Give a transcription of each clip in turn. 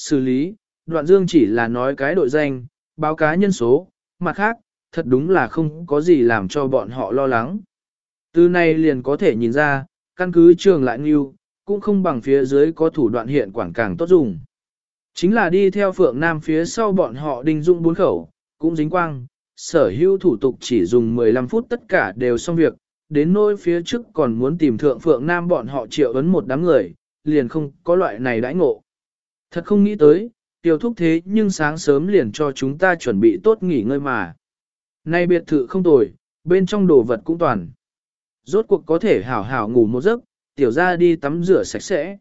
xử lý, đoạn dương chỉ là nói cái đội danh, báo cá nhân số, mặt khác, thật đúng là không có gì làm cho bọn họ lo lắng. Từ này liền có thể nhìn ra, căn cứ trường lại nghiêu, cũng không bằng phía dưới có thủ đoạn hiện quảng càng tốt dùng. Chính là đi theo phượng nam phía sau bọn họ đinh dụng bốn khẩu, cũng dính quang, sở hữu thủ tục chỉ dùng 15 phút tất cả đều xong việc, đến nỗi phía trước còn muốn tìm thượng phượng nam bọn họ triệu ấn một đám người, liền không có loại này đãi ngộ. Thật không nghĩ tới, tiểu thúc thế nhưng sáng sớm liền cho chúng ta chuẩn bị tốt nghỉ ngơi mà. Nay biệt thự không tồi, bên trong đồ vật cũng toàn. Rốt cuộc có thể hảo hảo ngủ một giấc, tiểu ra đi tắm rửa sạch sẽ.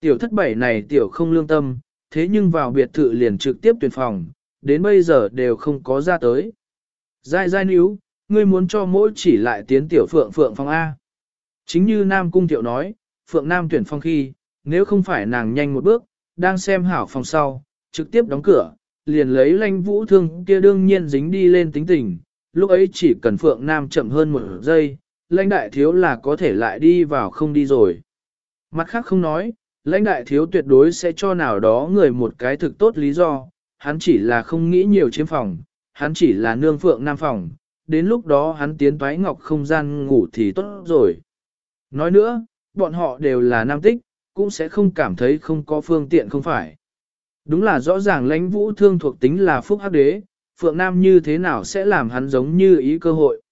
Tiểu thất bảy này tiểu không lương tâm, thế nhưng vào biệt thự liền trực tiếp tuyển phòng, đến bây giờ đều không có ra tới. Giai giai níu, ngươi muốn cho mỗi chỉ lại tiến tiểu phượng phượng phòng A. Chính như Nam Cung Thiệu nói, phượng Nam tuyển phòng khi, nếu không phải nàng nhanh một bước, đang xem hảo phòng sau, trực tiếp đóng cửa, liền lấy lanh vũ thương kia đương nhiên dính đi lên tính tình, lúc ấy chỉ cần phượng Nam chậm hơn một giây, lãnh đại thiếu là có thể lại đi vào không đi rồi. Mặt khác không nói, lãnh đại thiếu tuyệt đối sẽ cho nào đó người một cái thực tốt lý do, hắn chỉ là không nghĩ nhiều chiếm phòng, hắn chỉ là nương phượng nam phòng, đến lúc đó hắn tiến toái ngọc không gian ngủ thì tốt rồi. Nói nữa, bọn họ đều là nam tích, cũng sẽ không cảm thấy không có phương tiện không phải. Đúng là rõ ràng lãnh vũ thương thuộc tính là phúc hắc đế, phượng nam như thế nào sẽ làm hắn giống như ý cơ hội.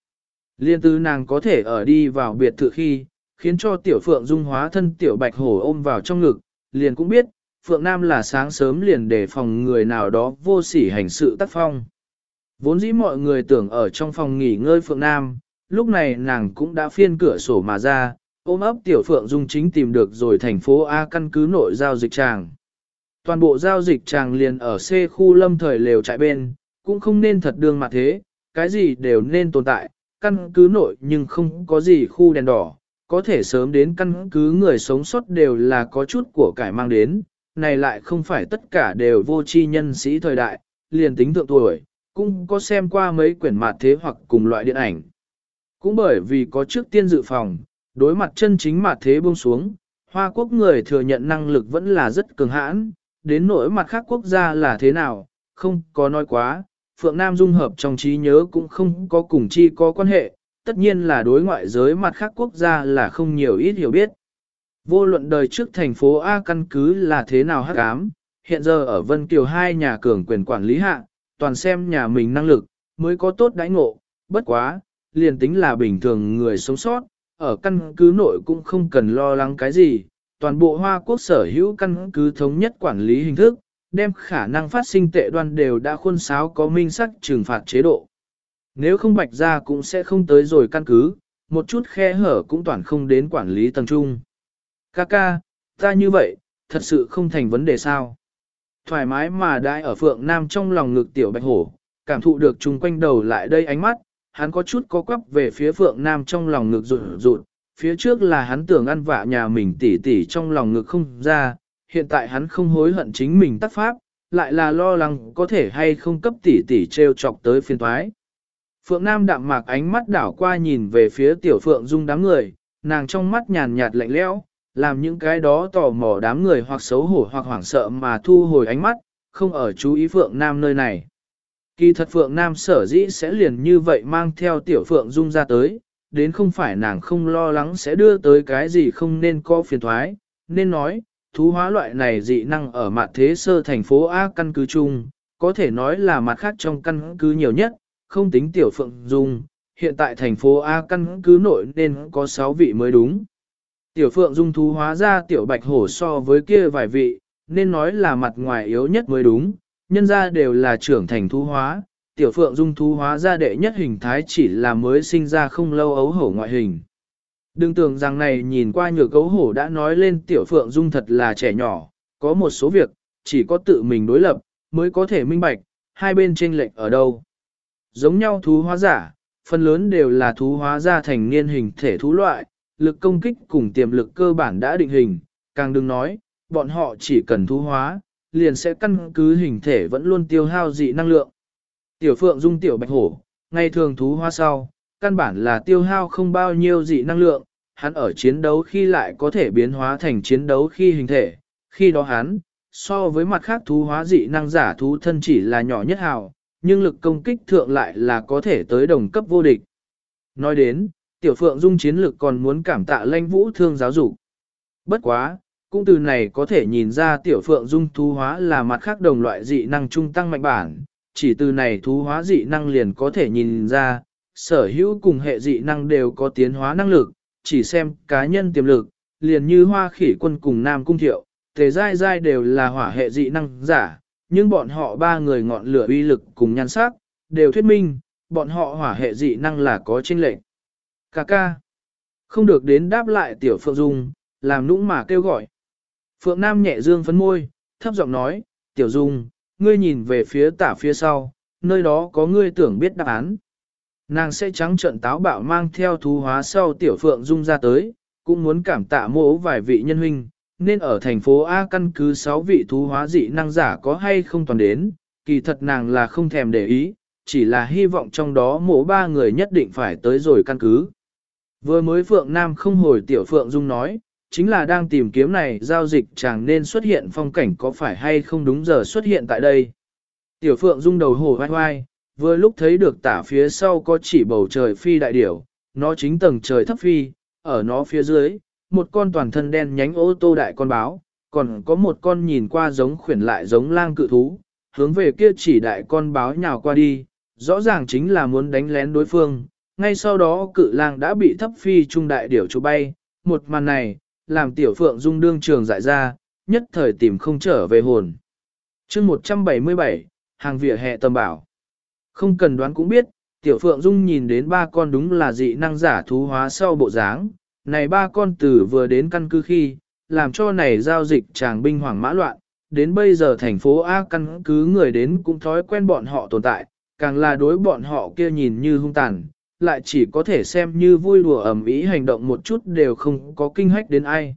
Liên tư nàng có thể ở đi vào biệt thự khi, khiến cho tiểu phượng dung hóa thân tiểu bạch hổ ôm vào trong ngực, liền cũng biết, phượng nam là sáng sớm liền để phòng người nào đó vô sỉ hành sự tác phong. Vốn dĩ mọi người tưởng ở trong phòng nghỉ ngơi phượng nam, lúc này nàng cũng đã phiên cửa sổ mà ra, ôm ấp tiểu phượng dung chính tìm được rồi thành phố A căn cứ nội giao dịch tràng. Toàn bộ giao dịch tràng liền ở C khu lâm thời lều trại bên, cũng không nên thật đương mặt thế, cái gì đều nên tồn tại, căn cứ nội nhưng không có gì khu đèn đỏ, có thể sớm đến căn cứ người sống sót đều là có chút của cải mang đến, này lại không phải tất cả đều vô tri nhân sĩ thời đại, liền tính thượng tuổi, cũng có xem qua mấy quyển mặt thế hoặc cùng loại điện ảnh. Cũng bởi vì có trước tiên dự phòng, đối mặt chân chính mặt thế buông xuống, Hoa quốc người thừa nhận năng lực vẫn là rất cường hãn, đến nỗi mặt khác quốc gia là thế nào, không có nói quá, Phượng Nam dung hợp trong trí nhớ cũng không có cùng chi có quan hệ, tất nhiên là đối ngoại giới mặt khác quốc gia là không nhiều ít hiểu biết. Vô luận đời trước thành phố A căn cứ là thế nào hắc ám, hiện giờ ở Vân Kiều hai nhà cường quyền quản lý hạ, toàn xem nhà mình năng lực, mới có tốt đãi ngộ, bất quá, liền tính là bình thường người sống sót, ở căn cứ nội cũng không cần lo lắng cái gì, toàn bộ Hoa Quốc sở hữu căn cứ thống nhất quản lý hình thức, đem khả năng phát sinh tệ đoan đều đã khuôn sáo có minh sắc trừng phạt chế độ. Nếu không bạch ra cũng sẽ không tới rồi căn cứ, một chút khe hở cũng toàn không đến quản lý tầng trung. Kaka, ta như vậy, thật sự không thành vấn đề sao. Thoải mái mà đại ở phượng nam trong lòng ngực tiểu bạch hổ, cảm thụ được chung quanh đầu lại đây ánh mắt, hắn có chút có quắp về phía phượng nam trong lòng ngực rụt rụt, phía trước là hắn tưởng ăn vạ nhà mình tỉ tỉ trong lòng ngực không ra, hiện tại hắn không hối hận chính mình tác pháp, lại là lo lắng có thể hay không cấp tỉ tỉ treo chọc tới phiên thoái. Phượng Nam đạm mạc ánh mắt đảo qua nhìn về phía tiểu Phượng Dung đám người, nàng trong mắt nhàn nhạt lạnh lẽo, làm những cái đó tò mò đám người hoặc xấu hổ hoặc hoảng sợ mà thu hồi ánh mắt, không ở chú ý Phượng Nam nơi này. Kỳ thật Phượng Nam sở dĩ sẽ liền như vậy mang theo tiểu Phượng Dung ra tới, đến không phải nàng không lo lắng sẽ đưa tới cái gì không nên có phiền thoái, nên nói, thú hóa loại này dị năng ở mặt thế sơ thành phố A căn cứ chung, có thể nói là mặt khác trong căn cứ nhiều nhất, không tính tiểu phượng dung, hiện tại thành phố A căn cứ nội nên có 6 vị mới đúng. Tiểu phượng dung thú hóa ra tiểu bạch hổ so với kia vài vị, nên nói là mặt ngoài yếu nhất mới đúng, nhân ra đều là trưởng thành thú hóa, tiểu phượng dung thú hóa ra đệ nhất hình thái chỉ là mới sinh ra không lâu ấu hổ ngoại hình. Đừng tưởng rằng này nhìn qua nhược cấu hổ đã nói lên tiểu phượng dung thật là trẻ nhỏ, có một số việc, chỉ có tự mình đối lập, mới có thể minh bạch, hai bên chênh lệch ở đâu. Giống nhau thú hóa giả, phần lớn đều là thú hóa ra thành niên hình thể thú loại, lực công kích cùng tiềm lực cơ bản đã định hình, càng đừng nói, bọn họ chỉ cần thú hóa, liền sẽ căn cứ hình thể vẫn luôn tiêu hao dị năng lượng. Tiểu phượng dung tiểu bạch hổ, ngày thường thú hoa sau, căn bản là tiêu hao không bao nhiêu dị năng lượng, hắn ở chiến đấu khi lại có thể biến hóa thành chiến đấu khi hình thể, khi đó hắn, so với mặt khác thú hóa dị năng giả thú thân chỉ là nhỏ nhất hào, nhưng lực công kích thượng lại là có thể tới đồng cấp vô địch. Nói đến, tiểu phượng dung chiến lực còn muốn cảm tạ lanh vũ thương giáo dục. Bất quá, cũng từ này có thể nhìn ra tiểu phượng dung thú hóa là mặt khác đồng loại dị năng trung tăng mạnh bản, chỉ từ này thú hóa dị năng liền có thể nhìn ra, sở hữu cùng hệ dị năng đều có tiến hóa năng lực, chỉ xem cá nhân tiềm lực, liền như hoa khỉ quân cùng nam cung thiệu, tề dai dai đều là hỏa hệ dị năng giả, nhưng bọn họ ba người ngọn lửa uy lực cùng nhan sắc, đều thuyết minh, bọn họ hỏa hệ dị năng là có chênh lệnh. Cà ca, không được đến đáp lại tiểu Phượng Dung, làm nũng mà kêu gọi. Phượng Nam nhẹ dương phấn môi, thấp giọng nói, tiểu Dung, ngươi nhìn về phía tả phía sau, nơi đó có ngươi tưởng biết đáp án. Nàng sẽ trắng trận táo bạo mang theo thú hóa sau tiểu Phượng Dung ra tới, cũng muốn cảm tạ mỗ vài vị nhân huynh, nên ở thành phố A căn cứ 6 vị thú hóa dị năng giả có hay không toàn đến, kỳ thật nàng là không thèm để ý, chỉ là hy vọng trong đó mỗ ba người nhất định phải tới rồi căn cứ. Vừa mới Phượng Nam không hồi tiểu Phượng Dung nói, chính là đang tìm kiếm này giao dịch chẳng nên xuất hiện phong cảnh có phải hay không đúng giờ xuất hiện tại đây. Tiểu Phượng rung đầu hổ vai vai, vừa lúc thấy được tả phía sau có chỉ bầu trời phi đại điểu, nó chính tầng trời thấp phi, ở nó phía dưới, một con toàn thân đen nhánh ô tô đại con báo, còn có một con nhìn qua giống khuyển lại giống lang cự thú, hướng về kia chỉ đại con báo nhào qua đi, rõ ràng chính là muốn đánh lén đối phương. Ngay sau đó cự lang đã bị thấp phi trung đại điểu chụp bay, một màn này, làm tiểu phượng dung đương trường dại ra, nhất thời tìm không trở về hồn. chương 177, hàng vỉa hè tầm bảo. Không cần đoán cũng biết, tiểu phượng dung nhìn đến ba con đúng là dị năng giả thú hóa sau bộ dáng, này ba con tử vừa đến căn cứ khi, làm cho này giao dịch chàng binh hoàng mã loạn, đến bây giờ thành phố A căn cứ người đến cũng thói quen bọn họ tồn tại, càng là đối bọn họ kia nhìn như hung tàn, lại chỉ có thể xem như vui đùa ẩm ý hành động một chút đều không có kinh hách đến ai.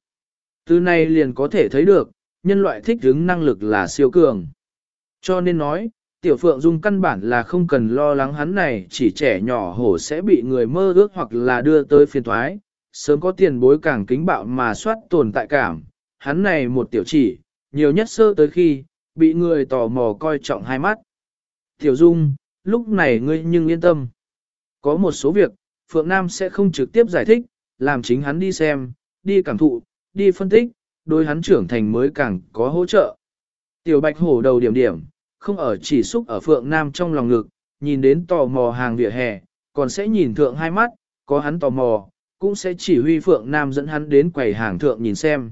Từ này liền có thể thấy được, nhân loại thích hứng năng lực là siêu cường. Cho nên nói, Tiểu Phượng Dung căn bản là không cần lo lắng hắn này chỉ trẻ nhỏ hổ sẽ bị người mơ ước hoặc là đưa tới phiền thoái, sớm có tiền bối càng kính bạo mà soát tồn tại cảm, hắn này một tiểu chỉ, nhiều nhất sơ tới khi, bị người tò mò coi trọng hai mắt. Tiểu Dung, lúc này ngươi nhưng yên tâm. Có một số việc, Phượng Nam sẽ không trực tiếp giải thích, làm chính hắn đi xem, đi cảm thụ, đi phân tích, đối hắn trưởng thành mới càng có hỗ trợ. Tiểu Bạch hổ đầu điểm điểm, không ở chỉ xúc ở Phượng Nam trong lòng ngực, nhìn đến tò mò hàng vỉa hè, còn sẽ nhìn thượng hai mắt, có hắn tò mò, cũng sẽ chỉ huy Phượng Nam dẫn hắn đến quầy hàng thượng nhìn xem.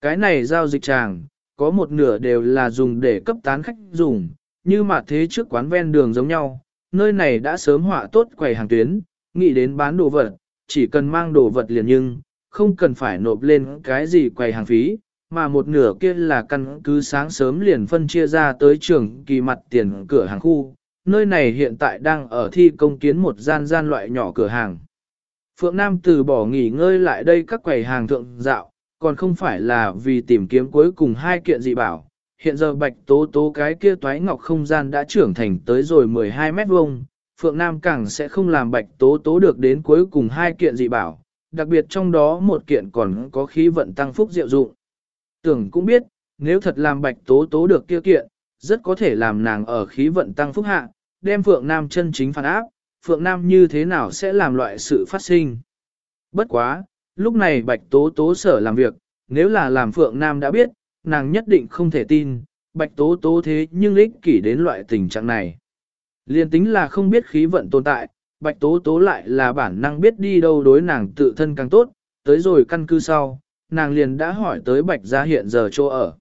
Cái này giao dịch tràng, có một nửa đều là dùng để cấp tán khách dùng, như mà thế trước quán ven đường giống nhau, nơi này đã sớm họa tốt quầy hàng tuyến, nghĩ đến bán đồ vật, chỉ cần mang đồ vật liền nhưng, không cần phải nộp lên cái gì quầy hàng phí, mà một nửa kia là căn cứ sáng sớm liền phân chia ra tới trường kỳ mặt tiền cửa hàng khu. Nơi này hiện tại đang ở thi công kiến một gian gian loại nhỏ cửa hàng. Phượng Nam từ bỏ nghỉ ngơi lại đây các quầy hàng thượng dạo, còn không phải là vì tìm kiếm cuối cùng hai kiện dị bảo. Hiện giờ bạch tố tố cái kia toái ngọc không gian đã trưởng thành tới rồi 12 mét vuông, Phượng Nam càng sẽ không làm bạch tố tố được đến cuối cùng hai kiện dị bảo, đặc biệt trong đó một kiện còn có khí vận tăng phúc diệu dụng. Tưởng cũng biết, nếu thật làm bạch tố tố được kia kiện, rất có thể làm nàng ở khí vận tăng phúc hạ, đem Phượng Nam chân chính phản áp, Phượng Nam như thế nào sẽ làm loại sự phát sinh. Bất quá, lúc này Bạch Tố Tố sở làm việc, nếu là làm Phượng Nam đã biết, nàng nhất định không thể tin, Bạch Tố Tố thế nhưng ích kỷ đến loại tình trạng này. Liên tính là không biết khí vận tồn tại, Bạch Tố Tố lại là bản năng biết đi đâu đối nàng tự thân càng tốt, tới rồi căn cứ sau, nàng liền đã hỏi tới Bạch Gia hiện giờ chỗ ở.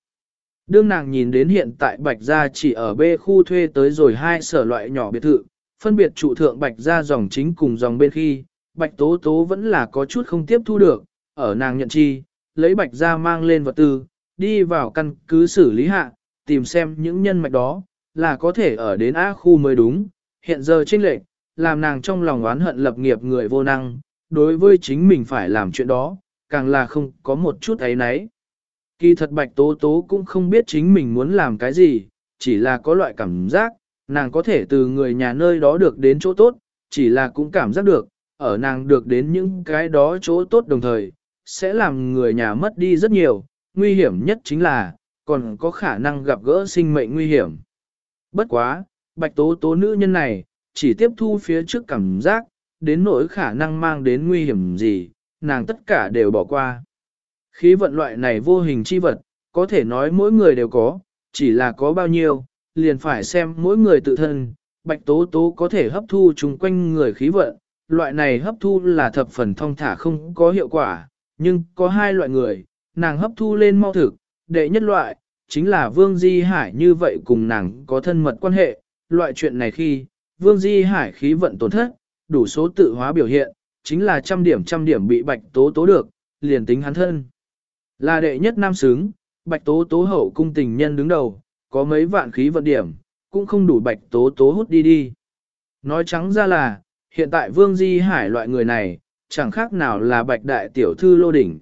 Đương nàng nhìn đến hiện tại Bạch Gia chỉ ở B khu thuê tới rồi hai sở loại nhỏ biệt thự, phân biệt trụ thượng bạch gia dòng chính cùng dòng bên khi, bạch tố tố vẫn là có chút không tiếp thu được, ở nàng nhận chi, lấy bạch gia mang lên vật tư, đi vào căn cứ xử lý hạ, tìm xem những nhân mạch đó, là có thể ở đến A khu mới đúng, hiện giờ trên lệ, làm nàng trong lòng oán hận lập nghiệp người vô năng, đối với chính mình phải làm chuyện đó, càng là không có một chút ấy nấy. Kỳ thật bạch tố tố cũng không biết chính mình muốn làm cái gì, chỉ là có loại cảm giác, nàng có thể từ người nhà nơi đó được đến chỗ tốt, chỉ là cũng cảm giác được, ở nàng được đến những cái đó chỗ tốt đồng thời, sẽ làm người nhà mất đi rất nhiều, nguy hiểm nhất chính là, còn có khả năng gặp gỡ sinh mệnh nguy hiểm. Bất quá, bạch tố tố nữ nhân này, chỉ tiếp thu phía trước cảm giác, đến nỗi khả năng mang đến nguy hiểm gì, nàng tất cả đều bỏ qua. Khí vận loại này vô hình chi vật, có thể nói mỗi người đều có, chỉ là có bao nhiêu, liền phải xem mỗi người tự thân, bạch tố tố có thể hấp thu chung quanh người khí vận, loại này hấp thu là thập phần thông thả không có hiệu quả, nhưng có hai loại người, nàng hấp thu lên mau thực, đệ nhất loại, chính là Vương Di Hải như vậy cùng nàng có thân mật quan hệ, loại chuyện này khi, Vương Di Hải khí vận tổn thất, đủ số tự hóa biểu hiện, chính là trăm điểm trăm điểm bị bạch tố tố được, liền tính hắn thân. Là đệ nhất nam xứng, bạch tố tố hậu cung tình nhân đứng đầu, có mấy vạn khí vận điểm, cũng không đủ bạch tố tố hút đi đi. Nói trắng ra là, hiện tại Vương Di Hải loại người này, chẳng khác nào là bạch đại tiểu thư lô đỉnh.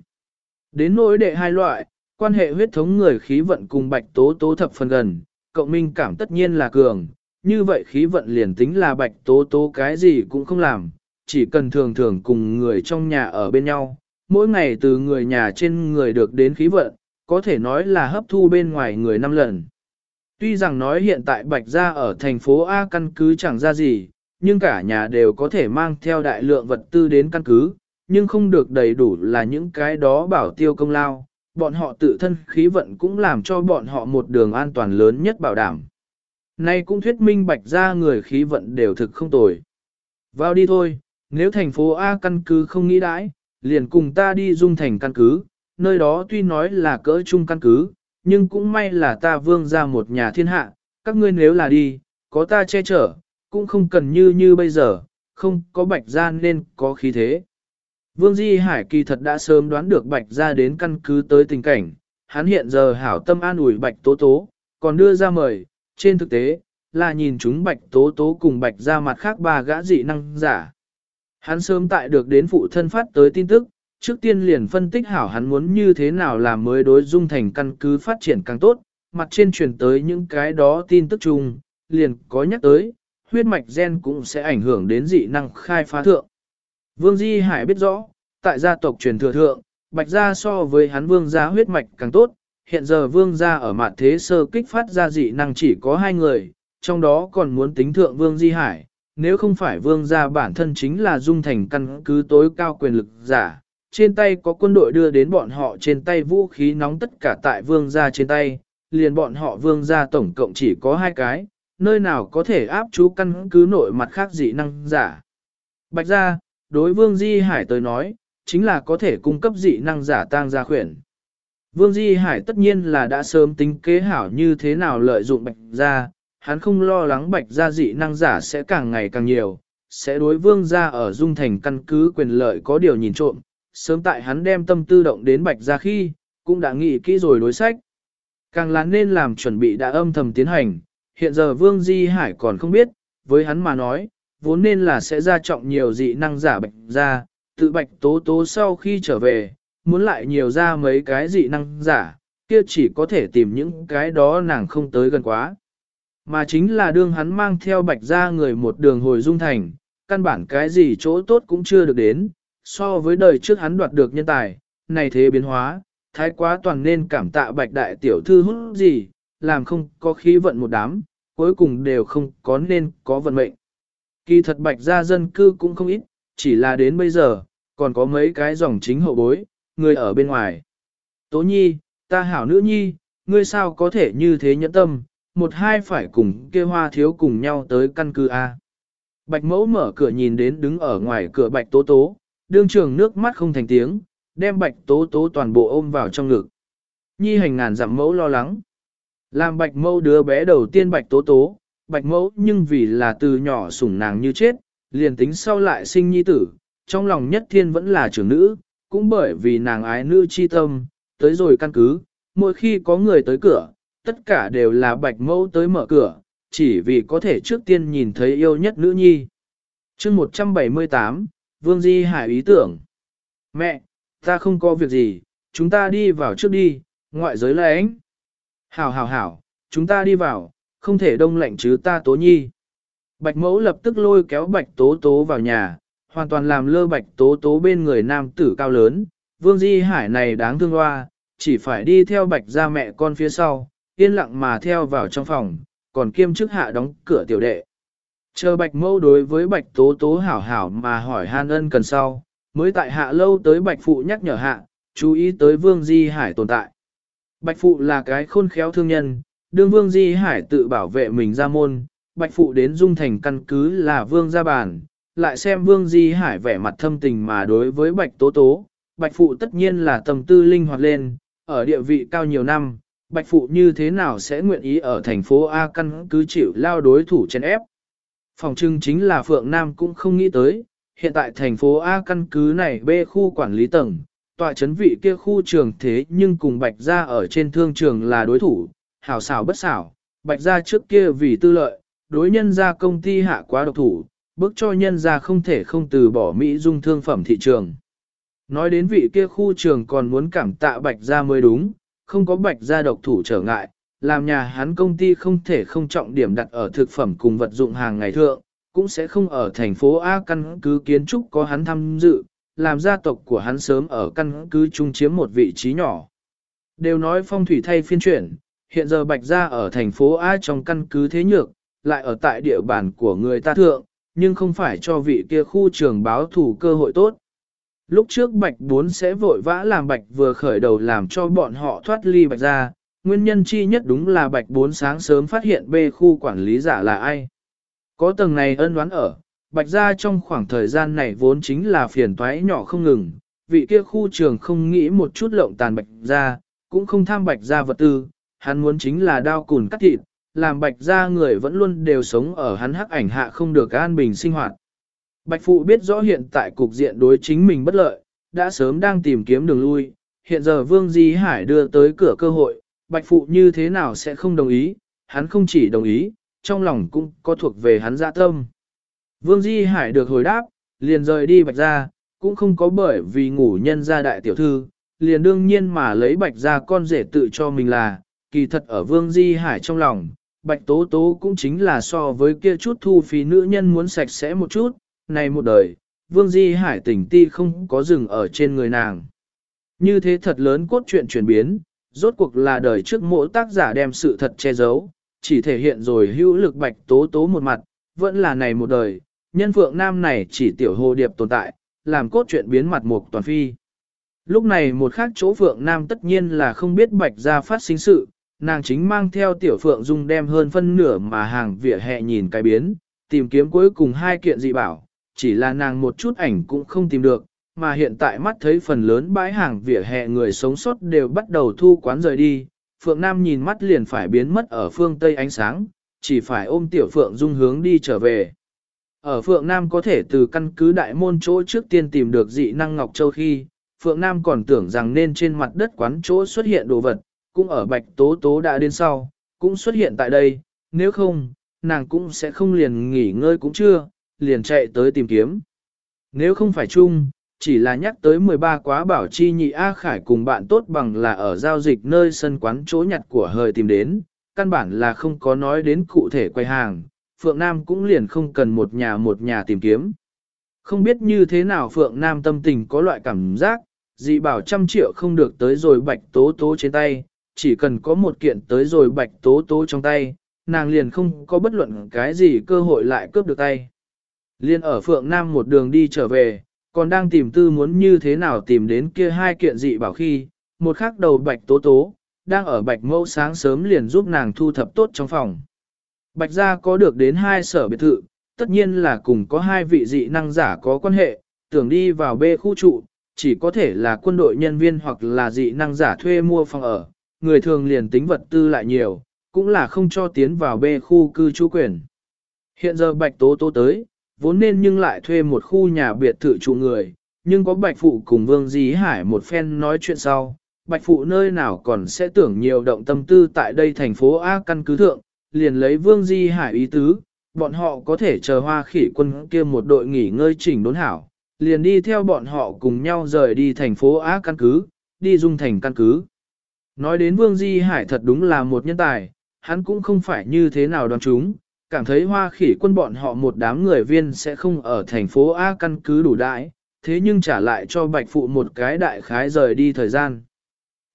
Đến nỗi đệ hai loại, quan hệ huyết thống người khí vận cùng bạch tố tố thập phần gần, cộng minh cảm tất nhiên là cường, như vậy khí vận liền tính là bạch tố tố cái gì cũng không làm, chỉ cần thường thường cùng người trong nhà ở bên nhau, mỗi ngày từ người nhà trên người được đến khí vận, có thể nói là hấp thu bên ngoài người năm lần. Tuy rằng nói hiện tại Bạch Gia ở thành phố A căn cứ chẳng ra gì, nhưng cả nhà đều có thể mang theo đại lượng vật tư đến căn cứ, nhưng không được đầy đủ là những cái đó bảo tiêu công lao, bọn họ tự thân khí vận cũng làm cho bọn họ một đường an toàn lớn nhất bảo đảm. Nay cũng thuyết minh Bạch Gia người khí vận đều thực không tồi. Vào đi thôi, nếu thành phố A căn cứ không nghĩ đãi, liền cùng ta đi dung thành căn cứ, nơi đó tuy nói là cỡ chung căn cứ, nhưng cũng may là ta vương ra một nhà thiên hạ, các ngươi nếu là đi, có ta che chở, cũng không cần như như bây giờ, không có bạch ra nên có khí thế. Vương Di Hải kỳ thật đã sớm đoán được bạch ra đến căn cứ tới tình cảnh, hắn hiện giờ hảo tâm an ủi bạch tố tố, còn đưa ra mời, trên thực tế, là nhìn chúng bạch tố tố cùng bạch ra mặt khác ba gã dị năng giả. Hắn sớm tại được đến phụ thân phát tới tin tức, trước tiên liền phân tích hảo hắn muốn như thế nào làm mới đối dung thành căn cứ phát triển càng tốt, mặt trên truyền tới những cái đó tin tức chung, liền có nhắc tới, huyết mạch gen cũng sẽ ảnh hưởng đến dị năng khai phá thượng. Vương Di Hải biết rõ, tại gia tộc truyền thừa thượng, bạch gia so với hắn vương gia huyết mạch càng tốt, hiện giờ vương gia ở mặt thế sơ kích phát ra dị năng chỉ có hai người, trong đó còn muốn tính thượng vương Di Hải, nếu không phải vương gia bản thân chính là dung thành căn cứ tối cao quyền lực giả, trên tay có quân đội đưa đến bọn họ trên tay vũ khí nóng tất cả tại vương gia trên tay, liền bọn họ vương gia tổng cộng chỉ có hai cái, nơi nào có thể áp chú căn cứ nội mặt khác dị năng giả. Bạch gia, đối vương Di Hải tới nói, chính là có thể cung cấp dị năng giả tang gia khuyển. Vương Di Hải tất nhiên là đã sớm tính kế hảo như thế nào lợi dụng bạch gia, hắn không lo lắng bạch gia dị năng giả sẽ càng ngày càng nhiều, sẽ đối vương gia ở dung thành căn cứ quyền lợi có điều nhìn trộm, sớm tại hắn đem tâm tư động đến bạch gia khi, cũng đã nghĩ kỹ rồi đối sách. Càng là nên làm chuẩn bị đã âm thầm tiến hành, hiện giờ vương di hải còn không biết, với hắn mà nói, vốn nên là sẽ ra trọng nhiều dị năng giả bạch gia, tự bạch tố tố sau khi trở về, muốn lại nhiều ra mấy cái dị năng giả, kia chỉ có thể tìm những cái đó nàng không tới gần quá. Mà chính là đương hắn mang theo bạch ra người một đường hồi dung thành, căn bản cái gì chỗ tốt cũng chưa được đến, so với đời trước hắn đoạt được nhân tài, này thế biến hóa, thái quá toàn nên cảm tạ bạch đại tiểu thư hút gì, làm không có khí vận một đám, cuối cùng đều không có nên có vận mệnh. Kỳ thật bạch gia dân cư cũng không ít, chỉ là đến bây giờ, còn có mấy cái dòng chính hậu bối, người ở bên ngoài. Tố nhi, ta hảo nữ nhi, ngươi sao có thể như thế nhẫn tâm, một hai phải cùng kia hoa thiếu cùng nhau tới căn cứ A. Bạch mẫu mở cửa nhìn đến đứng ở ngoài cửa bạch tố tố, đương trường nước mắt không thành tiếng, đem bạch tố tố toàn bộ ôm vào trong ngực. Nhi hành ngàn dặm mẫu lo lắng. Làm bạch mẫu đứa bé đầu tiên bạch tố tố, bạch mẫu nhưng vì là từ nhỏ sủng nàng như chết, liền tính sau lại sinh nhi tử, trong lòng nhất thiên vẫn là trưởng nữ, cũng bởi vì nàng ái nữ chi tâm, tới rồi căn cứ, mỗi khi có người tới cửa, tất cả đều là bạch mẫu tới mở cửa, chỉ vì có thể trước tiên nhìn thấy yêu nhất nữ nhi. chương 178, Vương Di Hải ý tưởng. Mẹ, ta không có việc gì, chúng ta đi vào trước đi, ngoại giới là ánh. Hảo hảo hảo, chúng ta đi vào, không thể đông lạnh chứ ta tố nhi. Bạch mẫu lập tức lôi kéo bạch tố tố vào nhà, hoàn toàn làm lơ bạch tố tố bên người nam tử cao lớn. Vương Di Hải này đáng thương hoa, chỉ phải đi theo bạch ra mẹ con phía sau, yên lặng mà theo vào trong phòng, còn kiêm chức hạ đóng cửa tiểu đệ. Chờ bạch mẫu đối với bạch tố tố hảo hảo mà hỏi han ân cần sau, mới tại hạ lâu tới bạch phụ nhắc nhở hạ, chú ý tới vương di hải tồn tại. Bạch phụ là cái khôn khéo thương nhân, đương vương di hải tự bảo vệ mình ra môn, bạch phụ đến dung thành căn cứ là vương gia bản, lại xem vương di hải vẻ mặt thâm tình mà đối với bạch tố tố, bạch phụ tất nhiên là tầm tư linh hoạt lên, ở địa vị cao nhiều năm, bạch phụ như thế nào sẽ nguyện ý ở thành phố A căn cứ chịu lao đối thủ chèn ép. Phòng trưng chính là Phượng Nam cũng không nghĩ tới, hiện tại thành phố A căn cứ này B khu quản lý tầng, tòa chấn vị kia khu trường thế nhưng cùng Bạch Gia ở trên thương trường là đối thủ, hảo xảo bất xảo, Bạch Gia trước kia vì tư lợi, đối nhân gia công ty hạ quá độc thủ, bước cho nhân gia không thể không từ bỏ Mỹ dung thương phẩm thị trường. Nói đến vị kia khu trường còn muốn cảm tạ Bạch Gia mới đúng, không có Bạch Gia độc thủ trở ngại, làm nhà hắn công ty không thể không trọng điểm đặt ở thực phẩm cùng vật dụng hàng ngày thượng, cũng sẽ không ở thành phố A căn cứ kiến trúc có hắn tham dự, làm gia tộc của hắn sớm ở căn cứ chung chiếm một vị trí nhỏ. Đều nói phong thủy thay phiên chuyển, hiện giờ Bạch Gia ở thành phố A trong căn cứ thế nhược, lại ở tại địa bàn của người ta thượng, nhưng không phải cho vị kia khu trường báo thủ cơ hội tốt. Lúc trước Bạch Bốn sẽ vội vã làm Bạch vừa khởi đầu làm cho bọn họ thoát ly Bạch Gia, nguyên nhân chi nhất đúng là Bạch Bốn sáng sớm phát hiện B khu quản lý giả là ai. Có tầng này ân đoán ở, Bạch Gia trong khoảng thời gian này vốn chính là phiền toái nhỏ không ngừng, vị kia khu trường không nghĩ một chút lộng tàn Bạch Gia, cũng không tham Bạch Gia vật tư, hắn muốn chính là đao cùn cắt thịt, làm Bạch Gia người vẫn luôn đều sống ở hắn hắc ảnh hạ không được an bình sinh hoạt. Bạch Phụ biết rõ hiện tại cục diện đối chính mình bất lợi, đã sớm đang tìm kiếm đường lui, hiện giờ Vương Di Hải đưa tới cửa cơ hội, Bạch Phụ như thế nào sẽ không đồng ý, hắn không chỉ đồng ý, trong lòng cũng có thuộc về hắn dạ tâm. Vương Di Hải được hồi đáp, liền rời đi bạch gia cũng không có bởi vì ngủ nhân gia đại tiểu thư, liền đương nhiên mà lấy bạch ra con rể tự cho mình là, kỳ thật ở Vương Di Hải trong lòng, bạch tố tố cũng chính là so với kia chút thu phí nữ nhân muốn sạch sẽ một chút, này một đời, Vương Di Hải tỉnh ti không có dừng ở trên người nàng. Như thế thật lớn cốt truyện chuyển biến, rốt cuộc là đời trước mỗi tác giả đem sự thật che giấu, chỉ thể hiện rồi hữu lực bạch tố tố một mặt, vẫn là này một đời, nhân phượng nam này chỉ tiểu hồ điệp tồn tại, làm cốt truyện biến mặt mục toàn phi. Lúc này một khác chỗ phượng nam tất nhiên là không biết bạch ra phát sinh sự, nàng chính mang theo tiểu phượng dung đem hơn phân nửa mà hàng vỉa hè nhìn cái biến, tìm kiếm cuối cùng hai kiện dị bảo, chỉ là nàng một chút ảnh cũng không tìm được, mà hiện tại mắt thấy phần lớn bãi hàng vỉa hè người sống sót đều bắt đầu thu quán rời đi, Phượng Nam nhìn mắt liền phải biến mất ở phương Tây ánh sáng, chỉ phải ôm tiểu Phượng Dung hướng đi trở về. Ở Phượng Nam có thể từ căn cứ đại môn chỗ trước tiên tìm được dị năng Ngọc Châu khi, Phượng Nam còn tưởng rằng nên trên mặt đất quán chỗ xuất hiện đồ vật, cũng ở Bạch Tố Tố đã đến sau, cũng xuất hiện tại đây, nếu không, nàng cũng sẽ không liền nghỉ ngơi cũng chưa, liền chạy tới tìm kiếm. Nếu không phải chung, chỉ là nhắc tới 13 quá bảo chi nhị A Khải cùng bạn tốt bằng là ở giao dịch nơi sân quán chỗ nhặt của hời tìm đến, căn bản là không có nói đến cụ thể quay hàng, Phượng Nam cũng liền không cần một nhà một nhà tìm kiếm. Không biết như thế nào Phượng Nam tâm tình có loại cảm giác, dị bảo trăm triệu không được tới rồi bạch tố tố trên tay, chỉ cần có một kiện tới rồi bạch tố tố trong tay, nàng liền không có bất luận cái gì cơ hội lại cướp được tay. Liên ở Phượng Nam một đường đi trở về, còn đang tìm tư muốn như thế nào tìm đến kia hai kiện dị bảo khi, một khắc đầu bạch tố tố, đang ở bạch mẫu sáng sớm liền giúp nàng thu thập tốt trong phòng. Bạch gia có được đến hai sở biệt thự, tất nhiên là cùng có hai vị dị năng giả có quan hệ, tưởng đi vào bê khu trụ, chỉ có thể là quân đội nhân viên hoặc là dị năng giả thuê mua phòng ở, người thường liền tính vật tư lại nhiều, cũng là không cho tiến vào bê khu cư trú quyền. Hiện giờ bạch tố tố tới, vốn nên nhưng lại thuê một khu nhà biệt thự trụ người, nhưng có Bạch Phụ cùng Vương Dí Hải một phen nói chuyện sau, Bạch Phụ nơi nào còn sẽ tưởng nhiều động tâm tư tại đây thành phố A căn cứ thượng, liền lấy Vương Di Hải ý tứ, bọn họ có thể chờ hoa khỉ quân kia một đội nghỉ ngơi chỉnh đốn hảo, liền đi theo bọn họ cùng nhau rời đi thành phố A căn cứ, đi dung thành căn cứ. Nói đến Vương Di Hải thật đúng là một nhân tài, hắn cũng không phải như thế nào đoán chúng, cảm thấy hoa khỉ quân bọn họ một đám người viên sẽ không ở thành phố A căn cứ đủ đại, thế nhưng trả lại cho bạch phụ một cái đại khái rời đi thời gian.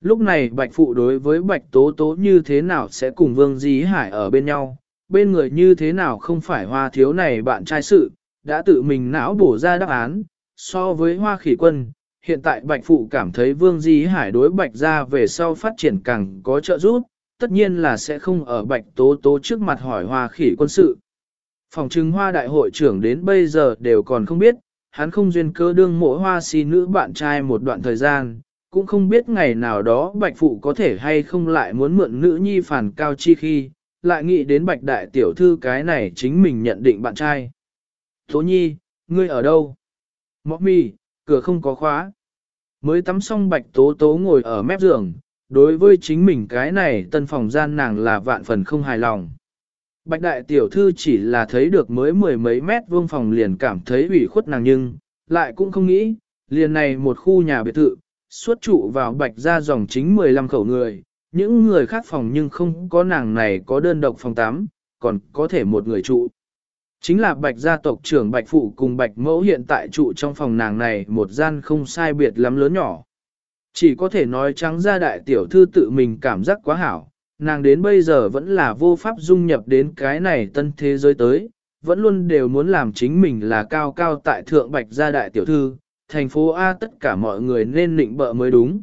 Lúc này bạch phụ đối với bạch tố tố như thế nào sẽ cùng vương Di hải ở bên nhau, bên người như thế nào không phải hoa thiếu này bạn trai sự, đã tự mình não bổ ra đáp án, so với hoa khỉ quân, hiện tại bạch phụ cảm thấy vương di hải đối bạch ra về sau phát triển càng có trợ giúp, tất nhiên là sẽ không ở bạch tố tố trước mặt hỏi hoa khỉ quân sự. Phòng trừng hoa đại hội trưởng đến bây giờ đều còn không biết, hắn không duyên cơ đương mỗi hoa si nữ bạn trai một đoạn thời gian, cũng không biết ngày nào đó bạch phụ có thể hay không lại muốn mượn nữ nhi phản cao chi khi, lại nghĩ đến bạch đại tiểu thư cái này chính mình nhận định bạn trai. Tố nhi, ngươi ở đâu? Mọc mì, cửa không có khóa. Mới tắm xong bạch tố tố ngồi ở mép giường, đối với chính mình cái này tân phòng gian nàng là vạn phần không hài lòng. Bạch đại tiểu thư chỉ là thấy được mới mười mấy mét vuông phòng liền cảm thấy ủy khuất nàng nhưng, lại cũng không nghĩ, liền này một khu nhà biệt thự, xuất trụ vào bạch ra dòng chính 15 khẩu người, những người khác phòng nhưng không có nàng này có đơn độc phòng 8, còn có thể một người trụ. Chính là bạch gia tộc trưởng bạch phụ cùng bạch mẫu hiện tại trụ trong phòng nàng này một gian không sai biệt lắm lớn nhỏ. Chỉ có thể nói trắng ra đại tiểu thư tự mình cảm giác quá hảo, nàng đến bây giờ vẫn là vô pháp dung nhập đến cái này tân thế giới tới, vẫn luôn đều muốn làm chính mình là cao cao tại thượng bạch gia đại tiểu thư, thành phố A tất cả mọi người nên nịnh bợ mới đúng.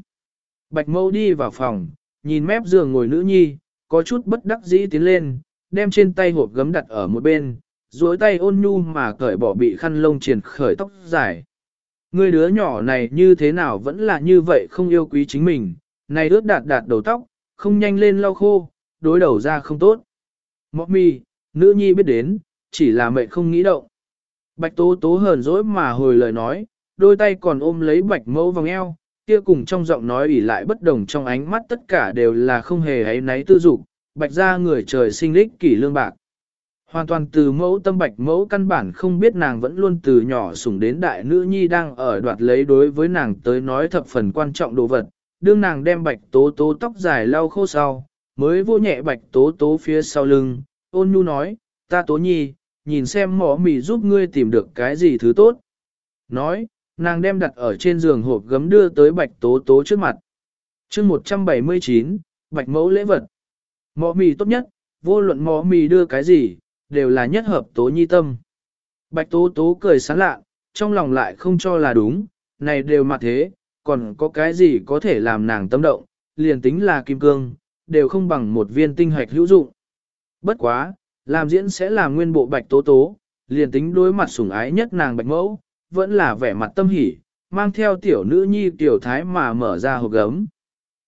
Bạch mẫu đi vào phòng, nhìn mép giường ngồi nữ nhi, có chút bất đắc dĩ tiến lên, đem trên tay hộp gấm đặt ở một bên, duỗi tay ôn nhu mà cởi bỏ bị khăn lông triền khởi tóc dài. Người đứa nhỏ này như thế nào vẫn là như vậy không yêu quý chính mình, này ướt đạt đạt đầu tóc, không nhanh lên lau khô, đối đầu ra không tốt. Mọc mi, nữ nhi biết đến, chỉ là mẹ không nghĩ động. Bạch tố tố hờn dỗi mà hồi lời nói, đôi tay còn ôm lấy bạch mẫu vòng eo, kia cùng trong giọng nói ủy lại bất đồng trong ánh mắt tất cả đều là không hề ấy náy tư dục bạch ra người trời sinh lích kỷ lương bạc. Hoàn toàn từ mẫu tâm bạch mẫu căn bản không biết nàng vẫn luôn từ nhỏ sủng đến đại nữ nhi đang ở đoạt lấy đối với nàng tới nói thập phần quan trọng đồ vật, đương nàng đem bạch tố tố tóc dài lau khô sau, mới vô nhẹ bạch tố tố phía sau lưng, ôn nhu nói, ta tố nhi, nhìn xem mỏ mì giúp ngươi tìm được cái gì thứ tốt. Nói, nàng đem đặt ở trên giường hộp gấm đưa tới bạch tố tố trước mặt. chương 179, bạch mẫu lễ vật. Mỏ mì tốt nhất, vô luận mỏ mì đưa cái gì, đều là nhất hợp tố nhi tâm. Bạch tố tố cười sán lạ, trong lòng lại không cho là đúng, này đều mà thế, còn có cái gì có thể làm nàng tâm động, liền tính là kim cương, đều không bằng một viên tinh hoạch hữu dụng. Bất quá, làm diễn sẽ là nguyên bộ bạch tố tố, liền tính đối mặt sủng ái nhất nàng bạch mẫu, vẫn là vẻ mặt tâm hỉ, mang theo tiểu nữ nhi tiểu thái mà mở ra hộp gấm.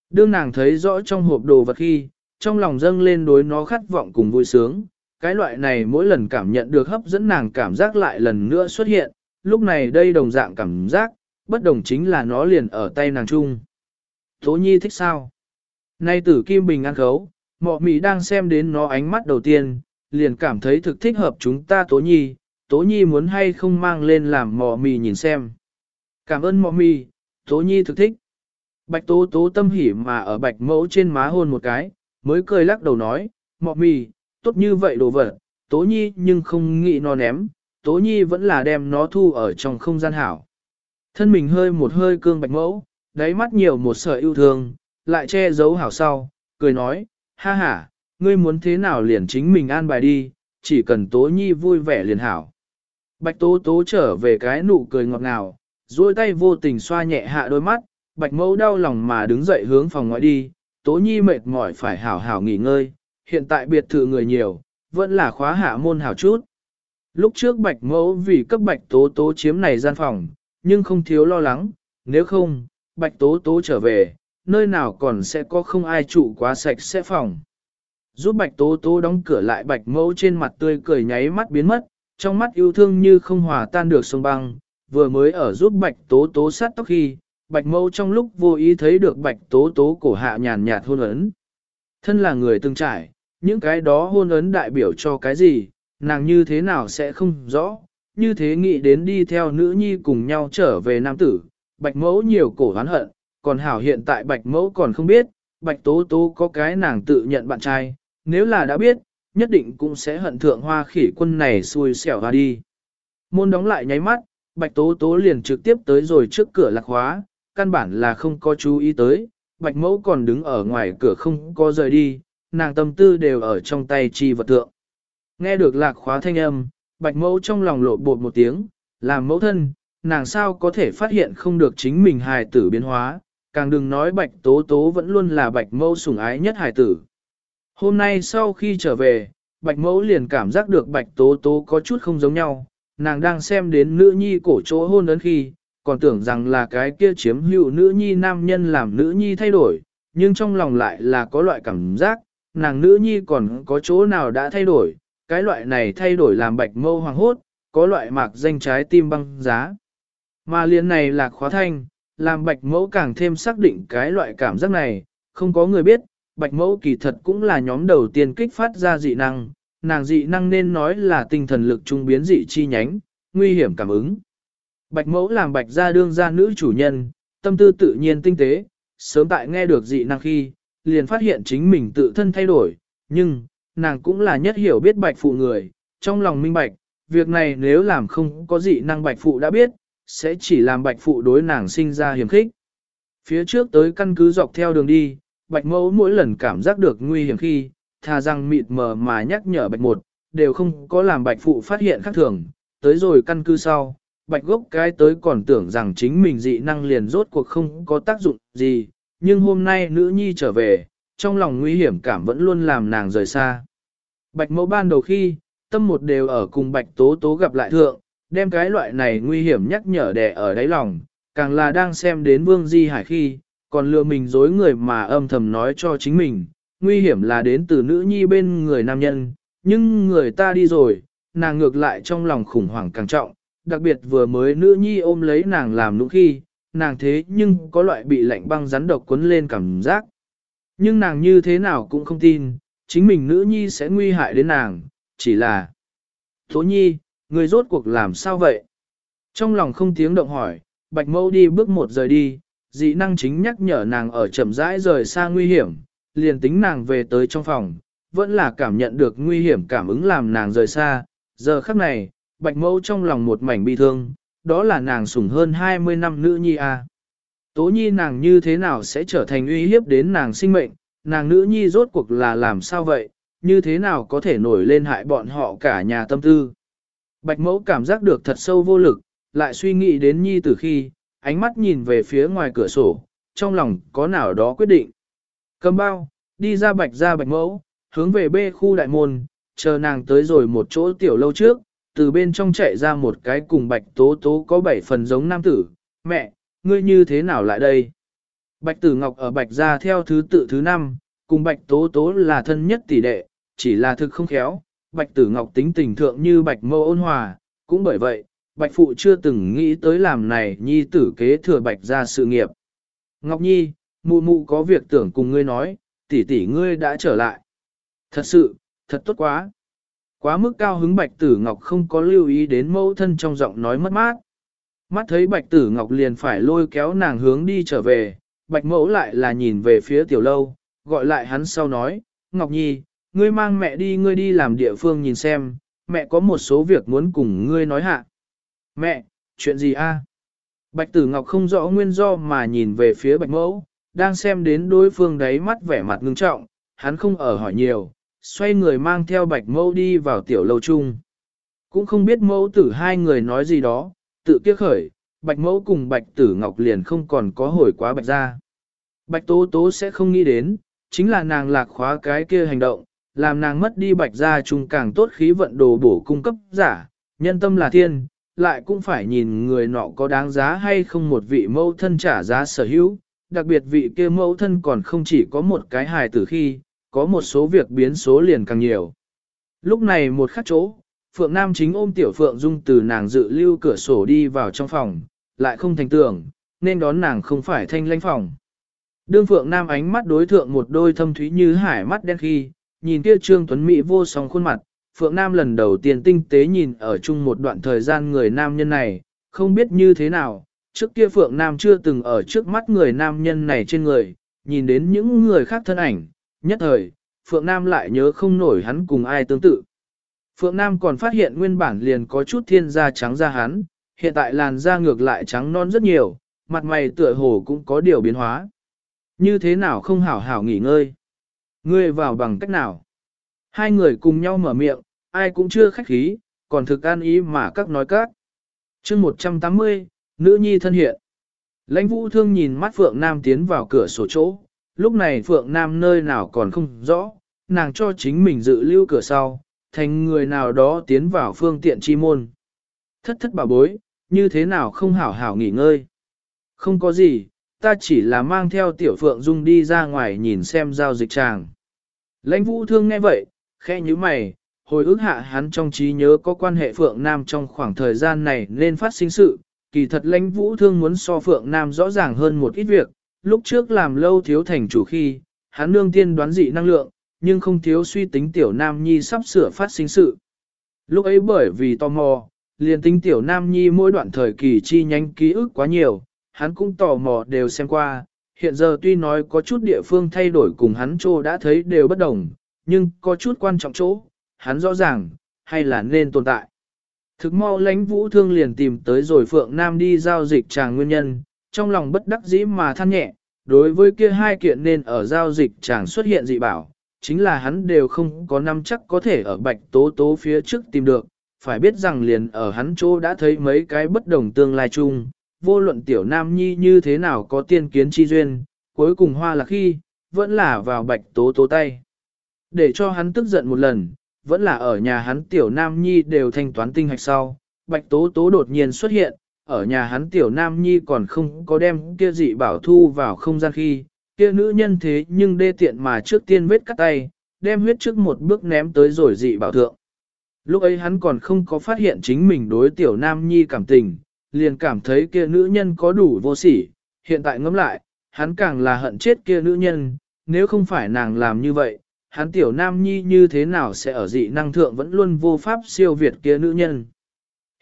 Đương nàng thấy rõ trong hộp đồ vật khi, trong lòng dâng lên đối nó khát vọng cùng vui sướng, cái loại này mỗi lần cảm nhận được hấp dẫn nàng cảm giác lại lần nữa xuất hiện, lúc này đây đồng dạng cảm giác, bất đồng chính là nó liền ở tay nàng chung. Tố nhi thích sao? Nay tử kim bình ăn khấu, mọ mì đang xem đến nó ánh mắt đầu tiên, liền cảm thấy thực thích hợp chúng ta tố nhi, tố nhi muốn hay không mang lên làm mọ mì nhìn xem. Cảm ơn mọ mì, tố nhi thực thích. Bạch tố tố tâm hỉ mà ở bạch mẫu trên má hôn một cái, mới cười lắc đầu nói, mọ mì, tốt như vậy đồ vật, tố nhi nhưng không nghĩ nó ném, tố nhi vẫn là đem nó thu ở trong không gian hảo. Thân mình hơi một hơi cương bạch mẫu, đáy mắt nhiều một sợi yêu thương, lại che giấu hảo sau, cười nói, ha ha, ngươi muốn thế nào liền chính mình an bài đi, chỉ cần tố nhi vui vẻ liền hảo. Bạch tố tố trở về cái nụ cười ngọt ngào, duỗi tay vô tình xoa nhẹ hạ đôi mắt, bạch mẫu đau lòng mà đứng dậy hướng phòng ngoại đi, tố nhi mệt mỏi phải hảo hảo nghỉ ngơi, hiện tại biệt thự người nhiều, vẫn là khóa hạ môn hảo chút. Lúc trước bạch mẫu vì cấp bạch tố tố chiếm này gian phòng, nhưng không thiếu lo lắng, nếu không, bạch tố tố trở về, nơi nào còn sẽ có không ai trụ quá sạch sẽ phòng. Giúp bạch tố tố đóng cửa lại bạch mẫu trên mặt tươi cười nháy mắt biến mất, trong mắt yêu thương như không hòa tan được sông băng, vừa mới ở giúp bạch tố tố sát tóc khi, bạch mẫu trong lúc vô ý thấy được bạch tố tố cổ hạ nhàn nhạt hôn ấn. Thân là người từng trải, những cái đó hôn ấn đại biểu cho cái gì, nàng như thế nào sẽ không rõ, như thế nghĩ đến đi theo nữ nhi cùng nhau trở về nam tử, bạch mẫu nhiều cổ oán hận, còn hảo hiện tại bạch mẫu còn không biết, bạch tố tố có cái nàng tự nhận bạn trai, nếu là đã biết, nhất định cũng sẽ hận thượng hoa khỉ quân này xui xẻo ra đi. Môn đóng lại nháy mắt, bạch tố tố liền trực tiếp tới rồi trước cửa lạc hóa, căn bản là không có chú ý tới, bạch mẫu còn đứng ở ngoài cửa không có rời đi, nàng tâm tư đều ở trong tay chi vật tượng. Nghe được lạc khóa thanh âm, bạch mẫu trong lòng lộ bột một tiếng, làm mẫu thân, nàng sao có thể phát hiện không được chính mình hài tử biến hóa, càng đừng nói bạch tố tố vẫn luôn là bạch mẫu sủng ái nhất hài tử. Hôm nay sau khi trở về, bạch mẫu liền cảm giác được bạch tố tố có chút không giống nhau, nàng đang xem đến nữ nhi cổ chỗ hôn ấn khi, còn tưởng rằng là cái kia chiếm hữu nữ nhi nam nhân làm nữ nhi thay đổi, nhưng trong lòng lại là có loại cảm giác, nàng nữ nhi còn có chỗ nào đã thay đổi, cái loại này thay đổi làm bạch mâu hoàng hốt, có loại mạc danh trái tim băng giá. Mà liền này là khóa thanh, làm bạch mẫu càng thêm xác định cái loại cảm giác này, không có người biết, bạch mẫu kỳ thật cũng là nhóm đầu tiên kích phát ra dị năng, nàng dị năng nên nói là tinh thần lực trung biến dị chi nhánh, nguy hiểm cảm ứng. Bạch mẫu làm bạch gia đương gia nữ chủ nhân, tâm tư tự nhiên tinh tế, sớm tại nghe được dị năng khi, liền phát hiện chính mình tự thân thay đổi, nhưng, nàng cũng là nhất hiểu biết bạch phụ người, trong lòng minh bạch, việc này nếu làm không có dị năng bạch phụ đã biết, sẽ chỉ làm bạch phụ đối nàng sinh ra hiểm khích. Phía trước tới căn cứ dọc theo đường đi, bạch mẫu mỗi lần cảm giác được nguy hiểm khi, thà rằng mịt mờ mà nhắc nhở bạch một, đều không có làm bạch phụ phát hiện khác thường, tới rồi căn cứ sau, bạch gốc cái tới còn tưởng rằng chính mình dị năng liền rốt cuộc không có tác dụng gì, nhưng hôm nay nữ nhi trở về, trong lòng nguy hiểm cảm vẫn luôn làm nàng rời xa. Bạch mẫu ban đầu khi, tâm một đều ở cùng bạch tố tố gặp lại thượng, đem cái loại này nguy hiểm nhắc nhở đè ở đáy lòng, càng là đang xem đến vương di hải khi, còn lừa mình dối người mà âm thầm nói cho chính mình, nguy hiểm là đến từ nữ nhi bên người nam nhân, nhưng người ta đi rồi, nàng ngược lại trong lòng khủng hoảng càng trọng, đặc biệt vừa mới nữ nhi ôm lấy nàng làm nụ khi, nàng thế nhưng có loại bị lạnh băng rắn độc cuốn lên cảm giác. Nhưng nàng như thế nào cũng không tin, chính mình nữ nhi sẽ nguy hại đến nàng, chỉ là Tố nhi, người rốt cuộc làm sao vậy? Trong lòng không tiếng động hỏi, bạch mâu đi bước một rời đi, dị năng chính nhắc nhở nàng ở chậm rãi rời xa nguy hiểm, liền tính nàng về tới trong phòng, vẫn là cảm nhận được nguy hiểm cảm ứng làm nàng rời xa. Giờ khắc này, bạch mâu trong lòng một mảnh bi thương, đó là nàng sủng hơn 20 năm nữ nhi a. À. Tố nhi nàng như thế nào sẽ trở thành uy hiếp đến nàng sinh mệnh, nàng nữ nhi rốt cuộc là làm sao vậy, như thế nào có thể nổi lên hại bọn họ cả nhà tâm tư. Bạch mẫu cảm giác được thật sâu vô lực, lại suy nghĩ đến nhi từ khi, ánh mắt nhìn về phía ngoài cửa sổ, trong lòng có nào đó quyết định. Cầm bao, đi ra bạch ra bạch mẫu, hướng về bê khu đại môn, chờ nàng tới rồi một chỗ tiểu lâu trước, từ bên trong chạy ra một cái cùng bạch tố tố có bảy phần giống nam tử, mẹ, ngươi như thế nào lại đây? Bạch tử ngọc ở bạch ra theo thứ tự thứ năm, cùng bạch tố tố là thân nhất tỷ đệ, chỉ là thực không khéo, bạch tử ngọc tính tình thượng như bạch mâu ôn hòa, cũng bởi vậy, bạch phụ chưa từng nghĩ tới làm này nhi tử kế thừa bạch ra sự nghiệp. Ngọc nhi, mụ mụ có việc tưởng cùng ngươi nói, tỷ tỷ ngươi đã trở lại. Thật sự, thật tốt quá. Quá mức cao hứng bạch tử ngọc không có lưu ý đến mẫu thân trong giọng nói mất mát. Mắt thấy bạch tử ngọc liền phải lôi kéo nàng hướng đi trở về, bạch mẫu lại là nhìn về phía tiểu lâu, gọi lại hắn sau nói, Ngọc Nhi, ngươi mang mẹ đi ngươi đi làm địa phương nhìn xem, mẹ có một số việc muốn cùng ngươi nói hạ. Mẹ, chuyện gì a? Bạch tử Ngọc không rõ nguyên do mà nhìn về phía bạch mẫu, đang xem đến đối phương đấy mắt vẻ mặt ngưng trọng, hắn không ở hỏi nhiều, xoay người mang theo bạch mẫu đi vào tiểu lâu chung. Cũng không biết mẫu tử hai người nói gì đó, tự kiết khởi, bạch mẫu cùng bạch tử ngọc liền không còn có hồi quá bạch ra. Bạch tố tố sẽ không nghĩ đến, chính là nàng lạc khóa cái kia hành động, làm nàng mất đi bạch ra chung càng tốt khí vận đồ bổ cung cấp giả, nhân tâm là thiên, lại cũng phải nhìn người nọ có đáng giá hay không một vị mẫu thân trả giá sở hữu, đặc biệt vị kia mẫu thân còn không chỉ có một cái hài tử khi, có một số việc biến số liền càng nhiều. Lúc này một khắc chỗ, Phượng Nam chính ôm tiểu Phượng Dung từ nàng dự lưu cửa sổ đi vào trong phòng, lại không thành tưởng, nên đón nàng không phải thanh lãnh phòng. Đương Phượng Nam ánh mắt đối thượng một đôi thâm thúy như hải mắt đen khi, nhìn kia Trương Tuấn Mỹ vô song khuôn mặt, Phượng Nam lần đầu tiên tinh tế nhìn ở chung một đoạn thời gian người nam nhân này, không biết như thế nào, trước kia Phượng Nam chưa từng ở trước mắt người nam nhân này trên người, nhìn đến những người khác thân ảnh, nhất thời, Phượng Nam lại nhớ không nổi hắn cùng ai tương tự. Phượng Nam còn phát hiện nguyên bản liền có chút thiên da trắng da hắn, hiện tại làn da ngược lại trắng non rất nhiều, mặt mày tựa hồ cũng có điều biến hóa. Như thế nào không hảo hảo nghỉ ngơi? Ngươi vào bằng cách nào? Hai người cùng nhau mở miệng, ai cũng chưa khách khí, còn thực an ý mà các nói các. chương 180, nữ nhi thân hiện. Lãnh vũ thương nhìn mắt Phượng Nam tiến vào cửa sổ chỗ, lúc này Phượng Nam nơi nào còn không rõ, nàng cho chính mình dự lưu cửa sau, thành người nào đó tiến vào phương tiện chi môn. Thất thất bà bối, như thế nào không hảo hảo nghỉ ngơi. Không có gì, ta chỉ là mang theo tiểu Phượng Dung đi ra ngoài nhìn xem giao dịch chàng. Lãnh vũ thương nghe vậy, khẽ như mày, hồi ức hạ hắn trong trí nhớ có quan hệ Phượng Nam trong khoảng thời gian này nên phát sinh sự, kỳ thật lãnh vũ thương muốn so Phượng Nam rõ ràng hơn một ít việc, lúc trước làm lâu thiếu thành chủ khi, hắn nương tiên đoán dị năng lượng, nhưng không thiếu suy tính tiểu Nam Nhi sắp sửa phát sinh sự. Lúc ấy bởi vì tò mò, liền tính tiểu Nam Nhi mỗi đoạn thời kỳ chi nhánh ký ức quá nhiều, hắn cũng tò mò đều xem qua, hiện giờ tuy nói có chút địa phương thay đổi cùng hắn trô đã thấy đều bất đồng, nhưng có chút quan trọng chỗ, hắn rõ ràng, hay là nên tồn tại. Thực mau lãnh vũ thương liền tìm tới rồi Phượng Nam đi giao dịch tràng nguyên nhân, trong lòng bất đắc dĩ mà than nhẹ, đối với kia hai kiện nên ở giao dịch chẳng xuất hiện dị bảo, chính là hắn đều không có năm chắc có thể ở bạch tố tố phía trước tìm được, phải biết rằng liền ở hắn chỗ đã thấy mấy cái bất đồng tương lai chung, vô luận tiểu nam nhi như thế nào có tiên kiến chi duyên, cuối cùng hoa là khi, vẫn là vào bạch tố tố tay. Để cho hắn tức giận một lần, vẫn là ở nhà hắn tiểu nam nhi đều thanh toán tinh hạch sau, bạch tố tố đột nhiên xuất hiện, ở nhà hắn tiểu nam nhi còn không có đem kia dị bảo thu vào không gian khi, kia nữ nhân thế nhưng đê tiện mà trước tiên vết cắt tay, đem huyết trước một bước ném tới rồi dị bảo thượng. Lúc ấy hắn còn không có phát hiện chính mình đối tiểu nam nhi cảm tình, liền cảm thấy kia nữ nhân có đủ vô sỉ, hiện tại ngẫm lại, hắn càng là hận chết kia nữ nhân, nếu không phải nàng làm như vậy, hắn tiểu nam nhi như thế nào sẽ ở dị năng thượng vẫn luôn vô pháp siêu việt kia nữ nhân.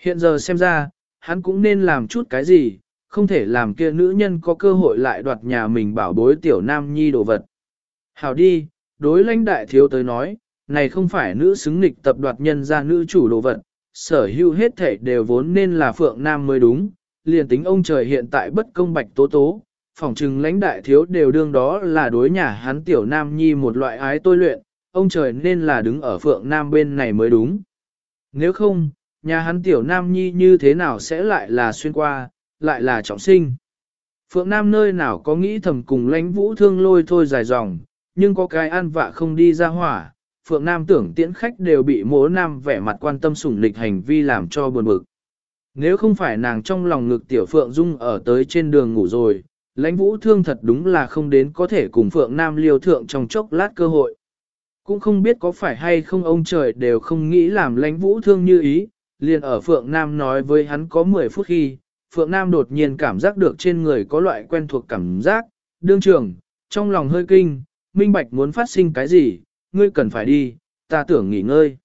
Hiện giờ xem ra, hắn cũng nên làm chút cái gì, không thể làm kia nữ nhân có cơ hội lại đoạt nhà mình bảo bối tiểu nam nhi đồ vật. Hảo đi, đối lãnh đại thiếu tới nói, này không phải nữ xứng nịch tập đoạt nhân ra nữ chủ đồ vật, sở hữu hết thể đều vốn nên là phượng nam mới đúng, liền tính ông trời hiện tại bất công bạch tố tố, phỏng chừng lãnh đại thiếu đều đương đó là đối nhà hắn tiểu nam nhi một loại ái tôi luyện, ông trời nên là đứng ở phượng nam bên này mới đúng. Nếu không, nhà hắn tiểu nam nhi như thế nào sẽ lại là xuyên qua, lại là trọng sinh. Phượng Nam nơi nào có nghĩ thầm cùng lãnh vũ thương lôi thôi dài dòng, nhưng có cái ăn vạ không đi ra hỏa. Phượng Nam tưởng tiễn khách đều bị mố Nam vẻ mặt quan tâm sủng lịch hành vi làm cho buồn bực. Nếu không phải nàng trong lòng ngực tiểu Phượng Dung ở tới trên đường ngủ rồi, lãnh vũ thương thật đúng là không đến có thể cùng Phượng Nam liều thượng trong chốc lát cơ hội. Cũng không biết có phải hay không ông trời đều không nghĩ làm lãnh vũ thương như ý, liền ở Phượng Nam nói với hắn có 10 phút khi, Phượng Nam đột nhiên cảm giác được trên người có loại quen thuộc cảm giác, đương trường, trong lòng hơi kinh, minh bạch muốn phát sinh cái gì, ngươi cần phải đi, ta tưởng nghỉ ngơi.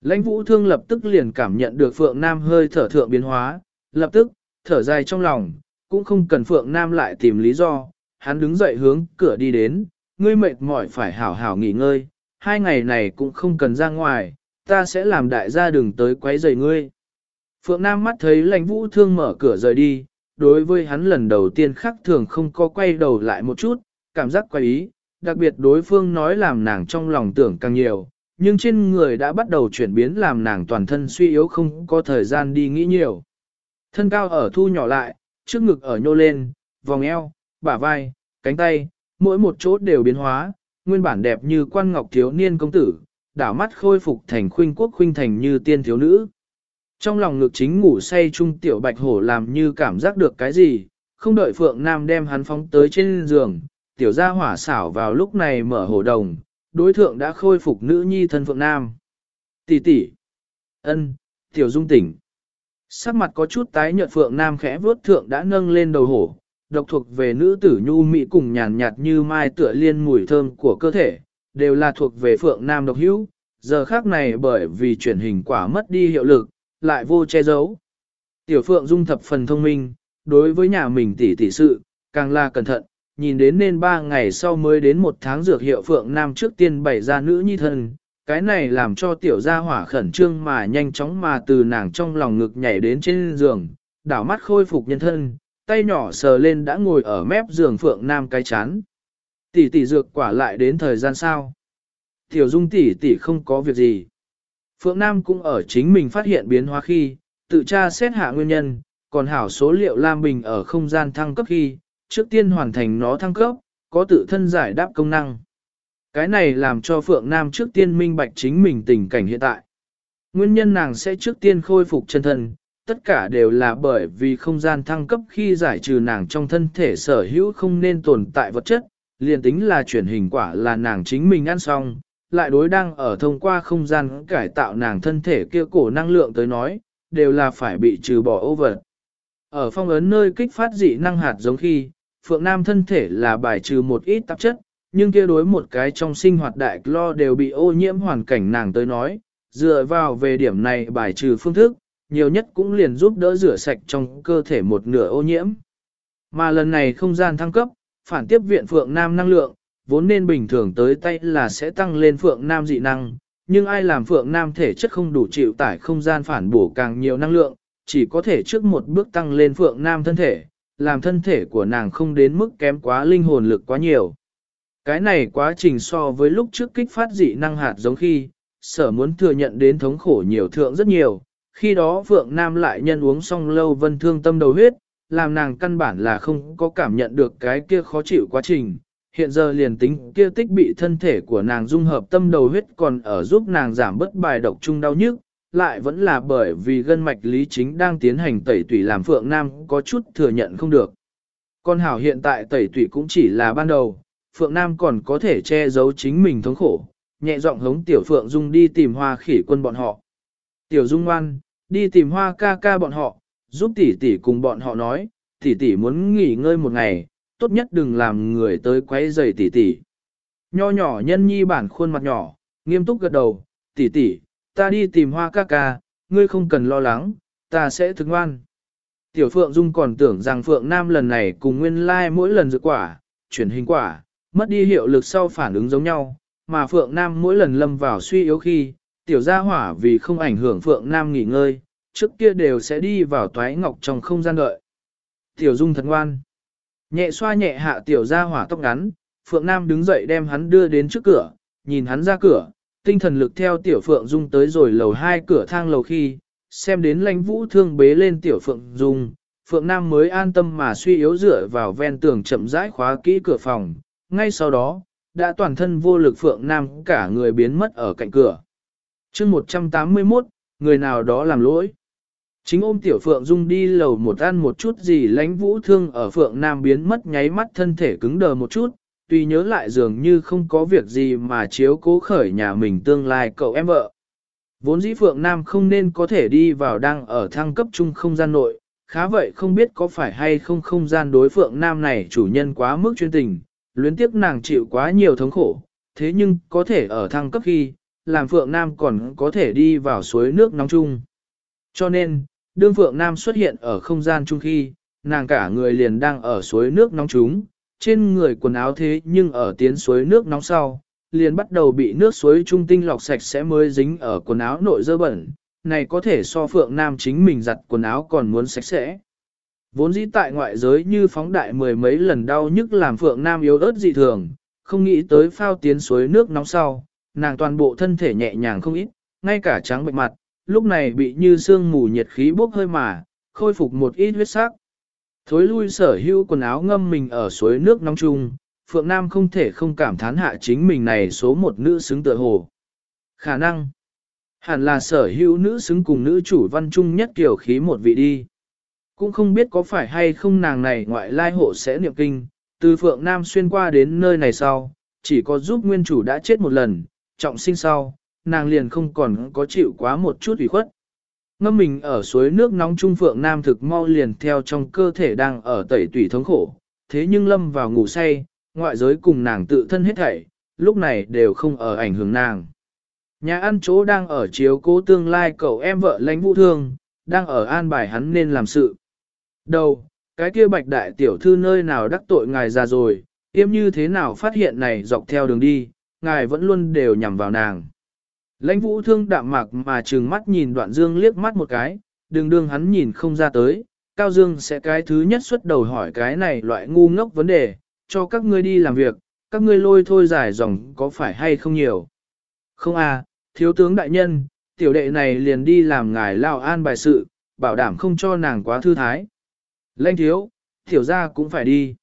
Lãnh vũ thương lập tức liền cảm nhận được Phượng Nam hơi thở thượng biến hóa, lập tức, thở dài trong lòng, cũng không cần Phượng Nam lại tìm lý do, hắn đứng dậy hướng cửa đi đến, ngươi mệt mỏi phải hảo hảo nghỉ ngơi, hai ngày này cũng không cần ra ngoài, ta sẽ làm đại gia đừng tới quấy rầy ngươi. Phượng Nam mắt thấy lãnh vũ thương mở cửa rời đi, đối với hắn lần đầu tiên khắc thường không có quay đầu lại một chút, cảm giác quay ý, đặc biệt đối phương nói làm nàng trong lòng tưởng càng nhiều, nhưng trên người đã bắt đầu chuyển biến làm nàng toàn thân suy yếu không có thời gian đi nghĩ nhiều. Thân cao ở thu nhỏ lại, trước ngực ở nhô lên, vòng eo, bả vai, cánh tay, mỗi một chỗ đều biến hóa, nguyên bản đẹp như quan ngọc thiếu niên công tử, đảo mắt khôi phục thành khuynh quốc khuynh thành như tiên thiếu nữ. Trong lòng ngực chính ngủ say trung tiểu bạch hổ làm như cảm giác được cái gì, không đợi Phượng Nam đem hắn phóng tới trên giường, tiểu gia hỏa xảo vào lúc này mở hổ đồng, đối thượng đã khôi phục nữ nhi thân Phượng Nam. Tỷ tỷ, ân, tiểu dung tỉnh. Sắc mặt có chút tái nhợt Phượng Nam khẽ vuốt thượng đã nâng lên đầu hổ, độc thuộc về nữ tử nhu mỹ cùng nhàn nhạt như mai tựa liên mùi thơm của cơ thể, đều là thuộc về Phượng Nam độc hữu. Giờ khác này bởi vì chuyển hình quả mất đi hiệu lực, lại vô che giấu. Tiểu Phượng Dung thập phần thông minh, đối với nhà mình tỷ tỷ sự, càng là cẩn thận, nhìn đến nên ba ngày sau mới đến một tháng dược hiệu Phượng Nam trước tiên bày ra nữ nhi thân, cái này làm cho tiểu gia hỏa khẩn trương mà nhanh chóng mà từ nàng trong lòng ngực nhảy đến trên giường, đảo mắt khôi phục nhân thân, tay nhỏ sờ lên đã ngồi ở mép giường Phượng Nam cái chán, Tỷ tỷ dược quả lại đến thời gian sao? Tiểu dung tỷ tỷ không có việc gì. Phượng Nam cũng ở chính mình phát hiện biến hóa khi, tự tra xét hạ nguyên nhân, còn hảo số liệu Lam Bình ở không gian thăng cấp khi, trước tiên hoàn thành nó thăng cấp, có tự thân giải đáp công năng. Cái này làm cho Phượng Nam trước tiên minh bạch chính mình tình cảnh hiện tại. Nguyên nhân nàng sẽ trước tiên khôi phục chân thân, tất cả đều là bởi vì không gian thăng cấp khi giải trừ nàng trong thân thể sở hữu không nên tồn tại vật chất, liền tính là chuyển hình quả là nàng chính mình ăn xong, lại đối đang ở thông qua không gian cải tạo nàng thân thể kia cổ năng lượng tới nói, đều là phải bị trừ bỏ over. Ở phong ấn nơi kích phát dị năng hạt giống khi, Phượng Nam thân thể là bài trừ một ít tạp chất, nhưng kia đối một cái trong sinh hoạt đại lo đều bị ô nhiễm hoàn cảnh nàng tới nói, dựa vào về điểm này bài trừ phương thức, nhiều nhất cũng liền giúp đỡ rửa sạch trong cơ thể một nửa ô nhiễm. Mà lần này không gian thăng cấp, phản tiếp viện Phượng Nam năng lượng, vốn nên bình thường tới tay là sẽ tăng lên Phượng Nam dị năng, nhưng ai làm Phượng Nam thể chất không đủ chịu tải không gian phản bổ càng nhiều năng lượng, chỉ có thể trước một bước tăng lên Phượng Nam thân thể, làm thân thể của nàng không đến mức kém quá linh hồn lực quá nhiều. Cái này quá trình so với lúc trước kích phát dị năng hạt giống khi, sở muốn thừa nhận đến thống khổ nhiều thượng rất nhiều, khi đó Phượng Nam lại nhân uống xong lâu vân thương tâm đầu huyết, làm nàng căn bản là không có cảm nhận được cái kia khó chịu quá trình. Hiện giờ liền tính kia tích bị thân thể của nàng dung hợp tâm đầu huyết còn ở giúp nàng giảm bớt bài độc chung đau nhức, lại vẫn là bởi vì gân mạch lý chính đang tiến hành tẩy tủy làm Phượng Nam có chút thừa nhận không được. Con hảo hiện tại tẩy tủy cũng chỉ là ban đầu, Phượng Nam còn có thể che giấu chính mình thống khổ, nhẹ giọng hống Tiểu Phượng Dung đi tìm hoa khỉ quân bọn họ. Tiểu Dung ngoan, đi tìm hoa ca ca bọn họ, giúp tỷ tỷ cùng bọn họ nói, tỷ tỷ muốn nghỉ ngơi một ngày, tốt nhất đừng làm người tới quấy rầy tỷ tỷ. Nho nhỏ nhân nhi bản khuôn mặt nhỏ, nghiêm túc gật đầu, tỷ tỷ, ta đi tìm hoa ca ca, ngươi không cần lo lắng, ta sẽ thức ngoan. Tiểu Phượng Dung còn tưởng rằng Phượng Nam lần này cùng nguyên lai like mỗi lần dược quả, chuyển hình quả, mất đi hiệu lực sau phản ứng giống nhau, mà Phượng Nam mỗi lần lâm vào suy yếu khi, tiểu gia hỏa vì không ảnh hưởng Phượng Nam nghỉ ngơi, trước kia đều sẽ đi vào toái ngọc trong không gian đợi. Tiểu Dung thật ngoan. Nhẹ xoa nhẹ hạ tiểu gia hỏa tóc ngắn, Phượng Nam đứng dậy đem hắn đưa đến trước cửa, nhìn hắn ra cửa, tinh thần lực theo tiểu Phượng Dung tới rồi lầu hai cửa thang lầu khi, xem đến lãnh vũ thương bế lên tiểu Phượng Dung, Phượng Nam mới an tâm mà suy yếu dựa vào ven tường chậm rãi khóa kỹ cửa phòng, ngay sau đó, đã toàn thân vô lực Phượng Nam cả người biến mất ở cạnh cửa. chương 181, người nào đó làm lỗi. Chính ôm tiểu Phượng Dung đi lầu một ăn một chút gì lánh vũ thương ở Phượng Nam biến mất nháy mắt thân thể cứng đờ một chút, tuy nhớ lại dường như không có việc gì mà chiếu cố khởi nhà mình tương lai cậu em vợ. Vốn dĩ Phượng Nam không nên có thể đi vào đang ở thăng cấp chung không gian nội, khá vậy không biết có phải hay không không gian đối Phượng Nam này chủ nhân quá mức chuyên tình, luyến tiếc nàng chịu quá nhiều thống khổ, thế nhưng có thể ở thăng cấp khi, làm Phượng Nam còn có thể đi vào suối nước nóng chung. Cho nên, đương Phượng Nam xuất hiện ở không gian chung khi, nàng cả người liền đang ở suối nước nóng chúng, trên người quần áo thế nhưng ở tiến suối nước nóng sau, liền bắt đầu bị nước suối trung tinh lọc sạch sẽ mới dính ở quần áo nội dơ bẩn, này có thể so Phượng Nam chính mình giặt quần áo còn muốn sạch sẽ. Vốn dĩ tại ngoại giới như phóng đại mười mấy lần đau nhức làm Phượng Nam yếu ớt dị thường, không nghĩ tới phao tiến suối nước nóng sau, nàng toàn bộ thân thể nhẹ nhàng không ít, ngay cả trắng bệnh mặt, lúc này bị như sương mù nhiệt khí bốc hơi mà, khôi phục một ít huyết sắc. Thối lui sở hữu quần áo ngâm mình ở suối nước nóng chung, Phượng Nam không thể không cảm thán hạ chính mình này số một nữ xứng tựa hồ. Khả năng, hẳn là sở hữu nữ xứng cùng nữ chủ văn chung nhất kiểu khí một vị đi. Cũng không biết có phải hay không nàng này ngoại lai hộ sẽ niệm kinh, từ Phượng Nam xuyên qua đến nơi này sau, chỉ có giúp nguyên chủ đã chết một lần, trọng sinh sau, nàng liền không còn có chịu quá một chút ủy khuất. Ngâm mình ở suối nước nóng trung Phượng Nam thực mau liền theo trong cơ thể đang ở tẩy tủy thống khổ, thế nhưng lâm vào ngủ say, ngoại giới cùng nàng tự thân hết thảy, lúc này đều không ở ảnh hưởng nàng. Nhà ăn chỗ đang ở chiếu cố tương lai cậu em vợ lãnh vũ thương, đang ở an bài hắn nên làm sự. Đầu, cái kia bạch đại tiểu thư nơi nào đắc tội ngài ra rồi, yêm như thế nào phát hiện này dọc theo đường đi, ngài vẫn luôn đều nhằm vào nàng. Lãnh vũ thương đạm mạc mà trừng mắt nhìn đoạn dương liếc mắt một cái, đừng đương hắn nhìn không ra tới, Cao Dương sẽ cái thứ nhất xuất đầu hỏi cái này loại ngu ngốc vấn đề, cho các ngươi đi làm việc, các ngươi lôi thôi dài dòng có phải hay không nhiều. Không à, thiếu tướng đại nhân, tiểu đệ này liền đi làm ngài lao an bài sự, bảo đảm không cho nàng quá thư thái. Lanh thiếu, tiểu ra cũng phải đi.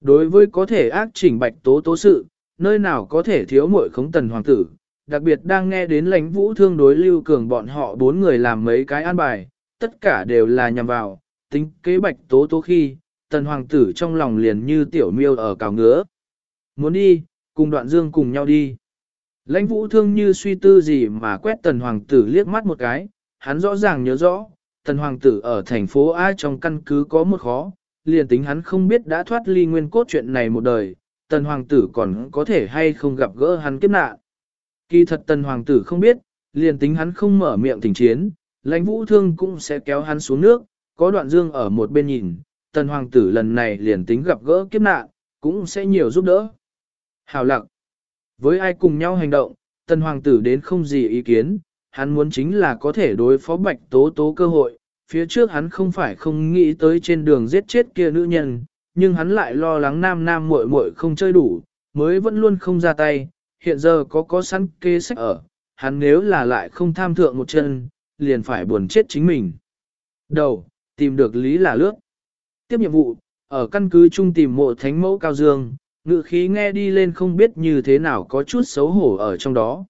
Đối với có thể ác chỉnh bạch tố tố sự, nơi nào có thể thiếu muội khống tần hoàng tử, đặc biệt đang nghe đến lãnh vũ thương đối lưu cường bọn họ bốn người làm mấy cái an bài, tất cả đều là nhằm vào, tính kế bạch tố tố khi, tần hoàng tử trong lòng liền như tiểu miêu ở cào ngứa. Muốn đi, cùng đoạn dương cùng nhau đi. Lãnh vũ thương như suy tư gì mà quét tần hoàng tử liếc mắt một cái, hắn rõ ràng nhớ rõ, tần hoàng tử ở thành phố A trong căn cứ có một khó, liền tính hắn không biết đã thoát ly nguyên cốt chuyện này một đời, tần hoàng tử còn có thể hay không gặp gỡ hắn kiếp nạn. Kỳ thật tần hoàng tử không biết, liền tính hắn không mở miệng thỉnh chiến, lãnh vũ thương cũng sẽ kéo hắn xuống nước, có đoạn dương ở một bên nhìn, tần hoàng tử lần này liền tính gặp gỡ kiếp nạn, cũng sẽ nhiều giúp đỡ. Hào lặng, với ai cùng nhau hành động, tần hoàng tử đến không gì ý kiến, hắn muốn chính là có thể đối phó bạch tố tố cơ hội, phía trước hắn không phải không nghĩ tới trên đường giết chết kia nữ nhân, nhưng hắn lại lo lắng nam nam muội muội không chơi đủ, mới vẫn luôn không ra tay, hiện giờ có có sẵn kê sách ở, hắn nếu là lại không tham thượng một chân, liền phải buồn chết chính mình. Đầu, tìm được lý là lướt. Tiếp nhiệm vụ, ở căn cứ trung tìm mộ thánh mẫu cao dương, ngự khí nghe đi lên không biết như thế nào có chút xấu hổ ở trong đó.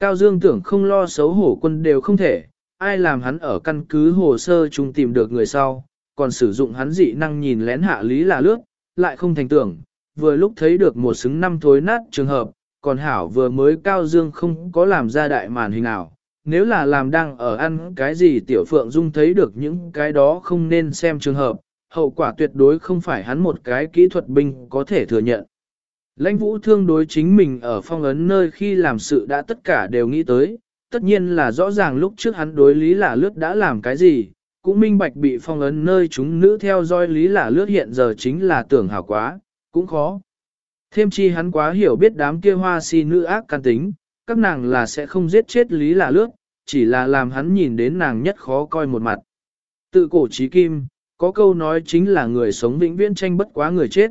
Cao Dương tưởng không lo xấu hổ quân đều không thể, ai làm hắn ở căn cứ hồ sơ trung tìm được người sau, còn sử dụng hắn dị năng nhìn lén hạ lý là lướt, lại không thành tưởng, vừa lúc thấy được một xứng năm thối nát trường hợp, còn hảo vừa mới Cao Dương không có làm ra đại màn hình nào. Nếu là làm đang ở ăn cái gì tiểu phượng dung thấy được những cái đó không nên xem trường hợp, hậu quả tuyệt đối không phải hắn một cái kỹ thuật binh có thể thừa nhận. Lãnh vũ thương đối chính mình ở phong ấn nơi khi làm sự đã tất cả đều nghĩ tới, tất nhiên là rõ ràng lúc trước hắn đối lý là lướt đã làm cái gì, cũng minh bạch bị phong ấn nơi chúng nữ theo dõi lý là lướt hiện giờ chính là tưởng hảo quá, cũng khó. Thêm chi hắn quá hiểu biết đám kia hoa si nữ ác can tính, các nàng là sẽ không giết chết lý là lướt, chỉ là làm hắn nhìn đến nàng nhất khó coi một mặt. Tự cổ trí kim, có câu nói chính là người sống vĩnh viễn tranh bất quá người chết.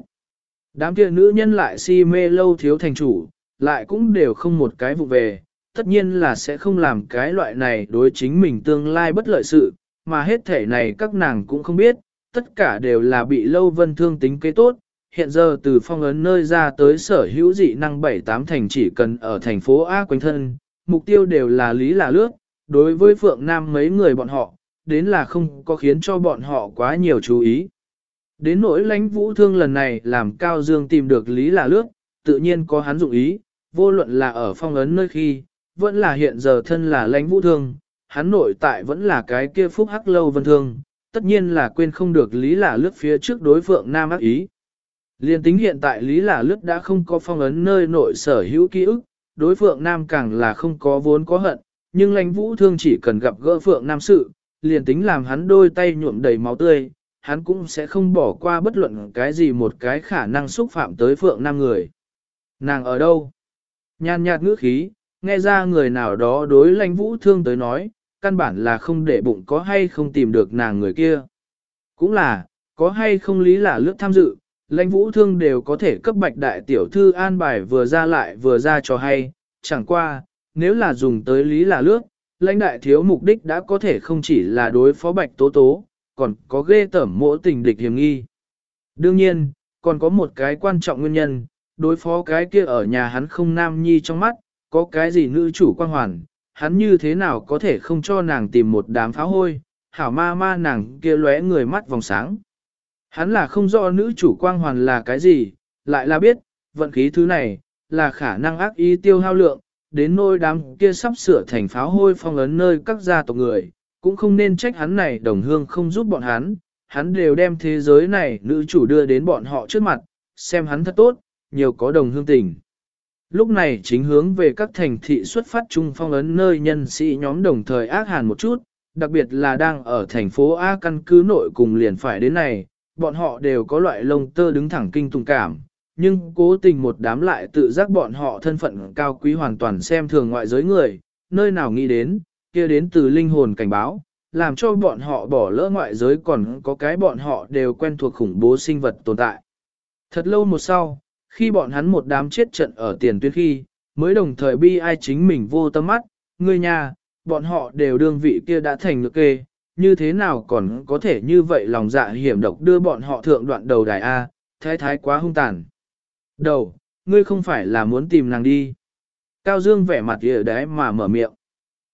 Đám kia nữ nhân lại si mê lâu thiếu thành chủ, lại cũng đều không một cái vụ về, tất nhiên là sẽ không làm cái loại này đối chính mình tương lai bất lợi sự, mà hết thể này các nàng cũng không biết, tất cả đều là bị lâu vân thương tính kế tốt. Hiện giờ từ phong ấn nơi ra tới sở hữu dị năng 7-8 thành chỉ cần ở thành phố A quanh thân, mục tiêu đều là lý là lước, đối với Phượng Nam mấy người bọn họ, đến là không có khiến cho bọn họ quá nhiều chú ý. Đến nỗi lãnh vũ thương lần này làm Cao Dương tìm được Lý là lước, tự nhiên có hắn dụng ý, vô luận là ở phong ấn nơi khi, vẫn là hiện giờ thân là lãnh vũ thương, hắn nội tại vẫn là cái kia phúc hắc lâu vân thương, tất nhiên là quên không được Lý là lướt phía trước đối phượng nam ác ý. Liên tính hiện tại Lý là lướt đã không có phong ấn nơi nội sở hữu ký ức, đối phượng nam càng là không có vốn có hận, nhưng lãnh vũ thương chỉ cần gặp gỡ phượng nam sự, liền tính làm hắn đôi tay nhuộm đầy máu tươi, hắn cũng sẽ không bỏ qua bất luận cái gì một cái khả năng xúc phạm tới phượng nam người. Nàng ở đâu? Nhàn nhạt ngữ khí, nghe ra người nào đó đối lãnh vũ thương tới nói, căn bản là không để bụng có hay không tìm được nàng người kia. Cũng là, có hay không lý là lướt tham dự, lãnh vũ thương đều có thể cấp bạch đại tiểu thư an bài vừa ra lại vừa ra cho hay, chẳng qua, nếu là dùng tới lý là lước, lãnh đại thiếu mục đích đã có thể không chỉ là đối phó bạch tố tố, còn có ghê tởm mỗi tình địch hiểm nghi. Đương nhiên, còn có một cái quan trọng nguyên nhân, đối phó cái kia ở nhà hắn không nam nhi trong mắt, có cái gì nữ chủ quan hoàn, hắn như thế nào có thể không cho nàng tìm một đám pháo hôi, hảo ma ma nàng kia lóe người mắt vòng sáng. Hắn là không rõ nữ chủ quang hoàn là cái gì, lại là biết, vận khí thứ này, là khả năng ác ý tiêu hao lượng, đến nôi đám kia sắp sửa thành pháo hôi phong ấn nơi các gia tộc người, cũng không nên trách hắn này đồng hương không giúp bọn hắn, hắn đều đem thế giới này nữ chủ đưa đến bọn họ trước mặt, xem hắn thật tốt, nhiều có đồng hương tình. Lúc này chính hướng về các thành thị xuất phát trung phong ấn nơi nhân sĩ nhóm đồng thời ác hàn một chút, đặc biệt là đang ở thành phố A căn cứ nội cùng liền phải đến này, bọn họ đều có loại lông tơ đứng thẳng kinh tùng cảm, nhưng cố tình một đám lại tự giác bọn họ thân phận cao quý hoàn toàn xem thường ngoại giới người, nơi nào nghĩ đến, kia đến từ linh hồn cảnh báo, làm cho bọn họ bỏ lỡ ngoại giới còn có cái bọn họ đều quen thuộc khủng bố sinh vật tồn tại. Thật lâu một sau, khi bọn hắn một đám chết trận ở tiền tuyến khi, mới đồng thời bi ai chính mình vô tâm mắt, người nhà, bọn họ đều đương vị kia đã thành ngược kê, như thế nào còn có thể như vậy lòng dạ hiểm độc đưa bọn họ thượng đoạn đầu đài A, thái thái quá hung tàn. Đầu, ngươi không phải là muốn tìm nàng đi. Cao Dương vẻ mặt ở đấy mà mở miệng.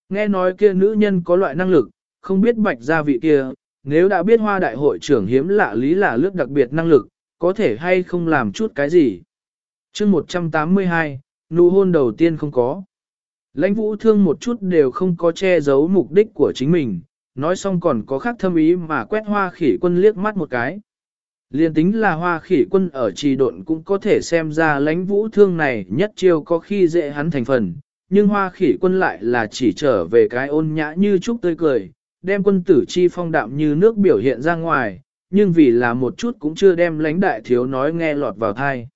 Nghe nói kia nữ nhân có loại năng lực, không biết bạch gia vị kia, nếu đã biết hoa đại hội trưởng hiếm lạ lý là lướt đặc biệt năng lực, có thể hay không làm chút cái gì. chương 182, nụ hôn đầu tiên không có. Lãnh vũ thương một chút đều không có che giấu mục đích của chính mình, nói xong còn có khác thâm ý mà quét hoa khỉ quân liếc mắt một cái. Liên tính là hoa khỉ quân ở trì độn cũng có thể xem ra lãnh vũ thương này nhất chiêu có khi dễ hắn thành phần, nhưng hoa khỉ quân lại là chỉ trở về cái ôn nhã như trúc tươi cười, đem quân tử chi phong đạm như nước biểu hiện ra ngoài, nhưng vì là một chút cũng chưa đem lãnh đại thiếu nói nghe lọt vào thai.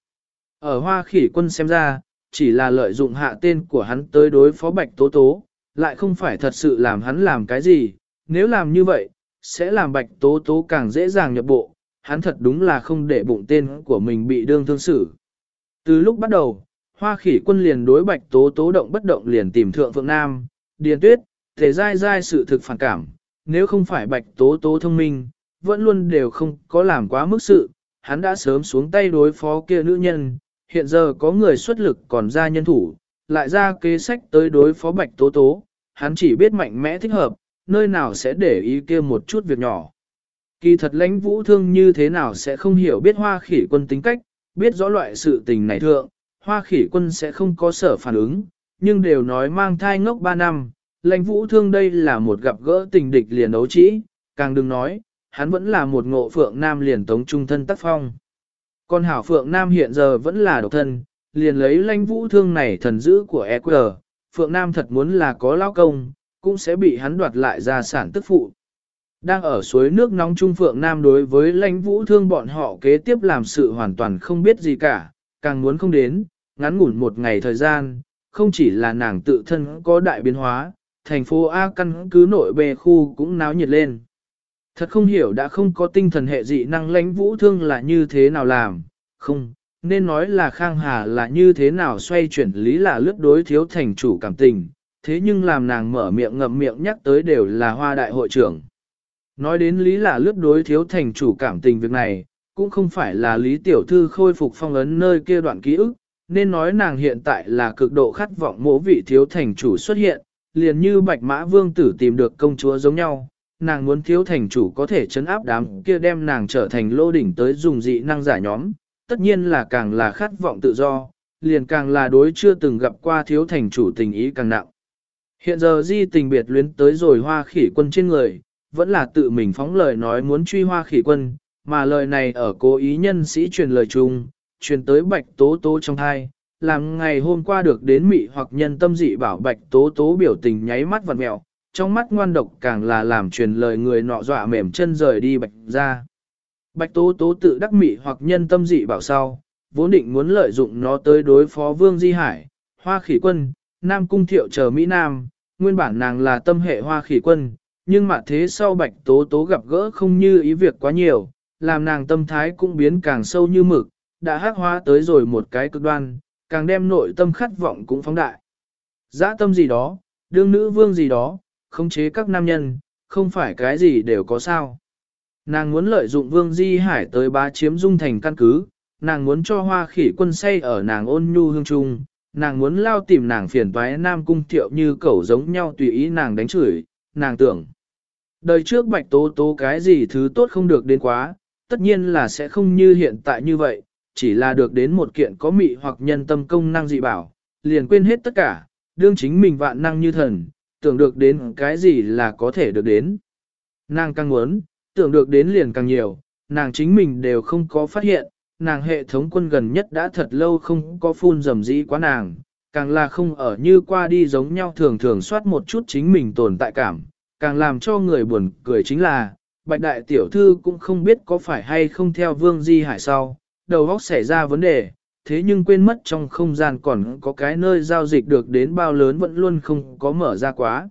Ở hoa khỉ quân xem ra, chỉ là lợi dụng hạ tên của hắn tới đối phó bạch tố tố, lại không phải thật sự làm hắn làm cái gì, nếu làm như vậy, sẽ làm bạch tố tố càng dễ dàng nhập bộ, hắn thật đúng là không để bụng tên của mình bị đương thương xử. Từ lúc bắt đầu, hoa khỉ quân liền đối bạch tố tố động bất động liền tìm thượng phượng nam, điền tuyết, thể dai dai sự thực phản cảm, nếu không phải bạch tố tố thông minh, vẫn luôn đều không có làm quá mức sự, hắn đã sớm xuống tay đối phó kia nữ nhân, hiện giờ có người xuất lực còn ra nhân thủ, lại ra kế sách tới đối phó bạch tố tố, hắn chỉ biết mạnh mẽ thích hợp, nơi nào sẽ để ý kia một chút việc nhỏ. Kỳ thật lãnh vũ thương như thế nào sẽ không hiểu biết hoa khỉ quân tính cách, biết rõ loại sự tình này thượng, hoa khỉ quân sẽ không có sở phản ứng, nhưng đều nói mang thai ngốc 3 năm, lãnh vũ thương đây là một gặp gỡ tình địch liền đấu trĩ, càng đừng nói, hắn vẫn là một ngộ phượng nam liền tống trung thân tác phong. Còn hảo phượng nam hiện giờ vẫn là độc thân, liền lấy lãnh vũ thương này thần dữ của EQ, phượng nam thật muốn là có lao công, cũng sẽ bị hắn đoạt lại gia sản tức phụ. Đang ở suối nước nóng Trung Phượng Nam đối với lãnh vũ thương bọn họ kế tiếp làm sự hoàn toàn không biết gì cả, càng muốn không đến, ngắn ngủn một ngày thời gian, không chỉ là nàng tự thân có đại biến hóa, thành phố A căn cứ nội bề khu cũng náo nhiệt lên. Thật không hiểu đã không có tinh thần hệ dị năng lãnh vũ thương là như thế nào làm, không, nên nói là Khang Hà là như thế nào xoay chuyển lý là lướt đối thiếu thành chủ cảm tình, thế nhưng làm nàng mở miệng ngậm miệng nhắc tới đều là hoa đại hội trưởng. Nói đến lý là lướt đối thiếu thành chủ cảm tình việc này, cũng không phải là lý tiểu thư khôi phục phong ấn nơi kia đoạn ký ức, nên nói nàng hiện tại là cực độ khát vọng mỗ vị thiếu thành chủ xuất hiện, liền như bạch mã vương tử tìm được công chúa giống nhau. Nàng muốn thiếu thành chủ có thể chấn áp đám kia đem nàng trở thành lô đỉnh tới dùng dị năng giả nhóm, tất nhiên là càng là khát vọng tự do, liền càng là đối chưa từng gặp qua thiếu thành chủ tình ý càng nặng. Hiện giờ di tình biệt luyến tới rồi hoa khỉ quân trên người, vẫn là tự mình phóng lời nói muốn truy hoa khỉ quân, mà lời này ở cố ý nhân sĩ truyền lời chung, truyền tới bạch tố tố trong thai, làm ngày hôm qua được đến mị hoặc nhân tâm dị bảo bạch tố tố biểu tình nháy mắt vặt mẹo, trong mắt ngoan độc càng là làm truyền lời người nọ dọa mềm chân rời đi bạch ra. Bạch tố tố tự đắc mị hoặc nhân tâm dị bảo sau, vốn định muốn lợi dụng nó tới đối phó vương di hải, hoa khỉ quân, nam cung thiệu chờ Mỹ Nam, nguyên bản nàng là tâm hệ hoa khỉ quân, nhưng mà thế sau bạch tố tố gặp gỡ không như ý việc quá nhiều, làm nàng tâm thái cũng biến càng sâu như mực, đã hắc hóa tới rồi một cái cực đoan, càng đem nội tâm khát vọng cũng phóng đại. Giã tâm gì đó, đương nữ vương gì đó, khống chế các nam nhân, không phải cái gì đều có sao. Nàng muốn lợi dụng vương di hải tới bá chiếm dung thành căn cứ, nàng muốn cho hoa khỉ quân say ở nàng ôn nhu hương trung, nàng muốn lao tìm nàng phiền toái nam cung thiệu như cẩu giống nhau tùy ý nàng đánh chửi, nàng tưởng. Đời trước bạch tố tố cái gì thứ tốt không được đến quá, tất nhiên là sẽ không như hiện tại như vậy, chỉ là được đến một kiện có mị hoặc nhân tâm công năng dị bảo, liền quên hết tất cả, đương chính mình vạn năng như thần, tưởng được đến cái gì là có thể được đến. Nàng càng muốn, tưởng được đến liền càng nhiều, nàng chính mình đều không có phát hiện, nàng hệ thống quân gần nhất đã thật lâu không có phun dầm dĩ quá nàng, càng là không ở như qua đi giống nhau thường thường soát một chút chính mình tồn tại cảm, càng làm cho người buồn cười chính là, bạch đại tiểu thư cũng không biết có phải hay không theo vương di hải sau, đầu óc xảy ra vấn đề, thế nhưng quên mất trong không gian còn có cái nơi giao dịch được đến bao lớn vẫn luôn không có mở ra quá.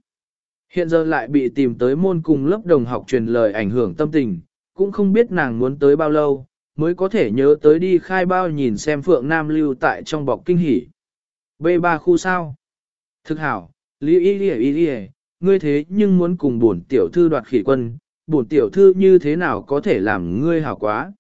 Hiện giờ lại bị tìm tới môn cùng lớp đồng học truyền lời ảnh hưởng tâm tình, cũng không biết nàng muốn tới bao lâu, mới có thể nhớ tới đi khai bao nhìn xem Phượng Nam lưu tại trong bọc kinh hỉ. B3 khu sao? Thực hảo, Lý Y Y Y Y, ngươi thế nhưng muốn cùng bổn tiểu thư đoạt khỉ quân, bổn tiểu thư như thế nào có thể làm ngươi hảo quá?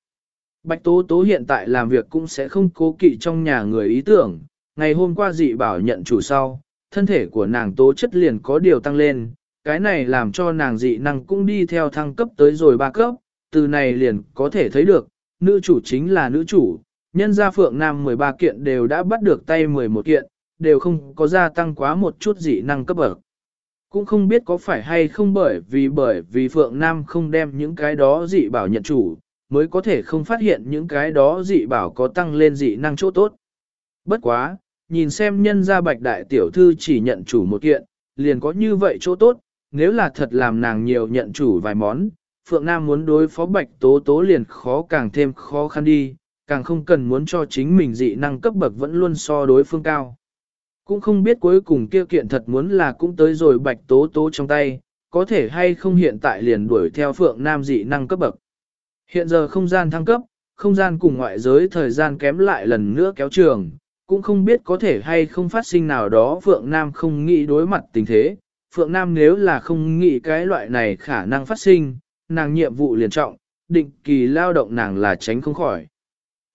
Bạch Tố Tố hiện tại làm việc cũng sẽ không cố kỵ trong nhà người ý tưởng, ngày hôm qua dị bảo nhận chủ sau, thân thể của nàng tố chất liền có điều tăng lên, cái này làm cho nàng dị năng cũng đi theo thăng cấp tới rồi ba cấp, từ này liền có thể thấy được, nữ chủ chính là nữ chủ, nhân gia phượng nam 13 kiện đều đã bắt được tay 11 kiện, đều không có gia tăng quá một chút dị năng cấp bậc. Cũng không biết có phải hay không bởi vì bởi vì Phượng Nam không đem những cái đó dị bảo nhận chủ, mới có thể không phát hiện những cái đó dị bảo có tăng lên dị năng chỗ tốt. Bất quá, nhìn xem nhân gia bạch đại tiểu thư chỉ nhận chủ một kiện, liền có như vậy chỗ tốt, nếu là thật làm nàng nhiều nhận chủ vài món, Phượng Nam muốn đối phó bạch tố tố liền khó càng thêm khó khăn đi, càng không cần muốn cho chính mình dị năng cấp bậc vẫn luôn so đối phương cao. Cũng không biết cuối cùng kia kiện thật muốn là cũng tới rồi bạch tố tố trong tay, có thể hay không hiện tại liền đuổi theo Phượng Nam dị năng cấp bậc. Hiện giờ không gian thăng cấp, không gian cùng ngoại giới thời gian kém lại lần nữa kéo trường, cũng không biết có thể hay không phát sinh nào đó Phượng Nam không nghĩ đối mặt tình thế. Phượng Nam nếu là không nghĩ cái loại này khả năng phát sinh, nàng nhiệm vụ liền trọng, định kỳ lao động nàng là tránh không khỏi.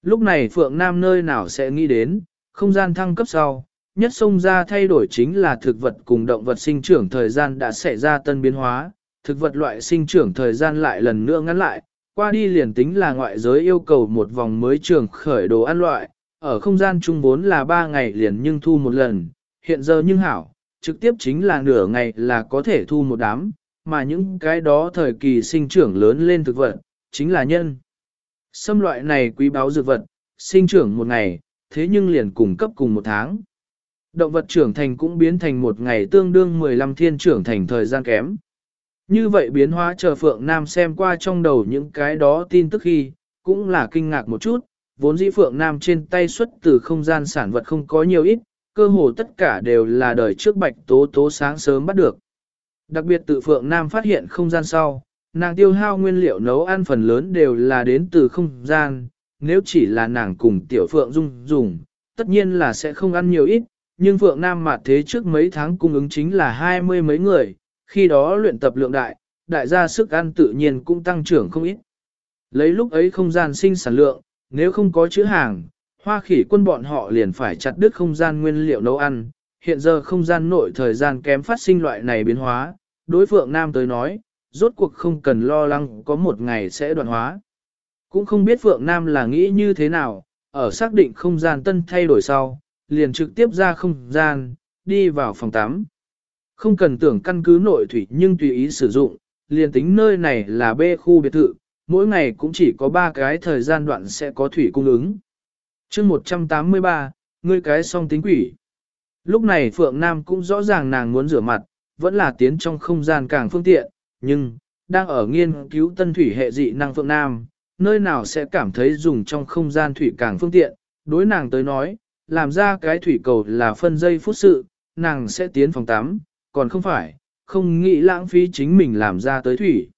Lúc này Phượng Nam nơi nào sẽ nghĩ đến, không gian thăng cấp sau, nhất sông ra thay đổi chính là thực vật cùng động vật sinh trưởng thời gian đã xảy ra tân biến hóa, thực vật loại sinh trưởng thời gian lại lần nữa ngắn lại, qua đi liền tính là ngoại giới yêu cầu một vòng mới trường khởi đồ ăn loại, ở không gian chung vốn là 3 ngày liền nhưng thu một lần, hiện giờ nhưng hảo, trực tiếp chính là nửa ngày là có thể thu một đám, mà những cái đó thời kỳ sinh trưởng lớn lên thực vật, chính là nhân. Xâm loại này quý báo dược vật, sinh trưởng một ngày, thế nhưng liền cùng cấp cùng một tháng. Động vật trưởng thành cũng biến thành một ngày tương đương 15 thiên trưởng thành thời gian kém. Như vậy biến hóa chờ Phượng Nam xem qua trong đầu những cái đó tin tức khi, cũng là kinh ngạc một chút, vốn dĩ Phượng Nam trên tay xuất từ không gian sản vật không có nhiều ít, cơ hồ tất cả đều là đời trước bạch tố tố sáng sớm bắt được. Đặc biệt tự Phượng Nam phát hiện không gian sau, nàng tiêu hao nguyên liệu nấu ăn phần lớn đều là đến từ không gian, nếu chỉ là nàng cùng tiểu Phượng dung dùng, tất nhiên là sẽ không ăn nhiều ít, nhưng Phượng Nam mặt thế trước mấy tháng cung ứng chính là hai mươi mấy người, khi đó luyện tập lượng đại, đại gia sức ăn tự nhiên cũng tăng trưởng không ít. Lấy lúc ấy không gian sinh sản lượng, nếu không có chữ hàng, hoa khỉ quân bọn họ liền phải chặt đứt không gian nguyên liệu nấu ăn, hiện giờ không gian nội thời gian kém phát sinh loại này biến hóa, đối phượng nam tới nói, rốt cuộc không cần lo lắng có một ngày sẽ đoạn hóa. Cũng không biết phượng nam là nghĩ như thế nào, ở xác định không gian tân thay đổi sau, liền trực tiếp ra không gian, đi vào phòng tắm. Không cần tưởng căn cứ nội thủy nhưng tùy ý sử dụng, liền tính nơi này là bê khu biệt thự, mỗi ngày cũng chỉ có 3 cái thời gian đoạn sẽ có thủy cung ứng. chương 183, ngươi cái song tính quỷ. Lúc này Phượng Nam cũng rõ ràng nàng muốn rửa mặt, vẫn là tiến trong không gian càng phương tiện, nhưng, đang ở nghiên cứu tân thủy hệ dị năng Phượng Nam, nơi nào sẽ cảm thấy dùng trong không gian thủy càng phương tiện, đối nàng tới nói, làm ra cái thủy cầu là phân giây phút sự, nàng sẽ tiến phòng tắm, còn không phải, không nghĩ lãng phí chính mình làm ra tới thủy.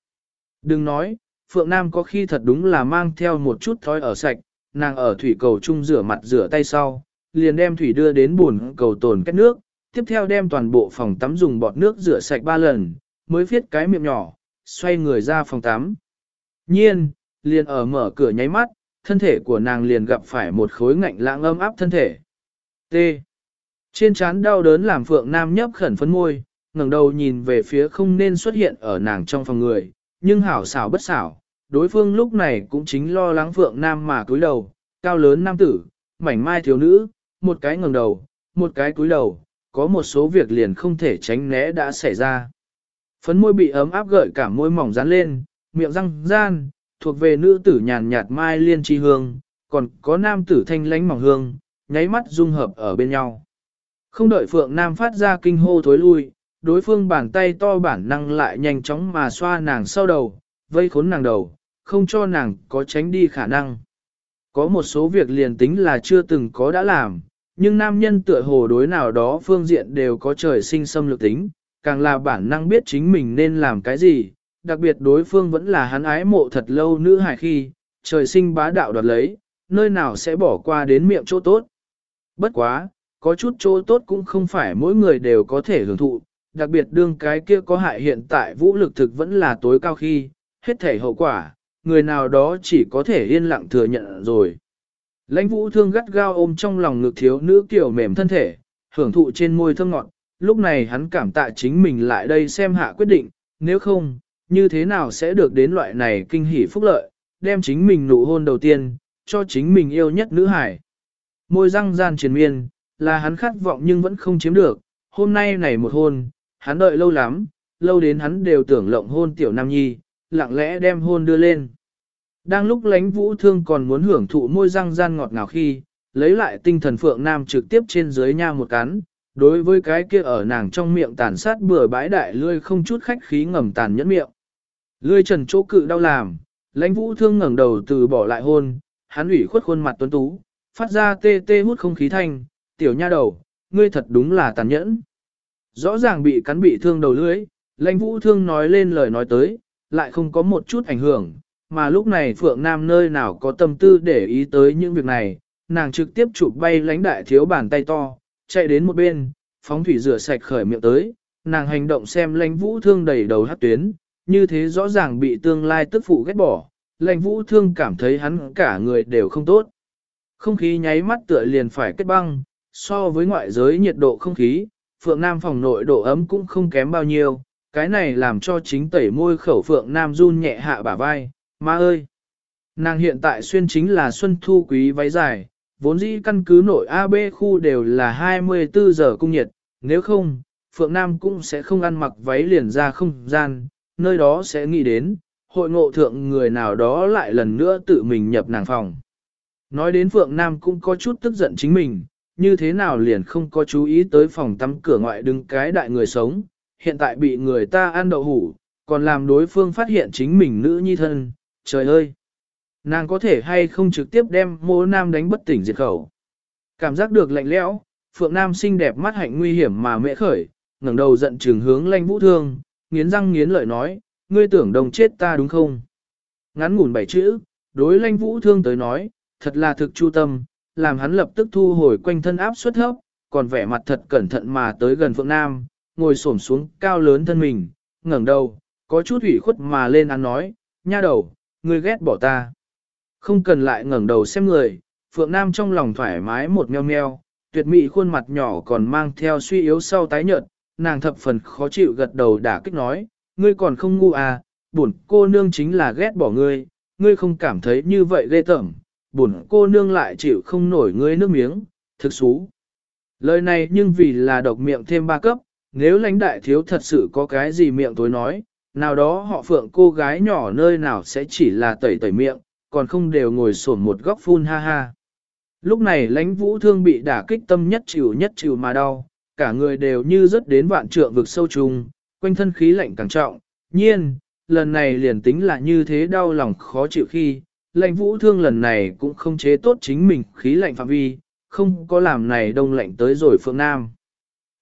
Đừng nói, Phượng Nam có khi thật đúng là mang theo một chút thói ở sạch, nàng ở thủy cầu chung rửa mặt rửa tay sau, liền đem thủy đưa đến bồn cầu tồn cách nước, tiếp theo đem toàn bộ phòng tắm dùng bọt nước rửa sạch ba lần, mới viết cái miệng nhỏ, xoay người ra phòng tắm. Nhiên, liền ở mở cửa nháy mắt, thân thể của nàng liền gặp phải một khối ngạnh lãng âm áp thân thể. T. Trên trán đau đớn làm Phượng Nam nhấp khẩn phấn môi, ngẩng đầu nhìn về phía không nên xuất hiện ở nàng trong phòng người, nhưng hảo xảo bất xảo, đối phương lúc này cũng chính lo lắng Phượng Nam mà cúi đầu, cao lớn nam tử, mảnh mai thiếu nữ, một cái ngẩng đầu, một cái cúi đầu, có một số việc liền không thể tránh né đã xảy ra. Phấn môi bị ấm áp gợi cả môi mỏng dán lên, miệng răng gian, thuộc về nữ tử nhàn nhạt mai liên chi hương, còn có nam tử thanh lánh mỏng hương, nháy mắt dung hợp ở bên nhau. Không đợi Phượng Nam phát ra kinh hô thối lui, đối phương bàn tay to bản năng lại nhanh chóng mà xoa nàng sau đầu, vây khốn nàng đầu, không cho nàng có tránh đi khả năng. Có một số việc liền tính là chưa từng có đã làm, nhưng nam nhân tựa hồ đối nào đó phương diện đều có trời sinh xâm lược tính, càng là bản năng biết chính mình nên làm cái gì, đặc biệt đối phương vẫn là hắn ái mộ thật lâu nữ hài khi, trời sinh bá đạo đoạt lấy, nơi nào sẽ bỏ qua đến miệng chỗ tốt. Bất quá, có chút chỗ tốt cũng không phải mỗi người đều có thể hưởng thụ, đặc biệt đương cái kia có hại hiện tại vũ lực thực vẫn là tối cao khi, hết thể hậu quả, người nào đó chỉ có thể yên lặng thừa nhận rồi. Lãnh vũ thương gắt gao ôm trong lòng ngực thiếu nữ kiểu mềm thân thể, hưởng thụ trên môi thơm ngọt, lúc này hắn cảm tạ chính mình lại đây xem hạ quyết định, nếu không, như thế nào sẽ được đến loại này kinh hỉ phúc lợi, đem chính mình nụ hôn đầu tiên, cho chính mình yêu nhất nữ hải. Môi răng gian triền miên, là hắn khát vọng nhưng vẫn không chiếm được, hôm nay này một hôn, hắn đợi lâu lắm, lâu đến hắn đều tưởng lộng hôn tiểu nam nhi, lặng lẽ đem hôn đưa lên. Đang lúc lánh vũ thương còn muốn hưởng thụ môi răng gian ngọt ngào khi, lấy lại tinh thần phượng nam trực tiếp trên dưới nha một cắn, đối với cái kia ở nàng trong miệng tàn sát bừa bãi đại lươi không chút khách khí ngầm tàn nhẫn miệng. Lươi trần chỗ cự đau làm, lãnh vũ thương ngẩng đầu từ bỏ lại hôn, hắn ủy khuất khuôn mặt tuấn tú, phát ra tê tê hút không khí thanh, tiểu nha đầu, ngươi thật đúng là tàn nhẫn. Rõ ràng bị cắn bị thương đầu lưỡi, lãnh vũ thương nói lên lời nói tới, lại không có một chút ảnh hưởng, mà lúc này Phượng Nam nơi nào có tâm tư để ý tới những việc này, nàng trực tiếp chụp bay lãnh đại thiếu bàn tay to, chạy đến một bên, phóng thủy rửa sạch khởi miệng tới, nàng hành động xem lãnh vũ thương đầy đầu hát tuyến, như thế rõ ràng bị tương lai tức phụ ghét bỏ, lãnh vũ thương cảm thấy hắn cả người đều không tốt. Không khí nháy mắt tựa liền phải kết băng, so với ngoại giới nhiệt độ không khí, Phượng Nam phòng nội độ ấm cũng không kém bao nhiêu, cái này làm cho chính tẩy môi khẩu Phượng Nam run nhẹ hạ bả vai, ma ơi! Nàng hiện tại xuyên chính là xuân thu quý váy dài, vốn dĩ căn cứ nội AB khu đều là 24 giờ cung nhiệt, nếu không, Phượng Nam cũng sẽ không ăn mặc váy liền ra không gian, nơi đó sẽ nghĩ đến, hội ngộ thượng người nào đó lại lần nữa tự mình nhập nàng phòng. Nói đến Phượng Nam cũng có chút tức giận chính mình, như thế nào liền không có chú ý tới phòng tắm cửa ngoại đứng cái đại người sống, hiện tại bị người ta ăn đậu hủ, còn làm đối phương phát hiện chính mình nữ nhi thân, trời ơi! Nàng có thể hay không trực tiếp đem mô nam đánh bất tỉnh diệt khẩu. Cảm giác được lạnh lẽo, Phượng Nam xinh đẹp mắt hạnh nguy hiểm mà mễ khởi, ngẩng đầu giận trừng hướng lanh vũ thương, nghiến răng nghiến lợi nói, ngươi tưởng đồng chết ta đúng không? Ngắn ngủn bảy chữ, đối lanh vũ thương tới nói, thật là thực chu tâm, làm hắn lập tức thu hồi quanh thân áp suất hấp, còn vẻ mặt thật cẩn thận mà tới gần Phượng Nam, ngồi xổm xuống cao lớn thân mình, ngẩng đầu, có chút ủy khuất mà lên ăn nói, nha đầu, ngươi ghét bỏ ta. Không cần lại ngẩng đầu xem người, Phượng Nam trong lòng thoải mái một meo meo, tuyệt mỹ khuôn mặt nhỏ còn mang theo suy yếu sau tái nhợt, nàng thập phần khó chịu gật đầu đả kích nói, ngươi còn không ngu à, buồn cô nương chính là ghét bỏ ngươi, ngươi không cảm thấy như vậy ghê tởm, buồn cô nương lại chịu không nổi ngươi nước miếng, thực xú. Lời này nhưng vì là độc miệng thêm ba cấp, nếu lãnh đại thiếu thật sự có cái gì miệng tối nói, nào đó họ phượng cô gái nhỏ nơi nào sẽ chỉ là tẩy tẩy miệng, còn không đều ngồi sổn một góc phun ha ha. Lúc này lãnh vũ thương bị đả kích tâm nhất chịu nhất chịu mà đau, cả người đều như rớt đến vạn trượng vực sâu trùng, quanh thân khí lạnh càng trọng, nhiên, lần này liền tính là như thế đau lòng khó chịu khi, lãnh vũ thương lần này cũng không chế tốt chính mình khí lạnh phạm vi, không có làm này đông lạnh tới rồi phương Nam.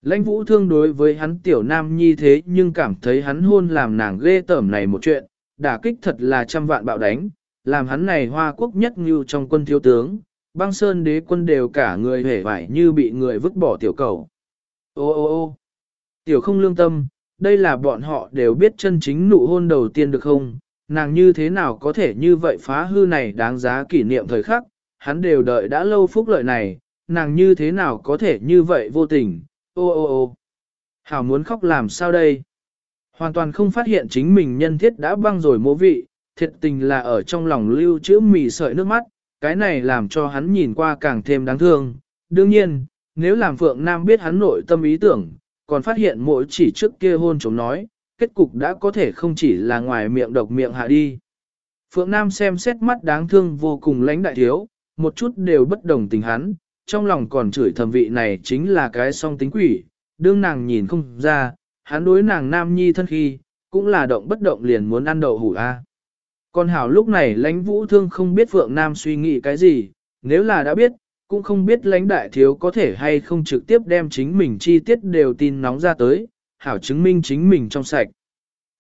Lãnh vũ thương đối với hắn tiểu nam nhi thế nhưng cảm thấy hắn hôn làm nàng ghê tởm này một chuyện, đả kích thật là trăm vạn bạo đánh, làm hắn này hoa quốc nhất như trong quân thiếu tướng, băng sơn đế quân đều cả người hể vải như bị người vứt bỏ tiểu cầu. Ô ô ô tiểu không lương tâm, đây là bọn họ đều biết chân chính nụ hôn đầu tiên được không, nàng như thế nào có thể như vậy phá hư này đáng giá kỷ niệm thời khắc, hắn đều đợi đã lâu phúc lợi này, nàng như thế nào có thể như vậy vô tình, ô ô ô. Hảo muốn khóc làm sao đây? Hoàn toàn không phát hiện chính mình nhân thiết đã băng rồi mô vị, thiệt tình là ở trong lòng lưu trữ mì sợi nước mắt, cái này làm cho hắn nhìn qua càng thêm đáng thương. Đương nhiên, nếu làm Phượng Nam biết hắn nội tâm ý tưởng, còn phát hiện mỗi chỉ trước kia hôn chống nói, kết cục đã có thể không chỉ là ngoài miệng độc miệng hạ đi. Phượng Nam xem xét mắt đáng thương vô cùng lãnh đại thiếu, một chút đều bất đồng tình hắn, trong lòng còn chửi thầm vị này chính là cái song tính quỷ, đương nàng nhìn không ra, hắn đối nàng nam nhi thân khi, cũng là động bất động liền muốn ăn đậu hủ a. Còn hảo lúc này lãnh vũ thương không biết Phượng Nam suy nghĩ cái gì, nếu là đã biết, cũng không biết lãnh đại thiếu có thể hay không trực tiếp đem chính mình chi tiết đều tin nóng ra tới, hảo chứng minh chính mình trong sạch.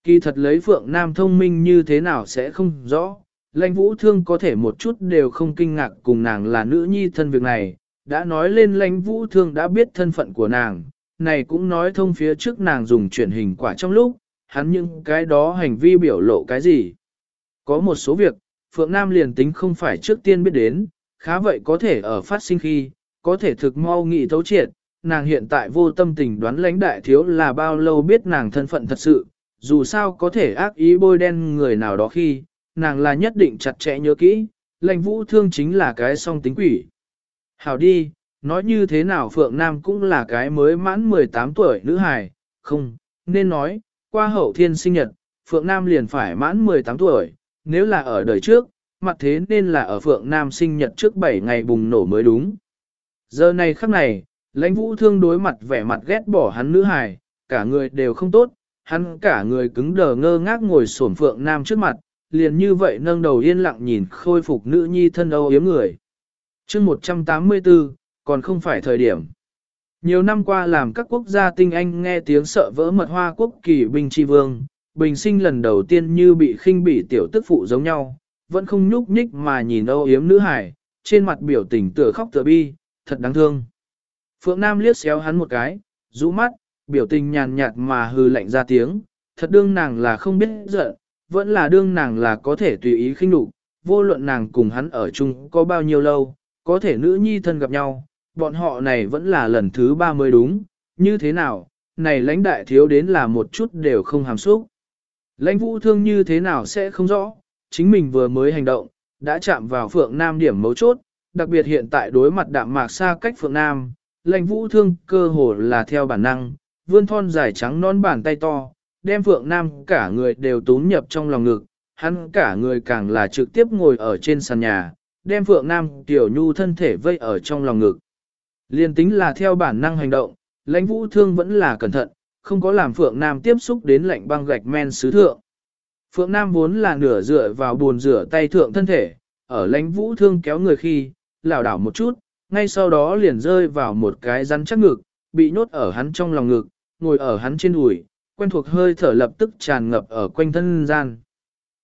Kỳ thật lấy Phượng Nam thông minh như thế nào sẽ không rõ, lãnh vũ thương có thể một chút đều không kinh ngạc cùng nàng là nữ nhi thân việc này, đã nói lên lãnh vũ thương đã biết thân phận của nàng, này cũng nói thông phía trước nàng dùng chuyển hình quả trong lúc, hắn những cái đó hành vi biểu lộ cái gì. Có một số việc, Phượng Nam liền tính không phải trước tiên biết đến, khá vậy có thể ở phát sinh khi, có thể thực mau nghị thấu triệt, nàng hiện tại vô tâm tình đoán lãnh đại thiếu là bao lâu biết nàng thân phận thật sự, dù sao có thể ác ý bôi đen người nào đó khi, nàng là nhất định chặt chẽ nhớ kỹ, lãnh vũ thương chính là cái song tính quỷ. Hảo đi, nói như thế nào Phượng Nam cũng là cái mới mãn 18 tuổi nữ hài, không, nên nói, qua hậu thiên sinh nhật, Phượng Nam liền phải mãn 18 tuổi, nếu là ở đời trước, mặt thế nên là ở Phượng Nam sinh nhật trước 7 ngày bùng nổ mới đúng. Giờ này khắc này, lãnh vũ thương đối mặt vẻ mặt ghét bỏ hắn nữ hài, cả người đều không tốt, hắn cả người cứng đờ ngơ ngác ngồi sổn Phượng Nam trước mặt, liền như vậy nâng đầu yên lặng nhìn khôi phục nữ nhi thân âu yếm người chương 184, còn không phải thời điểm. Nhiều năm qua làm các quốc gia tinh anh nghe tiếng sợ vỡ mật hoa quốc kỳ binh tri vương, bình sinh lần đầu tiên như bị khinh bị tiểu tức phụ giống nhau, vẫn không nhúc nhích mà nhìn âu yếm nữ hải, trên mặt biểu tình tựa khóc tựa bi, thật đáng thương. Phượng Nam liếc xéo hắn một cái, rũ mắt, biểu tình nhàn nhạt mà hư lạnh ra tiếng, thật đương nàng là không biết giận, vẫn là đương nàng là có thể tùy ý khinh đủ, vô luận nàng cùng hắn ở chung có bao nhiêu lâu, có thể nữ nhi thân gặp nhau, bọn họ này vẫn là lần thứ ba mới đúng, như thế nào, này lãnh đại thiếu đến là một chút đều không hàm xúc. Lãnh vũ thương như thế nào sẽ không rõ, chính mình vừa mới hành động, đã chạm vào Phượng Nam điểm mấu chốt, đặc biệt hiện tại đối mặt đạm mạc xa cách Phượng Nam, lãnh vũ thương cơ hồ là theo bản năng, vươn thon dài trắng non bàn tay to, đem Phượng Nam cả người đều túm nhập trong lòng ngực, hắn cả người càng là trực tiếp ngồi ở trên sàn nhà, đem Phượng Nam tiểu nhu thân thể vây ở trong lòng ngực. Liên tính là theo bản năng hành động, lãnh vũ thương vẫn là cẩn thận, không có làm Phượng Nam tiếp xúc đến lạnh băng gạch men sứ thượng. Phượng Nam vốn là nửa dựa vào buồn rửa tay thượng thân thể, ở lãnh vũ thương kéo người khi, lảo đảo một chút, ngay sau đó liền rơi vào một cái rắn chắc ngực, bị nhốt ở hắn trong lòng ngực, ngồi ở hắn trên đùi, quen thuộc hơi thở lập tức tràn ngập ở quanh thân gian.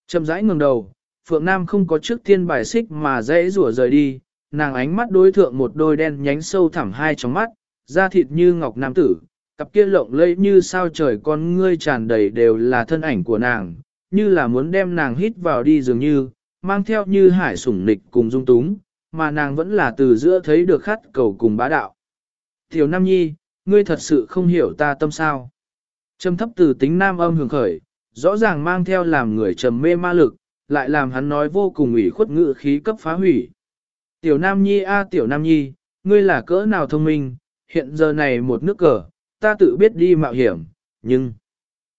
Chậm rãi ngừng đầu, Phượng Nam không có trước tiên bài xích mà dễ rủa rời đi, nàng ánh mắt đối thượng một đôi đen nhánh sâu thẳm hai trong mắt, da thịt như ngọc nam tử, cặp kia lộng lẫy như sao trời con ngươi tràn đầy đều là thân ảnh của nàng, như là muốn đem nàng hít vào đi dường như, mang theo như hải sủng nịch cùng dung túng, mà nàng vẫn là từ giữa thấy được khát cầu cùng bá đạo. Tiểu Nam Nhi, ngươi thật sự không hiểu ta tâm sao. Trầm thấp từ tính nam âm hưởng khởi, rõ ràng mang theo làm người trầm mê ma lực, lại làm hắn nói vô cùng ủy khuất ngự khí cấp phá hủy. Tiểu Nam Nhi a Tiểu Nam Nhi, ngươi là cỡ nào thông minh, hiện giờ này một nước cờ, ta tự biết đi mạo hiểm, nhưng...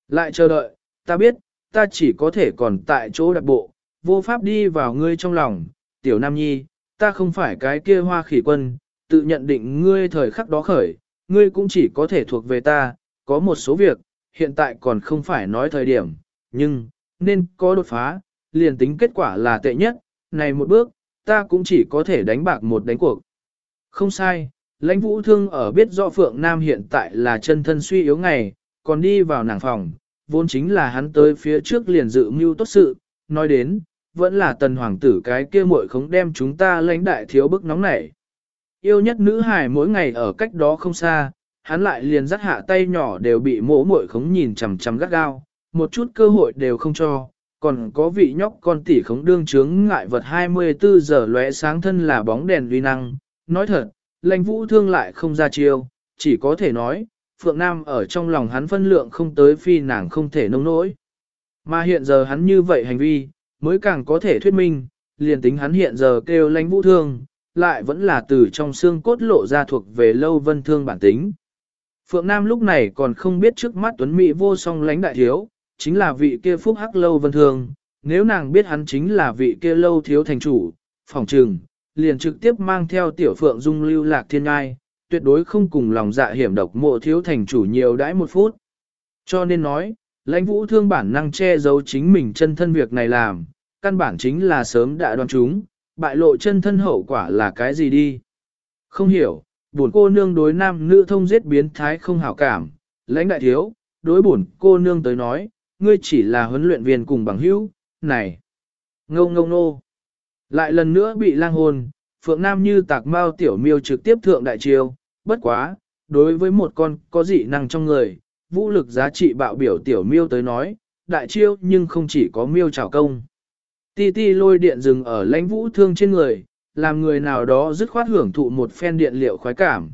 Lại chờ đợi, ta biết, ta chỉ có thể còn tại chỗ đặc bộ, vô pháp đi vào ngươi trong lòng, Tiểu Nam Nhi, ta không phải cái kia hoa khỉ quân, tự nhận định ngươi thời khắc đó khởi, ngươi cũng chỉ có thể thuộc về ta, có một số việc, hiện tại còn không phải nói thời điểm, nhưng, nên có đột phá, liền tính kết quả là tệ nhất, này một bước, ta cũng chỉ có thể đánh bạc một đánh cuộc. Không sai, lãnh vũ thương ở biết rõ Phượng Nam hiện tại là chân thân suy yếu ngày, còn đi vào nàng phòng, vốn chính là hắn tới phía trước liền dự mưu tốt sự, nói đến, vẫn là tần hoàng tử cái kia muội không đem chúng ta lãnh đại thiếu bức nóng nảy. Yêu nhất nữ hài mỗi ngày ở cách đó không xa, hắn lại liền dắt hạ tay nhỏ đều bị mỗ muội khống nhìn chằm chằm gắt gao, một chút cơ hội đều không cho, còn có vị nhóc con tỷ khống đương chướng ngại vật 24 giờ lóe sáng thân là bóng đèn uy năng. Nói thật, lãnh vũ thương lại không ra chiêu, chỉ có thể nói, Phượng Nam ở trong lòng hắn phân lượng không tới phi nàng không thể nông nỗi. Mà hiện giờ hắn như vậy hành vi, mới càng có thể thuyết minh, liền tính hắn hiện giờ kêu lãnh vũ thương, lại vẫn là từ trong xương cốt lộ ra thuộc về lâu vân thương bản tính. Phượng Nam lúc này còn không biết trước mắt Tuấn Mỹ vô song lãnh đại thiếu, chính là vị kia phúc hắc lâu vân thương, nếu nàng biết hắn chính là vị kia lâu thiếu thành chủ, phòng trừng, liền trực tiếp mang theo tiểu phượng dung lưu lạc thiên ngai, tuyệt đối không cùng lòng dạ hiểm độc mộ thiếu thành chủ nhiều đãi một phút. Cho nên nói, lãnh vũ thương bản năng che giấu chính mình chân thân việc này làm, căn bản chính là sớm đã đoán chúng, bại lộ chân thân hậu quả là cái gì đi. Không hiểu, buồn cô nương đối nam nữ thông giết biến thái không hảo cảm, lãnh đại thiếu, đối buồn cô nương tới nói, ngươi chỉ là huấn luyện viên cùng bằng hữu, này. Ngô ngô nô. Lại lần nữa bị lang hồn, Phượng Nam như tạc mao tiểu miêu trực tiếp thượng đại chiêu, bất quá, đối với một con có dị năng trong người, vũ lực giá trị bạo biểu tiểu miêu tới nói, đại chiêu nhưng không chỉ có miêu trào công. Ti ti lôi điện dừng ở lãnh vũ thương trên người, làm người nào đó dứt khoát hưởng thụ một phen điện liệu khoái cảm.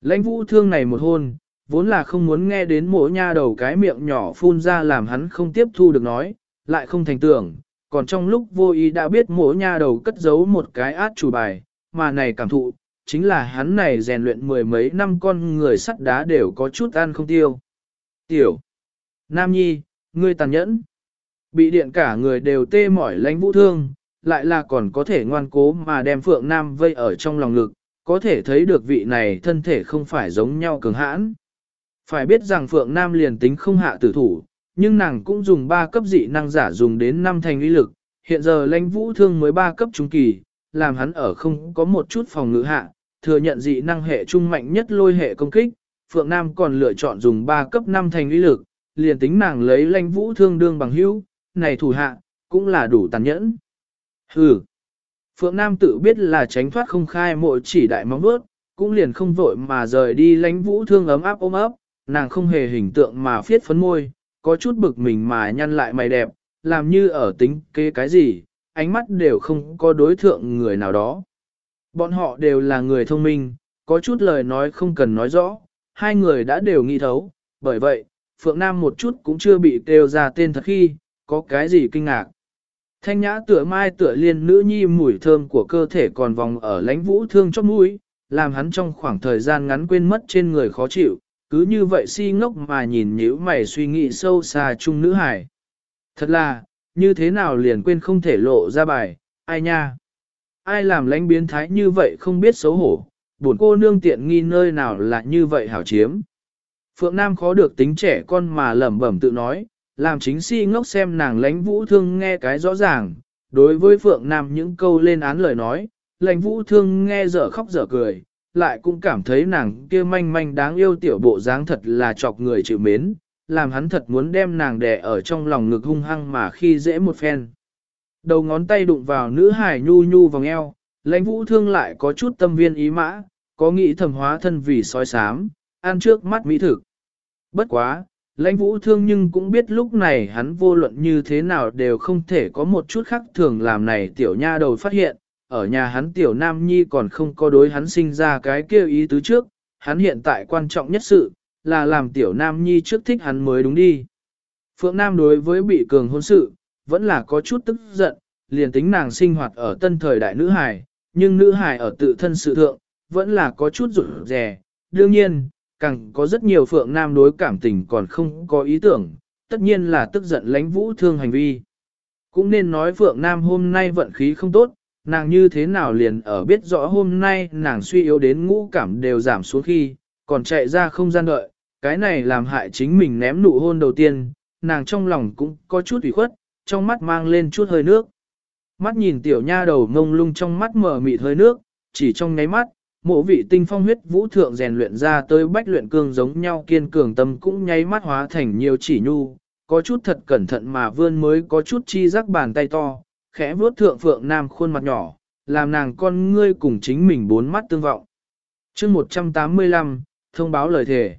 Lãnh vũ thương này một hôn, vốn là không muốn nghe đến mỗi nha đầu cái miệng nhỏ phun ra làm hắn không tiếp thu được nói, lại không thành tưởng, còn trong lúc vô ý đã biết mỗi nha đầu cất giấu một cái át chủ bài, mà này cảm thụ, chính là hắn này rèn luyện mười mấy năm con người sắt đá đều có chút ăn không tiêu. Tiểu, Nam Nhi, ngươi tàn nhẫn, bị điện cả người đều tê mỏi lánh vũ thương, lại là còn có thể ngoan cố mà đem Phượng Nam vây ở trong lòng ngực, có thể thấy được vị này thân thể không phải giống nhau cường hãn. Phải biết rằng Phượng Nam liền tính không hạ tử thủ, nhưng nàng cũng dùng 3 cấp dị năng giả dùng đến 5 thành uy lực, hiện giờ lãnh vũ thương mới 3 cấp trung kỳ, làm hắn ở không có một chút phòng ngự hạ, thừa nhận dị năng hệ trung mạnh nhất lôi hệ công kích, Phượng Nam còn lựa chọn dùng 3 cấp 5 thành uy lực, liền tính nàng lấy lãnh vũ thương đương bằng hữu, này thủ hạ, cũng là đủ tàn nhẫn. Hừ. Phượng Nam tự biết là tránh thoát không khai mội chỉ đại móng bước, cũng liền không vội mà rời đi lãnh vũ thương ấm áp ôm ấp, nàng không hề hình tượng mà phiết phấn môi, có chút bực mình mà nhăn lại mày đẹp, làm như ở tính kế cái gì, ánh mắt đều không có đối thượng người nào đó. Bọn họ đều là người thông minh, có chút lời nói không cần nói rõ, hai người đã đều nghi thấu, bởi vậy, Phượng Nam một chút cũng chưa bị kêu ra tên thật khi, có cái gì kinh ngạc. Thanh nhã tựa mai tựa liên nữ nhi mùi thơm của cơ thể còn vòng ở lãnh vũ thương chót mũi, làm hắn trong khoảng thời gian ngắn quên mất trên người khó chịu, cứ như vậy si ngốc mà nhìn nhíu mày suy nghĩ sâu xa chung nữ hải. Thật là, như thế nào liền quên không thể lộ ra bài, ai nha? Ai làm lãnh biến thái như vậy không biết xấu hổ, buồn cô nương tiện nghi nơi nào là như vậy hảo chiếm. Phượng Nam khó được tính trẻ con mà lẩm bẩm tự nói, làm chính si ngốc xem nàng lãnh vũ thương nghe cái rõ ràng, đối với Phượng Nam những câu lên án lời nói, lãnh vũ thương nghe dở khóc dở cười, lại cũng cảm thấy nàng kia manh manh đáng yêu tiểu bộ dáng thật là chọc người chịu mến, làm hắn thật muốn đem nàng đè ở trong lòng ngực hung hăng mà khi dễ một phen. Đầu ngón tay đụng vào nữ hải nhu nhu vòng eo, lãnh vũ thương lại có chút tâm viên ý mã, có nghĩ thầm hóa thân vì sói sám, ăn trước mắt mỹ thực. Bất quá, lãnh vũ thương nhưng cũng biết lúc này hắn vô luận như thế nào đều không thể có một chút khác thường làm này tiểu nha đầu phát hiện, ở nhà hắn tiểu nam nhi còn không có đối hắn sinh ra cái kêu ý tứ trước, hắn hiện tại quan trọng nhất sự, là làm tiểu nam nhi trước thích hắn mới đúng đi. Phượng Nam đối với bị cường hôn sự, vẫn là có chút tức giận, liền tính nàng sinh hoạt ở tân thời đại nữ hài, nhưng nữ hài ở tự thân sự thượng, vẫn là có chút rụt rè. Đương nhiên, càng có rất nhiều Phượng Nam đối cảm tình còn không có ý tưởng, tất nhiên là tức giận lãnh vũ thương hành vi. Cũng nên nói Phượng Nam hôm nay vận khí không tốt, nàng như thế nào liền ở biết rõ hôm nay nàng suy yếu đến ngũ cảm đều giảm xuống khi, còn chạy ra không gian đợi, cái này làm hại chính mình ném nụ hôn đầu tiên, nàng trong lòng cũng có chút ủy khuất, trong mắt mang lên chút hơi nước. Mắt nhìn tiểu nha đầu ngông lung trong mắt mở mịt hơi nước, chỉ trong nháy mắt, mộ vị tinh phong huyết vũ thượng rèn luyện ra tới bách luyện cương giống nhau kiên cường tâm cũng nháy mắt hóa thành nhiều chỉ nhu, có chút thật cẩn thận mà vươn mới có chút chi rắc bàn tay to, khẽ vuốt thượng phượng nam khuôn mặt nhỏ, làm nàng con ngươi cùng chính mình bốn mắt tương vọng. chương 185, thông báo lời thề.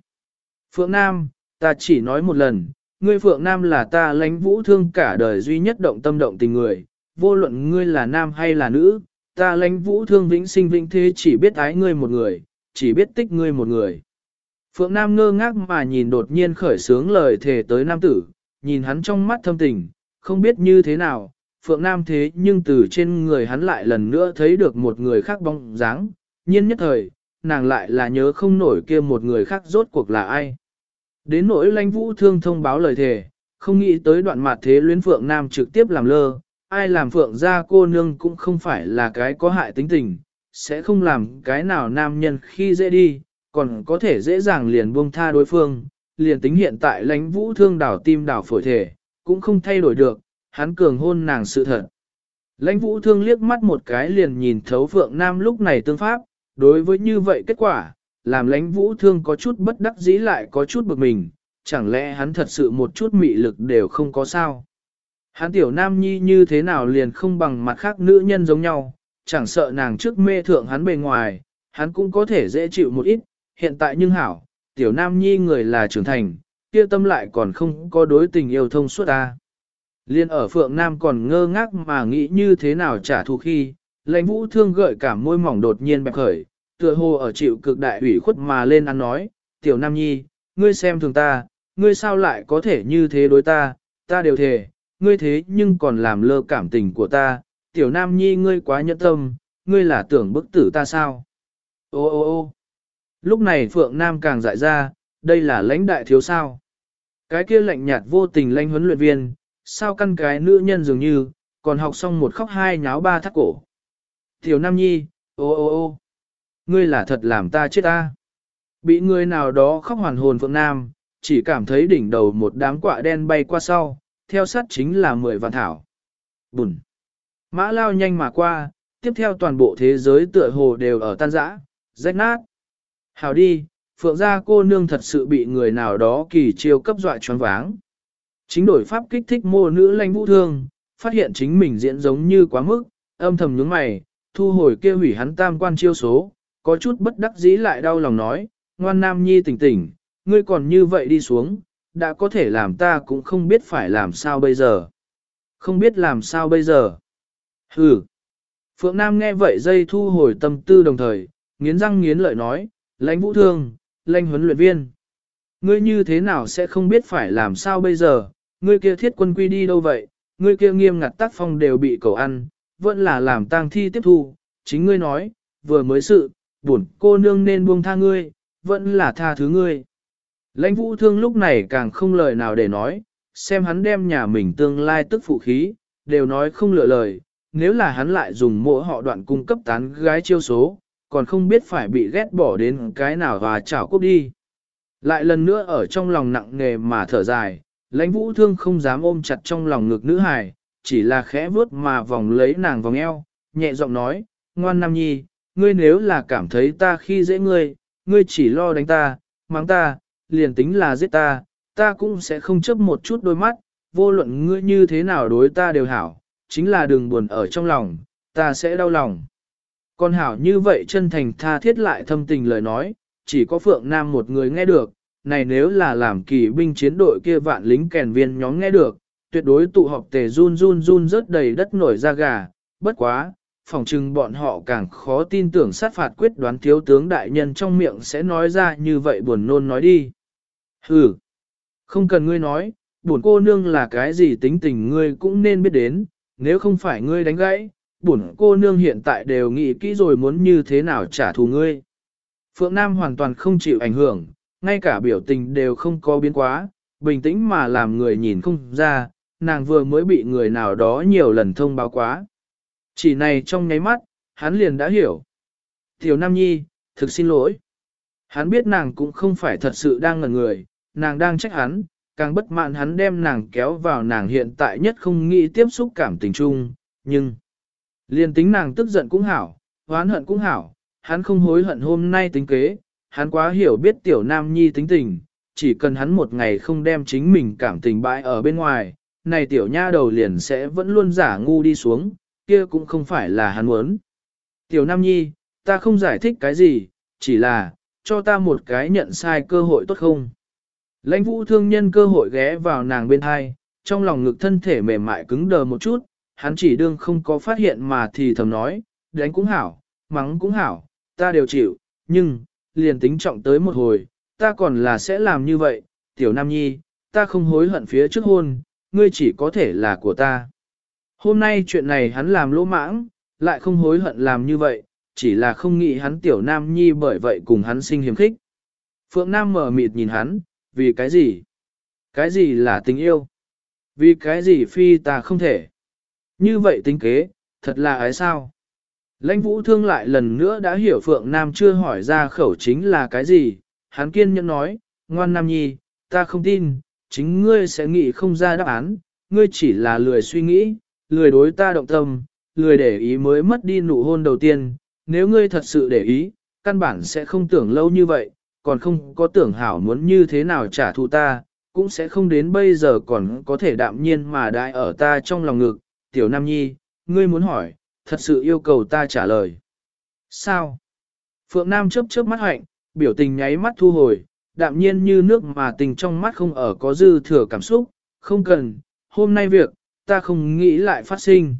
Phượng Nam, ta chỉ nói một lần, ngươi Phượng Nam là ta lãnh vũ thương cả đời duy nhất động tâm động tình người, vô luận ngươi là nam hay là nữ, ta lãnh vũ thương vĩnh sinh vĩnh thế chỉ biết ái ngươi một người, chỉ biết tích ngươi một người. Phượng Nam ngơ ngác mà nhìn đột nhiên khởi sướng lời thề tới nam tử, nhìn hắn trong mắt thâm tình, không biết như thế nào, Phượng Nam thế nhưng từ trên người hắn lại lần nữa thấy được một người khác bóng dáng, nhiên nhất thời, nàng lại là nhớ không nổi kia một người khác rốt cuộc là ai. Đến nỗi lãnh vũ thương thông báo lời thề, không nghĩ tới đoạn mặt thế luyến Phượng Nam trực tiếp làm lơ, ai làm Phượng ra cô nương cũng không phải là cái có hại tính tình, sẽ không làm cái nào nam nhân khi dễ đi, còn có thể dễ dàng liền buông tha đối phương, liền tính hiện tại lãnh vũ thương đảo tim đảo phổi thể, cũng không thay đổi được, hắn cường hôn nàng sự thật. Lãnh vũ thương liếc mắt một cái liền nhìn thấu Phượng Nam lúc này tương pháp, đối với như vậy kết quả, làm lãnh vũ thương có chút bất đắc dĩ lại có chút bực mình, chẳng lẽ hắn thật sự một chút mị lực đều không có sao. Hắn tiểu nam nhi như thế nào liền không bằng mặt khác nữ nhân giống nhau, chẳng sợ nàng trước mê thượng hắn bề ngoài, hắn cũng có thể dễ chịu một ít, hiện tại nhưng hảo, tiểu nam nhi người là trưởng thành, kia tâm lại còn không có đối tình yêu thông suốt ta. Liên ở Phượng Nam còn ngơ ngác mà nghĩ như thế nào trả thù khi, lãnh vũ thương gợi cả môi mỏng đột nhiên bẹp khởi, tựa hồ ở chịu cực đại ủy khuất mà lên ăn nói, tiểu nam nhi, ngươi xem thường ta, ngươi sao lại có thể như thế đối ta, ta đều thề, ngươi thế nhưng còn làm lơ cảm tình của ta, tiểu nam nhi ngươi quá nhẫn tâm, ngươi là tưởng bức tử ta sao? Ô ô ô lúc này Phượng Nam càng dại ra, đây là lãnh đại thiếu sao. Cái kia lạnh nhạt vô tình lãnh huấn luyện viên, sao căn cái nữ nhân dường như, còn học xong một khóc hai nháo ba thắt cổ. Tiểu Nam Nhi, ô ô ô ngươi là thật làm ta chết ta. Bị người nào đó khóc hoàn hồn Phượng Nam, chỉ cảm thấy đỉnh đầu một đám quạ đen bay qua sau, theo sát chính là mười vạn thảo. Bùn. Mã lao nhanh mà qua, tiếp theo toàn bộ thế giới tựa hồ đều ở tan rã, rách nát. Hào đi, phượng gia cô nương thật sự bị người nào đó kỳ chiêu cấp dọa choáng váng. Chính đổi pháp kích thích mô nữ lanh vũ thương, phát hiện chính mình diễn giống như quá mức, âm thầm nhướng mày, thu hồi kia hủy hắn tam quan chiêu số, có chút bất đắc dĩ lại đau lòng nói, ngoan nam nhi tỉnh tỉnh, ngươi còn như vậy đi xuống, đã có thể làm ta cũng không biết phải làm sao bây giờ. Không biết làm sao bây giờ. Hừ. Phượng Nam nghe vậy dây thu hồi tâm tư đồng thời, nghiến răng nghiến lợi nói, lãnh vũ thương, lãnh huấn luyện viên. Ngươi như thế nào sẽ không biết phải làm sao bây giờ, ngươi kia thiết quân quy đi đâu vậy, ngươi kia nghiêm ngặt tác phong đều bị cầu ăn, vẫn là làm tang thi tiếp thu, chính ngươi nói, vừa mới sự, buồn cô nương nên buông tha ngươi, vẫn là tha thứ ngươi. Lãnh vũ thương lúc này càng không lời nào để nói, xem hắn đem nhà mình tương lai tức phụ khí, đều nói không lựa lời, nếu là hắn lại dùng mỗi họ đoạn cung cấp tán gái chiêu số, còn không biết phải bị ghét bỏ đến cái nào và chảo cúp đi. Lại lần nữa ở trong lòng nặng nề mà thở dài, lãnh vũ thương không dám ôm chặt trong lòng ngực nữ hài, chỉ là khẽ vuốt mà vòng lấy nàng vòng eo, nhẹ giọng nói, ngoan nam nhi, ngươi nếu là cảm thấy ta khi dễ ngươi, ngươi chỉ lo đánh ta, mắng ta, liền tính là giết ta, ta cũng sẽ không chấp một chút đôi mắt, vô luận ngươi như thế nào đối ta đều hảo, chính là đừng buồn ở trong lòng, ta sẽ đau lòng. Con hảo như vậy chân thành tha thiết lại thâm tình lời nói, chỉ có Phượng Nam một người nghe được, này nếu là làm kỳ binh chiến đội kia vạn lính kèn viên nhóm nghe được, tuyệt đối tụ họp tề run run run rớt đầy đất nổi da gà, bất quá, phòng trừng bọn họ càng khó tin tưởng sát phạt quyết đoán thiếu tướng đại nhân trong miệng sẽ nói ra như vậy buồn nôn nói đi. Hừ, không cần ngươi nói, buồn cô nương là cái gì tính tình ngươi cũng nên biết đến, nếu không phải ngươi đánh gãy, buồn cô nương hiện tại đều nghĩ kỹ rồi muốn như thế nào trả thù ngươi. Phượng Nam hoàn toàn không chịu ảnh hưởng, ngay cả biểu tình đều không có biến quá, bình tĩnh mà làm người nhìn không ra, nàng vừa mới bị người nào đó nhiều lần thông báo quá. Chỉ này trong nháy mắt, hắn liền đã hiểu. Tiểu Nam Nhi, thực xin lỗi. Hắn biết nàng cũng không phải thật sự đang ngẩn người, nàng đang trách hắn, càng bất mãn hắn đem nàng kéo vào nàng hiện tại nhất không nghĩ tiếp xúc cảm tình chung, nhưng liền tính nàng tức giận cũng hảo, oán hận cũng hảo, hắn không hối hận hôm nay tính kế, hắn quá hiểu biết tiểu nam nhi tính tình, chỉ cần hắn một ngày không đem chính mình cảm tình bãi ở bên ngoài, này tiểu nha đầu liền sẽ vẫn luôn giả ngu đi xuống, kia cũng không phải là hắn muốn. Tiểu nam nhi, ta không giải thích cái gì, chỉ là, cho ta một cái nhận sai cơ hội tốt không? Lãnh vũ thương nhân cơ hội ghé vào nàng bên hai, trong lòng ngực thân thể mềm mại cứng đờ một chút, hắn chỉ đương không có phát hiện mà thì thầm nói, đánh cũng hảo, mắng cũng hảo, ta đều chịu, nhưng, liền tính trọng tới một hồi, ta còn là sẽ làm như vậy, tiểu nam nhi, ta không hối hận phía trước hôn, ngươi chỉ có thể là của ta. Hôm nay chuyện này hắn làm lỗ mãng, lại không hối hận làm như vậy, chỉ là không nghĩ hắn tiểu nam nhi bởi vậy cùng hắn sinh hiếm khích. Phượng Nam mở mịt nhìn hắn, vì cái gì? Cái gì là tình yêu? Vì cái gì phi ta không thể? Như vậy tính kế, thật là ái sao? Lãnh vũ thương lại lần nữa đã hiểu Phượng Nam chưa hỏi ra khẩu chính là cái gì, hắn kiên nhẫn nói, ngoan Nam Nhi, ta không tin, chính ngươi sẽ nghĩ không ra đáp án, ngươi chỉ là lười suy nghĩ, lười đối ta động tâm, lười để ý mới mất đi nụ hôn đầu tiên, nếu ngươi thật sự để ý, căn bản sẽ không tưởng lâu như vậy, còn không có tưởng hảo muốn như thế nào trả thù ta, cũng sẽ không đến bây giờ còn có thể đạm nhiên mà đại ở ta trong lòng ngực. Tiểu Nam Nhi, ngươi muốn hỏi, thật sự yêu cầu ta trả lời. Sao? Phượng Nam chớp chớp mắt hạnh, biểu tình nháy mắt thu hồi, đạm nhiên như nước mà tình trong mắt không ở có dư thừa cảm xúc, không cần, hôm nay việc, ta không nghĩ lại phát sinh.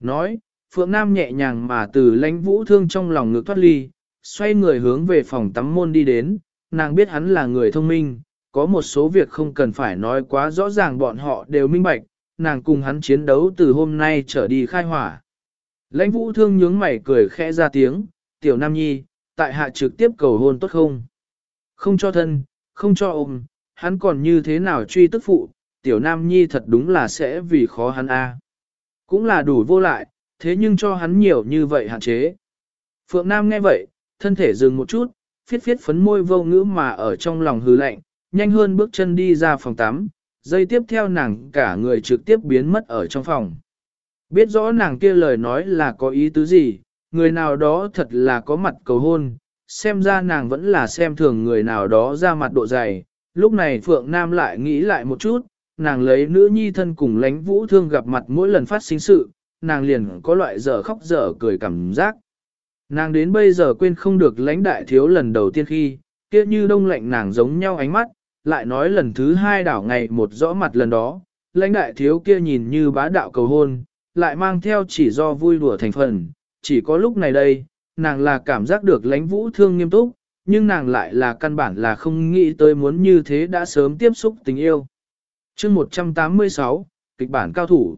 Nói, Phượng Nam nhẹ nhàng mà từ lãnh vũ thương trong lòng ngực thoát ly, xoay người hướng về phòng tắm môn đi đến, nàng biết hắn là người thông minh, có một số việc không cần phải nói quá rõ ràng bọn họ đều minh bạch, nàng cùng hắn chiến đấu từ hôm nay trở đi khai hỏa. Lãnh vũ thương nhướng mày cười khẽ ra tiếng, tiểu nam nhi, tại hạ trực tiếp cầu hôn tốt không? Không cho thân, không cho ôm, hắn còn như thế nào truy tức phụ, tiểu nam nhi thật đúng là sẽ vì khó hắn a. Cũng là đủ vô lại, thế nhưng cho hắn nhiều như vậy hạn chế. Phượng Nam nghe vậy, thân thể dừng một chút, phiết phiết phấn môi vô ngữ mà ở trong lòng hứ lạnh, nhanh hơn bước chân đi ra phòng tắm, dây tiếp theo nàng cả người trực tiếp biến mất ở trong phòng. Biết rõ nàng kia lời nói là có ý tứ gì, người nào đó thật là có mặt cầu hôn, xem ra nàng vẫn là xem thường người nào đó ra mặt độ dày. Lúc này Phượng Nam lại nghĩ lại một chút, nàng lấy nữ nhi thân cùng lánh vũ thương gặp mặt mỗi lần phát sinh sự, nàng liền có loại dở khóc dở cười cảm giác. Nàng đến bây giờ quên không được lãnh đại thiếu lần đầu tiên khi, kia như đông lạnh nàng giống nhau ánh mắt, lại nói lần thứ hai đảo ngày một rõ mặt lần đó, lãnh đại thiếu kia nhìn như bá đạo cầu hôn, lại mang theo chỉ do vui đùa thành phần, chỉ có lúc này đây, nàng là cảm giác được lãnh vũ thương nghiêm túc, nhưng nàng lại là căn bản là không nghĩ tới muốn như thế đã sớm tiếp xúc tình yêu. chương 186, kịch bản cao thủ.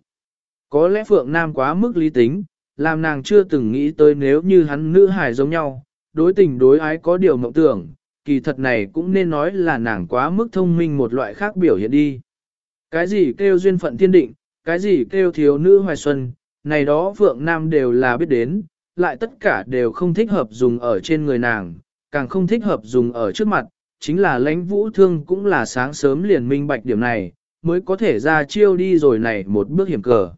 Có lẽ Phượng Nam quá mức lý tính, làm nàng chưa từng nghĩ tới nếu như hắn nữ hài giống nhau, đối tình đối ái có điều mộng tưởng, kỳ thật này cũng nên nói là nàng quá mức thông minh một loại khác biểu hiện đi. Cái gì kêu duyên phận thiên định, cái gì kêu thiếu nữ hoài xuân, này đó vượng Nam đều là biết đến, lại tất cả đều không thích hợp dùng ở trên người nàng, càng không thích hợp dùng ở trước mặt, chính là lãnh vũ thương cũng là sáng sớm liền minh bạch điểm này, mới có thể ra chiêu đi rồi này một bước hiểm cờ.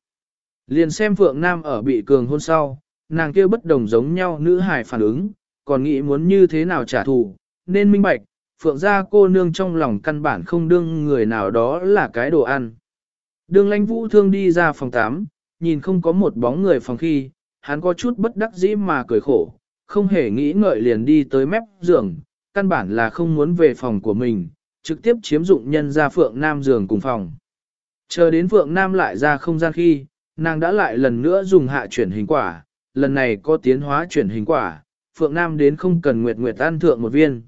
Liền xem Phượng Nam ở bị cường hôn sau, nàng kia bất đồng giống nhau nữ hài phản ứng, còn nghĩ muốn như thế nào trả thù, nên minh bạch, Phượng gia cô nương trong lòng căn bản không đương người nào đó là cái đồ ăn. Đường lãnh vũ thương đi ra phòng 8, nhìn không có một bóng người phòng khi, hắn có chút bất đắc dĩ mà cười khổ, không hề nghĩ ngợi liền đi tới mép giường, căn bản là không muốn về phòng của mình, trực tiếp chiếm dụng nhân ra Phượng Nam giường cùng phòng. Chờ đến Phượng Nam lại ra không gian khi, nàng đã lại lần nữa dùng hạ chuyển hình quả, lần này có tiến hóa chuyển hình quả, Phượng Nam đến không cần Nguyệt Nguyệt ăn thượng một viên.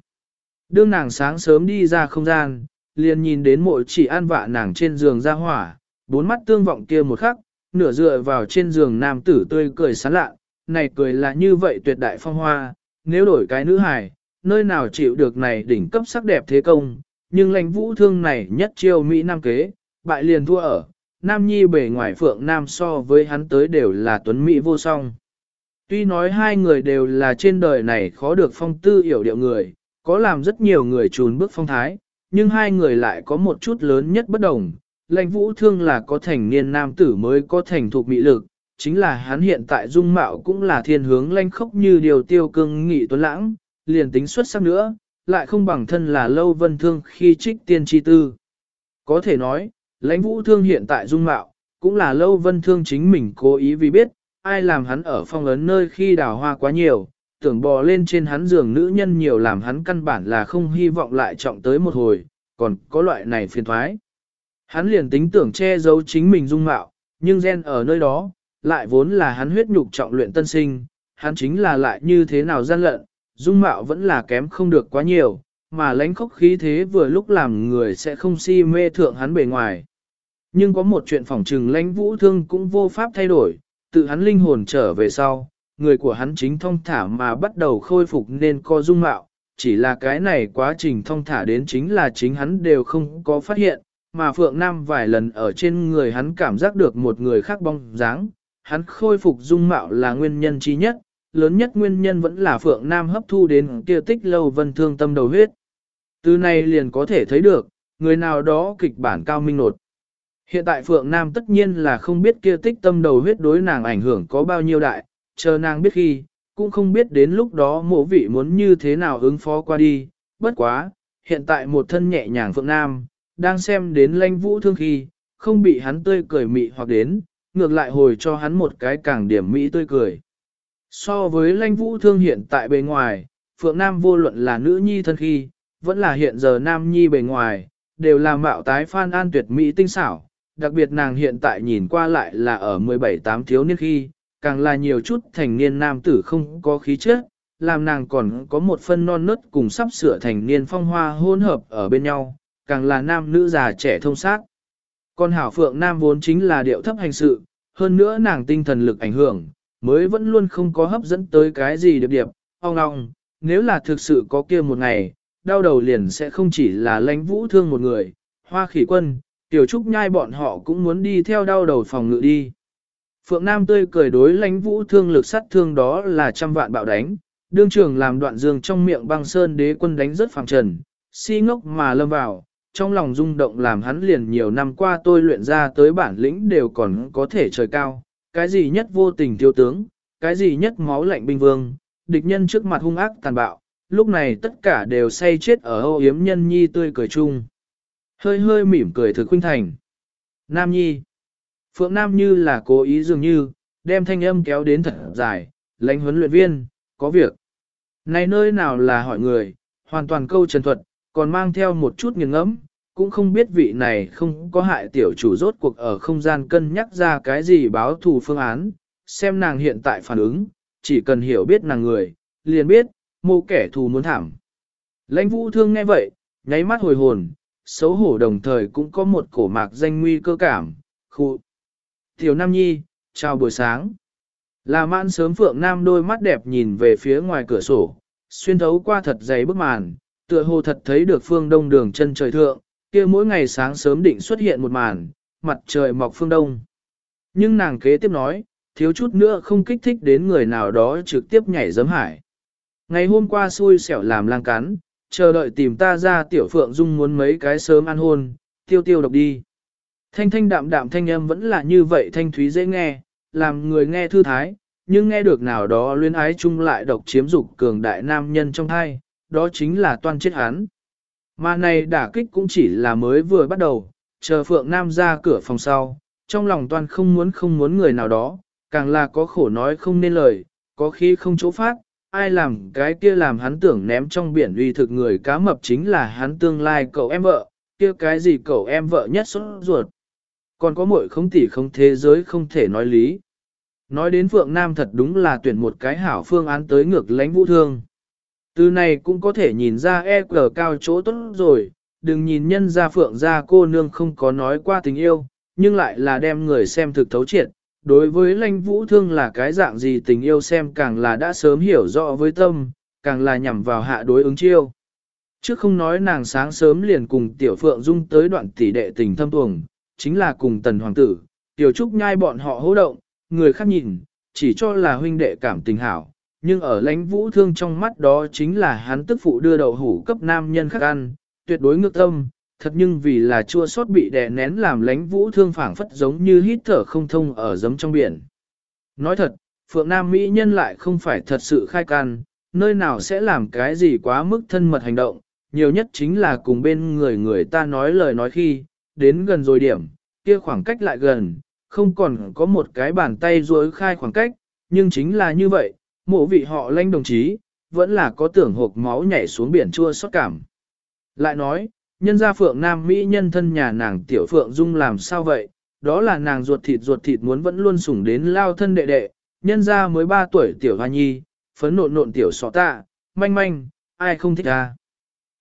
Đương nàng sáng sớm đi ra không gian, liền nhìn đến mỗi chỉ an vạ nàng trên giường ra hỏa, bốn mắt tương vọng kia một khắc, nửa dựa vào trên giường nam tử tươi cười sán lạ, này cười là như vậy tuyệt đại phong hoa, nếu đổi cái nữ hài, nơi nào chịu được này đỉnh cấp sắc đẹp thế công, nhưng lãnh vũ thương này nhất chiêu Mỹ Nam kế, bại liền thua ở, Nam Nhi bề ngoài phượng Nam so với hắn tới đều là tuấn Mỹ vô song. Tuy nói hai người đều là trên đời này khó được phong tư hiểu điệu người, có làm rất nhiều người trùn bước phong thái, nhưng hai người lại có một chút lớn nhất bất đồng. Lãnh vũ thương là có thành niên nam tử mới có thành thuộc mỹ lực, chính là hắn hiện tại dung mạo cũng là thiên hướng lanh khốc như điều tiêu cương nghị tuấn lãng, liền tính xuất sắc nữa, lại không bằng thân là lâu vân thương khi trích tiên tri tư. Có thể nói, lãnh vũ thương hiện tại dung mạo, cũng là lâu vân thương chính mình cố ý vì biết, ai làm hắn ở phong ấn nơi khi đào hoa quá nhiều, tưởng bò lên trên hắn giường nữ nhân nhiều làm hắn căn bản là không hy vọng lại trọng tới một hồi, còn có loại này phiền thoái. Hắn liền tính tưởng che giấu chính mình dung mạo, nhưng gen ở nơi đó, lại vốn là hắn huyết nhục trọng luyện tân sinh, hắn chính là lại như thế nào gian lận, dung mạo vẫn là kém không được quá nhiều, mà lãnh khốc khí thế vừa lúc làm người sẽ không si mê thượng hắn bề ngoài. Nhưng có một chuyện phỏng trừng lãnh vũ thương cũng vô pháp thay đổi, tự hắn linh hồn trở về sau, người của hắn chính thông thả mà bắt đầu khôi phục nên co dung mạo, chỉ là cái này quá trình thông thả đến chính là chính hắn đều không có phát hiện, mà Phượng Nam vài lần ở trên người hắn cảm giác được một người khác bóng dáng, hắn khôi phục dung mạo là nguyên nhân chi nhất, lớn nhất nguyên nhân vẫn là Phượng Nam hấp thu đến kia tích lâu vân thương tâm đầu huyết. Từ này liền có thể thấy được, người nào đó kịch bản cao minh nột. Hiện tại Phượng Nam tất nhiên là không biết kia tích tâm đầu huyết đối nàng ảnh hưởng có bao nhiêu đại, chờ nàng biết khi, cũng không biết đến lúc đó mộ vị muốn như thế nào ứng phó qua đi, bất quá, hiện tại một thân nhẹ nhàng Phượng Nam, đang xem đến lãnh vũ thương khi, không bị hắn tươi cười mị hoặc đến, ngược lại hồi cho hắn một cái càng điểm mỹ tươi cười. So với lãnh vũ thương hiện tại bề ngoài, Phượng Nam vô luận là nữ nhi thân khi, vẫn là hiện giờ nam nhi bề ngoài, đều là mạo tái phan an tuyệt mỹ tinh xảo, đặc biệt nàng hiện tại nhìn qua lại là ở 17-8 thiếu niên khi, càng là nhiều chút thành niên nam tử không có khí chất, làm nàng còn có một phân non nớt cùng sắp sửa thành niên phong hoa hôn hợp ở bên nhau, càng là nam nữ già trẻ thông sát. Còn hảo phượng nam vốn chính là điệu thấp hành sự, hơn nữa nàng tinh thần lực ảnh hưởng, mới vẫn luôn không có hấp dẫn tới cái gì điệp điệp, ong ong, nếu là thực sự có kia một ngày, đau đầu liền sẽ không chỉ là lãnh vũ thương một người, hoa khỉ quân, tiểu trúc nhai bọn họ cũng muốn đi theo đau đầu phòng ngự đi. Phượng Nam tươi cười đối lãnh vũ thương lực sát thương đó là trăm vạn bạo đánh, đương trường làm đoạn dương trong miệng băng sơn đế quân đánh rất phẳng trần, si ngốc mà lâm vào, trong lòng rung động làm hắn liền nhiều năm qua tôi luyện ra tới bản lĩnh đều còn có thể trời cao, cái gì nhất vô tình thiếu tướng, cái gì nhất máu lạnh binh vương, địch nhân trước mặt hung ác tàn bạo, lúc này tất cả đều say chết ở âu yếm nhân nhi tươi cười chung. Hơi hơi mỉm cười thực khuynh thành. Nam nhi. Phượng Nam như là cố ý dường như, đem thanh âm kéo đến thật dài, lãnh huấn luyện viên, có việc. Này nơi nào là hỏi người, hoàn toàn câu trần thuật, còn mang theo một chút nghiền ngẫm, cũng không biết vị này không có hại tiểu chủ rốt cuộc ở không gian cân nhắc ra cái gì báo thù phương án, xem nàng hiện tại phản ứng, chỉ cần hiểu biết nàng người, liền biết, mô kẻ thù muốn thảm. Lãnh vũ thương nghe vậy, nháy mắt hồi hồn, xấu hổ đồng thời cũng có một cổ mạc danh nguy cơ cảm, khu. Tiểu Nam Nhi, chào buổi sáng. Là mãn sớm Phượng Nam đôi mắt đẹp nhìn về phía ngoài cửa sổ, xuyên thấu qua thật dày bức màn, tựa hồ thật thấy được phương đông đường chân trời thượng, kia mỗi ngày sáng sớm định xuất hiện một màn, mặt trời mọc phương đông. Nhưng nàng kế tiếp nói, thiếu chút nữa không kích thích đến người nào đó trực tiếp nhảy giấm hải. Ngày hôm qua xui xẻo làm lang cắn, chờ đợi tìm ta ra tiểu phượng dung muốn mấy cái sớm ăn hôn, tiêu tiêu độc đi. Thanh thanh đạm đạm thanh âm vẫn là như vậy thanh thúy dễ nghe, làm người nghe thư thái, nhưng nghe được nào đó luyến ái chung lại độc chiếm dục cường đại nam nhân trong thai, đó chính là toan chết hắn. Mà này đả kích cũng chỉ là mới vừa bắt đầu, chờ Phượng Nam ra cửa phòng sau, trong lòng Toàn không muốn không muốn người nào đó, càng là có khổ nói không nên lời, có khi không chỗ phát, ai làm cái kia làm hắn tưởng ném trong biển uy thực người cá mập chính là hắn tương lai cậu em vợ, kia cái gì cậu em vợ nhất sốt ruột. Còn có muội không tỷ không thế giới không thể nói lý. Nói đến Phượng Nam thật đúng là tuyển một cái hảo phương án tới ngược lãnh vũ thương. Từ này cũng có thể nhìn ra e cờ cao chỗ tốt rồi, đừng nhìn nhân ra Phượng ra cô nương không có nói qua tình yêu, nhưng lại là đem người xem thực thấu triệt. Đối với lãnh vũ thương là cái dạng gì tình yêu xem càng là đã sớm hiểu rõ với tâm, càng là nhằm vào hạ đối ứng chiêu. Trước không nói nàng sáng sớm liền cùng tiểu phượng dung tới đoạn tỷ đệ tình thâm tuồng, chính là cùng tần hoàng tử, tiểu trúc nhai bọn họ hô động, người khác nhìn, chỉ cho là huynh đệ cảm tình hảo, nhưng ở lãnh vũ thương trong mắt đó chính là hắn tức phụ đưa đậu hủ cấp nam nhân khác ăn, tuyệt đối ngược tâm, thật nhưng vì là chua sót bị đè nén làm lãnh vũ thương phảng phất giống như hít thở không thông ở giấm trong biển. Nói thật, Phượng Nam Mỹ nhân lại không phải thật sự khai can, nơi nào sẽ làm cái gì quá mức thân mật hành động, nhiều nhất chính là cùng bên người người ta nói lời nói khi, đến gần rồi điểm, kia khoảng cách lại gần, không còn có một cái bàn tay duỗi khai khoảng cách, nhưng chính là như vậy, mộ vị họ lanh đồng chí, vẫn là có tưởng hộp máu nhảy xuống biển chua xót cảm. Lại nói, nhân gia phượng nam Mỹ nhân thân nhà nàng tiểu phượng dung làm sao vậy, đó là nàng ruột thịt ruột thịt muốn vẫn luôn sủng đến lao thân đệ đệ, nhân gia mới 3 tuổi tiểu hoa nhi, phấn nộn nộn tiểu sọ tạ, manh manh, ai không thích ra.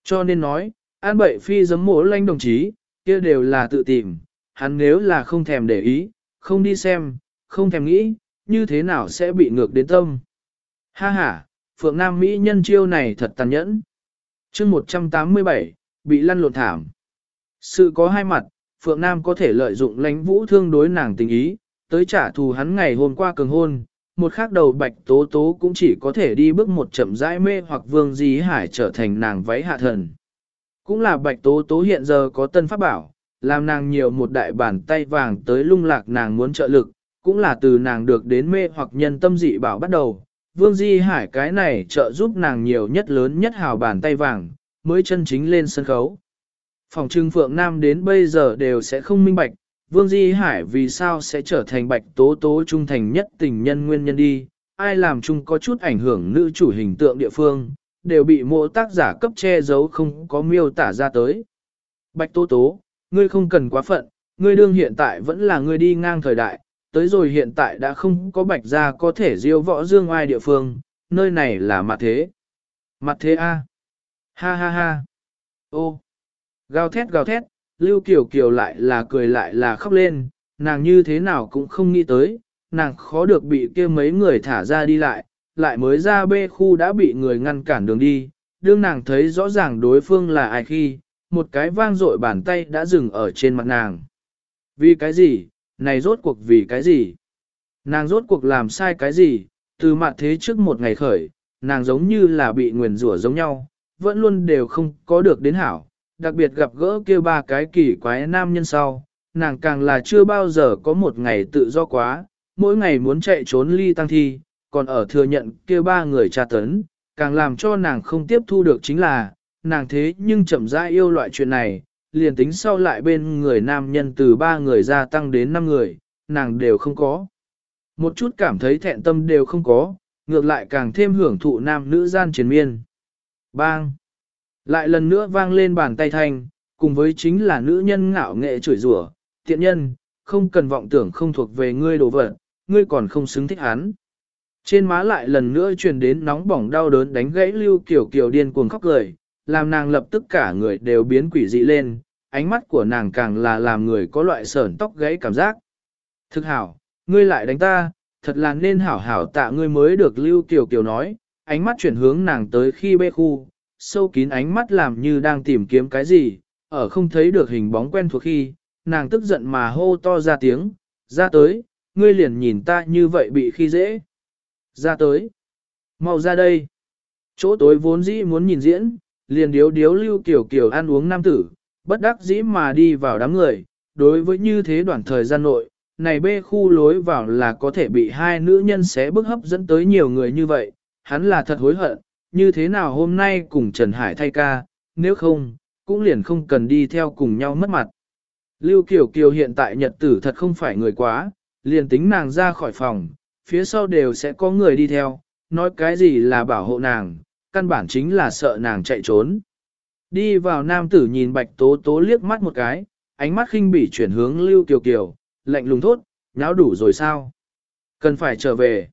Cho nên nói, an bậy phi giấm mổ lanh đồng chí, kia đều là tự tìm, hắn nếu là không thèm để ý, không đi xem, không thèm nghĩ, như thế nào sẽ bị ngược đến tâm. Ha ha, Phượng Nam Mỹ nhân chiêu này thật tàn nhẫn. chương 187, bị lăn lộn thảm. Sự có hai mặt, Phượng Nam có thể lợi dụng lãnh vũ thương đối nàng tình ý, tới trả thù hắn ngày hôm qua cường hôn. Một khác đầu bạch tố tố cũng chỉ có thể đi bước một chậm rãi mê hoặc vương dí hải trở thành nàng váy hạ thần. Cũng là bạch tố tố hiện giờ có tân pháp bảo, làm nàng nhiều một đại bàn tay vàng tới lung lạc nàng muốn trợ lực, cũng là từ nàng được đến mê hoặc nhân tâm dị bảo bắt đầu. Vương Di Hải cái này trợ giúp nàng nhiều nhất lớn nhất hào bàn tay vàng, mới chân chính lên sân khấu. Phòng trưng Phượng Nam đến bây giờ đều sẽ không minh bạch, Vương Di Hải vì sao sẽ trở thành bạch tố tố trung thành nhất tình nhân nguyên nhân đi, ai làm chung có chút ảnh hưởng nữ chủ hình tượng địa phương, đều bị mộ tác giả cấp che giấu không có miêu tả ra tới. Bạch tố tố, ngươi không cần quá phận, ngươi đương hiện tại vẫn là ngươi đi ngang thời đại, tới rồi hiện tại đã không có bạch gia có thể diêu võ dương ai địa phương, nơi này là mặt thế. Mặt thế A. Ha ha ha. Ô. Gào thét gào thét, Lưu Kiều Kiều lại là cười lại là khóc lên, nàng như thế nào cũng không nghĩ tới, nàng khó được bị kia mấy người thả ra đi lại, lại mới ra bê khu đã bị người ngăn cản đường đi, đương nàng thấy rõ ràng đối phương là ai khi, một cái vang dội bàn tay đã dừng ở trên mặt nàng. Vì cái gì, này rốt cuộc vì cái gì? Nàng rốt cuộc làm sai cái gì, từ mặt thế trước một ngày khởi, nàng giống như là bị nguyền rủa giống nhau, vẫn luôn đều không có được đến hảo, đặc biệt gặp gỡ kia ba cái kỳ quái nam nhân sau, nàng càng là chưa bao giờ có một ngày tự do quá, mỗi ngày muốn chạy trốn ly tăng thi, còn ở thừa nhận kia ba người tra tấn, càng làm cho nàng không tiếp thu được chính là, nàng thế nhưng chậm rãi yêu loại chuyện này, liền tính sau lại bên người nam nhân từ ba người gia tăng đến năm người, nàng đều không có. Một chút cảm thấy thẹn tâm đều không có, ngược lại càng thêm hưởng thụ nam nữ gian triền miên. Bang! Lại lần nữa vang lên bàn tay thanh, cùng với chính là nữ nhân ngạo nghệ chửi rủa, tiện nhân, không cần vọng tưởng không thuộc về ngươi đồ vật, ngươi còn không xứng thích hắn. Trên má lại lần nữa truyền đến nóng bỏng đau đớn đánh gãy lưu kiểu kiểu điên cuồng khóc cười, làm nàng lập tức cả người đều biến quỷ dị lên, ánh mắt của nàng càng là làm người có loại sởn tóc gãy cảm giác. Thực hảo, ngươi lại đánh ta, thật là nên hảo hảo tạ ngươi mới được lưu Kiều Kiều nói, ánh mắt chuyển hướng nàng tới khi bê khu, sâu kín ánh mắt làm như đang tìm kiếm cái gì, ở không thấy được hình bóng quen thuộc khi, nàng tức giận mà hô to ra tiếng, ra tới, ngươi liền nhìn ta như vậy bị khi dễ. Ra tới, mau ra đây. Chỗ tối vốn dĩ muốn nhìn diễn, liền điếu điếu lưu kiểu kiểu ăn uống nam tử, bất đắc dĩ mà đi vào đám người, đối với như thế đoạn thời gian nội, này bê khu lối vào là có thể bị hai nữ nhân xé bức hấp dẫn tới nhiều người như vậy, hắn là thật hối hận, như thế nào hôm nay cùng Trần Hải thay ca, nếu không, cũng liền không cần đi theo cùng nhau mất mặt. Lưu Kiều Kiều hiện tại nhật tử thật không phải người quá, liền tính nàng ra khỏi phòng, phía sau đều sẽ có người đi theo, nói cái gì là bảo hộ nàng, căn bản chính là sợ nàng chạy trốn. Đi vào nam tử nhìn bạch tố tố liếc mắt một cái, ánh mắt khinh bỉ chuyển hướng Lưu Kiều Kiều, lạnh lùng thốt, nháo đủ rồi sao? Cần phải trở về.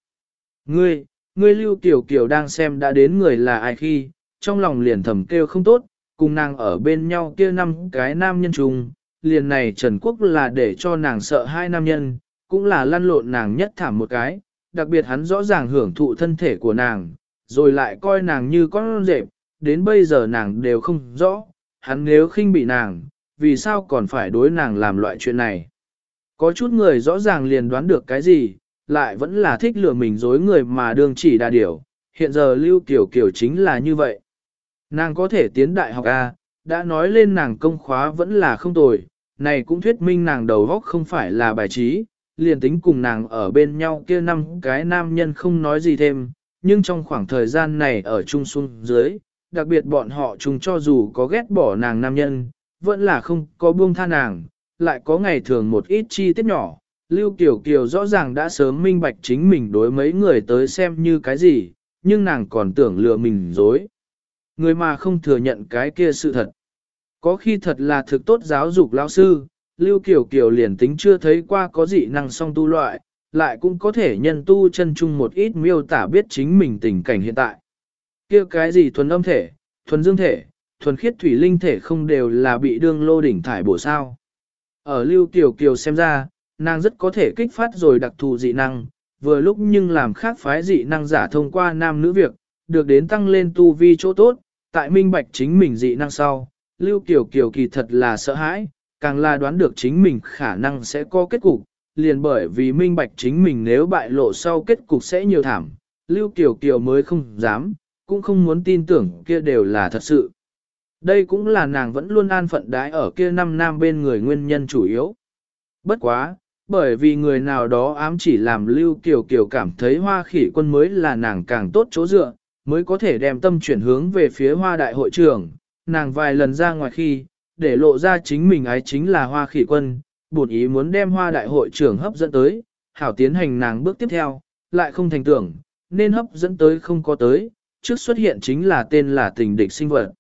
Ngươi, ngươi Lưu Kiều Kiều đang xem đã đến người là ai khi, trong lòng liền thầm kêu không tốt, cùng nàng ở bên nhau kia năm cái nam nhân trùng, liền này Trần Quốc là để cho nàng sợ hai nam nhân, cũng là lăn lộn nàng nhất thảm một cái, đặc biệt hắn rõ ràng hưởng thụ thân thể của nàng, rồi lại coi nàng như con rệp, đến bây giờ nàng đều không rõ, hắn nếu khinh bị nàng, vì sao còn phải đối nàng làm loại chuyện này. Có chút người rõ ràng liền đoán được cái gì, lại vẫn là thích lừa mình dối người mà đương chỉ đa điểu, hiện giờ Lưu Kiều Kiều chính là như vậy. Nàng có thể tiến đại học A, đã nói lên nàng công khóa vẫn là không tồi, này cũng thuyết minh nàng đầu góc không phải là bài trí, liền tính cùng nàng ở bên nhau kia năm cái nam nhân không nói gì thêm, nhưng trong khoảng thời gian này ở chung xuống dưới, đặc biệt bọn họ chung cho dù có ghét bỏ nàng nam nhân, vẫn là không có buông tha nàng, lại có ngày thường một ít chi tiết nhỏ. Lưu Kiều Kiều rõ ràng đã sớm minh bạch chính mình đối mấy người tới xem như cái gì, nhưng nàng còn tưởng lừa mình dối. Người mà không thừa nhận cái kia sự thật. Có khi thật là thực tốt giáo dục lão sư, Lưu Kiều Kiều liền tính chưa thấy qua có dị năng song tu loại, lại cũng có thể nhân tu chân chung một ít miêu tả biết chính mình tình cảnh hiện tại. kia cái gì thuần âm thể, thuần dương thể, thuần khiết thủy linh thể không đều là bị đương lô đỉnh thải bổ sao. Ở Lưu tiểu Kiều xem ra, nàng rất có thể kích phát rồi đặc thù dị năng, vừa lúc nhưng làm khác phái dị năng giả thông qua nam nữ việc, được đến tăng lên tu vi chỗ tốt, tại minh bạch chính mình dị năng sau, Lưu tiểu Kiều kỳ thật là sợ hãi, càng là đoán được chính mình khả năng sẽ có kết cục, liền bởi vì minh bạch chính mình nếu bại lộ sau kết cục sẽ nhiều thảm, Lưu Kiều Kiều mới không dám, cũng không muốn tin tưởng kia đều là thật sự. Đây cũng là nàng vẫn luôn an phận đái ở kia năm nam bên người nguyên nhân chủ yếu. Bất quá, bởi vì người nào đó ám chỉ làm Lưu Kiều Kiều cảm thấy hoa khỉ quân mới là nàng càng tốt chỗ dựa, mới có thể đem tâm chuyển hướng về phía hoa đại hội trưởng, nàng vài lần ra ngoài khi, để lộ ra chính mình ái chính là hoa khỉ quân, bổn ý muốn đem hoa đại hội trưởng hấp dẫn tới, hảo tiến hành nàng bước tiếp theo, lại không thành tưởng, nên hấp dẫn tới không có tới, trước xuất hiện chính là tên là tình địch sinh vật.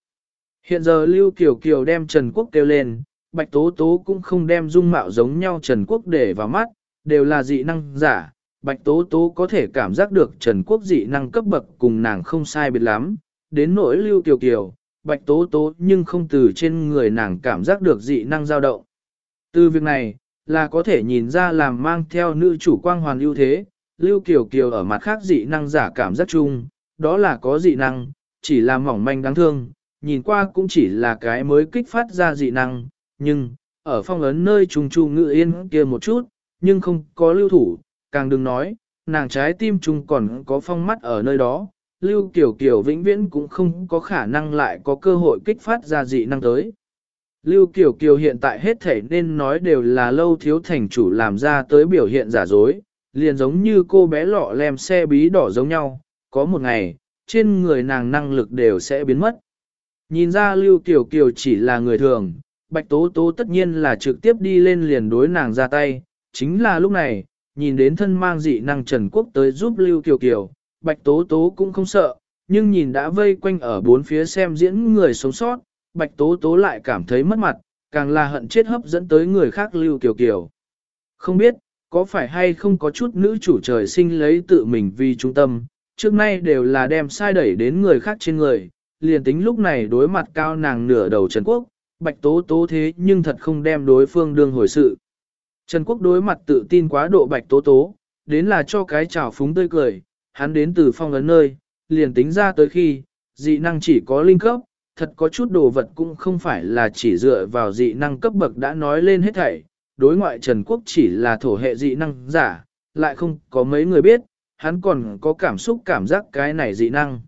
Hiện giờ Lưu Kiều Kiều đem Trần Quốc kêu lên, Bạch Tố Tố cũng không đem dung mạo giống nhau Trần Quốc để vào mắt, đều là dị năng giả. Bạch Tố Tố có thể cảm giác được Trần Quốc dị năng cấp bậc cùng nàng không sai biệt lắm, đến nỗi Lưu Kiều Kiều, Bạch Tố Tố nhưng không từ trên người nàng cảm giác được dị năng dao động. Từ việc này, là có thể nhìn ra làm mang theo nữ chủ quang hoàn ưu thế, Lưu Kiều Kiều ở mặt khác dị năng giả cảm giác chung, đó là có dị năng, chỉ là mỏng manh đáng thương, nhìn qua cũng chỉ là cái mới kích phát ra dị năng, nhưng, ở phong ấn nơi trùng tru ngự yên kia một chút, nhưng không có lưu thủ, càng đừng nói, nàng trái tim trùng còn có phong mắt ở nơi đó, lưu Kiều Kiều vĩnh viễn cũng không có khả năng lại có cơ hội kích phát ra dị năng tới. Lưu Kiều Kiều hiện tại hết thể nên nói đều là lâu thiếu thành chủ làm ra tới biểu hiện giả dối, liền giống như cô bé lọ lem xe bí đỏ giống nhau, có một ngày, trên người nàng năng lực đều sẽ biến mất. Nhìn ra Lưu Kiều Kiều chỉ là người thường, Bạch Tố Tố tất nhiên là trực tiếp đi lên liền đối nàng ra tay, chính là lúc này, nhìn đến thân mang dị năng Trần Quốc tới giúp Lưu Kiều Kiều, Bạch Tố Tố cũng không sợ, nhưng nhìn đã vây quanh ở bốn phía xem diễn người sống sót, Bạch Tố Tố lại cảm thấy mất mặt, càng là hận chết hấp dẫn tới người khác Lưu Kiều Kiều. Không biết, có phải hay không có chút nữ chủ trời sinh lấy tự mình vì trung tâm, trước nay đều là đem sai đẩy đến người khác trên người, liền tính lúc này đối mặt cao nàng nửa đầu Trần Quốc, Bạch Tố Tố thế nhưng thật không đem đối phương đương hồi sự. Trần Quốc đối mặt tự tin quá độ Bạch Tố Tố, đến là cho cái chảo phúng tươi cười, hắn đến từ phong ấn nơi, liền tính ra tới khi, dị năng chỉ có linh cấp, thật có chút đồ vật cũng không phải là chỉ dựa vào dị năng cấp bậc đã nói lên hết thảy, đối ngoại Trần Quốc chỉ là thổ hệ dị năng giả, lại không có mấy người biết, hắn còn có cảm xúc cảm giác cái này dị năng.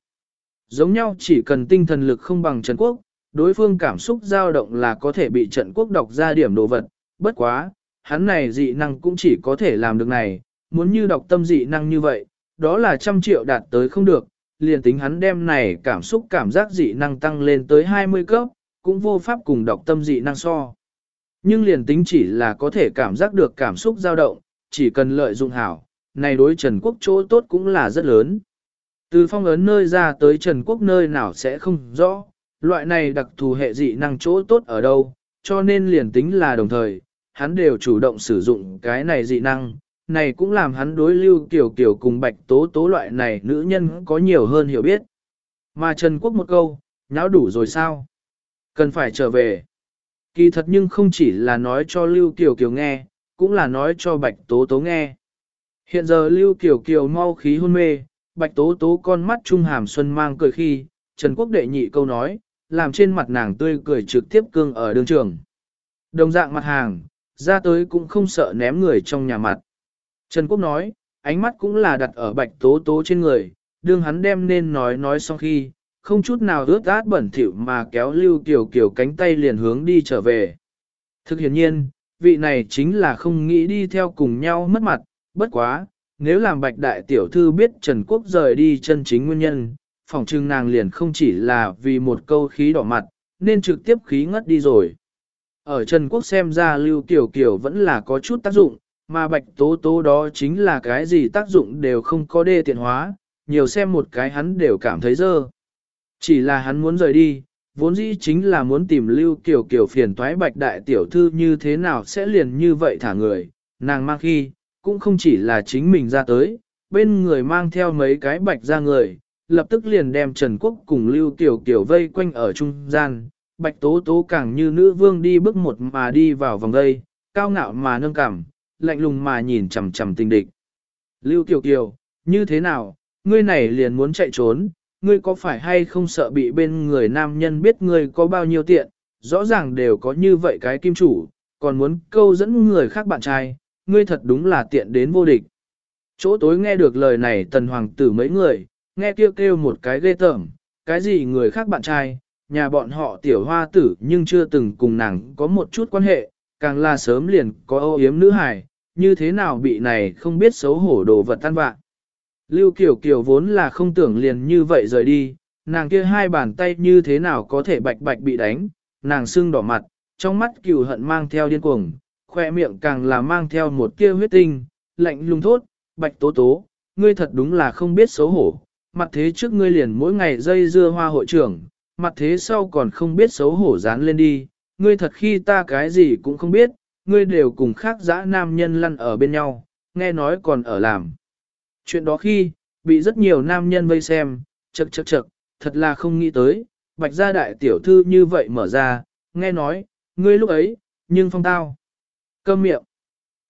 Giống nhau chỉ cần tinh thần lực không bằng Trần Quốc, đối phương cảm xúc dao động là có thể bị Trần Quốc đọc ra điểm đồ vật, bất quá, hắn này dị năng cũng chỉ có thể làm được này, muốn như đọc tâm dị năng như vậy, đó là trăm triệu đạt tới không được, liền tính hắn đem này cảm xúc cảm giác dị năng tăng lên tới 20 cấp, cũng vô pháp cùng đọc tâm dị năng so. Nhưng liền tính chỉ là có thể cảm giác được cảm xúc dao động, chỉ cần lợi dụng hảo, này đối Trần Quốc chỗ tốt cũng là rất lớn. Từ phong ấn nơi ra tới Trần Quốc nơi nào sẽ không rõ, loại này đặc thù hệ dị năng chỗ tốt ở đâu, cho nên liền tính là đồng thời, hắn đều chủ động sử dụng cái này dị năng, này cũng làm hắn đối lưu kiểu kiểu cùng bạch tố tố loại này nữ nhân có nhiều hơn hiểu biết. Mà Trần Quốc một câu, nháo đủ rồi sao? Cần phải trở về. Kỳ thật nhưng không chỉ là nói cho Lưu Kiều Kiều nghe, cũng là nói cho Bạch Tố Tố nghe. Hiện giờ Lưu Kiều Kiều mau khí hôn mê, Bạch Tố Tố con mắt trung hàm xuân mang cười khi, Trần Quốc đệ nhị câu nói, làm trên mặt nàng tươi cười trực tiếp cương ở đường trường. Đồng dạng mặt hàng, ra tới cũng không sợ ném người trong nhà mặt. Trần Quốc nói, ánh mắt cũng là đặt ở Bạch Tố Tố trên người, đương hắn đem nên nói nói xong khi, không chút nào ướt át bẩn thỉu mà kéo Lưu Kiều Kiều cánh tay liền hướng đi trở về. Thực hiện nhiên, vị này chính là không nghĩ đi theo cùng nhau mất mặt, bất quá, nếu làm bạch đại tiểu thư biết Trần Quốc rời đi chân chính nguyên nhân, phỏng trưng nàng liền không chỉ là vì một câu khí đỏ mặt, nên trực tiếp khí ngất đi rồi. Ở Trần Quốc xem ra Lưu Kiều Kiều vẫn là có chút tác dụng, mà bạch tố tố đó chính là cái gì tác dụng đều không có đê tiện hóa, nhiều xem một cái hắn đều cảm thấy dơ. Chỉ là hắn muốn rời đi, vốn dĩ chính là muốn tìm Lưu Kiều Kiều phiền toái bạch đại tiểu thư như thế nào sẽ liền như vậy thả người, nàng mang khi, cũng không chỉ là chính mình ra tới, bên người mang theo mấy cái bạch ra người, lập tức liền đem Trần Quốc cùng Lưu Kiều Kiều vây quanh ở trung gian, bạch tố tố càng như nữ vương đi bước một mà đi vào vòng đây, cao ngạo mà nâng cảm, lạnh lùng mà nhìn chằm chằm tình địch. Lưu Kiều Kiều, như thế nào, ngươi này liền muốn chạy trốn, ngươi có phải hay không sợ bị bên người nam nhân biết ngươi có bao nhiêu tiện, rõ ràng đều có như vậy cái kim chủ, còn muốn câu dẫn người khác bạn trai, ngươi thật đúng là tiện đến vô địch. Chỗ tối nghe được lời này tần hoàng tử mấy người, nghe kêu kêu một cái ghê tởm, cái gì người khác bạn trai, nhà bọn họ tiểu hoa tử nhưng chưa từng cùng nàng có một chút quan hệ, càng là sớm liền có ô yếm nữ hài, như thế nào bị này không biết xấu hổ đồ vật tan vạn. Lưu Kiều Kiều vốn là không tưởng liền như vậy rời đi, nàng kia hai bàn tay như thế nào có thể bạch bạch bị đánh, nàng sưng đỏ mặt, trong mắt cừu hận mang theo điên cuồng, khoe miệng càng là mang theo một tia huyết tinh, lạnh lùng thốt, bạch tố tố, ngươi thật đúng là không biết xấu hổ, mặt thế trước ngươi liền mỗi ngày dây dưa hoa hội trưởng, mặt thế sau còn không biết xấu hổ dán lên đi, ngươi thật khi ta cái gì cũng không biết, ngươi đều cùng khác dã nam nhân lăn ở bên nhau, nghe nói còn ở làm. Chuyện đó khi, bị rất nhiều nam nhân vây xem, chật chật chật, thật là không nghĩ tới, bạch gia đại tiểu thư như vậy mở ra, nghe nói, ngươi lúc ấy, nhưng phong tao. Câm miệng.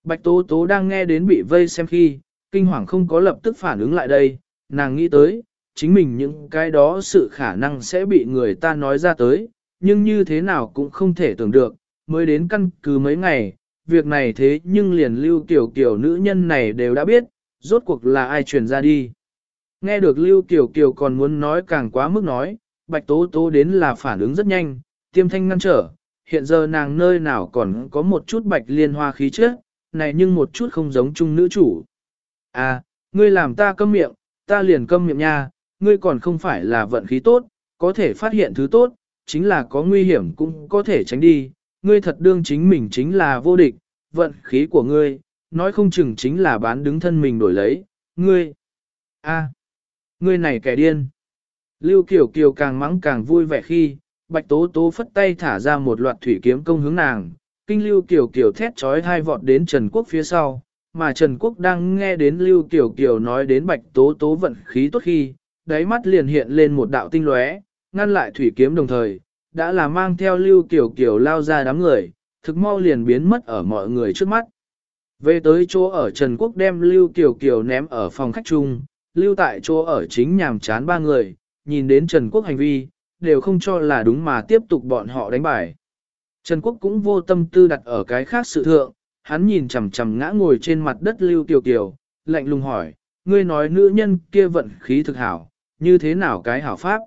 Bạch tố tố đang nghe đến bị vây xem khi, kinh hoàng không có lập tức phản ứng lại đây, nàng nghĩ tới, chính mình những cái đó sự khả năng sẽ bị người ta nói ra tới, nhưng như thế nào cũng không thể tưởng được, mới đến căn cứ mấy ngày, việc này thế nhưng liền lưu tiểu kiểu nữ nhân này đều đã biết, rốt cuộc là ai truyền ra đi. Nghe được lưu tiểu kiều còn muốn nói càng quá mức nói, bạch tố tố đến là phản ứng rất nhanh, tiêm thanh ngăn trở, hiện giờ nàng nơi nào còn có một chút bạch liên hoa khí chứ này nhưng một chút không giống chung nữ chủ. À, ngươi làm ta câm miệng, ta liền câm miệng nha, ngươi còn không phải là vận khí tốt, có thể phát hiện thứ tốt, chính là có nguy hiểm cũng có thể tránh đi, ngươi thật đương chính mình chính là vô địch, vận khí của ngươi, nói không chừng chính là bán đứng thân mình đổi lấy, ngươi. a ngươi này kẻ điên. Lưu Kiều Kiều càng mắng càng vui vẻ khi, Bạch Tố Tố phất tay thả ra một loạt thủy kiếm công hướng nàng, kinh Lưu Kiều Kiều thét trói hai vọt đến Trần Quốc phía sau, mà Trần Quốc đang nghe đến Lưu Kiều Kiều nói đến Bạch Tố Tố vận khí tốt khi, đáy mắt liền hiện lên một đạo tinh lóe, ngăn lại thủy kiếm đồng thời, đã là mang theo Lưu Kiều Kiều lao ra đám người, thực mau liền biến mất ở mọi người trước mắt. Về tới chỗ ở Trần Quốc đem Lưu Kiều Kiều ném ở phòng khách chung, lưu tại chỗ ở chính nhàm chán ba người, nhìn đến Trần Quốc hành vi, đều không cho là đúng mà tiếp tục bọn họ đánh bài. Trần Quốc cũng vô tâm tư đặt ở cái khác sự thượng, hắn nhìn chằm chằm ngã ngồi trên mặt đất Lưu Kiều Kiều, lạnh lùng hỏi, ngươi nói nữ nhân kia vận khí thực hảo, như thế nào cái hảo pháp?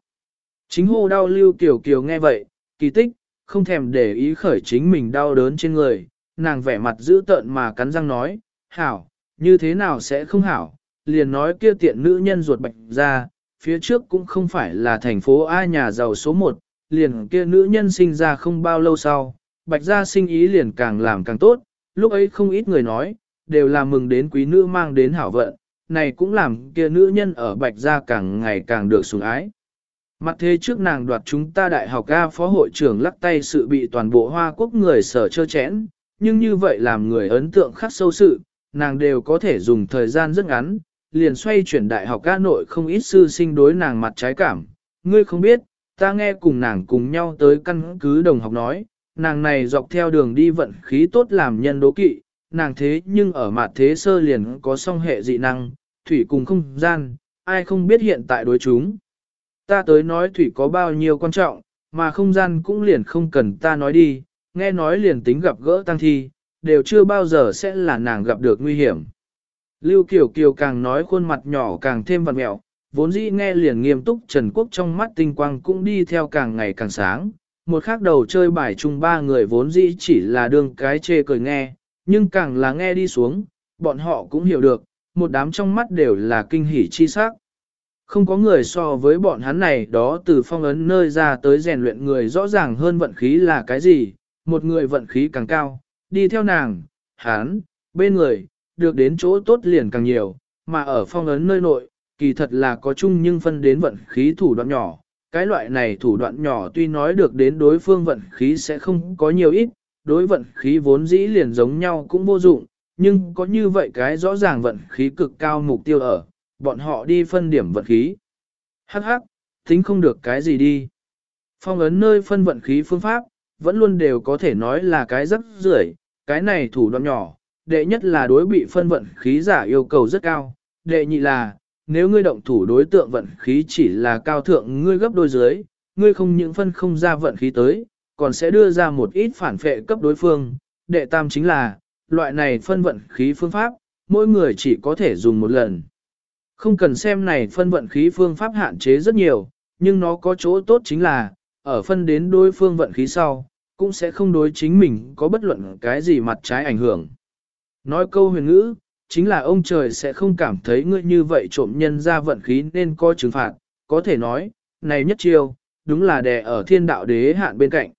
Chính hô đau Lưu Kiều Kiều nghe vậy, kỳ tích, không thèm để ý khởi chính mình đau đớn trên người, nàng vẻ mặt dữ tợn mà cắn răng nói, hảo, như thế nào sẽ không hảo, liền nói kia tiện nữ nhân ruột bạch ra, phía trước cũng không phải là thành phố A nhà giàu số 1, liền kia nữ nhân sinh ra không bao lâu sau, bạch gia sinh ý liền càng làm càng tốt, lúc ấy không ít người nói, đều là mừng đến quý nữ mang đến hảo vận, này cũng làm kia nữ nhân ở bạch gia càng ngày càng được sủng ái. Mặt thế trước nàng đoạt chúng ta đại học ga phó hội trưởng lắc tay sự bị toàn bộ Hoa Quốc người sở chơ chẽn, nhưng như vậy làm người ấn tượng khắc sâu sự, nàng đều có thể dùng thời gian rất ngắn, liền xoay chuyển đại học ca nội không ít sư sinh đối nàng mặt trái cảm. Ngươi không biết, ta nghe cùng nàng cùng nhau tới căn cứ đồng học nói, nàng này dọc theo đường đi vận khí tốt làm nhân đố kỵ, nàng thế nhưng ở mặt thế sơ liền có song hệ dị năng, thủy cùng không gian, ai không biết hiện tại đối chúng. Ta tới nói thủy có bao nhiêu quan trọng, mà không gian cũng liền không cần ta nói đi, nghe nói liền tính gặp gỡ tăng thi, đều chưa bao giờ sẽ là nàng gặp được nguy hiểm. Lưu Kiều Kiều càng nói khuôn mặt nhỏ càng thêm vặn mẹo, vốn dĩ nghe liền nghiêm túc Trần Quốc trong mắt tinh quang cũng đi theo càng ngày càng sáng. Một khác đầu chơi bài chung ba người vốn dĩ chỉ là đương cái chê cười nghe, nhưng càng là nghe đi xuống, bọn họ cũng hiểu được, một đám trong mắt đều là kinh hỉ chi sắc. Không có người so với bọn hắn này đó từ phong ấn nơi ra tới rèn luyện người rõ ràng hơn vận khí là cái gì, một người vận khí càng cao, đi theo nàng, hắn, bên người, được đến chỗ tốt liền càng nhiều, mà ở phong ấn nơi nội, kỳ thật là có chung nhưng phân đến vận khí thủ đoạn nhỏ. Cái loại này thủ đoạn nhỏ tuy nói được đến đối phương vận khí sẽ không có nhiều ít, đối vận khí vốn dĩ liền giống nhau cũng vô dụng, nhưng có như vậy cái rõ ràng vận khí cực cao mục tiêu ở, bọn họ đi phân điểm vận khí. Hắc hắc, tính không được cái gì đi. Phong ấn nơi phân vận khí phương pháp, vẫn luôn đều có thể nói là cái rất rưởi, cái này thủ đoạn nhỏ, đệ nhất là đối bị phân vận khí giả yêu cầu rất cao, đệ nhị là, nếu ngươi động thủ đối tượng vận khí chỉ là cao thượng ngươi gấp đôi dưới, ngươi không những phân không ra vận khí tới, còn sẽ đưa ra một ít phản phệ cấp đối phương, đệ tam chính là, loại này phân vận khí phương pháp, mỗi người chỉ có thể dùng một lần. Không cần xem này phân vận khí phương pháp hạn chế rất nhiều, nhưng nó có chỗ tốt chính là, ở phân đến đối phương vận khí sau, cũng sẽ không đối chính mình có bất luận cái gì mặt trái ảnh hưởng. Nói câu huyền ngữ, chính là ông trời sẽ không cảm thấy ngươi như vậy trộm nhân ra vận khí nên coi trừng phạt, có thể nói, này nhất chiêu, đúng là đè ở thiên đạo đế hạn bên cạnh.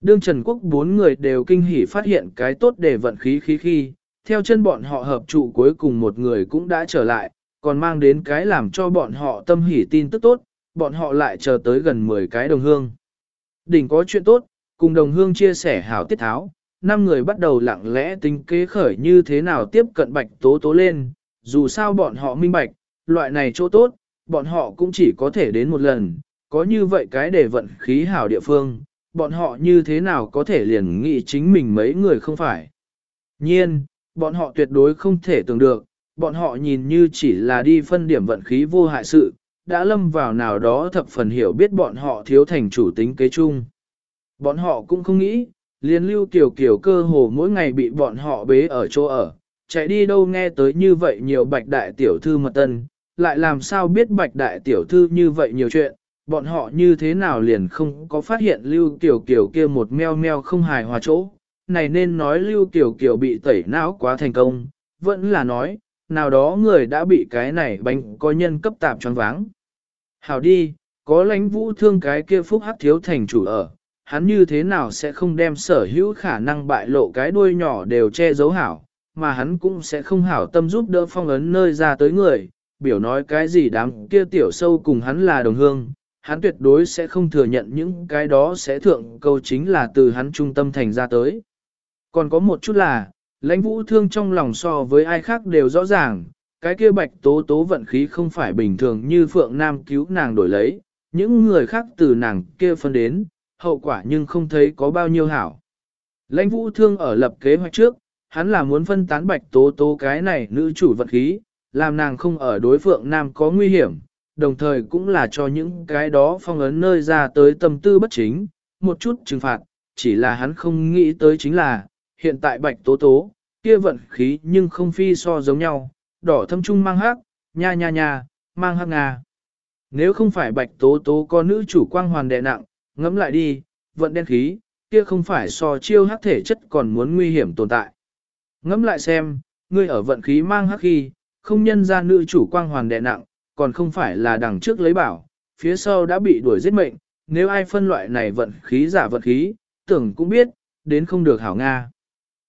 Đương Trần Quốc bốn người đều kinh hỉ phát hiện cái tốt để vận khí khí khi, theo chân bọn họ hợp trụ cuối cùng một người cũng đã trở lại, còn mang đến cái làm cho bọn họ tâm hỉ tin tức tốt, bọn họ lại chờ tới gần 10 cái đồng hương. Đỉnh có chuyện tốt, cùng đồng hương chia sẻ hảo tiết tháo, năm người bắt đầu lặng lẽ tính kế khởi như thế nào tiếp cận bạch tố tố lên, dù sao bọn họ minh bạch, loại này chỗ tốt, bọn họ cũng chỉ có thể đến một lần, có như vậy cái để vận khí hảo địa phương, bọn họ như thế nào có thể liền nghĩ chính mình mấy người không phải. Nhiên, bọn họ tuyệt đối không thể tưởng được, bọn họ nhìn như chỉ là đi phân điểm vận khí vô hại sự, đã lâm vào nào đó thập phần hiểu biết bọn họ thiếu thành chủ tính kế chung. Bọn họ cũng không nghĩ, liên lưu kiểu kiểu cơ hồ mỗi ngày bị bọn họ bế ở chỗ ở, chạy đi đâu nghe tới như vậy nhiều bạch đại tiểu thư mật tân, lại làm sao biết bạch đại tiểu thư như vậy nhiều chuyện, bọn họ như thế nào liền không có phát hiện lưu kiểu kiểu kia một meo meo không hài hòa chỗ. Này nên nói lưu kiểu kiểu bị tẩy não quá thành công, vẫn là nói, nào đó người đã bị cái này bánh có nhân cấp tạp choáng váng. Hảo đi, có lãnh vũ thương cái kia phúc hắc thiếu thành chủ ở, hắn như thế nào sẽ không đem sở hữu khả năng bại lộ cái đuôi nhỏ đều che giấu hảo, mà hắn cũng sẽ không hảo tâm giúp đỡ phong ấn nơi ra tới người, biểu nói cái gì đám kia tiểu sâu cùng hắn là đồng hương, hắn tuyệt đối sẽ không thừa nhận những cái đó sẽ thượng câu chính là từ hắn trung tâm thành ra tới. Còn có một chút là, lãnh vũ thương trong lòng so với ai khác đều rõ ràng, cái kia bạch tố tố vận khí không phải bình thường như Phượng Nam cứu nàng đổi lấy, những người khác từ nàng kia phân đến, hậu quả nhưng không thấy có bao nhiêu hảo. Lãnh vũ thương ở lập kế hoạch trước, hắn là muốn phân tán bạch tố tố cái này nữ chủ vận khí, làm nàng không ở đối Phượng Nam có nguy hiểm, đồng thời cũng là cho những cái đó phong ấn nơi ra tới tâm tư bất chính, một chút trừng phạt, chỉ là hắn không nghĩ tới chính là, hiện tại bạch tố tố, kia vận khí nhưng không phi so giống nhau, đỏ thâm trung mang hắc, nha nha nha, mang hắc nga Nếu không phải bạch tố tố có nữ chủ quang hoàn đệ nặng, ngẫm lại đi, vận đen khí, kia không phải so chiêu hắc thể chất còn muốn nguy hiểm tồn tại. Ngẫm lại xem, ngươi ở vận khí mang hắc khi, không nhân ra nữ chủ quang hoàn đệ nặng, còn không phải là đằng trước lấy bảo, phía sau đã bị đuổi giết mệnh, nếu ai phân loại này vận khí giả vận khí, tưởng cũng biết, đến không được hảo Nga.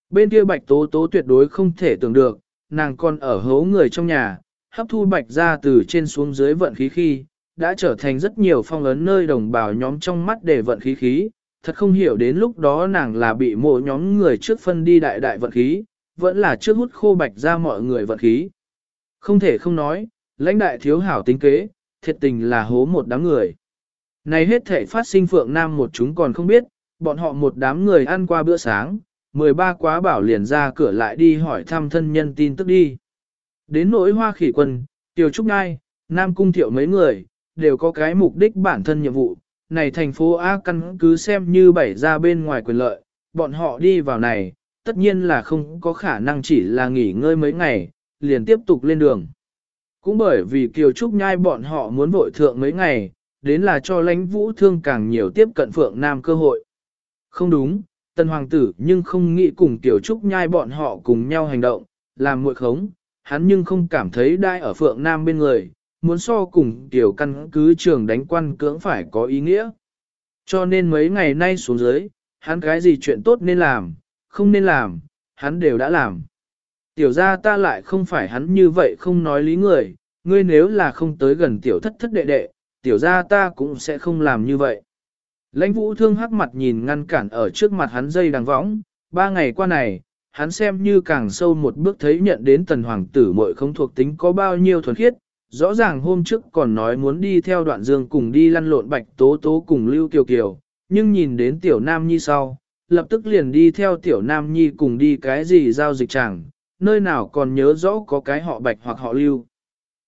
Bên kia bạch tố tố tuyệt đối không thể tưởng được, nàng còn ở hố người trong nhà, hấp thu bạch ra từ trên xuống dưới vận khí khi, đã trở thành rất nhiều phong ấn nơi đồng bào nhóm trong mắt để vận khí khí, thật không hiểu đến lúc đó nàng là bị mộ nhóm người trước phân đi đại đại vận khí, vẫn là trước hút khô bạch ra mọi người vận khí. Không thể không nói, lãnh đại thiếu hảo tính kế, thiệt tình là hố một đám người. Này hết thể phát sinh Phượng Nam một chúng còn không biết, bọn họ một đám người ăn qua bữa sáng, 13 quá bảo liền ra cửa lại đi hỏi thăm thân nhân tin tức đi. Đến nỗi hoa khỉ quân, tiểu trúc ngai, Nam cung thiệu mấy người, đều có cái mục đích bản thân nhiệm vụ. Này thành phố A căn cứ xem như bảy ra bên ngoài quyền lợi, bọn họ đi vào này, tất nhiên là không có khả năng chỉ là nghỉ ngơi mấy ngày, liền tiếp tục lên đường. Cũng bởi vì Kiều Trúc Nhai bọn họ muốn vội thượng mấy ngày, đến là cho lãnh vũ thương càng nhiều tiếp cận Phượng Nam cơ hội. Không đúng, Tân Hoàng tử nhưng không nghĩ cùng Tiểu Trúc Nhai bọn họ cùng nhau hành động, làm muội khống, hắn nhưng không cảm thấy đai ở Phượng Nam bên người, muốn so cùng Tiểu căn cứ trường đánh quan cưỡng phải có ý nghĩa. Cho nên mấy ngày nay xuống dưới, hắn cái gì chuyện tốt nên làm, không nên làm, hắn đều đã làm. Tiểu ra ta lại không phải hắn như vậy không nói lý người, ngươi nếu là không tới gần tiểu thất thất đệ đệ, tiểu ra ta cũng sẽ không làm như vậy. Lãnh vũ thương hắc mặt nhìn ngăn cản ở trước mặt hắn dây đằng võng, ba ngày qua này, hắn xem như càng sâu một bước thấy nhận đến tần hoàng tử mội không thuộc tính có bao nhiêu thuần khiết, rõ ràng hôm trước còn nói muốn đi theo đoạn dương cùng đi lăn lộn bạch tố tố cùng lưu kiều kiều, nhưng nhìn đến tiểu nam nhi sau, lập tức liền đi theo tiểu nam nhi cùng đi cái gì giao dịch chẳng, nơi nào còn nhớ rõ có cái họ bạch hoặc họ lưu.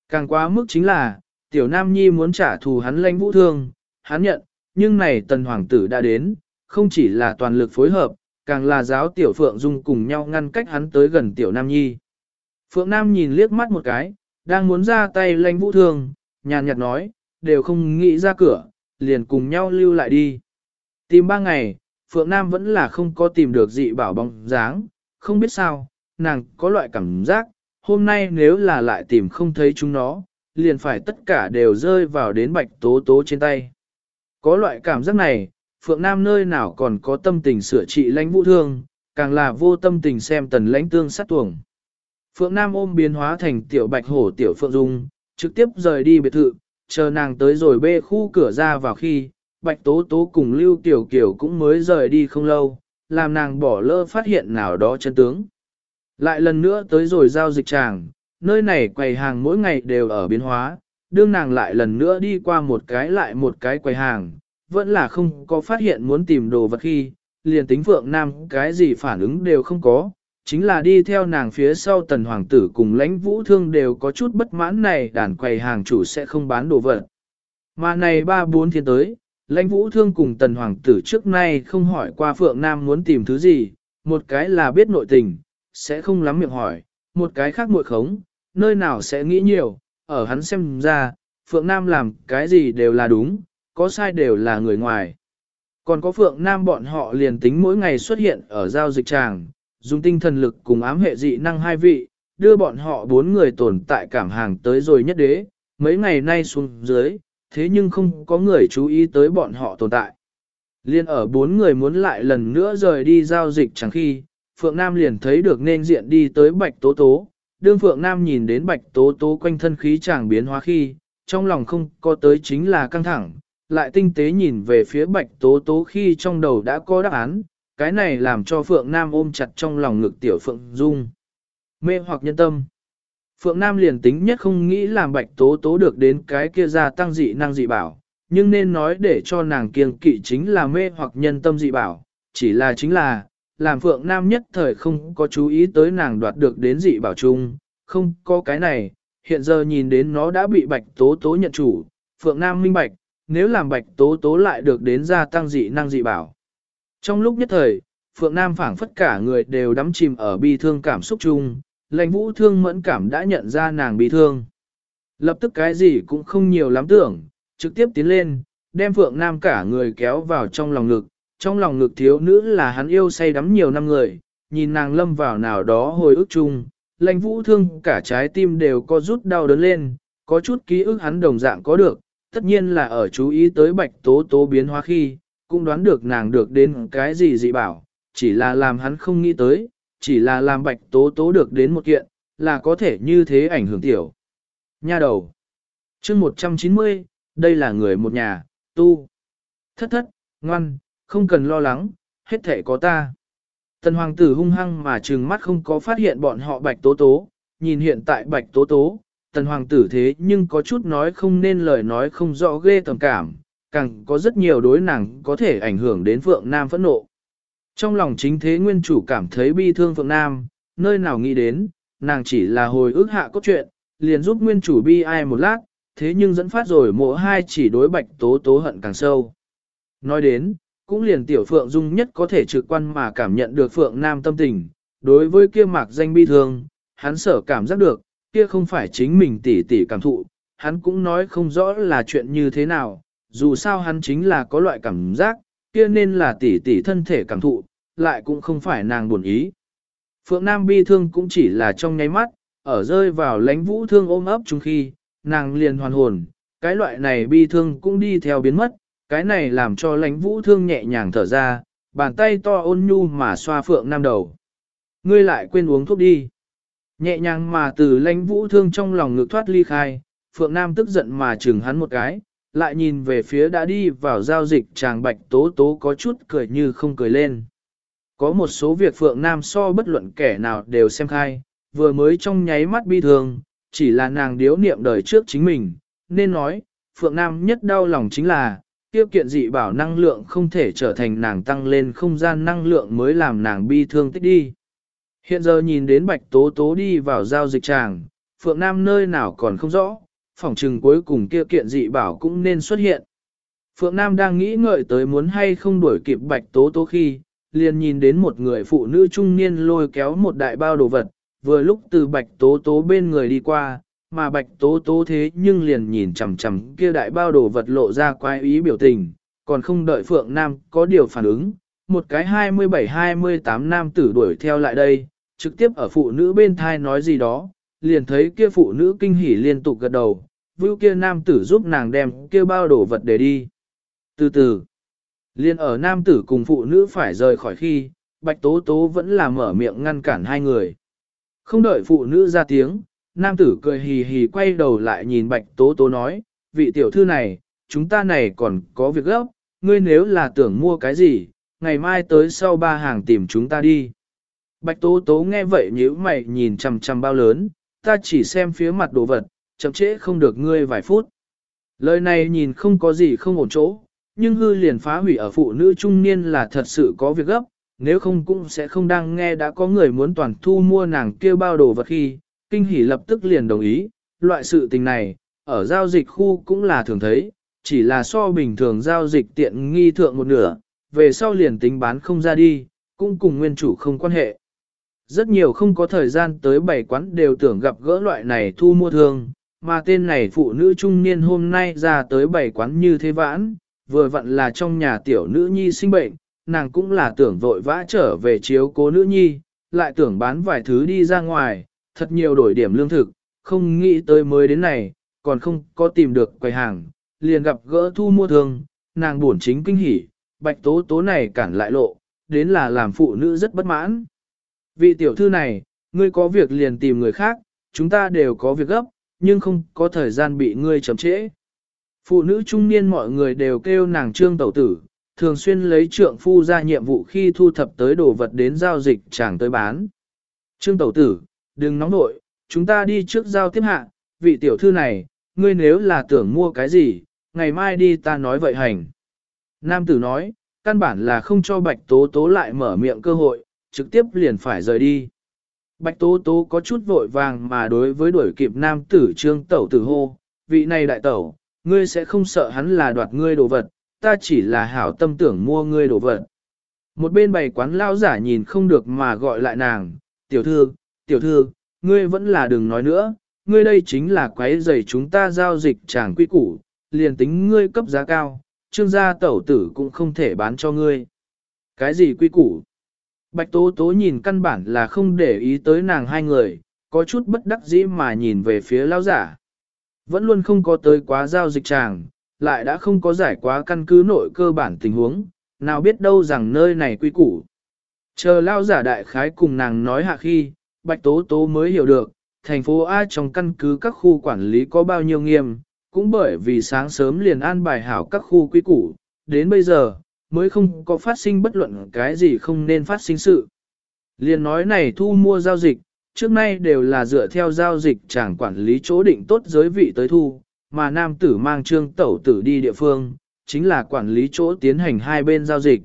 Càng quá mức chính là, tiểu nam nhi muốn trả thù hắn lãnh vũ thương, hắn nhận, nhưng này tần hoàng tử đã đến, không chỉ là toàn lực phối hợp, càng là giáo tiểu phượng dung cùng nhau ngăn cách hắn tới gần tiểu nam nhi. Phượng Nam nhìn liếc mắt một cái, đang muốn ra tay lãnh vũ thương, nhàn nhạt nói, đều không nghĩ ra cửa, liền cùng nhau lưu lại đi. Tìm ba ngày, Phượng Nam vẫn là không có tìm được dị bảo bóng dáng, không biết sao, nàng có loại cảm giác, hôm nay nếu là lại tìm không thấy chúng nó, liền phải tất cả đều rơi vào đến bạch tố tố trên tay. Có loại cảm giác này, Phượng Nam nơi nào còn có tâm tình sửa trị lãnh vũ thương, càng là vô tâm tình xem tần lãnh tương sát tuồng. Phượng Nam ôm biến hóa thành tiểu bạch hổ tiểu Phượng Dung, trực tiếp rời đi biệt thự, chờ nàng tới rồi bê khu cửa ra vào khi, bạch tố tố cùng lưu tiểu kiểu cũng mới rời đi không lâu, làm nàng bỏ lỡ phát hiện nào đó chân tướng. Lại lần nữa tới rồi giao dịch tràng, nơi này quầy hàng mỗi ngày đều ở biến hóa, đương nàng lại lần nữa đi qua một cái lại một cái quầy hàng, vẫn là không có phát hiện muốn tìm đồ vật khi, liền tính Phượng Nam cái gì phản ứng đều không có, chính là đi theo nàng phía sau tần hoàng tử cùng lãnh vũ thương đều có chút bất mãn này đàn quầy hàng chủ sẽ không bán đồ vật. Mà này ba bốn thiên tới, lãnh vũ thương cùng tần hoàng tử trước nay không hỏi qua Phượng Nam muốn tìm thứ gì, một cái là biết nội tình, sẽ không lắm miệng hỏi, một cái khác muội khống, nơi nào sẽ nghĩ nhiều, ở hắn xem ra, Phượng Nam làm cái gì đều là đúng, có sai đều là người ngoài. Còn có Phượng Nam bọn họ liền tính mỗi ngày xuất hiện ở giao dịch tràng, dùng tinh thần lực cùng ám hệ dị năng hai vị, đưa bọn họ bốn người tồn tại cảm hàng tới rồi nhất đế, mấy ngày nay xuống dưới, thế nhưng không có người chú ý tới bọn họ tồn tại. Liên ở bốn người muốn lại lần nữa rời đi giao dịch chẳng khi, Phượng Nam liền thấy được nên diện đi tới Bạch Tố Tố. Đương Phượng Nam nhìn đến Bạch Tố Tố quanh thân khí chàng biến hóa khi, trong lòng không có tới chính là căng thẳng, lại tinh tế nhìn về phía Bạch Tố Tố khi trong đầu đã có đáp án, cái này làm cho Phượng Nam ôm chặt trong lòng ngực tiểu Phượng Dung. Mê hoặc nhân tâm. Phượng Nam liền tính nhất không nghĩ làm Bạch Tố Tố được đến cái kia gia tăng dị năng dị bảo, nhưng nên nói để cho nàng kiêng kỵ chính là mê hoặc nhân tâm dị bảo, chỉ là chính là, làm Phượng Nam nhất thời không có chú ý tới nàng đoạt được đến dị bảo chung, không có cái này, hiện giờ nhìn đến nó đã bị Bạch Tố Tố nhận chủ, Phượng Nam minh bạch, nếu làm Bạch Tố Tố lại được đến gia tăng dị năng dị bảo. Trong lúc nhất thời, Phượng Nam phảng phất cả người đều đắm chìm ở bi thương cảm xúc chung, lãnh vũ thương mẫn cảm đã nhận ra nàng bi thương. Lập tức cái gì cũng không nhiều lắm tưởng, trực tiếp tiến lên, đem Phượng Nam cả người kéo vào trong lòng ngực, trong lòng ngực thiếu nữ là hắn yêu say đắm nhiều năm người, nhìn nàng lâm vào nào đó hồi ức chung, lãnh vũ thương cả trái tim đều có rút đau đớn lên, có chút ký ức hắn đồng dạng có được, tất nhiên là ở chú ý tới bạch tố tố biến hóa khi, cũng đoán được nàng được đến cái gì dị bảo, chỉ là làm hắn không nghĩ tới, chỉ là làm bạch tố tố được đến một kiện, là có thể như thế ảnh hưởng tiểu. Nha đầu. chương 190, đây là người một nhà, tu. Thất thất, ngoan, không cần lo lắng, hết thể có ta. Tần hoàng tử hung hăng mà trừng mắt không có phát hiện bọn họ bạch tố tố, nhìn hiện tại bạch tố tố, tần hoàng tử thế nhưng có chút nói không nên lời nói không rõ ghê tầm cảm, càng có rất nhiều đối nàng có thể ảnh hưởng đến Phượng Nam phẫn nộ. Trong lòng chính thế nguyên chủ cảm thấy bi thương Phượng Nam, nơi nào nghĩ đến, nàng chỉ là hồi ức hạ cốt truyện, liền giúp nguyên chủ bi ai một lát, thế nhưng dẫn phát rồi mộ hai chỉ đối bạch tố tố hận càng sâu. Nói đến, cũng liền tiểu Phượng Dung nhất có thể trực quan mà cảm nhận được Phượng Nam tâm tình, đối với kia mạc danh bi thương, hắn sở cảm giác được, kia không phải chính mình tỉ tỉ cảm thụ, hắn cũng nói không rõ là chuyện như thế nào, dù sao hắn chính là có loại cảm giác, kia nên là tỷ tỷ thân thể cảm thụ, lại cũng không phải nàng buồn ý. Phượng Nam bi thương cũng chỉ là trong nháy mắt, ở rơi vào lánh vũ thương ôm ấp chung khi, nàng liền hoàn hồn, cái loại này bi thương cũng đi theo biến mất, cái này làm cho lánh vũ thương nhẹ nhàng thở ra, bàn tay to ôn nhu mà xoa Phượng Nam đầu. Ngươi lại quên uống thuốc đi. Nhẹ nhàng mà từ lánh vũ thương trong lòng ngực thoát ly khai, Phượng Nam tức giận mà chừng hắn một cái, lại nhìn về phía đã đi vào giao dịch chàng bạch tố tố có chút cười như không cười lên. Có một số việc Phượng Nam so bất luận kẻ nào đều xem khai, vừa mới trong nháy mắt bi thương, chỉ là nàng điếu niệm đời trước chính mình, nên nói, Phượng Nam nhất đau lòng chính là, tiêu kiện dị bảo năng lượng không thể trở thành nàng tăng lên không gian năng lượng mới làm nàng bi thương tích đi. Hiện giờ nhìn đến bạch tố tố đi vào giao dịch tràng, Phượng Nam nơi nào còn không rõ, phỏng trừng cuối cùng kia kiện dị bảo cũng nên xuất hiện. Phượng Nam đang nghĩ ngợi tới muốn hay không đuổi kịp bạch tố tố khi, liền nhìn đến một người phụ nữ trung niên lôi kéo một đại bao đồ vật, vừa lúc từ bạch tố tố bên người đi qua, mà bạch tố tố thế nhưng liền nhìn chằm chằm kia đại bao đồ vật lộ ra quái ý biểu tình, còn không đợi Phượng Nam có điều phản ứng, một cái 27-28 nam tử đuổi theo lại đây, trực tiếp ở phụ nữ bên thai nói gì đó, liền thấy kia phụ nữ kinh hỉ liên tục gật đầu, vưu kia nam tử giúp nàng đem kia bao đồ vật để đi. Từ từ, liền ở nam tử cùng phụ nữ phải rời khỏi khi, bạch tố tố vẫn là mở miệng ngăn cản hai người. Không đợi phụ nữ ra tiếng, nam tử cười hì hì quay đầu lại nhìn bạch tố tố nói, vị tiểu thư này, chúng ta này còn có việc gấp, ngươi nếu là tưởng mua cái gì, ngày mai tới sau ba hàng tìm chúng ta đi. Bạch tố tố nghe vậy nhíu mày nhìn chằm chằm bao lớn, ta chỉ xem phía mặt đồ vật, chậm trễ không được ngươi vài phút. Lời này nhìn không có gì không ổn chỗ, nhưng hư liền phá hủy ở phụ nữ trung niên là thật sự có việc gấp, nếu không cũng sẽ không đang nghe đã có người muốn toàn thu mua nàng kêu bao đồ vật khi, kinh hỉ lập tức liền đồng ý, loại sự tình này, ở giao dịch khu cũng là thường thấy, chỉ là so bình thường giao dịch tiện nghi thượng một nửa, về sau liền tính bán không ra đi, cũng cùng nguyên chủ không quan hệ. Rất nhiều không có thời gian tới bảy quán đều tưởng gặp gỡ loại này thu mua thương, mà tên này phụ nữ trung niên hôm nay ra tới bảy quán như thế vãn, vừa vặn là trong nhà tiểu nữ nhi sinh bệnh, nàng cũng là tưởng vội vã trở về chiếu cố nữ nhi, lại tưởng bán vài thứ đi ra ngoài, thật nhiều đổi điểm lương thực, không nghĩ tới mới đến này, còn không có tìm được quầy hàng, liền gặp gỡ thu mua thương, nàng buồn chính kinh hỉ, bạch tố tố này cản lại lộ, đến là làm phụ nữ rất bất mãn. Vị tiểu thư này, ngươi có việc liền tìm người khác, chúng ta đều có việc gấp, nhưng không có thời gian bị ngươi chậm trễ. Phụ nữ trung niên mọi người đều kêu nàng trương tẩu tử, thường xuyên lấy trượng phu ra nhiệm vụ khi thu thập tới đồ vật đến giao dịch chẳng tới bán. Trương tẩu tử, đừng nóng nội, chúng ta đi trước giao tiếp hạ, vị tiểu thư này, ngươi nếu là tưởng mua cái gì, ngày mai đi ta nói vậy hành. Nam tử nói, căn bản là không cho bạch tố tố lại mở miệng cơ hội, trực tiếp liền phải rời đi. Bạch tố tố có chút vội vàng mà đối với đuổi kịp nam tử trương tẩu tử hô, vị này đại tẩu, ngươi sẽ không sợ hắn là đoạt ngươi đồ vật, ta chỉ là hảo tâm tưởng mua ngươi đồ vật. Một bên bày quán lao giả nhìn không được mà gọi lại nàng, tiểu thư, tiểu thư, ngươi vẫn là đừng nói nữa, ngươi đây chính là quái giày chúng ta giao dịch chẳng quy củ, liền tính ngươi cấp giá cao, trương gia tẩu tử cũng không thể bán cho ngươi. Cái gì quy củ? Bạch Tố Tố nhìn căn bản là không để ý tới nàng hai người, có chút bất đắc dĩ mà nhìn về phía lão giả. Vẫn luôn không có tới quá giao dịch tràng, lại đã không có giải quá căn cứ nội cơ bản tình huống, nào biết đâu rằng nơi này quy củ. Chờ lão giả đại khái cùng nàng nói hạ khi, Bạch Tố Tố mới hiểu được, thành phố A trong căn cứ các khu quản lý có bao nhiêu nghiêm, cũng bởi vì sáng sớm liền an bài hảo các khu quy củ, đến bây giờ, mới không có phát sinh bất luận cái gì không nên phát sinh sự. Liền nói này thu mua giao dịch, trước nay đều là dựa theo giao dịch chẳng quản lý chỗ định tốt giới vị tới thu, mà nam tử mang trương tẩu tử đi địa phương, chính là quản lý chỗ tiến hành hai bên giao dịch.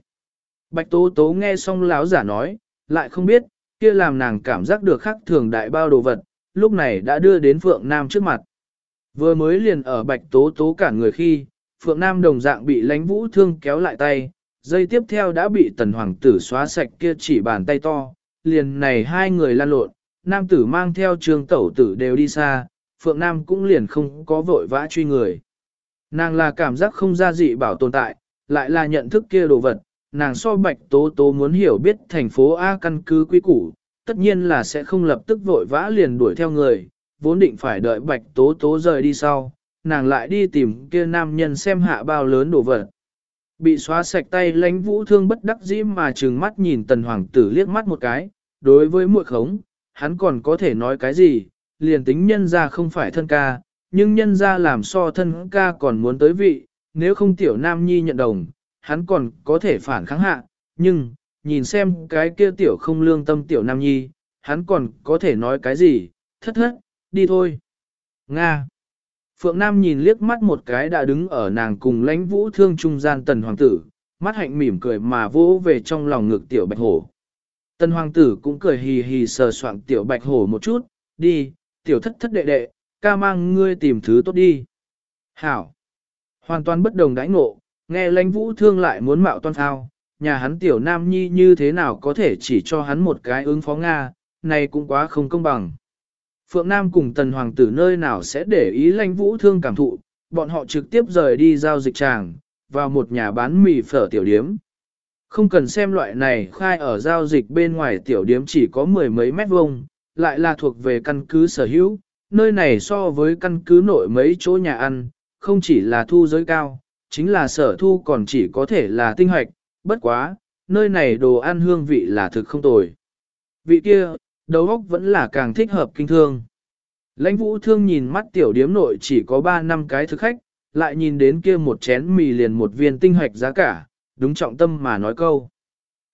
Bạch Tố Tố nghe xong lão giả nói, lại không biết, kia làm nàng cảm giác được khắc thường đại bao đồ vật, lúc này đã đưa đến Phượng Nam trước mặt. Vừa mới liền ở Bạch Tố Tố cả người khi, Phượng Nam đồng dạng bị lánh vũ thương kéo lại tay, dây tiếp theo đã bị tần hoàng tử xóa sạch kia chỉ bàn tay to, liền này hai người lan lộn, nam tử mang theo trường tẩu tử đều đi xa, Phượng Nam cũng liền không có vội vã truy người. Nàng là cảm giác không ra dị bảo tồn tại, lại là nhận thức kia đồ vật, nàng so bạch tố tố muốn hiểu biết thành phố A căn cứ quy củ, tất nhiên là sẽ không lập tức vội vã liền đuổi theo người, vốn định phải đợi bạch tố tố rời đi sau, nàng lại đi tìm kia nam nhân xem hạ bao lớn đồ vật. Bị xóa sạch tay lánh vũ thương bất đắc dĩ mà trừng mắt nhìn tần hoàng tử liếc mắt một cái, đối với muội khống, hắn còn có thể nói cái gì, liền tính nhân ra không phải thân ca, nhưng nhân ra làm so thân ca còn muốn tới vị, nếu không tiểu nam nhi nhận đồng, hắn còn có thể phản kháng hạ, nhưng, nhìn xem cái kia tiểu không lương tâm tiểu nam nhi, hắn còn có thể nói cái gì, thất thất, đi thôi. Nga. Phượng Nam nhìn liếc mắt một cái đã đứng ở nàng cùng lãnh vũ thương trung gian tần hoàng tử, mắt hạnh mỉm cười mà vỗ về trong lòng ngực tiểu bạch hổ. Tần hoàng tử cũng cười hì hì sờ soạng tiểu bạch hổ một chút, đi, tiểu thất thất đệ đệ, ca mang ngươi tìm thứ tốt đi. Hảo. Hoàn toàn bất đồng đãi ngộ, nghe lãnh vũ thương lại muốn mạo toan thao, nhà hắn tiểu nam nhi như thế nào có thể chỉ cho hắn một cái ứng phó Nga, này cũng quá không công bằng. Phượng Nam cùng tần hoàng tử nơi nào sẽ để ý lãnh vũ thương cảm thụ, bọn họ trực tiếp rời đi giao dịch tràng, vào một nhà bán mì phở tiểu điếm. Không cần xem loại này khai ở giao dịch bên ngoài tiểu điếm chỉ có mười mấy mét vuông, lại là thuộc về căn cứ sở hữu, nơi này so với căn cứ nội mấy chỗ nhà ăn, không chỉ là thu giới cao, chính là sở thu còn chỉ có thể là tinh hoạch, bất quá, nơi này đồ ăn hương vị là thực không tồi. Vị kia, đầu óc vẫn là càng thích hợp kinh thương. Lãnh vũ thương nhìn mắt tiểu điếm nội chỉ có 3 năm cái thực khách, lại nhìn đến kia một chén mì liền một viên tinh hoạch giá cả, đúng trọng tâm mà nói câu.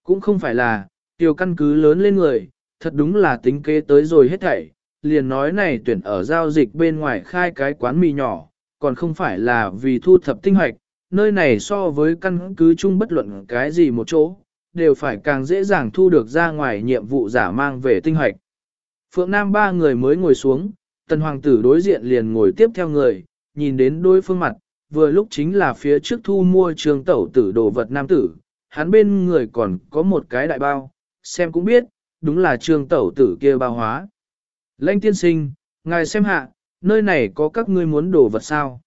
Cũng không phải là, tiểu căn cứ lớn lên người, thật đúng là tính kế tới rồi hết thảy, liền nói này tuyển ở giao dịch bên ngoài khai cái quán mì nhỏ, còn không phải là vì thu thập tinh hoạch, nơi này so với căn cứ chung bất luận cái gì một chỗ, đều phải càng dễ dàng thu được ra ngoài nhiệm vụ giả mang về tinh hoạch. Phượng Nam ba người mới ngồi xuống, tần hoàng tử đối diện liền ngồi tiếp theo người, nhìn đến đôi phương mặt, vừa lúc chính là phía trước thu mua trường tẩu tử đồ vật nam tử, hắn bên người còn có một cái đại bao, xem cũng biết, đúng là trường tẩu tử kia bao hóa. Lãnh tiên sinh, ngài xem hạ, nơi này có các ngươi muốn đồ vật sao?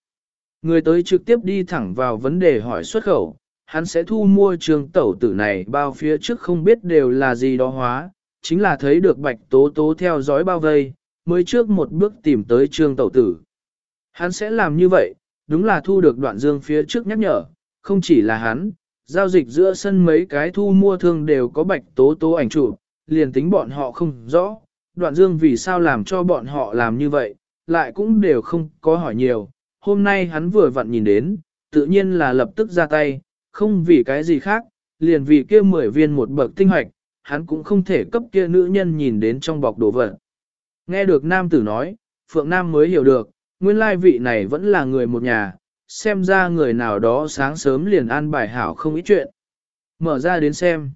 Người tới trực tiếp đi thẳng vào vấn đề hỏi xuất khẩu, hắn sẽ thu mua trường tẩu tử này bao phía trước không biết đều là gì đó hóa, chính là thấy được bạch tố tố theo dõi bao vây, mới trước một bước tìm tới trường tẩu tử. Hắn sẽ làm như vậy, đúng là thu được đoạn dương phía trước nhắc nhở, không chỉ là hắn, giao dịch giữa sân mấy cái thu mua thương đều có bạch tố tố ảnh chụp, liền tính bọn họ không rõ, đoạn dương vì sao làm cho bọn họ làm như vậy, lại cũng đều không có hỏi nhiều, hôm nay hắn vừa vặn nhìn đến, tự nhiên là lập tức ra tay, không vì cái gì khác, liền vì kia mười viên một bậc tinh hoạch, hắn cũng không thể cấp kia nữ nhân nhìn đến trong bọc đồ vật. Nghe được nam tử nói, Phượng Nam mới hiểu được, nguyên lai vị này vẫn là người một nhà, xem ra người nào đó sáng sớm liền an bài hảo không ít chuyện. Mở ra đến xem.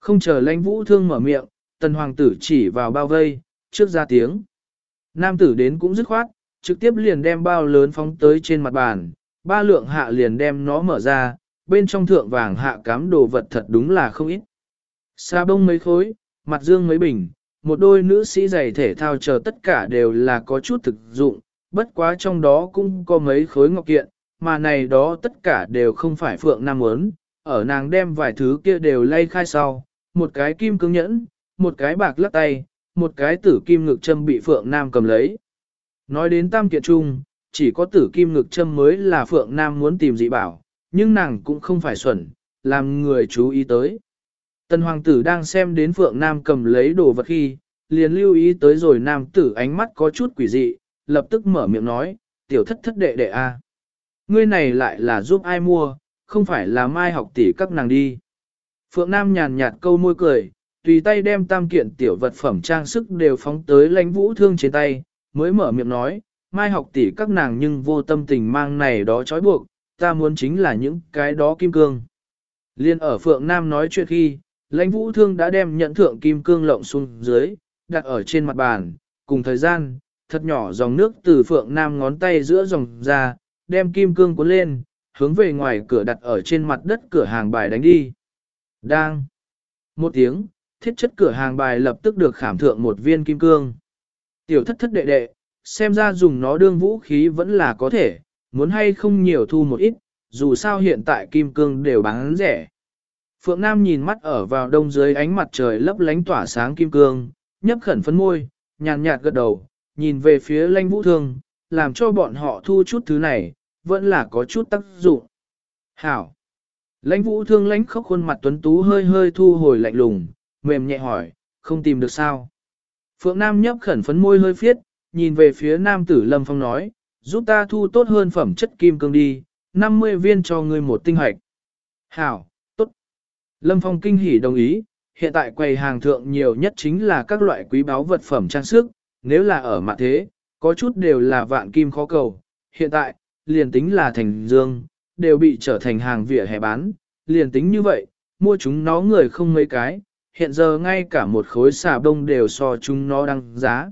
Không chờ lãnh vũ thương mở miệng, tần hoàng tử chỉ vào bao vây, trước ra tiếng. Nam tử đến cũng dứt khoát, trực tiếp liền đem bao lớn phóng tới trên mặt bàn, ba lượng hạ liền đem nó mở ra, bên trong thượng vàng hạ cám đồ vật thật đúng là không ít. Sa bông mấy khối, mặt dương mấy bình, một đôi nữ sĩ giày thể thao chờ tất cả đều là có chút thực dụng, bất quá trong đó cũng có mấy khối ngọc kiện, mà này đó tất cả đều không phải Phượng Nam muốn, ở nàng đem vài thứ kia đều lay khai sau, một cái kim cứng nhẫn, một cái bạc lắc tay, một cái tử kim ngực châm bị Phượng Nam cầm lấy. Nói đến tam kiện chung, chỉ có tử kim ngực châm mới là Phượng Nam muốn tìm dị bảo, nhưng nàng cũng không phải xuẩn, làm người chú ý tới. Tần hoàng tử đang xem đến Phượng Nam cầm lấy đồ vật khi, liền lưu ý tới rồi nam tử ánh mắt có chút quỷ dị, lập tức mở miệng nói, tiểu thất thất đệ đệ a, Ngươi này lại là giúp ai mua, không phải là mai học tỷ các nàng đi. Phượng Nam nhàn nhạt câu môi cười, tùy tay đem tam kiện tiểu vật phẩm trang sức đều phóng tới lãnh vũ thương trên tay, mới mở miệng nói, mai học tỷ các nàng nhưng vô tâm tình mang này đó trói buộc, ta muốn chính là những cái đó kim cương. Liên ở Phượng Nam nói chuyện khi, lãnh vũ thương đã đem nhận thượng kim cương lộng xuống dưới, đặt ở trên mặt bàn, cùng thời gian, thật nhỏ dòng nước từ Phượng Nam ngón tay giữa dòng ra, đem kim cương cuốn lên, hướng về ngoài cửa đặt ở trên mặt đất cửa hàng bài đánh đi. Đang. Một tiếng, thiết chất cửa hàng bài lập tức được khảm thượng một viên kim cương. Tiểu thất thất đệ đệ, xem ra dùng nó đương vũ khí vẫn là có thể, muốn hay không nhiều thu một ít, dù sao hiện tại kim cương đều bán rẻ. Phượng Nam nhìn mắt ở vào đông dưới ánh mặt trời lấp lánh tỏa sáng kim cương, nhấp khẩn phấn môi, nhàn nhạt gật đầu, nhìn về phía lanh vũ thương, làm cho bọn họ thu chút thứ này, vẫn là có chút tác dụng. Hảo! Lãnh vũ thương lãnh khóc khuôn mặt tuấn tú hơi hơi thu hồi lạnh lùng, mềm nhẹ hỏi, không tìm được sao. Phượng Nam nhấp khẩn phấn môi hơi phiết, nhìn về phía nam tử Lâm Phong nói, giúp ta thu tốt hơn phẩm chất kim cương đi, 50 viên cho ngươi một tinh hạch. Hảo, tốt. Lâm Phong kinh hỉ đồng ý, hiện tại quầy hàng thượng nhiều nhất chính là các loại quý báu vật phẩm trang sức, nếu là ở mặt thế, có chút đều là vạn kim khó cầu. Hiện tại, liền tính là thành dương, đều bị trở thành hàng vỉa hè bán, liền tính như vậy, mua chúng nó người không mấy cái, hiện giờ ngay cả một khối xà bông đều so chúng nó đăng giá.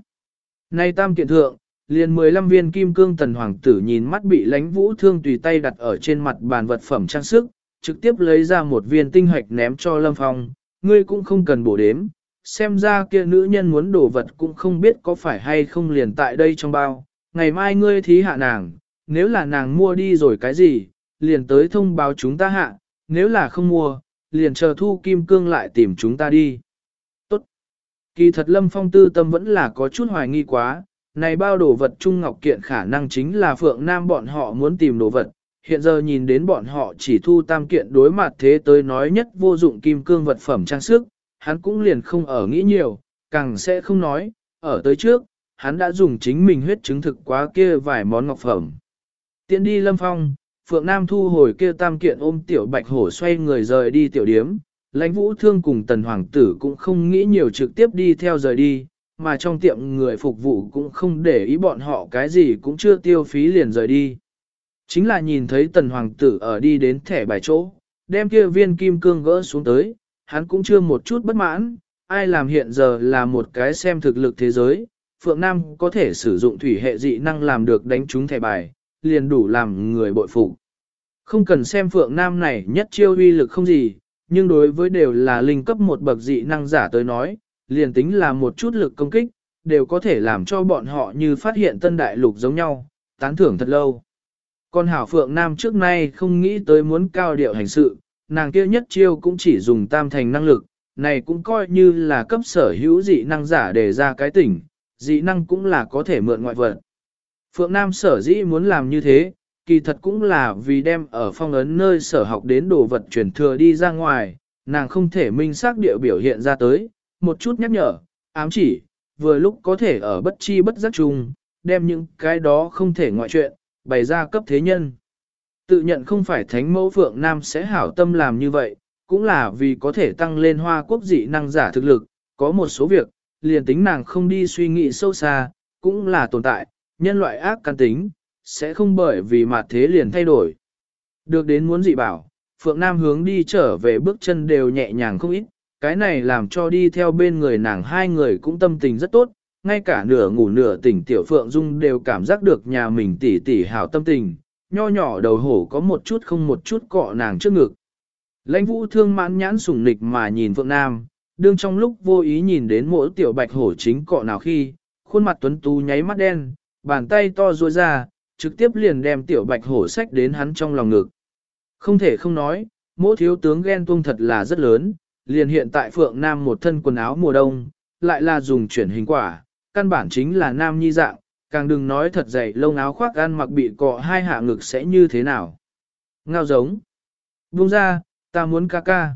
Nay tam kiện thượng, liền 15 viên kim cương tần hoàng tử nhìn mắt bị lánh vũ thương tùy tay đặt ở trên mặt bàn vật phẩm trang sức, trực tiếp lấy ra một viên tinh hoạch ném cho Lâm Phong, ngươi cũng không cần bổ đếm, xem ra kia nữ nhân muốn đổ vật cũng không biết có phải hay không liền tại đây trong bao, ngày mai ngươi thí hạ nàng, nếu là nàng mua đi rồi cái gì, liền tới thông báo chúng ta hạ, nếu là không mua, liền chờ thu kim cương lại tìm chúng ta đi. Tốt. Kỳ thật Lâm Phong tư tâm vẫn là có chút hoài nghi quá, này bao đồ vật Trung Ngọc Kiện khả năng chính là Phượng Nam bọn họ muốn tìm đồ vật, hiện giờ nhìn đến bọn họ chỉ thu tam kiện đối mặt thế tới nói nhất vô dụng kim cương vật phẩm trang sức, hắn cũng liền không ở nghĩ nhiều, càng sẽ không nói, ở tới trước, hắn đã dùng chính mình huyết chứng thực quá kia vài món ngọc phẩm. Tiện đi lâm phong, Phượng Nam thu hồi kia tam kiện ôm tiểu bạch hổ xoay người rời đi tiểu điếm, lãnh vũ thương cùng tần hoàng tử cũng không nghĩ nhiều trực tiếp đi theo rời đi, mà trong tiệm người phục vụ cũng không để ý bọn họ cái gì cũng chưa tiêu phí liền rời đi. Chính là nhìn thấy tần hoàng tử ở đi đến thẻ bài chỗ, đem kia viên kim cương gỡ xuống tới, hắn cũng chưa một chút bất mãn, ai làm hiện giờ là một cái xem thực lực thế giới, Phượng Nam có thể sử dụng thủy hệ dị năng làm được đánh trúng thẻ bài, liền đủ làm người bội phục. Không cần xem Phượng Nam này nhất chiêu uy lực không gì, nhưng đối với đều là linh cấp một bậc dị năng giả tới nói, liền tính là một chút lực công kích, đều có thể làm cho bọn họ như phát hiện tân đại lục giống nhau, tán thưởng thật lâu. Còn Hảo Phượng Nam trước nay không nghĩ tới muốn cao điệu hành sự, nàng kia nhất chiêu cũng chỉ dùng tam thành năng lực, này cũng coi như là cấp sở hữu dị năng giả để ra cái tỉnh, dị năng cũng là có thể mượn ngoại vật. Phượng Nam sở dĩ muốn làm như thế, kỳ thật cũng là vì đem ở phong ấn nơi sở học đến đồ vật truyền thừa đi ra ngoài, nàng không thể minh xác địa biểu hiện ra tới, một chút nhắc nhở, ám chỉ, vừa lúc có thể ở bất chi bất giác chung, đem những cái đó không thể ngoại chuyện, bày ra cấp thế nhân. Tự nhận không phải thánh mẫu Phượng Nam sẽ hảo tâm làm như vậy, cũng là vì có thể tăng lên hoa quốc dị năng giả thực lực, có một số việc, liền tính nàng không đi suy nghĩ sâu xa, cũng là tồn tại, nhân loại ác căn tính, sẽ không bởi vì mặt thế liền thay đổi. Được đến muốn dị bảo, Phượng Nam hướng đi trở về bước chân đều nhẹ nhàng không ít, cái này làm cho đi theo bên người nàng hai người cũng tâm tình rất tốt, ngay cả nửa ngủ nửa tỉnh tiểu Phượng Dung đều cảm giác được nhà mình tỉ tỉ hảo tâm tình, nho nhỏ đầu hổ có một chút không một chút cọ nàng trước ngực. Lãnh vũ thương mãn nhãn sùng nịch mà nhìn Phượng Nam, đương trong lúc vô ý nhìn đến mỗi tiểu bạch hổ chính cọ nào khi, khuôn mặt tuấn tú nháy mắt đen, bàn tay to ruôi ra, trực tiếp liền đem tiểu bạch hổ sách đến hắn trong lòng ngực. Không thể không nói, mỗi thiếu tướng ghen tuông thật là rất lớn, liền hiện tại Phượng Nam một thân quần áo mùa đông, lại là dùng chuyển hình quả, căn bản chính là Nam nhi dạng, càng đừng nói thật dày lông áo khoác ăn mặc bị cọ hai hạ ngực sẽ như thế nào. Ngao giống. Buông ra, ta muốn ca ca.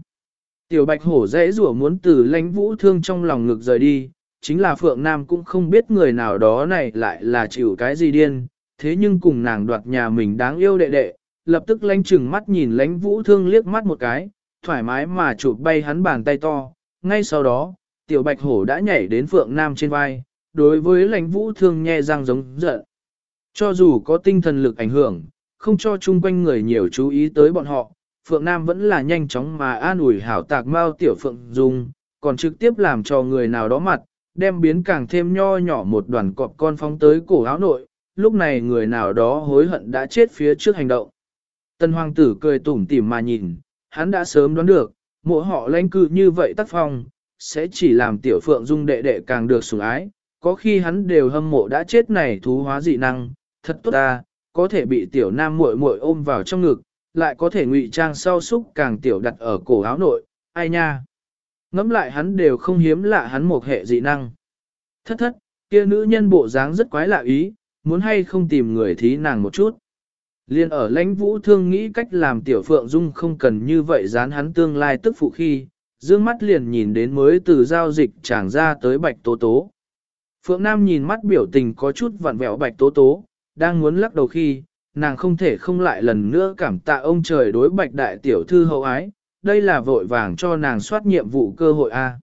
Tiểu bạch hổ dễ rủa muốn từ lãnh vũ thương trong lòng ngực rời đi, chính là Phượng Nam cũng không biết người nào đó này lại là chịu cái gì điên, thế nhưng cùng nàng đoạt nhà mình đáng yêu đệ đệ, lập tức lánh chừng mắt nhìn lánh vũ thương liếc mắt một cái, thoải mái mà chụp bay hắn bàn tay to, ngay sau đó, tiểu bạch hổ đã nhảy đến Phượng Nam trên vai, đối với lánh vũ thương nhe răng giống giận. Cho dù có tinh thần lực ảnh hưởng, không cho chung quanh người nhiều chú ý tới bọn họ, Phượng Nam vẫn là nhanh chóng mà an ủi hảo tạc mau tiểu Phượng Dung, còn trực tiếp làm cho người nào đó mặt, đem biến càng thêm nho nhỏ một đoàn cọp con phóng tới cổ áo nội, lúc này người nào đó hối hận đã chết phía trước hành động. Tân hoàng tử cười tủm tỉm mà nhìn, hắn đã sớm đoán được, mộ họ lãnh cư như vậy tác phong, sẽ chỉ làm tiểu phượng dung đệ đệ càng được sủng ái, có khi hắn đều hâm mộ đã chết này thú hóa dị năng, thật tốt ta, có thể bị tiểu nam muội muội ôm vào trong ngực, lại có thể ngụy trang sau xúc càng tiểu đặt ở cổ áo nội, ai nha ngẫm lại hắn đều không hiếm lạ hắn một hệ dị năng. Thất thất, kia nữ nhân bộ dáng rất quái lạ ý, muốn hay không tìm người thí nàng một chút. Liên ở lãnh vũ thương nghĩ cách làm tiểu phượng dung không cần như vậy dán hắn tương lai tức phụ khi, dương mắt liền nhìn đến mới từ giao dịch tràng ra tới bạch tố tố. Phượng Nam nhìn mắt biểu tình có chút vặn vẹo bạch tố tố, đang muốn lắc đầu khi, nàng không thể không lại lần nữa cảm tạ ông trời đối bạch đại tiểu thư hậu ái, đây là vội vàng cho nàng soát nhiệm vụ cơ hội A.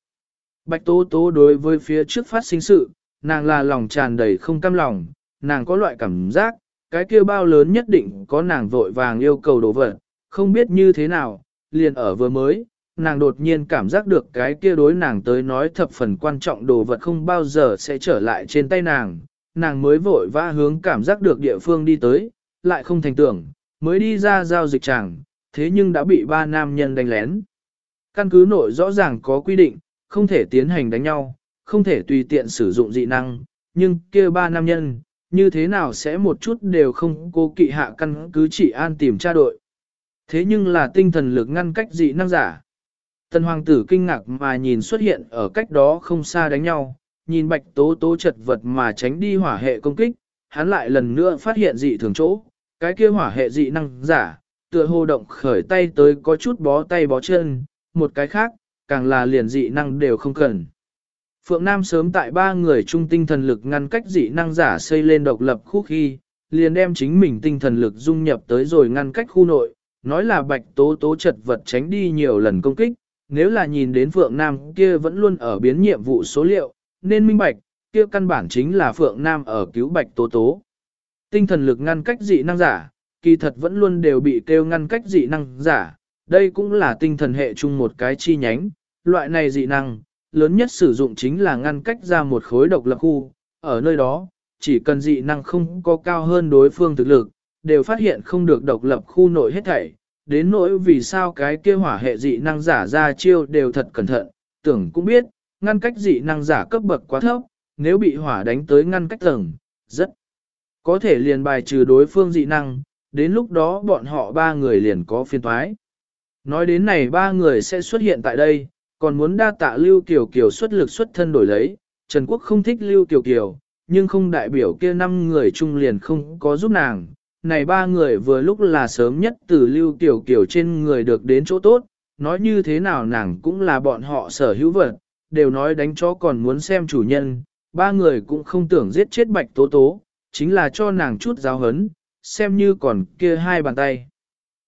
Bạch tố tố đối với phía trước phát sinh sự, nàng là lòng tràn đầy không cam lòng, nàng có loại cảm giác, cái kia bao lớn nhất định có nàng vội vàng yêu cầu đồ vật, không biết như thế nào, liền ở vừa mới, nàng đột nhiên cảm giác được cái kia đối nàng tới nói thập phần quan trọng đồ vật không bao giờ sẽ trở lại trên tay nàng, nàng mới vội vã hướng cảm giác được địa phương đi tới, lại không thành tưởng, mới đi ra giao dịch chẳng, thế nhưng đã bị ba nam nhân đánh lén. Căn cứ nội rõ ràng có quy định, không thể tiến hành đánh nhau, không thể tùy tiện sử dụng dị năng, nhưng kia ba nam nhân, như thế nào sẽ một chút đều không cố kỵ hạ căn cứ chỉ an tìm tra đội. Thế nhưng là tinh thần lực ngăn cách dị năng giả. Tần hoàng tử kinh ngạc mà nhìn xuất hiện ở cách đó không xa đánh nhau, nhìn bạch tố tố chật vật mà tránh đi hỏa hệ công kích, hắn lại lần nữa phát hiện dị thường chỗ, Cái kia hỏa hệ dị năng giả, tựa hồ động khởi tay tới có chút bó tay bó chân, một cái khác, càng là liền dị năng đều không cần. Phượng Nam sớm tại ba người trung tinh thần lực ngăn cách dị năng giả xây lên độc lập khu khi, liền đem chính mình tinh thần lực dung nhập tới rồi ngăn cách khu nội, nói là bạch tố tố chật vật tránh đi nhiều lần công kích, nếu là nhìn đến Phượng Nam kia vẫn luôn ở biến nhiệm vụ số liệu, nên minh bạch, kia căn bản chính là Phượng Nam ở cứu bạch tố tố. Tinh thần lực ngăn cách dị năng giả, kỳ thật vẫn luôn đều bị kêu ngăn cách dị năng giả, đây cũng là tinh thần hệ chung một cái chi nhánh, loại này dị năng, lớn nhất sử dụng chính là ngăn cách ra một khối độc lập khu, ở nơi đó, chỉ cần dị năng không có cao hơn đối phương thực lực, đều phát hiện không được độc lập khu nội hết thảy, đến nỗi vì sao cái kia hỏa hệ dị năng giả ra chiêu đều thật cẩn thận, tưởng cũng biết, ngăn cách dị năng giả cấp bậc quá thấp, nếu bị hỏa đánh tới ngăn cách tầng, rất có thể liền bài trừ đối phương dị năng, đến lúc đó bọn họ ba người liền có phiên thoái. Nói đến này ba người sẽ xuất hiện tại đây, còn muốn đa tạ Lưu Kiều Kiều xuất lực xuất thân đổi lấy, Trần Quốc không thích Lưu Kiều Kiều, nhưng không đại biểu kia năm người chung liền không có giúp nàng. Này ba người vừa lúc là sớm nhất từ Lưu Kiều Kiều trên người được đến chỗ tốt, nói như thế nào nàng cũng là bọn họ sở hữu vật, đều nói đánh chó còn muốn xem chủ nhân, ba người cũng không tưởng giết chết bạch tố tố, chính là cho nàng chút giáo hấn, xem như còn kia hai bàn tay.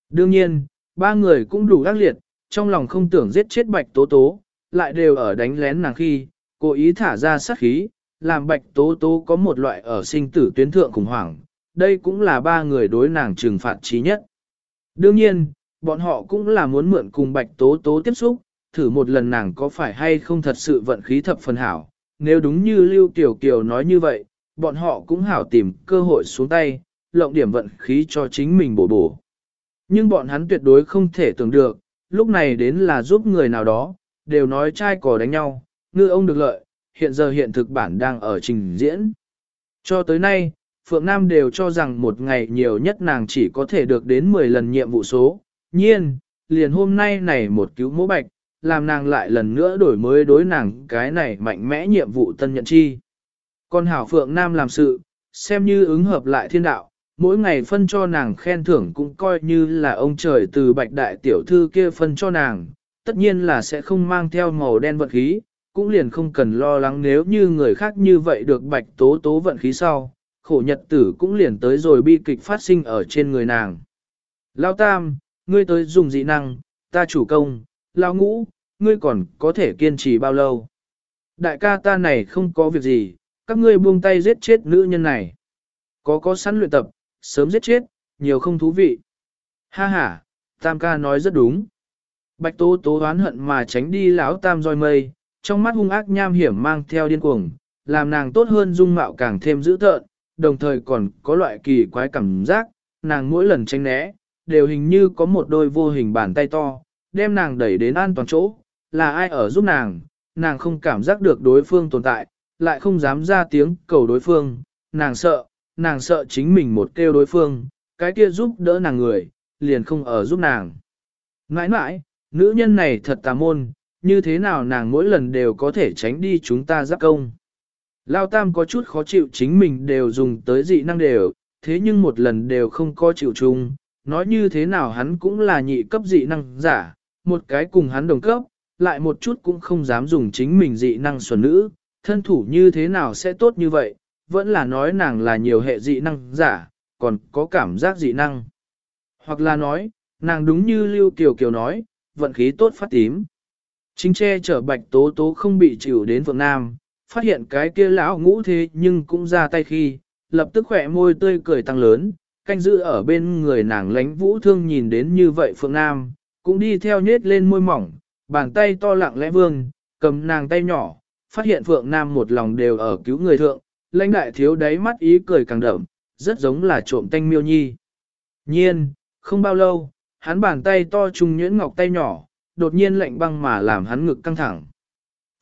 Đương nhiên, ba người cũng đủ ác liệt, trong lòng không tưởng giết chết bạch tố tố, lại đều ở đánh lén nàng khi, cố ý thả ra sát khí, làm bạch tố tố có một loại ở sinh tử tuyến thượng khủng hoảng, đây cũng là ba người đối nàng trừng phạt trí nhất. Đương nhiên, bọn họ cũng là muốn mượn cùng bạch tố tố tiếp xúc, thử một lần nàng có phải hay không thật sự vận khí thập phần hảo. Nếu đúng như Lưu Tiểu Kiều nói như vậy, bọn họ cũng hảo tìm cơ hội xuống tay, lộng điểm vận khí cho chính mình bổ bổ. Nhưng bọn hắn tuyệt đối không thể tưởng được, lúc này đến là giúp người nào đó, đều nói trai cò đánh nhau, ngư ông được lợi, hiện giờ hiện thực bản đang ở trình diễn. Cho tới nay, Phượng Nam đều cho rằng một ngày nhiều nhất nàng chỉ có thể được đến 10 lần nhiệm vụ số, nhiên, liền hôm nay này một cứu mỗ bạch, làm nàng lại lần nữa đổi mới đối nàng cái này mạnh mẽ nhiệm vụ tân nhận chi. Con Hảo Phượng Nam làm sự, xem như ứng hợp lại thiên đạo, mỗi ngày phân cho nàng khen thưởng cũng coi như là ông trời từ bạch đại tiểu thư kia phân cho nàng, tất nhiên là sẽ không mang theo màu đen vận khí, cũng liền không cần lo lắng nếu như người khác như vậy được bạch tố tố vận khí sau, khổ nhật tử cũng liền tới rồi bi kịch phát sinh ở trên người nàng. Lao tam, ngươi tới dùng dị năng, ta chủ công, lao ngũ, ngươi còn có thể kiên trì bao lâu. Đại ca ta này không có việc gì, các ngươi buông tay giết chết nữ nhân này. Có có sẵn luyện tập, sớm giết chết, nhiều không thú vị. Ha ha, tam ca nói rất đúng. Bạch tố tố oán hận mà tránh đi lão tam roi mây, trong mắt hung ác nham hiểm mang theo điên cuồng, làm nàng tốt hơn dung mạo càng thêm dữ tợn, đồng thời còn có loại kỳ quái cảm giác, nàng mỗi lần tránh né, đều hình như có một đôi vô hình bàn tay to, đem nàng đẩy đến an toàn chỗ, là ai ở giúp nàng, nàng không cảm giác được đối phương tồn tại, lại không dám ra tiếng cầu đối phương, nàng sợ, nàng sợ chính mình một kêu đối phương, cái kia giúp đỡ nàng người, liền không ở giúp nàng. Ngãi ngãi, nữ nhân này thật tà môn, như thế nào nàng mỗi lần đều có thể tránh đi chúng ta giáp công. Lao Tam có chút khó chịu chính mình đều dùng tới dị năng đều, thế nhưng một lần đều không có chịu chung, nói như thế nào hắn cũng là nhị cấp dị năng giả, một cái cùng hắn đồng cấp, lại một chút cũng không dám dùng chính mình dị năng xuẩn nữ, thân thủ như thế nào sẽ tốt như vậy, vẫn là nói nàng là nhiều hệ dị năng giả, còn có cảm giác dị năng. Hoặc là nói, nàng đúng như Lưu Kiều Kiều nói, vận khí tốt phát tím. Chính che chở bạch tố tố không bị chịu đến Phượng Nam, phát hiện cái kia lão ngũ thế nhưng cũng ra tay khi, lập tức khỏe môi tươi cười tăng lớn, canh giữ ở bên người nàng lánh vũ thương nhìn đến như vậy Phượng Nam, cũng đi theo nhết lên môi mỏng, bàn tay to lặng lẽ vương, cầm nàng tay nhỏ, phát hiện Phượng Nam một lòng đều ở cứu người thượng, lãnh đại thiếu đáy mắt ý cười càng đậm, rất giống là trộm tanh miêu nhi. Nhiên, không bao lâu, hắn bàn tay to trung nhuyễn ngọc tay nhỏ, đột nhiên lạnh băng mà làm hắn ngực căng thẳng.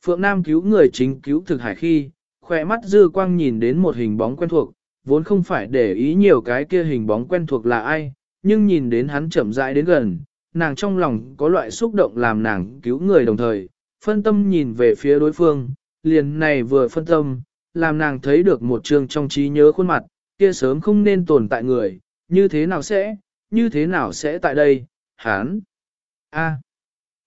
Phượng Nam cứu người chính cứu thực hải khi, khỏe mắt dư quang nhìn đến một hình bóng quen thuộc, vốn không phải để ý nhiều cái kia hình bóng quen thuộc là ai, nhưng nhìn đến hắn chậm rãi đến gần, nàng trong lòng có loại xúc động làm nàng cứu người đồng thời, phân tâm nhìn về phía đối phương, liền này vừa phân tâm, làm nàng thấy được một trường trong trí nhớ khuôn mặt, kia sớm không nên tồn tại người, như thế nào sẽ, như thế nào sẽ tại đây, hán. A.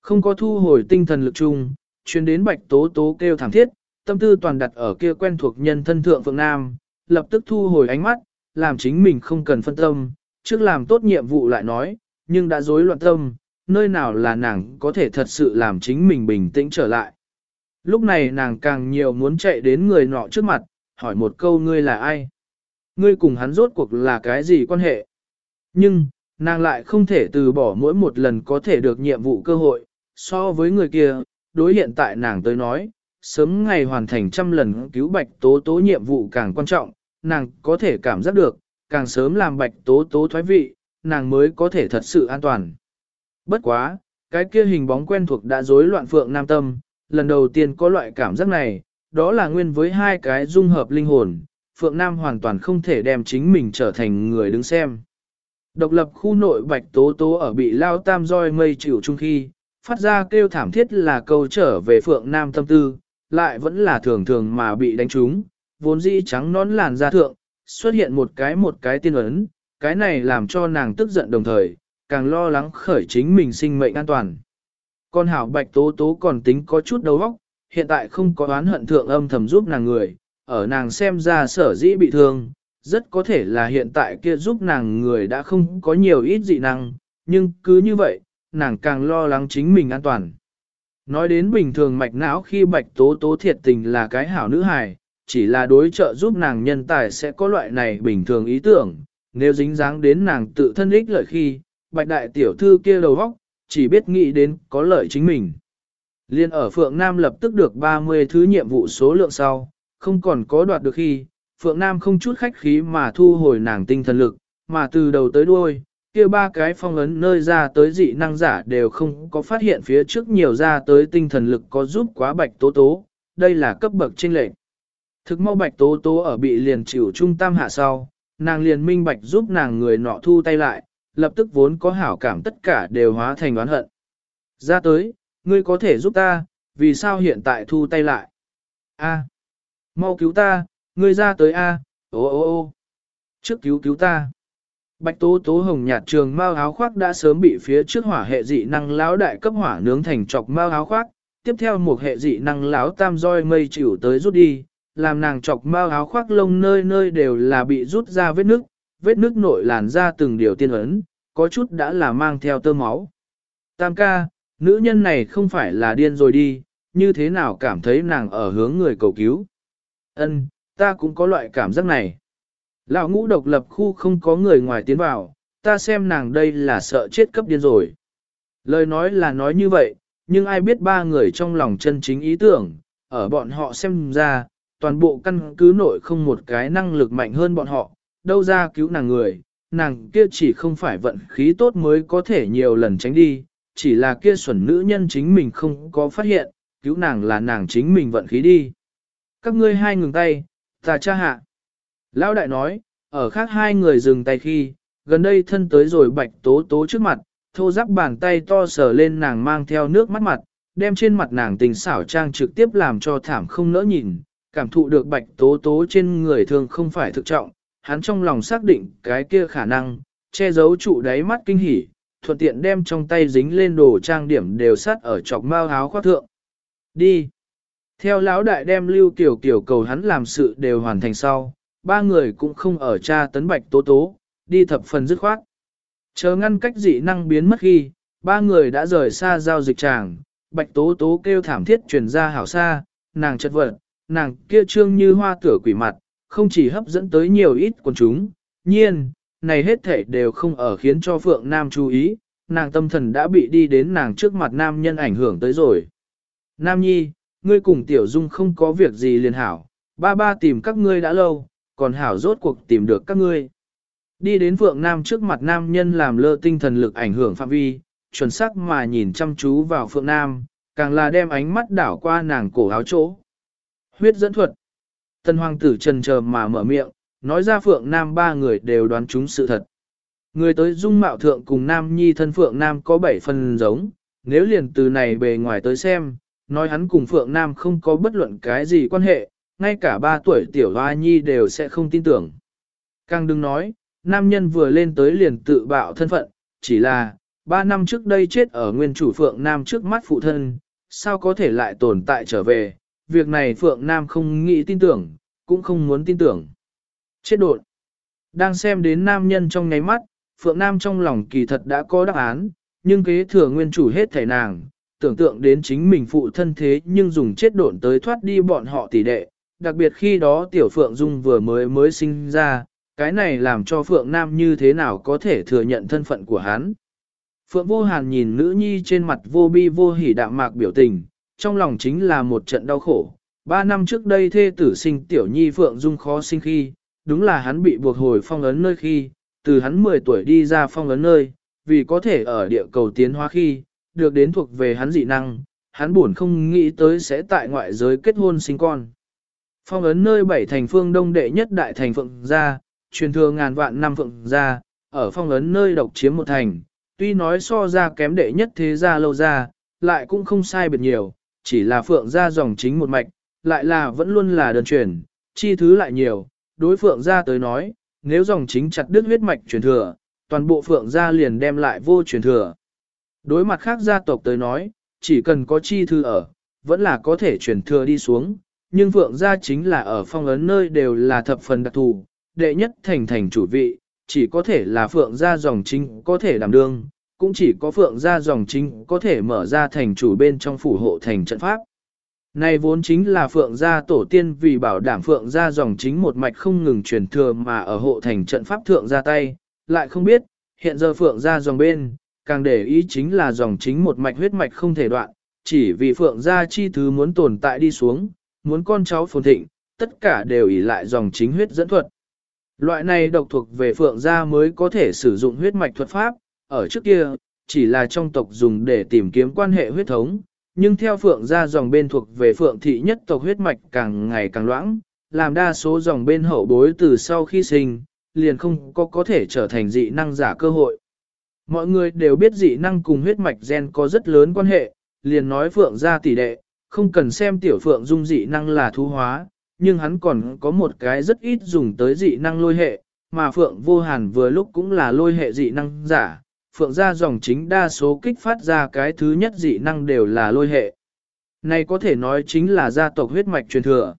Không có thu hồi tinh thần lực chung, chuyên đến bạch tố tố kêu thảm thiết, tâm tư toàn đặt ở kia quen thuộc nhân thân thượng Phượng Nam, lập tức thu hồi ánh mắt, làm chính mình không cần phân tâm, trước làm tốt nhiệm vụ lại nói, nhưng đã rối loạn tâm, nơi nào là nàng có thể thật sự làm chính mình bình tĩnh trở lại. Lúc này nàng càng nhiều muốn chạy đến người nọ trước mặt, hỏi một câu ngươi là ai? Ngươi cùng hắn rốt cuộc là cái gì quan hệ? Nhưng, nàng lại không thể từ bỏ mỗi một lần có thể được nhiệm vụ cơ hội, so với người kia, đối hiện tại nàng tới nói, sớm ngày hoàn thành trăm lần cứu bạch tố tố nhiệm vụ càng quan trọng, nàng có thể cảm giác được, càng sớm làm bạch tố tố thoái vị, nàng mới có thể thật sự an toàn. Bất quá, cái kia hình bóng quen thuộc đã rối loạn phượng nam tâm, lần đầu tiên có loại cảm giác này, đó là nguyên với hai cái dung hợp linh hồn, phượng nam hoàn toàn không thể đem chính mình trở thành người đứng xem. Độc lập khu nội bạch tố tố ở bị lao tam roi mây chịu chung khi, phát ra kêu thảm thiết là câu trở về phượng nam tâm tư, lại vẫn là thường thường mà bị đánh trúng, vốn dĩ trắng nón làn da thượng, xuất hiện một cái một cái tiên ấn, cái này làm cho nàng tức giận đồng thời, càng lo lắng khởi chính mình sinh mệnh an toàn. Con hảo bạch tố tố còn tính có chút đầu óc, hiện tại không có oán hận thượng âm thầm giúp nàng người, ở nàng xem ra sở dĩ bị thương, rất có thể là hiện tại kia giúp nàng người đã không có nhiều ít dị năng, nhưng cứ như vậy, nàng càng lo lắng chính mình an toàn. Nói đến bình thường mạch não khi bạch tố tố thiệt tình là cái hảo nữ hài, chỉ là đối trợ giúp nàng nhân tài sẽ có loại này bình thường ý tưởng, nếu dính dáng đến nàng tự thân ích lợi khi, bạch đại tiểu thư kia đầu óc, chỉ biết nghĩ đến có lợi chính mình. Liên ở Phượng Nam lập tức được 30 thứ nhiệm vụ số lượng sau, không còn có đoạt được khi, Phượng Nam không chút khách khí mà thu hồi nàng tinh thần lực, mà từ đầu tới đuôi, kia ba cái phong ấn nơi ra tới dị năng giả đều không có phát hiện phía trước nhiều ra tới tinh thần lực có giúp quá bạch tố tố, đây là cấp bậc trinh lệnh. Thực mau bạch tố tố ở bị liền chịu trung tam hạ sau, nàng liền minh bạch giúp nàng người nọ thu tay lại, lập tức vốn có hảo cảm tất cả đều hóa thành oán hận. Ra tới, ngươi có thể giúp ta, vì sao hiện tại thu tay lại? A, mau cứu ta, ngươi ra tới A, ô ô ô, trước cứu cứu ta. Bạch tố tố hồng nhạt trường mao áo khoác đã sớm bị phía trước hỏa hệ dị năng lão đại cấp hỏa nướng thành chọc mao áo khoác, tiếp theo một hệ dị năng lão tam roi mây chịu tới rút đi, làm nàng chọc mao áo khoác lông nơi nơi đều là bị rút ra vết nước, vết nước nội làn ra từng điều tiên ấn, có chút đã là mang theo tơ máu. Tam ca, nữ nhân này không phải là điên rồi đi, như thế nào cảm thấy nàng ở hướng người cầu cứu. Ân, ta cũng có loại cảm giác này. Lão ngũ độc lập khu không có người ngoài tiến vào, ta xem nàng đây là sợ chết cấp điên rồi. Lời nói là nói như vậy, nhưng ai biết ba người trong lòng chân chính ý tưởng, ở bọn họ xem ra, toàn bộ căn cứ nội không một cái năng lực mạnh hơn bọn họ, đâu ra cứu nàng người, nàng kia chỉ không phải vận khí tốt mới có thể nhiều lần tránh đi, chỉ là kia xuẩn nữ nhân chính mình không có phát hiện, cứu nàng là nàng chính mình vận khí đi. Các ngươi hai ngừng tay, ta cha hạ. Lão đại nói, ở khác hai người dừng tay khi, gần đây thân tới rồi bạch tố tố trước mặt, thô giáp bàn tay to sờ lên nàng mang theo nước mắt mặt, đem trên mặt nàng tình xảo trang trực tiếp làm cho thảm không nỡ nhìn, cảm thụ được bạch tố tố trên người thường không phải thực trọng, hắn trong lòng xác định cái kia khả năng, che giấu trụ đáy mắt kinh hỉ, thuận tiện đem trong tay dính lên đồ trang điểm đều sắt ở chọc mao áo khoác thượng. Đi! Theo lão đại đem lưu tiểu tiểu cầu hắn làm sự đều hoàn thành sau, ba người cũng không ở cha tấn bạch tố tố, đi thập phần dứt khoát. Chờ ngăn cách dị năng biến mất khi, ba người đã rời xa giao dịch tràng, bạch tố tố kêu thảm thiết truyền ra hảo xa, nàng chất vật, nàng kia trương như hoa tửa quỷ mặt, không chỉ hấp dẫn tới nhiều ít quần chúng, nhiên, này hết thể đều không ở khiến cho Phượng Nam chú ý, nàng tâm thần đã bị đi đến nàng trước mặt nam nhân ảnh hưởng tới rồi. Nam Nhi, ngươi cùng Tiểu Dung không có việc gì liền hảo, ba ba tìm các ngươi đã lâu, còn hảo rốt cuộc tìm được các ngươi. Đi đến Phượng Nam trước mặt nam nhân làm lơ tinh thần lực ảnh hưởng phạm vi, chuẩn xác mà nhìn chăm chú vào Phượng Nam, càng là đem ánh mắt đảo qua nàng cổ áo chỗ. Huyết dẫn thuật. Tân hoàng tử trần chờ mà mở miệng, nói ra Phượng Nam ba người đều đoán chúng sự thật. Người tới dung mạo thượng cùng Nam Nhi thân Phượng Nam có bảy phần giống, nếu liền từ này bề ngoài tới xem, nói hắn cùng Phượng Nam không có bất luận cái gì quan hệ, ngay cả ba tuổi tiểu hoa nhi đều sẽ không tin tưởng. Càng đừng nói, nam nhân vừa lên tới liền tự bạo thân phận, chỉ là, ba năm trước đây chết ở nguyên chủ Phượng Nam trước mắt phụ thân, sao có thể lại tồn tại trở về, việc này Phượng Nam không nghĩ tin tưởng, cũng không muốn tin tưởng. Chết đột. Đang xem đến nam nhân trong nháy mắt, Phượng Nam trong lòng kỳ thật đã có đáp án, nhưng kế thừa nguyên chủ hết thể nàng, tưởng tượng đến chính mình phụ thân thế nhưng dùng chết độn tới thoát đi bọn họ tỷ đệ, đặc biệt khi đó tiểu Phượng Dung vừa mới mới sinh ra, cái này làm cho Phượng Nam như thế nào có thể thừa nhận thân phận của hắn. Phượng Vô Hàn nhìn nữ nhi trên mặt vô bi vô hỉ đạm mạc biểu tình, trong lòng chính là một trận đau khổ. Ba năm trước đây thê tử sinh tiểu nhi Phượng Dung khó sinh khi, đúng là hắn bị buộc hồi phong ấn nơi khi, từ hắn 10 tuổi đi ra phong ấn nơi, vì có thể ở địa cầu tiến hóa khi, được đến thuộc về hắn dị năng, hắn buồn không nghĩ tới sẽ tại ngoại giới kết hôn sinh con. Phong ấn nơi bảy thành phương đông đệ nhất đại thành phượng gia, truyền thừa ngàn vạn năm phượng gia, ở phong ấn nơi độc chiếm một thành, tuy nói so ra kém đệ nhất thế gia lâu ra, lại cũng không sai biệt nhiều, chỉ là phượng gia dòng chính một mạch, lại là vẫn luôn là đơn truyền, chi thứ lại nhiều, đối phượng gia tới nói, nếu dòng chính chặt đứt huyết mạch truyền thừa, toàn bộ phượng gia liền đem lại vô truyền thừa. Đối mặt khác gia tộc tới nói, chỉ cần có chi thư ở, vẫn là có thể truyền thừa đi xuống, nhưng phượng gia chính là ở phong ấn nơi đều là thập phần đặc thù, đệ nhất thành thành chủ vị, chỉ có thể là phượng gia dòng chính có thể đảm đương, cũng chỉ có phượng gia dòng chính có thể mở ra thành chủ bên trong phủ hộ thành trận pháp. Này vốn chính là phượng gia tổ tiên vì bảo đảm phượng gia dòng chính một mạch không ngừng truyền thừa mà ở hộ thành trận pháp thượng ra tay, lại không biết, hiện giờ phượng gia dòng bên, càng để ý chính là dòng chính một mạch huyết mạch không thể đoạn, chỉ vì phượng gia chi thứ muốn tồn tại đi xuống, muốn con cháu phồn thịnh, tất cả đều ỷ lại dòng chính huyết dẫn thuật. Loại này độc thuộc về phượng gia mới có thể sử dụng huyết mạch thuật pháp, ở trước kia, chỉ là trong tộc dùng để tìm kiếm quan hệ huyết thống, nhưng theo phượng gia dòng bên thuộc về phượng thị nhất tộc huyết mạch càng ngày càng loãng, làm đa số dòng bên hậu bối từ sau khi sinh, liền không có có thể trở thành dị năng giả cơ hội. Mọi người đều biết dị năng cùng huyết mạch gen có rất lớn quan hệ, liền nói phượng gia tỷ đệ, không cần xem tiểu phượng dung dị năng là thú hóa, nhưng hắn còn có một cái rất ít dùng tới dị năng lôi hệ, mà phượng vô hàn vừa lúc cũng là lôi hệ dị năng giả, phượng gia dòng chính đa số kích phát ra cái thứ nhất dị năng đều là lôi hệ. Này có thể nói chính là gia tộc huyết mạch truyền thừa.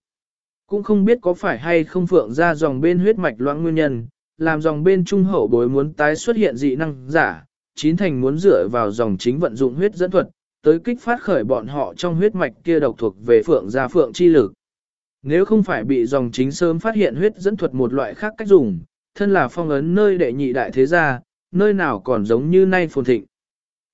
Cũng không biết có phải hay không phượng gia dòng bên huyết mạch loãng nguyên nhân, làm dòng bên trung hậu bối muốn tái xuất hiện dị năng giả, chín thành muốn dựa vào dòng chính vận dụng huyết dẫn thuật, tới kích phát khởi bọn họ trong huyết mạch kia độc thuộc về phượng gia phượng chi lực. Nếu không phải bị dòng chính sớm phát hiện huyết dẫn thuật một loại khác cách dùng, thân là phong ấn nơi đệ nhị đại thế gia, nơi nào còn giống như nay phồn thịnh.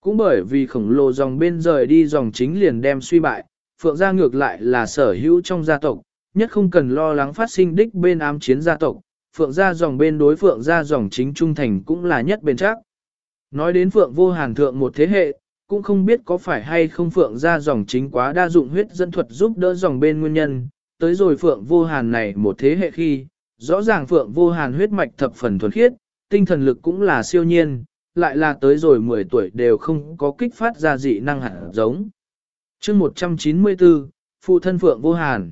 Cũng bởi vì khổng lồ dòng bên rời đi dòng chính liền đem suy bại, phượng gia ngược lại là sở hữu trong gia tộc, nhất không cần lo lắng phát sinh đích bên ám chiến gia tộc, phượng gia dòng bên đối phượng gia dòng chính trung thành cũng là nhất bền chắc. Nói đến phượng vô hàn thượng một thế hệ, cũng không biết có phải hay không phượng gia dòng chính quá đa dụng huyết dân thuật giúp đỡ dòng bên nguyên nhân, tới rồi phượng vô hàn này một thế hệ khi, rõ ràng phượng vô hàn huyết mạch thập phần thuần khiết, tinh thần lực cũng là siêu nhiên, lại là tới rồi 10 tuổi đều không có kích phát ra dị năng hẳn giống. chương 194, Phụ thân Phượng Vô Hàn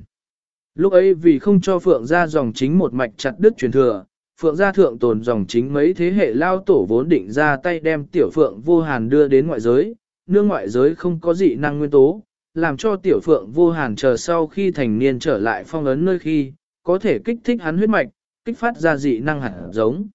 Lúc ấy vì không cho Phượng ra dòng chính một mạch chặt đứt truyền thừa, Phượng gia thượng tồn dòng chính mấy thế hệ lao tổ vốn định ra tay đem tiểu Phượng Vô Hàn đưa đến ngoại giới, nương ngoại giới không có dị năng nguyên tố, làm cho tiểu Phượng Vô Hàn chờ sau khi thành niên trở lại phong ấn nơi khi, có thể kích thích hắn huyết mạch, kích phát ra dị năng hẳn giống.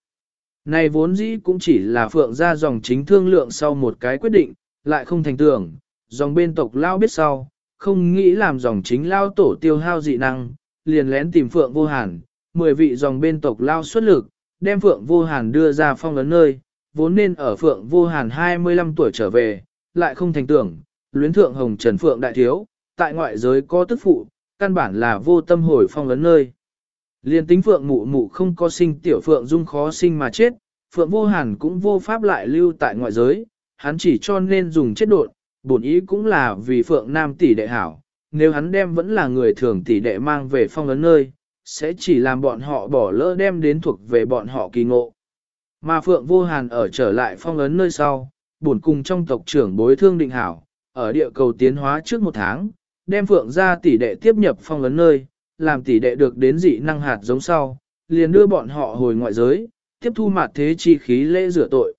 Này vốn dĩ cũng chỉ là phượng ra dòng chính thương lượng sau một cái quyết định, lại không thành tưởng, dòng bên tộc lao biết sau, không nghĩ làm dòng chính lao tổ tiêu hao dị năng, liền lén tìm phượng vô hàn, mười vị dòng bên tộc lao xuất lực, đem phượng vô hàn đưa ra phong ấn nơi, vốn nên ở phượng vô hàn 25 tuổi trở về, lại không thành tưởng, luyến thượng hồng trần phượng đại thiếu, tại ngoại giới có tức phụ, căn bản là vô tâm hồi phong ấn nơi. Liên tính phượng mụ mụ không có sinh tiểu phượng dung khó sinh mà chết, phượng vô hàn cũng vô pháp lại lưu tại ngoại giới, hắn chỉ cho nên dùng chết đột, bổn ý cũng là vì phượng nam tỷ đệ hảo, nếu hắn đem vẫn là người thường tỷ đệ mang về phong ấn nơi, sẽ chỉ làm bọn họ bỏ lỡ đem đến thuộc về bọn họ kỳ ngộ. Mà phượng vô hàn ở trở lại phong ấn nơi sau, bổn cùng trong tộc trưởng bối thương định hảo, ở địa cầu tiến hóa trước một tháng, đem phượng ra tỷ đệ tiếp nhập phong ấn nơi, làm tỷ đệ được đến dị năng hạt giống sau, liền đưa bọn họ hồi ngoại giới, tiếp thu mặt thế chi khí lễ rửa tội.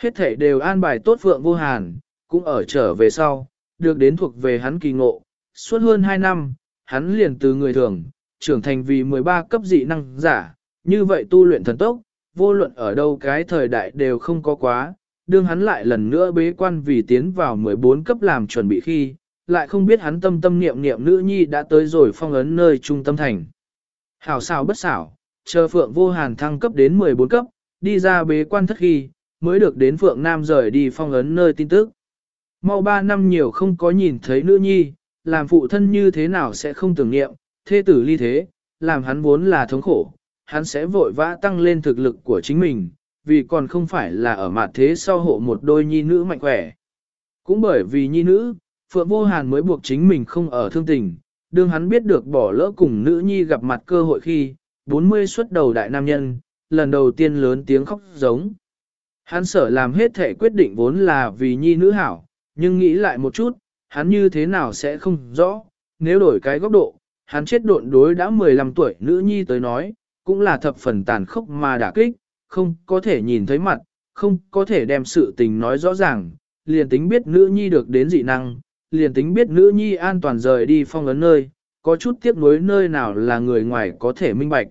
Hết thể đều an bài tốt Phượng Vô Hàn, cũng ở trở về sau, được đến thuộc về hắn kỳ ngộ. Suốt hơn 2 năm, hắn liền từ người thường, trưởng thành vì 13 cấp dị năng giả, như vậy tu luyện thần tốc, vô luận ở đâu cái thời đại đều không có quá, đương hắn lại lần nữa bế quan vì tiến vào 14 cấp làm chuẩn bị khi, lại không biết hắn tâm tâm niệm niệm nữ nhi đã tới rồi phong ấn nơi trung tâm thành. Hảo xảo bất xảo, chờ Phượng Vô Hàn thăng cấp đến 14 cấp, đi ra bế quan thất khi, mới được đến Phượng Nam rời đi phong ấn nơi tin tức. Mau 3 năm nhiều không có nhìn thấy nữ nhi, làm phụ thân như thế nào sẽ không tưởng niệm, thê tử ly thế, làm hắn vốn là thống khổ, hắn sẽ vội vã tăng lên thực lực của chính mình, vì còn không phải là ở mặt thế sau hộ một đôi nhi nữ mạnh khỏe. Cũng bởi vì nhi nữ, Phượng Vô Hàn mới buộc chính mình không ở thương tình, đương hắn biết được bỏ lỡ cùng nữ nhi gặp mặt cơ hội khi, 40 xuất đầu đại nam nhân, lần đầu tiên lớn tiếng khóc giống. Hắn sở làm hết thể quyết định vốn là vì nhi nữ hảo, nhưng nghĩ lại một chút, hắn như thế nào sẽ không rõ, nếu đổi cái góc độ, hắn chết độn đối đã 15 tuổi nữ nhi tới nói, cũng là thập phần tàn khốc mà đả kích, không có thể nhìn thấy mặt, không có thể đem sự tình nói rõ ràng, liền tính biết nữ nhi được đến dị năng, liền tính biết nữ nhi an toàn rời đi phong ấn nơi, có chút tiếc nuối nơi nào là người ngoài có thể minh bạch.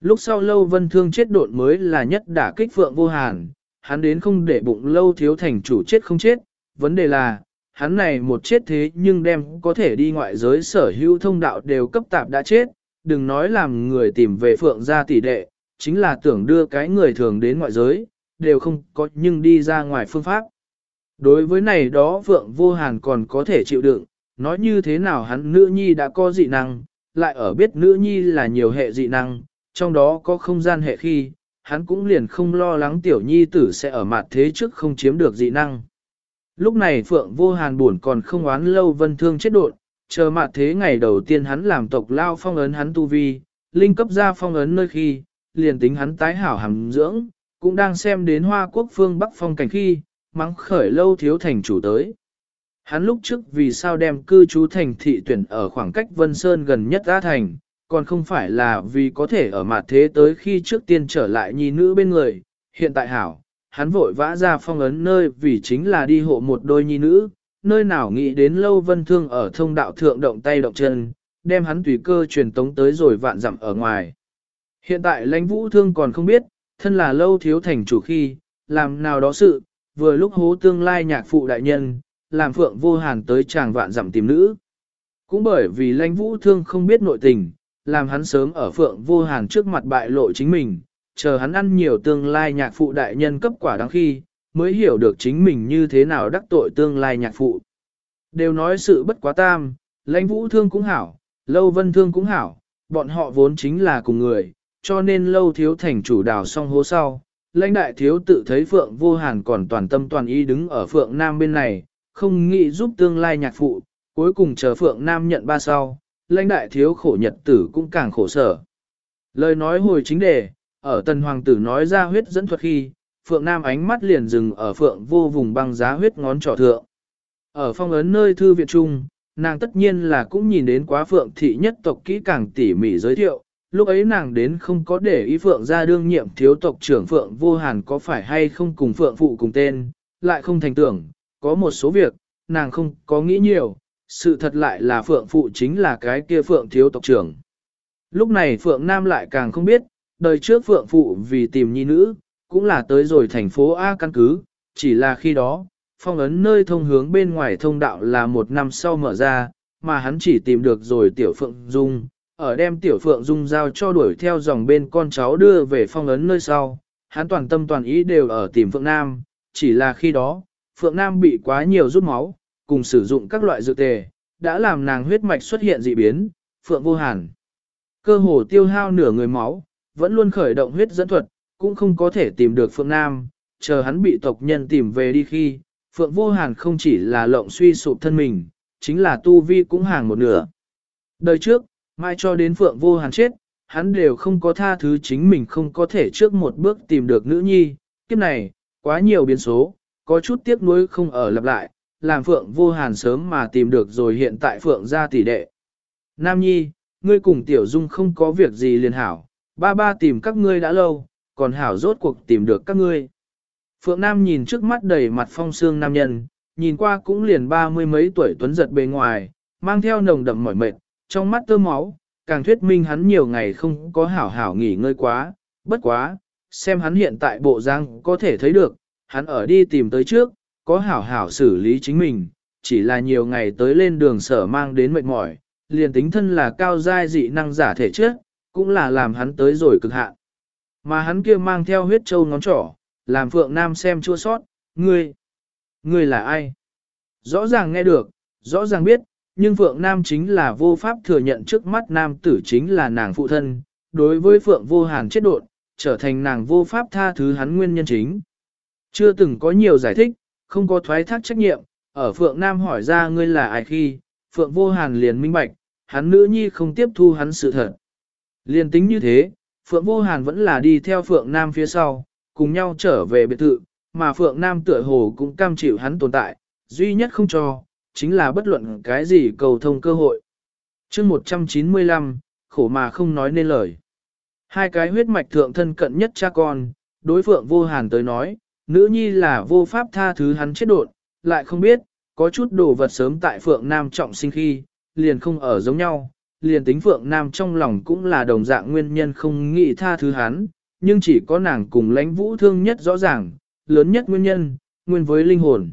Lúc sau lâu vân thương chết độn mới là nhất đả kích phượng vô hàn, hắn đến không để bụng lâu thiếu thành chủ chết không chết, vấn đề là, hắn này một chết thế nhưng đem có thể đi ngoại giới sở hữu thông đạo đều cấp tạp đã chết, đừng nói làm người tìm về phượng gia tỷ đệ, chính là tưởng đưa cái người thường đến ngoại giới, đều không có nhưng đi ra ngoài phương pháp. Đối với này đó vượng Vô Hàn còn có thể chịu đựng, nói như thế nào hắn nữ nhi đã có dị năng, lại ở biết nữ nhi là nhiều hệ dị năng, trong đó có không gian hệ khi, hắn cũng liền không lo lắng tiểu nhi tử sẽ ở mặt thế trước không chiếm được dị năng. Lúc này Phượng Vô Hàn buồn còn không oán lâu vân thương chết đột, chờ mặt thế ngày đầu tiên hắn làm tộc lao phong ấn hắn tu vi, linh cấp ra phong ấn nơi khi, liền tính hắn tái hảo hàm dưỡng, cũng đang xem đến hoa quốc phương Bắc phong cảnh khi, mắng khởi lâu thiếu thành chủ tới. Hắn lúc trước vì sao đem cư trú thành thị tuyển ở khoảng cách Vân Sơn gần nhất A Thành, còn không phải là vì có thể ở mặt thế tới khi trước tiên trở lại nhi nữ bên người, hiện tại hảo, hắn vội vã ra phong ấn nơi vì chính là đi hộ một đôi nhi nữ, nơi nào nghĩ đến lâu vân thương ở thông đạo thượng động tay động chân, đem hắn tùy cơ truyền tống tới rồi vạn dặm ở ngoài. Hiện tại lãnh vũ thương còn không biết, thân là lâu thiếu thành chủ khi, làm nào đó sự, vừa lúc hố tương lai nhạc phụ đại nhân, làm phượng vô hàn tới chàng vạn dặm tìm nữ. Cũng bởi vì lãnh vũ thương không biết nội tình, làm hắn sớm ở phượng vô hàn trước mặt bại lộ chính mình, chờ hắn ăn nhiều tương lai nhạc phụ đại nhân cấp quả đáng khi, mới hiểu được chính mình như thế nào đắc tội tương lai nhạc phụ. Đều nói sự bất quá tam, lãnh vũ thương cũng hảo, lâu vân thương cũng hảo, bọn họ vốn chính là cùng người, cho nên lâu thiếu thành chủ đào xong hố sau. Lãnh đại thiếu tự thấy Phượng Vô Hàn còn toàn tâm toàn ý đứng ở Phượng Nam bên này, không nghĩ giúp tương lai nhạc phụ, cuối cùng chờ Phượng Nam nhận ba sau, lãnh đại thiếu khổ nhật tử cũng càng khổ sở. Lời nói hồi chính đề, ở tần hoàng tử nói ra huyết dẫn thuật khi, Phượng Nam ánh mắt liền dừng ở Phượng vô vùng băng giá huyết ngón trỏ thượng. Ở phong ấn nơi thư viện trung, nàng tất nhiên là cũng nhìn đến quá Phượng thị nhất tộc kỹ càng tỉ mỉ giới thiệu, lúc ấy nàng đến không có để ý Phượng ra đương nhiệm thiếu tộc trưởng Phượng vô hàn có phải hay không cùng Phượng phụ cùng tên, lại không thành tưởng, có một số việc, nàng không có nghĩ nhiều, sự thật lại là Phượng phụ chính là cái kia Phượng thiếu tộc trưởng. Lúc này Phượng Nam lại càng không biết, đời trước Phượng phụ vì tìm nhi nữ, cũng là tới rồi thành phố A căn cứ, chỉ là khi đó, phong ấn nơi thông hướng bên ngoài thông đạo là một năm sau mở ra, mà hắn chỉ tìm được rồi tiểu Phượng Dung, ở đem tiểu Phượng Dung giao cho đuổi theo dòng bên con cháu đưa về phong ấn nơi sau, hắn toàn tâm toàn ý đều ở tìm Phượng Nam, chỉ là khi đó, Phượng Nam bị quá nhiều rút máu, cùng sử dụng các loại dược tề, đã làm nàng huyết mạch xuất hiện dị biến, Phượng vô hàn. Cơ hồ tiêu hao nửa người máu, vẫn luôn khởi động huyết dẫn thuật, cũng không có thể tìm được Phượng Nam, chờ hắn bị tộc nhân tìm về đi khi, Phượng Vô Hàn không chỉ là lộng suy sụp thân mình, chính là tu vi cũng hàng một nửa. Đời trước, mai cho đến Phượng Vô Hàn chết, hắn đều không có tha thứ chính mình không có thể trước một bước tìm được nữ nhi, kiếp này, quá nhiều biến số, có chút tiếc nuối không ở lặp lại, làm Phượng Vô Hàn sớm mà tìm được rồi hiện tại Phượng ra tỷ đệ. Nam Nhi, ngươi cùng Tiểu Dung không có việc gì liền hảo, ba ba tìm các ngươi đã lâu, còn hảo rốt cuộc tìm được các ngươi. Phượng Nam nhìn trước mắt đầy mặt phong sương nam nhân, nhìn qua cũng liền ba mươi mấy tuổi tuấn giật bề ngoài, mang theo nồng đậm mỏi mệt, trong mắt tơ máu, càng thuyết minh hắn nhiều ngày không có hảo hảo nghỉ ngơi quá, bất quá, xem hắn hiện tại bộ răng có thể thấy được, hắn ở đi tìm tới trước, có hảo hảo xử lý chính mình, chỉ là nhiều ngày tới lên đường sở mang đến mệt mỏi, liền tính thân là cao giai dị năng giả thể trước, cũng là làm hắn tới rồi cực hạn. Mà hắn kia mang theo huyết châu ngón trỏ, làm Phượng Nam xem chua sót, ngươi, ngươi là ai? Rõ ràng nghe được, rõ ràng biết, nhưng Phượng Nam chính là vô pháp thừa nhận trước mắt Nam tử chính là nàng phụ thân, đối với Phượng vô hàn chết đột, trở thành nàng vô pháp tha thứ hắn nguyên nhân chính. Chưa từng có nhiều giải thích, không có thoái thác trách nhiệm, ở Phượng Nam hỏi ra ngươi là ai khi, Phượng vô hàn liền minh bạch, hắn nữ nhi không tiếp thu hắn sự thật. Liền tính như thế, Phượng vô hàn vẫn là đi theo Phượng Nam phía sau, cùng nhau trở về biệt thự, mà Phượng Nam tựa hồ cũng cam chịu hắn tồn tại, duy nhất không cho, chính là bất luận cái gì cầu thông cơ hội. chương 195, khổ mà không nói nên lời. Hai cái huyết mạch thượng thân cận nhất cha con, đối phượng vô hàn tới nói, nữ nhi là vô pháp tha thứ hắn chết đột, lại không biết, có chút đồ vật sớm tại phượng nam trọng sinh khi, liền không ở giống nhau, liền tính phượng nam trong lòng cũng là đồng dạng nguyên nhân không nghĩ tha thứ hắn, nhưng chỉ có nàng cùng lãnh vũ thương nhất rõ ràng, lớn nhất nguyên nhân, nguyên với linh hồn.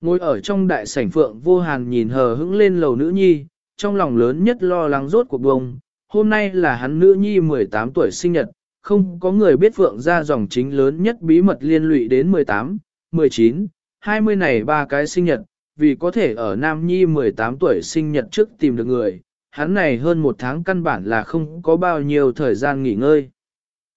Ngồi ở trong đại sảnh phượng vô hàn nhìn hờ hững lên lầu nữ nhi, trong lòng lớn nhất lo lắng rốt cuộc bông. Hôm nay là hắn nữ nhi 18 tuổi sinh nhật, không có người biết phượng ra dòng chính lớn nhất bí mật liên lụy đến 18, 19, 20 này ba cái sinh nhật, vì có thể ở Nam Nhi 18 tuổi sinh nhật trước tìm được người, hắn này hơn một tháng căn bản là không có bao nhiêu thời gian nghỉ ngơi.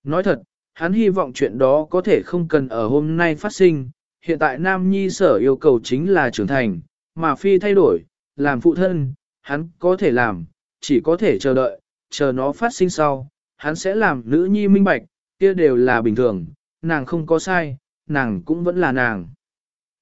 Nói thật, hắn hy vọng chuyện đó có thể không cần ở hôm nay phát sinh, hiện tại Nam Nhi sở yêu cầu chính là trưởng thành, mà phi thay đổi, làm phụ thân, hắn có thể làm, chỉ có thể chờ đợi, chờ nó phát sinh sau, hắn sẽ làm nữ nhi minh bạch, kia đều là bình thường, nàng không có sai, nàng cũng vẫn là nàng.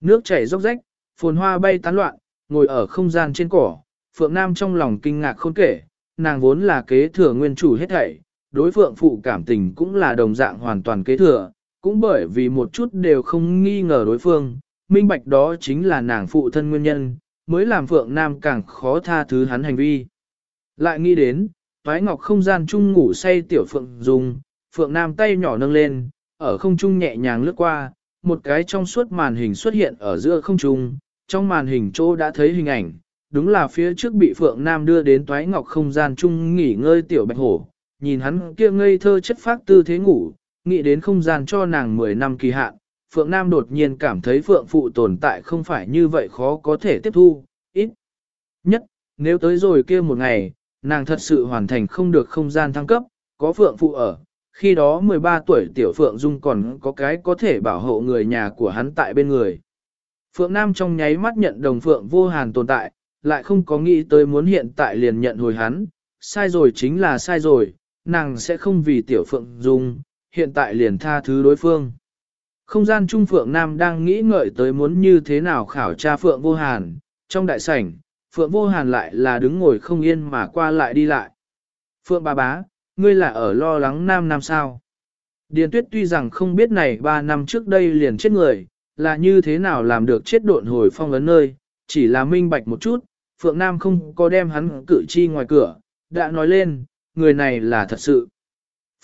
Nước chảy róc rách, phồn hoa bay tán loạn, ngồi ở không gian trên cỏ, Phượng Nam trong lòng kinh ngạc khôn kể, nàng vốn là kế thừa nguyên chủ hết thảy, đối Phượng phụ cảm tình cũng là đồng dạng hoàn toàn kế thừa, cũng bởi vì một chút đều không nghi ngờ đối phương, minh bạch đó chính là nàng phụ thân nguyên nhân, mới làm Phượng Nam càng khó tha thứ hắn hành vi. Lại nghĩ đến, Toái Ngọc không gian chung ngủ say tiểu Phượng dùng, Phượng Nam tay nhỏ nâng lên, ở không trung nhẹ nhàng lướt qua, một cái trong suốt màn hình xuất hiện ở giữa không trung, trong màn hình chỗ đã thấy hình ảnh, đúng là phía trước bị Phượng Nam đưa đến Toái Ngọc không gian chung nghỉ ngơi tiểu bạch hổ, nhìn hắn kia ngây thơ chất phác tư thế ngủ, nghĩ đến không gian cho nàng 10 năm kỳ hạn, Phượng Nam đột nhiên cảm thấy Phượng Phụ tồn tại không phải như vậy khó có thể tiếp thu, ít. Nhất, nếu tới rồi kia một ngày, nàng thật sự hoàn thành không được không gian thăng cấp, có Phượng Phụ ở, khi đó 13 tuổi tiểu Phượng Dung còn có cái có thể bảo hộ người nhà của hắn tại bên người. Phượng Nam trong nháy mắt nhận đồng Phượng vô hàn tồn tại, lại không có nghĩ tới muốn hiện tại liền nhận hồi hắn, sai rồi chính là sai rồi, nàng sẽ không vì tiểu Phượng Dung, hiện tại liền tha thứ đối phương. Không gian Trung Phượng Nam đang nghĩ ngợi tới muốn như thế nào khảo tra Phượng Vô Hàn, trong đại sảnh, Phượng Vô Hàn lại là đứng ngồi không yên mà qua lại đi lại. Phượng bà bá, ngươi là ở lo lắng Nam Nam sao? Điền Tuyết tuy rằng không biết này ba năm trước đây liền chết người, là như thế nào làm được chết độn hồi phong ấn nơi, chỉ là minh bạch một chút, Phượng Nam không có đem hắn cử chi ngoài cửa, đã nói lên, người này là thật sự.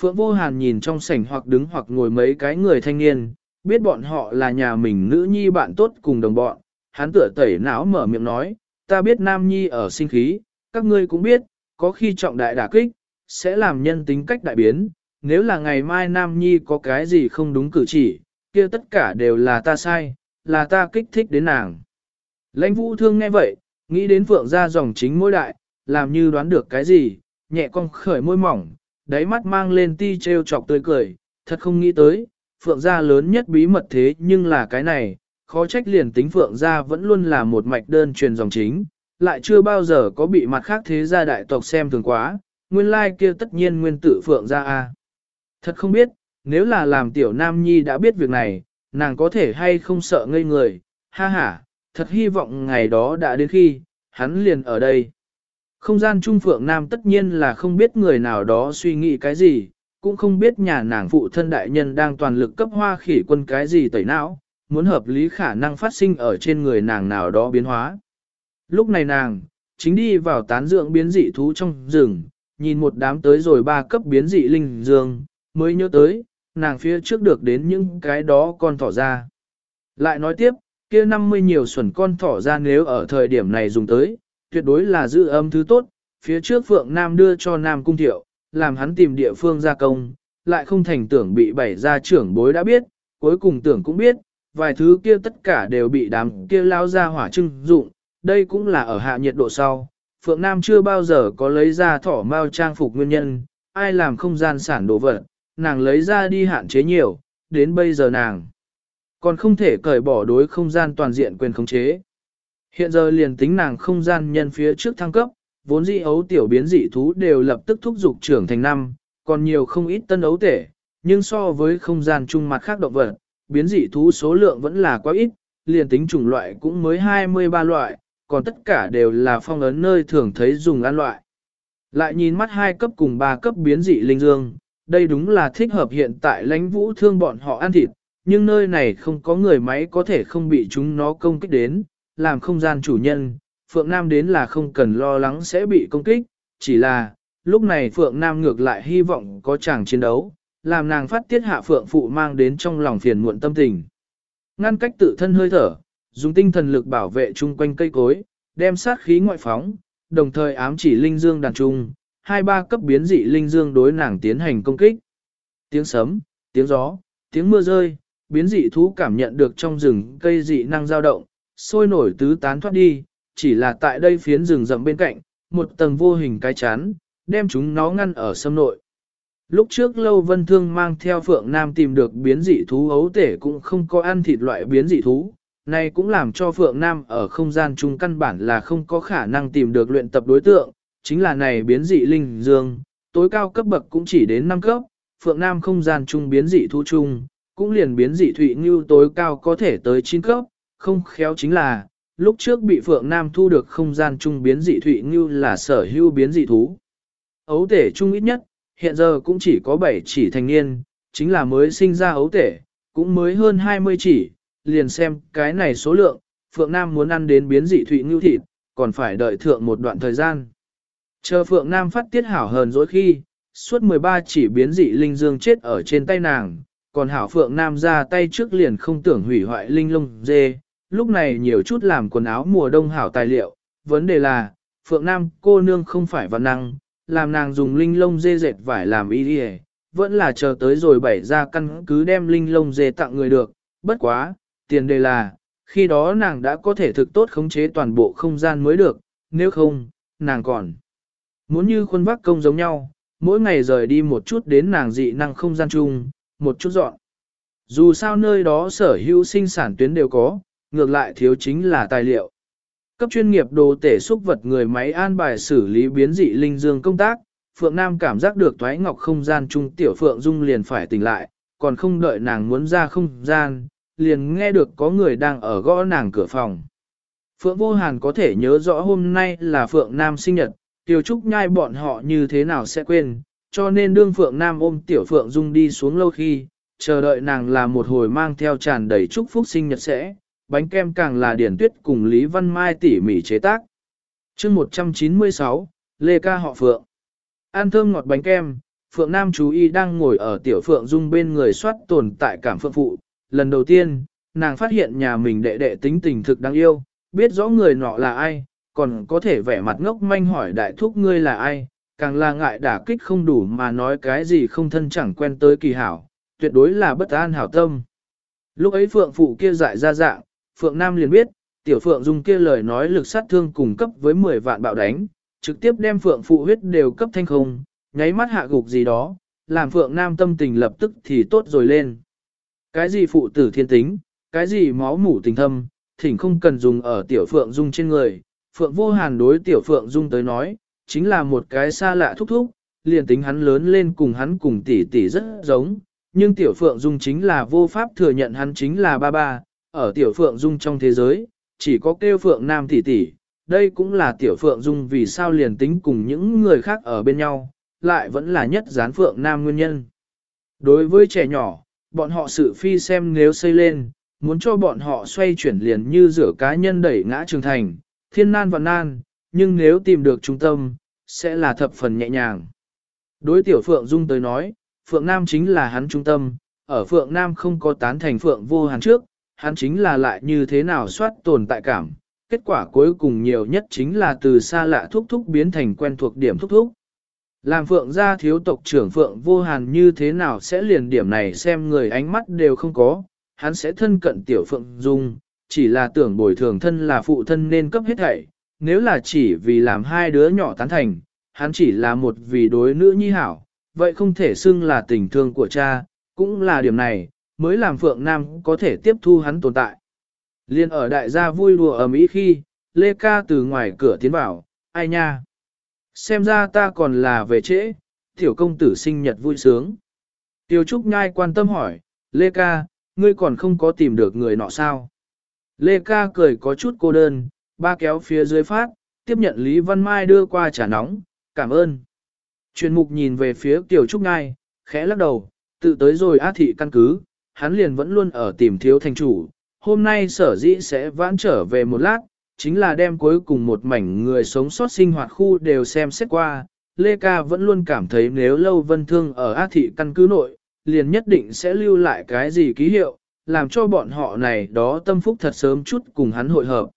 Phượng Vô Hàn nhìn trong sảnh hoặc đứng hoặc ngồi mấy cái người thanh niên, biết bọn họ là nhà mình nữ nhi bạn tốt cùng đồng bọn, hắn tựa tẩy não mở miệng nói, ta biết nam nhi ở sinh khí, các ngươi cũng biết, có khi trọng đại đả kích, sẽ làm nhân tính cách đại biến, nếu là ngày mai nam nhi có cái gì không đúng cử chỉ, kia tất cả đều là ta sai, là ta kích thích đến nàng. Lãnh vũ thương nghe vậy, nghĩ đến phượng ra dòng chính môi đại, làm như đoán được cái gì, nhẹ cong khởi môi mỏng, đáy mắt mang lên ti treo chọc tươi cười, thật không nghĩ tới, phượng gia lớn nhất bí mật thế nhưng là cái này, khó trách liền tính phượng gia vẫn luôn là một mạch đơn truyền dòng chính, lại chưa bao giờ có bị mặt khác thế gia đại tộc xem thường quá, nguyên lai kia tất nhiên nguyên tử phượng gia a. Thật không biết, nếu là làm tiểu nam nhi đã biết việc này, nàng có thể hay không sợ ngây người, ha ha, thật hy vọng ngày đó đã đến khi, hắn liền ở đây. Không gian trung phượng nam tất nhiên là không biết người nào đó suy nghĩ cái gì, cũng không biết nhà nàng phụ thân đại nhân đang toàn lực cấp hoa khỉ quân cái gì tẩy não, muốn hợp lý khả năng phát sinh ở trên người nàng nào đó biến hóa. Lúc này nàng, chính đi vào tán dưỡng biến dị thú trong rừng, nhìn một đám tới rồi ba cấp biến dị linh dương, mới nhớ tới, nàng phía trước được đến những cái đó con thỏ ra. Lại nói tiếp, kia 50 nhiều xuẩn con thỏ ra nếu ở thời điểm này dùng tới, tuyệt đối là giữ âm thứ tốt, phía trước Phượng Nam đưa cho Nam Cung Thiệu, làm hắn tìm địa phương gia công, lại không thành tưởng bị bảy gia trưởng bối đã biết, cuối cùng tưởng cũng biết, vài thứ kia tất cả đều bị đám kia lao ra hỏa trưng dụng, đây cũng là ở hạ nhiệt độ sau. Phượng Nam chưa bao giờ có lấy ra thỏ mao trang phục nguyên nhân, ai làm không gian sản đồ vật, nàng lấy ra đi hạn chế nhiều, đến bây giờ nàng còn không thể cởi bỏ đối không gian toàn diện quyền khống chế. Hiện giờ liền tính nàng không gian nhân phía trước thăng cấp, vốn dị ấu tiểu biến dị thú đều lập tức thúc dục trưởng thành năm, còn nhiều không ít tân ấu tể, nhưng so với không gian chung mặt khác động vật, biến dị thú số lượng vẫn là quá ít, liền tính chủng loại cũng mới 23 loại, còn tất cả đều là phong ấn nơi thường thấy dùng ăn loại. Lại nhìn mắt hai cấp cùng ba cấp biến dị linh dương, đây đúng là thích hợp hiện tại lãnh vũ thương bọn họ ăn thịt, nhưng nơi này không có người máy có thể không bị chúng nó công kích đến, làm không gian chủ nhân, Phượng Nam đến là không cần lo lắng sẽ bị công kích, chỉ là, lúc này Phượng Nam ngược lại hy vọng có chàng chiến đấu, làm nàng phát tiết hạ Phượng Phụ mang đến trong lòng phiền muộn tâm tình. Ngăn cách tự thân hơi thở, dùng tinh thần lực bảo vệ chung quanh cây cối, đem sát khí ngoại phóng, đồng thời ám chỉ linh dương đàn trung, hai ba cấp biến dị linh dương đối nàng tiến hành công kích. Tiếng sấm, tiếng gió, tiếng mưa rơi, biến dị thú cảm nhận được trong rừng cây dị năng dao động, sôi nổi tứ tán thoát đi, chỉ là tại đây phiến rừng rậm bên cạnh, một tầng vô hình cái chán, đem chúng nó ngăn ở sâm nội. Lúc trước Lâu Vân Thương mang theo Phượng Nam tìm được biến dị thú ấu tể cũng không có ăn thịt loại biến dị thú, này cũng làm cho Phượng Nam ở không gian chung căn bản là không có khả năng tìm được luyện tập đối tượng, chính là này biến dị linh dương, tối cao cấp bậc cũng chỉ đến 5 cấp, Phượng Nam không gian chung biến dị thú chung, cũng liền biến dị thụy như tối cao có thể tới 9 cấp, không khéo chính là, lúc trước bị Phượng Nam thu được không gian trung biến dị thụy như là sở hữu biến dị thú. Ấu tể trung ít nhất, hiện giờ cũng chỉ có 7 chỉ thành niên, chính là mới sinh ra ấu tể, cũng mới hơn 20 chỉ, liền xem cái này số lượng, Phượng Nam muốn ăn đến biến dị thụy như thịt, còn phải đợi thượng một đoạn thời gian. Chờ Phượng Nam phát tiết hảo hờn dỗi khi, suốt 13 chỉ biến dị linh dương chết ở trên tay nàng, còn hảo Phượng Nam ra tay trước liền không tưởng hủy hoại linh lông dê, lúc này nhiều chút làm quần áo mùa đông hảo tài liệu, vấn đề là, Phượng Nam cô nương không phải văn năng, làm nàng dùng linh lông dê dệt vải làm y đi vẫn là chờ tới rồi bảy ra căn cứ đem linh lông dê tặng người được, bất quá, tiền đề là, khi đó nàng đã có thể thực tốt khống chế toàn bộ không gian mới được, nếu không, nàng còn muốn như khuôn vác công giống nhau, mỗi ngày rời đi một chút đến nàng dị năng không gian chung, một chút dọn. Dù sao nơi đó sở hữu sinh sản tuyến đều có, ngược lại thiếu chính là tài liệu. Cấp chuyên nghiệp đồ tể xúc vật người máy an bài xử lý biến dị linh dương công tác, Phượng Nam cảm giác được thoái ngọc không gian trung tiểu Phượng Dung liền phải tỉnh lại, còn không đợi nàng muốn ra không gian, liền nghe được có người đang ở gõ nàng cửa phòng. Phượng Vô Hàn có thể nhớ rõ hôm nay là Phượng Nam sinh nhật, Tiểu Trúc nhai bọn họ như thế nào sẽ quên, cho nên đương Phượng Nam ôm Tiểu Phượng Dung đi xuống lâu khi, chờ đợi nàng là một hồi mang theo tràn đầy chúc phúc sinh nhật sẽ, bánh kem càng là điển tuyết cùng Lý Văn Mai tỉ mỉ chế tác. chương 196, Lê Ca họ Phượng. Ăn thơm ngọt bánh kem, Phượng Nam chú y đang ngồi ở Tiểu Phượng Dung bên người soát tồn tại cảm phượng phụ. Lần đầu tiên, nàng phát hiện nhà mình đệ đệ tính tình thực đáng yêu, biết rõ người nọ là ai, còn có thể vẻ mặt ngốc manh hỏi đại thúc ngươi là ai, càng là ngại đả kích không đủ mà nói cái gì không thân chẳng quen tới kỳ hảo, tuyệt đối là bất an hảo tâm. Lúc ấy Phượng Phụ kia dại ra dạng, Phượng Nam liền biết, tiểu Phượng dùng kia lời nói lực sát thương cùng cấp với 10 vạn bạo đánh, trực tiếp đem Phượng Phụ huyết đều cấp thanh không, nháy mắt hạ gục gì đó, làm Phượng Nam tâm tình lập tức thì tốt rồi lên. Cái gì phụ tử thiên tính, cái gì máu mủ tình thâm, thỉnh không cần dùng ở tiểu Phượng Dung trên người. Phượng vô hàn đối tiểu Phượng Dung tới nói, chính là một cái xa lạ thúc thúc, liền tính hắn lớn lên cùng hắn cùng tỷ tỷ rất giống, nhưng tiểu Phượng Dung chính là vô pháp thừa nhận hắn chính là ba ba, ở tiểu Phượng Dung trong thế giới, chỉ có kêu Phượng Nam tỷ tỷ, đây cũng là tiểu Phượng Dung vì sao liền tính cùng những người khác ở bên nhau, lại vẫn là nhất gián Phượng Nam nguyên nhân. Đối với trẻ nhỏ, bọn họ sự phi xem nếu xây lên, muốn cho bọn họ xoay chuyển liền như rửa cá nhân đẩy ngã trường thành, thiên nan và nan, nhưng nếu tìm được trung tâm, sẽ là thập phần nhẹ nhàng. Đối tiểu Phượng Dung tới nói, Phượng Nam chính là hắn trung tâm, ở Phượng Nam không có tán thành Phượng vô hàn trước, hắn chính là lại như thế nào soát tồn tại cảm. Kết quả cuối cùng nhiều nhất chính là từ xa lạ thúc thúc biến thành quen thuộc điểm thúc thúc. Làm Phượng gia thiếu tộc trưởng Phượng vô hàn như thế nào sẽ liền điểm này xem người ánh mắt đều không có, hắn sẽ thân cận tiểu Phượng Dung, chỉ là tưởng bồi thường thân là phụ thân nên cấp hết thảy, nếu là chỉ vì làm hai đứa nhỏ tán thành, hắn chỉ là một vì đối nữ nhi hảo, vậy không thể xưng là tình thương của cha, cũng là điểm này, mới làm Phượng Nam có thể tiếp thu hắn tồn tại. Liên ở đại gia vui đùa ở Mỹ khi, Lê Ca từ ngoài cửa tiến vào, ai nha? Xem ra ta còn là về trễ, tiểu công tử sinh nhật vui sướng. Tiêu Trúc Nhai quan tâm hỏi, Lê Ca, ngươi còn không có tìm được người nọ sao? Lê Ca cười có chút cô đơn, ba kéo phía dưới phát, tiếp nhận Lý Văn Mai đưa qua trà nóng, cảm ơn. Truyền mục nhìn về phía Tiểu Trúc Ngai, khẽ lắc đầu, tự tới rồi á thị căn cứ, hắn liền vẫn luôn ở tìm thiếu thành chủ, hôm nay sở dĩ sẽ vãn trở về một lát, chính là đem cuối cùng một mảnh người sống sót sinh hoạt khu đều xem xét qua. Lê Ca vẫn luôn cảm thấy nếu lâu vân thương ở á thị căn cứ nội, liền nhất định sẽ lưu lại cái gì ký hiệu, làm cho bọn họ này đó tâm phúc thật sớm chút cùng hắn hội hợp.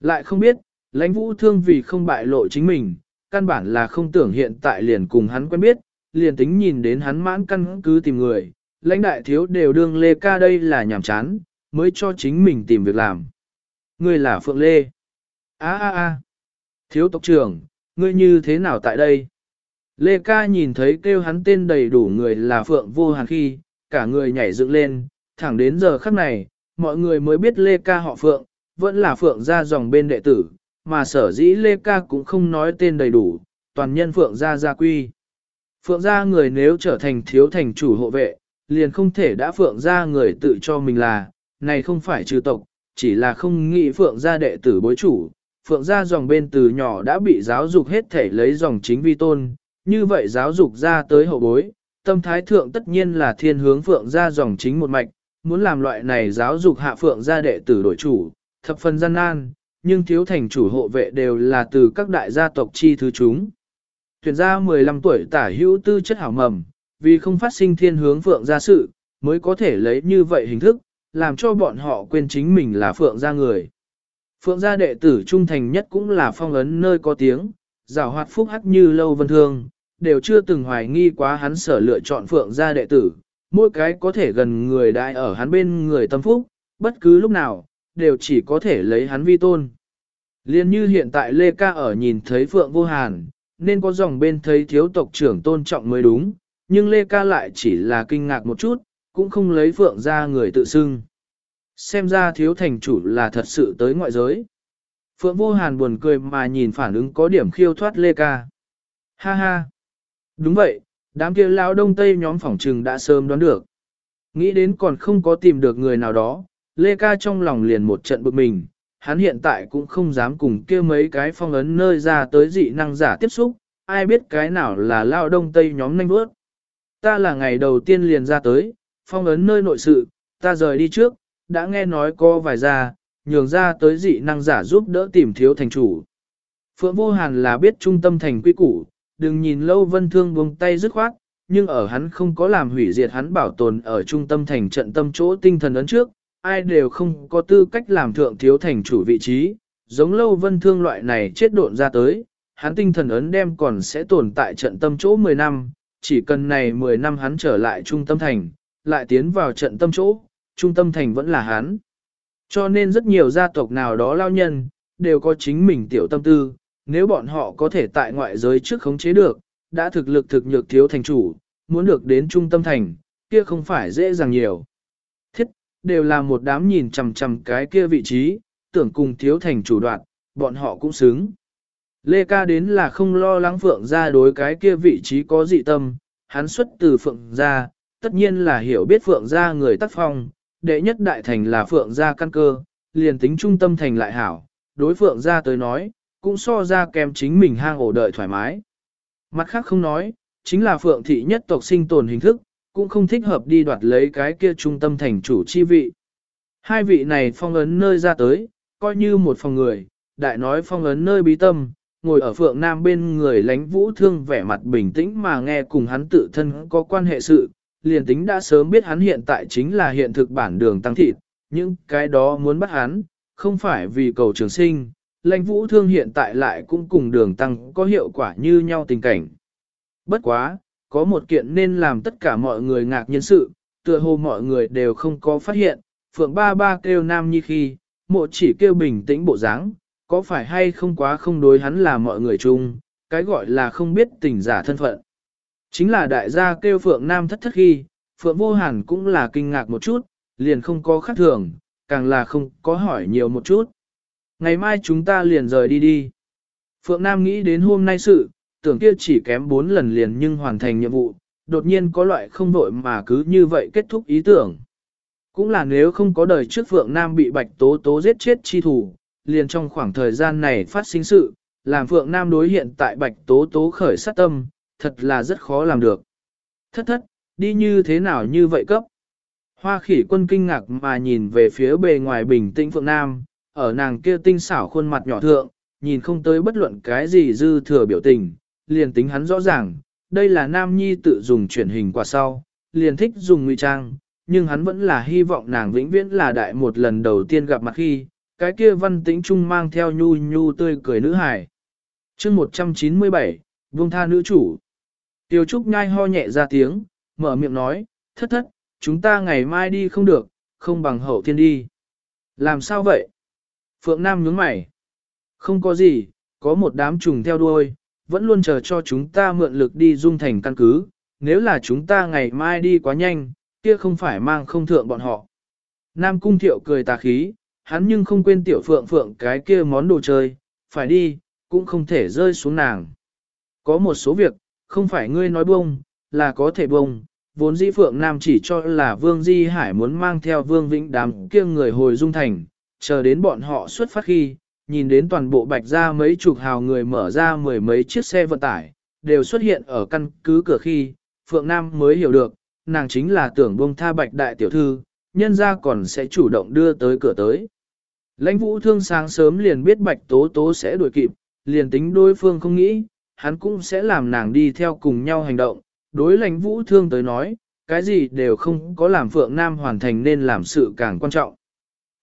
Lại không biết, lãnh vũ thương vì không bại lộ chính mình, căn bản là không tưởng hiện tại liền cùng hắn quen biết, liền tính nhìn đến hắn mãn căn cứ tìm người, lãnh đại thiếu đều đương Lê Ca đây là nhảm chán, mới cho chính mình tìm việc làm. Ngươi là Phượng Lê. a a a Thiếu tộc trưởng, ngươi như thế nào tại đây? Lê Ca nhìn thấy kêu hắn tên đầy đủ người là Phượng Vô Hàn khi, cả người nhảy dựng lên, thẳng đến giờ khắc này, mọi người mới biết Lê Ca họ Phượng, vẫn là Phượng ra dòng bên đệ tử, mà sở dĩ Lê Ca cũng không nói tên đầy đủ, toàn nhân Phượng gia gia quy. Phượng gia người nếu trở thành thiếu thành chủ hộ vệ, liền không thể đã Phượng gia người tự cho mình là, này không phải trừ tộc, chỉ là không nghĩ Phượng gia đệ tử bối chủ. Phượng gia dòng bên từ nhỏ đã bị giáo dục hết thể lấy dòng chính vi tôn, như vậy giáo dục ra tới hậu bối, tâm thái thượng tất nhiên là thiên hướng Phượng gia dòng chính một mạch, muốn làm loại này giáo dục hạ Phượng gia đệ tử đổi chủ, thập phần gian nan, nhưng thiếu thành chủ hộ vệ đều là từ các đại gia tộc chi thứ chúng. Tuyển ra 15 tuổi tả hữu tư chất hảo mầm, vì không phát sinh thiên hướng phượng gia sự, mới có thể lấy như vậy hình thức, làm cho bọn họ quên chính mình là phượng gia người. Phượng gia đệ tử trung thành nhất cũng là phong ấn nơi có tiếng, rào hoạt phúc hắc như lâu vân thương, đều chưa từng hoài nghi quá hắn sở lựa chọn phượng gia đệ tử, mỗi cái có thể gần người đại ở hắn bên người tâm phúc, bất cứ lúc nào, đều chỉ có thể lấy hắn vi tôn. Liên như hiện tại Lê Ca ở nhìn thấy Phượng Vô Hàn, nên có dòng bên thấy thiếu tộc trưởng tôn trọng mới đúng, nhưng Lê Ca lại chỉ là kinh ngạc một chút, cũng không lấy Phượng ra người tự xưng. Xem ra thiếu thành chủ là thật sự tới ngoại giới. Phượng Vô Hàn buồn cười mà nhìn phản ứng có điểm khiêu thoát Lê Ca. Ha ha! Đúng vậy, đám kia lão đông tây nhóm phỏng trừng đã sớm đoán được. Nghĩ đến còn không có tìm được người nào đó, Lê Ca trong lòng liền một trận bực mình, hắn hiện tại cũng không dám cùng kia mấy cái phong ấn nơi ra tới dị năng giả tiếp xúc, ai biết cái nào là lao đông tây nhóm nanh bước. Ta là ngày đầu tiên liền ra tới, phong ấn nơi nội sự, ta rời đi trước, đã nghe nói có vài gia, nhường ra tới dị năng giả giúp đỡ tìm thiếu thành chủ. Phượng Vô Hàn là biết trung tâm thành quy củ, đừng nhìn lâu vân thương buông tay dứt khoát, nhưng ở hắn không có làm hủy diệt hắn bảo tồn ở trung tâm thành trận tâm chỗ tinh thần ấn trước, ai đều không có tư cách làm thượng thiếu thành chủ vị trí, giống lâu vân thương loại này chết độn ra tới, hắn tinh thần ấn đem còn sẽ tồn tại trận tâm chỗ 10 năm, chỉ cần này 10 năm hắn trở lại trung tâm thành, lại tiến vào trận tâm chỗ, trung tâm thành vẫn là hắn. Cho nên rất nhiều gia tộc nào đó lao nhân, đều có chính mình tiểu tâm tư, nếu bọn họ có thể tại ngoại giới trước khống chế được, đã thực lực thực nhược thiếu thành chủ, muốn được đến trung tâm thành, kia không phải dễ dàng nhiều thiết đều là một đám nhìn chằm chằm cái kia vị trí, tưởng cùng thiếu thành chủ đoạn, bọn họ cũng xứng. Lê ca đến là không lo lắng phượng ra đối cái kia vị trí có dị tâm, hắn xuất từ phượng ra, tất nhiên là hiểu biết phượng ra người tác phong, đệ nhất đại thành là phượng ra căn cơ, liền tính trung tâm thành lại hảo, đối phượng ra tới nói, cũng so ra kèm chính mình hang ổ đợi thoải mái. Mặt khác không nói, chính là phượng thị nhất tộc sinh tồn hình thức, cũng không thích hợp đi đoạt lấy cái kia trung tâm thành chủ chi vị. Hai vị này phong ấn nơi ra tới, coi như một phòng người, đại nói phong ấn nơi bí tâm, ngồi ở phượng nam bên người lánh vũ thương vẻ mặt bình tĩnh mà nghe cùng hắn tự thân có quan hệ sự, liền tính đã sớm biết hắn hiện tại chính là hiện thực bản đường tăng thịt, nhưng cái đó muốn bắt hắn, không phải vì cầu trường sinh, lãnh vũ thương hiện tại lại cũng cùng đường tăng có hiệu quả như nhau tình cảnh. Bất quá, có một kiện nên làm tất cả mọi người ngạc nhiên sự, tựa hồ mọi người đều không có phát hiện, phượng ba ba kêu nam nhi khi, mộ chỉ kêu bình tĩnh bộ dáng, có phải hay không quá không đối hắn là mọi người chung, cái gọi là không biết tình giả thân phận. Chính là đại gia kêu phượng nam thất thất khi, phượng vô hàn cũng là kinh ngạc một chút, liền không có khác thường, càng là không có hỏi nhiều một chút. Ngày mai chúng ta liền rời đi đi. Phượng Nam nghĩ đến hôm nay sự, tưởng kia chỉ kém 4 lần liền nhưng hoàn thành nhiệm vụ, đột nhiên có loại không vội mà cứ như vậy kết thúc ý tưởng. Cũng là nếu không có đời trước Phượng Nam bị Bạch Tố Tố giết chết chi thủ, liền trong khoảng thời gian này phát sinh sự, làm Phượng Nam đối hiện tại Bạch Tố Tố khởi sát tâm, thật là rất khó làm được. Thất thất, đi như thế nào như vậy cấp? Hoa khỉ quân kinh ngạc mà nhìn về phía bề ngoài bình tĩnh Phượng Nam, ở nàng kia tinh xảo khuôn mặt nhỏ thượng, nhìn không tới bất luận cái gì dư thừa biểu tình, liền tính hắn rõ ràng, đây là Nam Nhi tự dùng chuyển hình qua sau, liền thích dùng ngụy trang, nhưng hắn vẫn là hy vọng nàng vĩnh viễn là đại một lần đầu tiên gặp mặt khi, cái kia văn tĩnh trung mang theo nhu nhu tươi cười nữ hải. chương 197, Vương tha nữ chủ. Tiêu Trúc nhai ho nhẹ ra tiếng, mở miệng nói, thất thất, chúng ta ngày mai đi không được, không bằng hậu thiên đi. Làm sao vậy? Phượng Nam nhướng mày. Không có gì, có một đám trùng theo đuôi, vẫn luôn chờ cho chúng ta mượn lực đi dung thành căn cứ, nếu là chúng ta ngày mai đi quá nhanh, kia không phải mang không thượng bọn họ. Nam Cung Thiệu cười tà khí, hắn nhưng không quên tiểu phượng phượng cái kia món đồ chơi, phải đi, cũng không thể rơi xuống nàng. Có một số việc, không phải ngươi nói bông, là có thể bông, vốn dĩ phượng nam chỉ cho là vương di hải muốn mang theo vương vĩnh đám kia người hồi dung thành, chờ đến bọn họ xuất phát khi, nhìn đến toàn bộ bạch ra mấy chục hào người mở ra mười mấy chiếc xe vận tải, đều xuất hiện ở căn cứ cửa khi, phượng nam mới hiểu được, nàng chính là tưởng bông tha bạch đại tiểu thư, nhân ra còn sẽ chủ động đưa tới cửa tới. Lãnh vũ thương sáng sớm liền biết bạch tố tố sẽ đuổi kịp, liền tính đối phương không nghĩ, hắn cũng sẽ làm nàng đi theo cùng nhau hành động. Đối lãnh vũ thương tới nói, cái gì đều không có làm Phượng Nam hoàn thành nên làm sự càng quan trọng.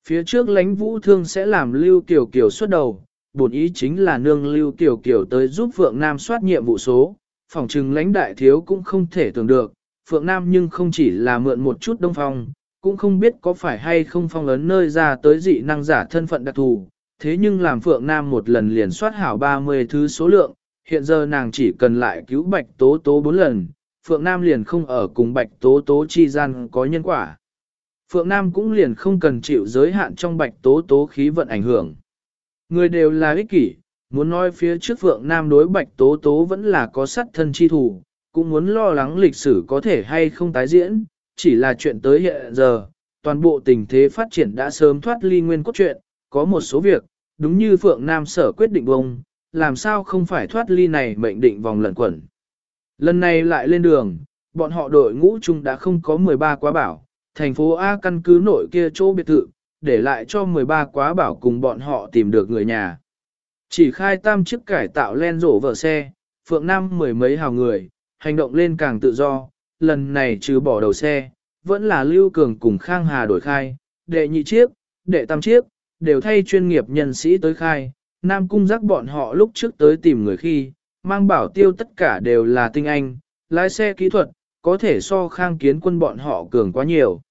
Phía trước lãnh vũ thương sẽ làm Lưu Kiều Kiều xuất đầu, bổn ý chính là nương Lưu Kiều Kiều tới giúp Phượng Nam soát nhiệm vụ số, phòng trừng lãnh đại thiếu cũng không thể tưởng được, Phượng Nam nhưng không chỉ là mượn một chút đông phong, cũng không biết có phải hay không phong ấn nơi ra tới dị năng giả thân phận đặc thù, thế nhưng làm Phượng Nam một lần liền soát hảo 30 thứ số lượng, hiện giờ nàng chỉ cần lại cứu Bạch Tố Tố 4 lần, Phượng Nam liền không ở cùng Bạch Tố Tố chi gian có nhân quả. Phượng Nam cũng liền không cần chịu giới hạn trong Bạch Tố Tố khí vận ảnh hưởng. Người đều là ích kỷ, muốn nói phía trước Phượng Nam đối Bạch Tố Tố vẫn là có sát thân chi thủ, cũng muốn lo lắng lịch sử có thể hay không tái diễn, chỉ là chuyện tới hiện giờ, toàn bộ tình thế phát triển đã sớm thoát ly nguyên cốt truyện, có một số việc, đúng như Phượng Nam sở quyết định bông, làm sao không phải thoát ly này mệnh định vòng lẩn quẩn. Lần này lại lên đường, bọn họ đội ngũ chung đã không có 13 quá bảo, thành phố A căn cứ nội kia chỗ biệt thự, để lại cho 13 quá bảo cùng bọn họ tìm được người nhà. Chỉ khai tam chiếc cải tạo len rổ vở xe, Phượng Nam mười mấy hào người, hành động lên càng tự do, lần này trừ bỏ đầu xe, vẫn là Lưu Cường cùng Khang Hà đổi khai, đệ nhị chiếc, đệ tam chiếc, đều thay chuyên nghiệp nhân sĩ tới khai, Nam Cung giác bọn họ lúc trước tới tìm người khi, mang bảo tiêu tất cả đều là tinh anh, lái xe kỹ thuật, có thể so khang kiến quân bọn họ cường quá nhiều.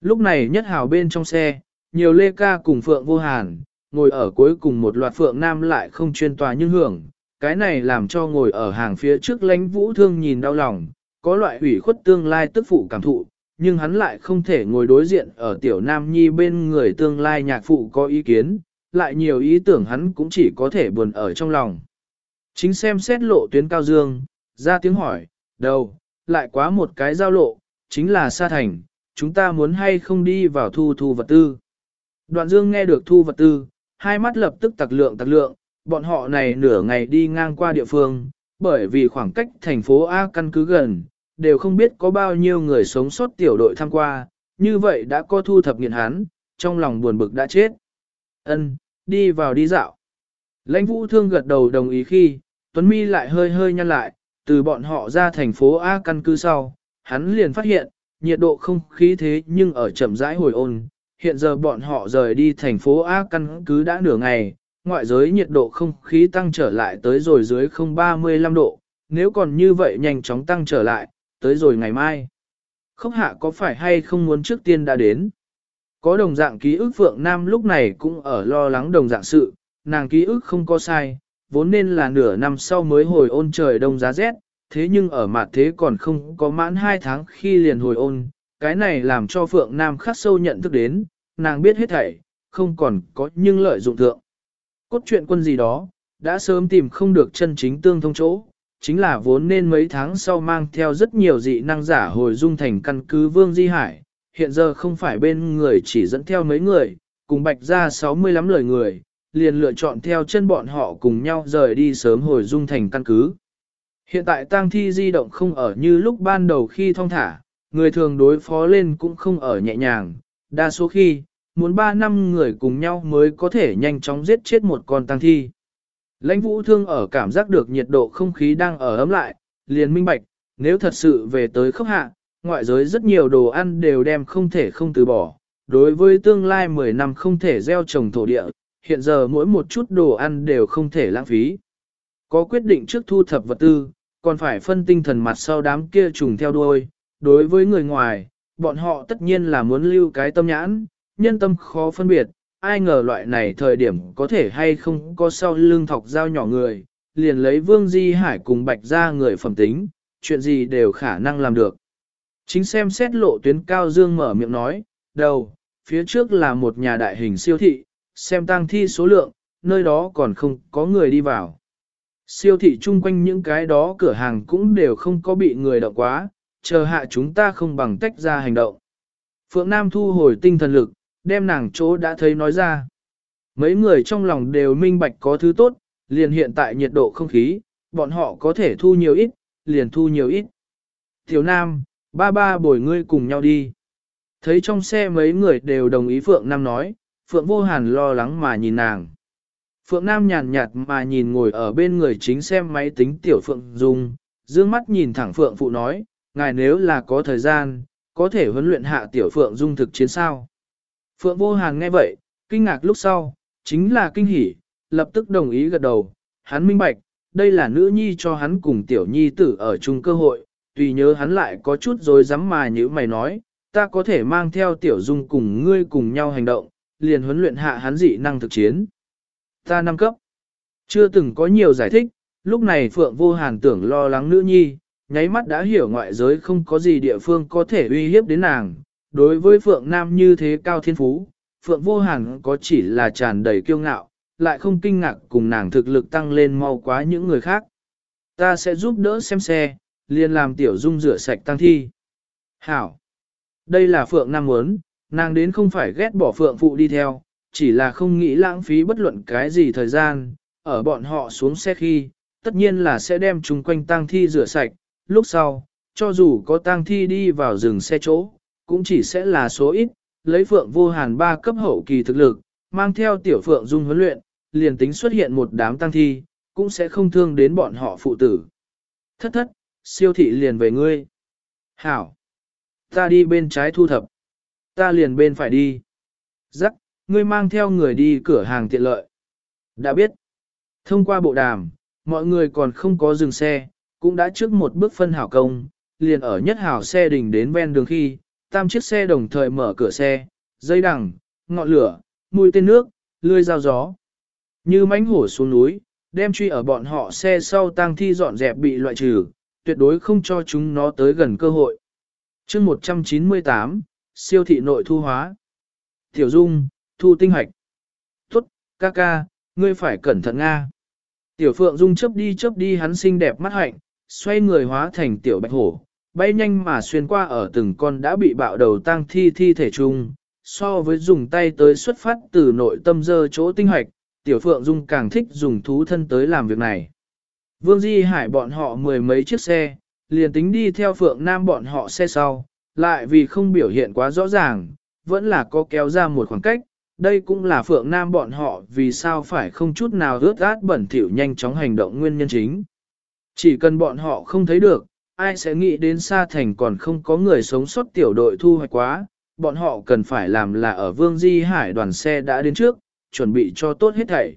Lúc này nhất hào bên trong xe, nhiều lê ca cùng Phượng Vô Hàn, ngồi ở cuối cùng một loạt Phượng Nam lại không chuyên tòa nhưng hưởng, cái này làm cho ngồi ở hàng phía trước Lãnh vũ thương nhìn đau lòng, có loại ủy khuất tương lai tức phụ cảm thụ, nhưng hắn lại không thể ngồi đối diện ở tiểu nam nhi bên người tương lai nhạc phụ có ý kiến, lại nhiều ý tưởng hắn cũng chỉ có thể buồn ở trong lòng. Chính xem xét lộ tuyến cao dương, ra tiếng hỏi, đâu, lại quá một cái giao lộ, chính là Sa Thành, chúng ta muốn hay không đi vào thu thu vật tư. Đoạn dương nghe được thu vật tư, hai mắt lập tức tặc lượng tặc lượng, bọn họ này nửa ngày đi ngang qua địa phương, bởi vì khoảng cách thành phố A căn cứ gần, đều không biết có bao nhiêu người sống sót tiểu đội tham qua, như vậy đã có thu thập nghiện hắn, trong lòng buồn bực đã chết. Ân, đi vào đi dạo. Lãnh vũ thương gật đầu đồng ý khi, Tuấn Mi lại hơi hơi nhăn lại, từ bọn họ ra thành phố A căn cứ sau, hắn liền phát hiện, nhiệt độ không khí thế nhưng ở chậm rãi hồi ôn, hiện giờ bọn họ rời đi thành phố A căn cứ đã nửa ngày, ngoại giới nhiệt độ không khí tăng trở lại tới rồi dưới 035 độ, nếu còn như vậy nhanh chóng tăng trở lại, tới rồi ngày mai. Khốc hạ có phải hay không muốn trước tiên đã đến? Có đồng dạng ký ức Phượng Nam lúc này cũng ở lo lắng đồng dạng sự, nàng ký ức không có sai, vốn nên là nửa năm sau mới hồi ôn trời đông giá rét, thế nhưng ở mặt thế còn không có mãn hai tháng khi liền hồi ôn, cái này làm cho Phượng Nam khắc sâu nhận thức đến, nàng biết hết thảy, không còn có nhưng lợi dụng thượng. Cốt truyện quân gì đó, đã sớm tìm không được chân chính tương thông chỗ, chính là vốn nên mấy tháng sau mang theo rất nhiều dị năng giả hồi dung thành căn cứ Vương Di Hải, hiện giờ không phải bên người chỉ dẫn theo mấy người, cùng bạch ra 65 lời người, liền lựa chọn theo chân bọn họ cùng nhau rời đi sớm hồi dung thành căn cứ. Hiện tại tang thi di động không ở như lúc ban đầu khi thong thả, người thường đối phó lên cũng không ở nhẹ nhàng, đa số khi, muốn 3 năm người cùng nhau mới có thể nhanh chóng giết chết một con tang thi. Lãnh vũ thương ở cảm giác được nhiệt độ không khí đang ở ấm lại, liền minh bạch, nếu thật sự về tới khốc hạ, ngoại giới rất nhiều đồ ăn đều đem không thể không từ bỏ. Đối với tương lai 10 năm không thể gieo trồng thổ địa, hiện giờ mỗi một chút đồ ăn đều không thể lãng phí. Có quyết định trước thu thập vật tư, còn phải phân tinh thần mặt sau đám kia trùng theo đuôi. Đối với người ngoài, bọn họ tất nhiên là muốn lưu cái tâm nhãn, nhân tâm khó phân biệt, ai ngờ loại này thời điểm có thể hay không có sau lưng thọc dao nhỏ người, liền lấy Vương Di Hải cùng Bạch ra người phẩm tính, chuyện gì đều khả năng làm được. Chính xem xét lộ tuyến cao dương mở miệng nói, đầu, phía trước là một nhà đại hình siêu thị, xem tăng thi số lượng, nơi đó còn không có người đi vào. Siêu thị chung quanh những cái đó cửa hàng cũng đều không có bị người động quá, chờ hạ chúng ta không bằng tách ra hành động. Phượng Nam thu hồi tinh thần lực, đem nàng chỗ đã thấy nói ra. Mấy người trong lòng đều minh bạch có thứ tốt, liền hiện tại nhiệt độ không khí, bọn họ có thể thu nhiều ít, liền thu nhiều ít. Tiểu Nam, ba ba bồi ngươi cùng nhau đi. Thấy trong xe mấy người đều đồng ý Phượng Nam nói, Phượng Vô Hàn lo lắng mà nhìn nàng. Phượng Nam nhàn nhạt mà nhìn ngồi ở bên người chính xem máy tính Tiểu Phượng Dung, dương mắt nhìn thẳng Phượng Phụ nói, ngài nếu là có thời gian, có thể huấn luyện hạ Tiểu Phượng Dung thực chiến sao. Phượng Vô Hàn nghe vậy, kinh ngạc lúc sau, chính là kinh hỉ, lập tức đồng ý gật đầu, hắn minh bạch, đây là nữ nhi cho hắn cùng Tiểu Nhi tử ở chung cơ hội, tùy nhớ hắn lại có chút rồi dám mà như mày nói, ta có thể mang theo Tiểu Dung cùng ngươi cùng nhau hành động, liền huấn luyện hạ hắn dị năng thực chiến. Ta năm cấp. Chưa từng có nhiều giải thích, lúc này Phượng Vô Hàn tưởng lo lắng nữ nhi, nháy mắt đã hiểu ngoại giới không có gì địa phương có thể uy hiếp đến nàng. Đối với Phượng Nam như thế cao thiên phú, Phượng Vô Hàn có chỉ là tràn đầy kiêu ngạo, lại không kinh ngạc cùng nàng thực lực tăng lên mau quá những người khác. Ta sẽ giúp đỡ xem xe, liền làm tiểu dung rửa sạch tăng thi. Hảo! Đây là Phượng Nam muốn, nàng đến không phải ghét bỏ Phượng Phụ đi theo, chỉ là không nghĩ lãng phí bất luận cái gì thời gian, ở bọn họ xuống xe khi, tất nhiên là sẽ đem chung quanh tang thi rửa sạch, lúc sau, cho dù có tang thi đi vào rừng xe chỗ, cũng chỉ sẽ là số ít, lấy Phượng vô hàn ba cấp hậu kỳ thực lực, mang theo tiểu Phượng dung huấn luyện, liền tính xuất hiện một đám tăng thi, cũng sẽ không thương đến bọn họ phụ tử. Thất thất, siêu thị liền về ngươi. Hảo! Ta đi bên trái thu thập. Ta liền bên phải đi. Giắc, ngươi mang theo người đi cửa hàng tiện lợi. Đã biết. Thông qua bộ đàm, mọi người còn không có dừng xe, cũng đã trước một bước phân hảo công, liền ở nhất hảo xe đình đến ven đường khi, tam chiếc xe đồng thời mở cửa xe, dây đằng, ngọn lửa, mùi tên nước, lươi dao gió. Như mánh hổ xuống núi, đem truy ở bọn họ xe sau tang thi dọn dẹp bị loại trừ, tuyệt đối không cho chúng nó tới gần cơ hội. chương 198, siêu thị nội thu hóa. Tiểu Dung, thu tinh hoạch. Tốt, ca ca, ngươi phải cẩn thận Nga. Tiểu Phượng Dung chấp đi chấp đi hắn xinh đẹp mắt hạnh, xoay người hóa thành tiểu bạch hổ, bay nhanh mà xuyên qua ở từng con đã bị bạo đầu tang thi thi thể chung. So với dùng tay tới xuất phát từ nội tâm dơ chỗ tinh hoạch, Tiểu Phượng Dung càng thích dùng thú thân tới làm việc này. Vương Di Hải bọn họ mười mấy chiếc xe, liền tính đi theo Phượng Nam bọn họ xe sau, lại vì không biểu hiện quá rõ ràng, vẫn là có kéo ra một khoảng cách, đây cũng là Phượng Nam bọn họ vì sao phải không chút nào rớt át bẩn thỉu nhanh chóng hành động nguyên nhân chính. Chỉ cần bọn họ không thấy được, ai sẽ nghĩ đến xa thành còn không có người sống sót tiểu đội thu hoạch quá, bọn họ cần phải làm là ở Vương Di Hải đoàn xe đã đến trước, chuẩn bị cho tốt hết thảy.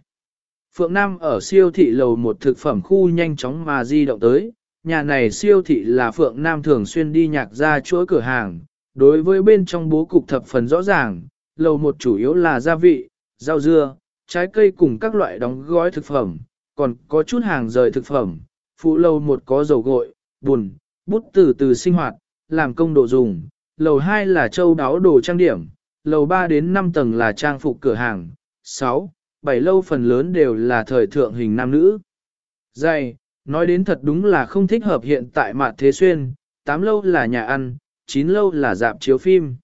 Phượng Nam ở siêu thị lầu một thực phẩm khu nhanh chóng mà di động tới, nhà này siêu thị là Phượng Nam thường xuyên đi nhạc ra chuỗi cửa hàng, đối với bên trong bố cục thập phần rõ ràng, lầu một chủ yếu là gia vị, rau dưa, trái cây cùng các loại đóng gói thực phẩm, còn có chút hàng rời thực phẩm, phụ lầu một có dầu gội, bùn, bút từ từ sinh hoạt, làm công độ dùng, lầu 2 là châu đáo đồ trang điểm, lầu 3 đến 5 tầng là trang phục cửa hàng, 6, 7 lâu phần lớn đều là thời thượng hình nam nữ. Dày, nói đến thật đúng là không thích hợp hiện tại mạn thế xuyên, 8 lâu là nhà ăn, 9 lâu là dạp chiếu phim.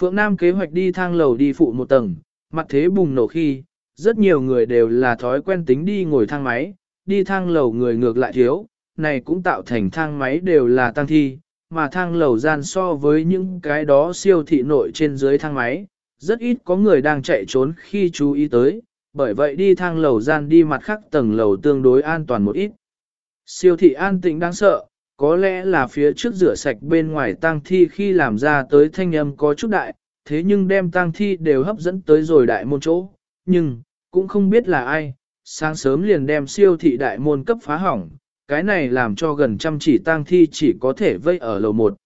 Phượng Nam kế hoạch đi thang lầu đi phụ một tầng, mặt thế bùng nổ khi, rất nhiều người đều là thói quen tính đi ngồi thang máy, đi thang lầu người ngược lại thiếu, này cũng tạo thành thang máy đều là tăng thi, mà thang lầu gian so với những cái đó siêu thị nội trên dưới thang máy, rất ít có người đang chạy trốn khi chú ý tới, bởi vậy đi thang lầu gian đi mặt khác tầng lầu tương đối an toàn một ít. Siêu thị an tĩnh đáng sợ, có lẽ là phía trước rửa sạch bên ngoài tang thi khi làm ra tới thanh âm có chút đại, thế nhưng đem tang thi đều hấp dẫn tới rồi đại môn chỗ, nhưng, cũng không biết là ai, sáng sớm liền đem siêu thị đại môn cấp phá hỏng, cái này làm cho gần trăm chỉ tang thi chỉ có thể vây ở lầu một.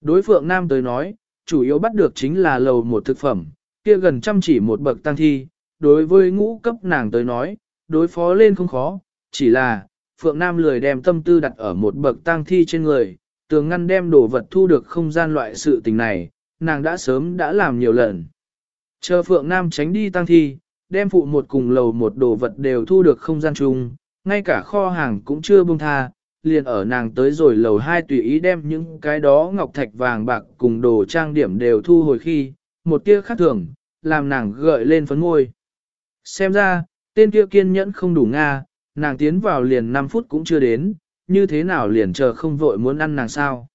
Đối phượng nam tới nói, chủ yếu bắt được chính là lầu một thực phẩm, kia gần trăm chỉ một bậc tang thi, đối với ngũ cấp nàng tới nói, đối phó lên không khó, chỉ là, Phượng Nam lười đem tâm tư đặt ở một bậc tang thi trên người, tường ngăn đem đồ vật thu được không gian loại sự tình này, nàng đã sớm đã làm nhiều lần. Chờ Phượng Nam tránh đi tang thi, đem phụ một cùng lầu một đồ vật đều thu được không gian chung, ngay cả kho hàng cũng chưa buông tha, liền ở nàng tới rồi lầu hai tùy ý đem những cái đó ngọc thạch vàng bạc cùng đồ trang điểm đều thu hồi khi, một tia khác thường, làm nàng gợi lên phấn ngôi. Xem ra, tên kia kiên nhẫn không đủ Nga, nàng tiến vào liền 5 phút cũng chưa đến, như thế nào liền chờ không vội muốn ăn nàng sao.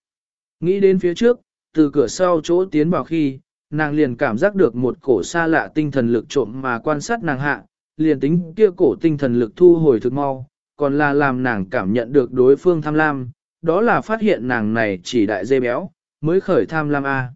Nghĩ đến phía trước, từ cửa sau chỗ tiến vào khi, nàng liền cảm giác được một cổ xa lạ tinh thần lực trộm mà quan sát nàng hạ, liền tính kia cổ tinh thần lực thu hồi thực mau, còn là làm nàng cảm nhận được đối phương tham lam, đó là phát hiện nàng này chỉ đại dê béo, mới khởi tham lam A.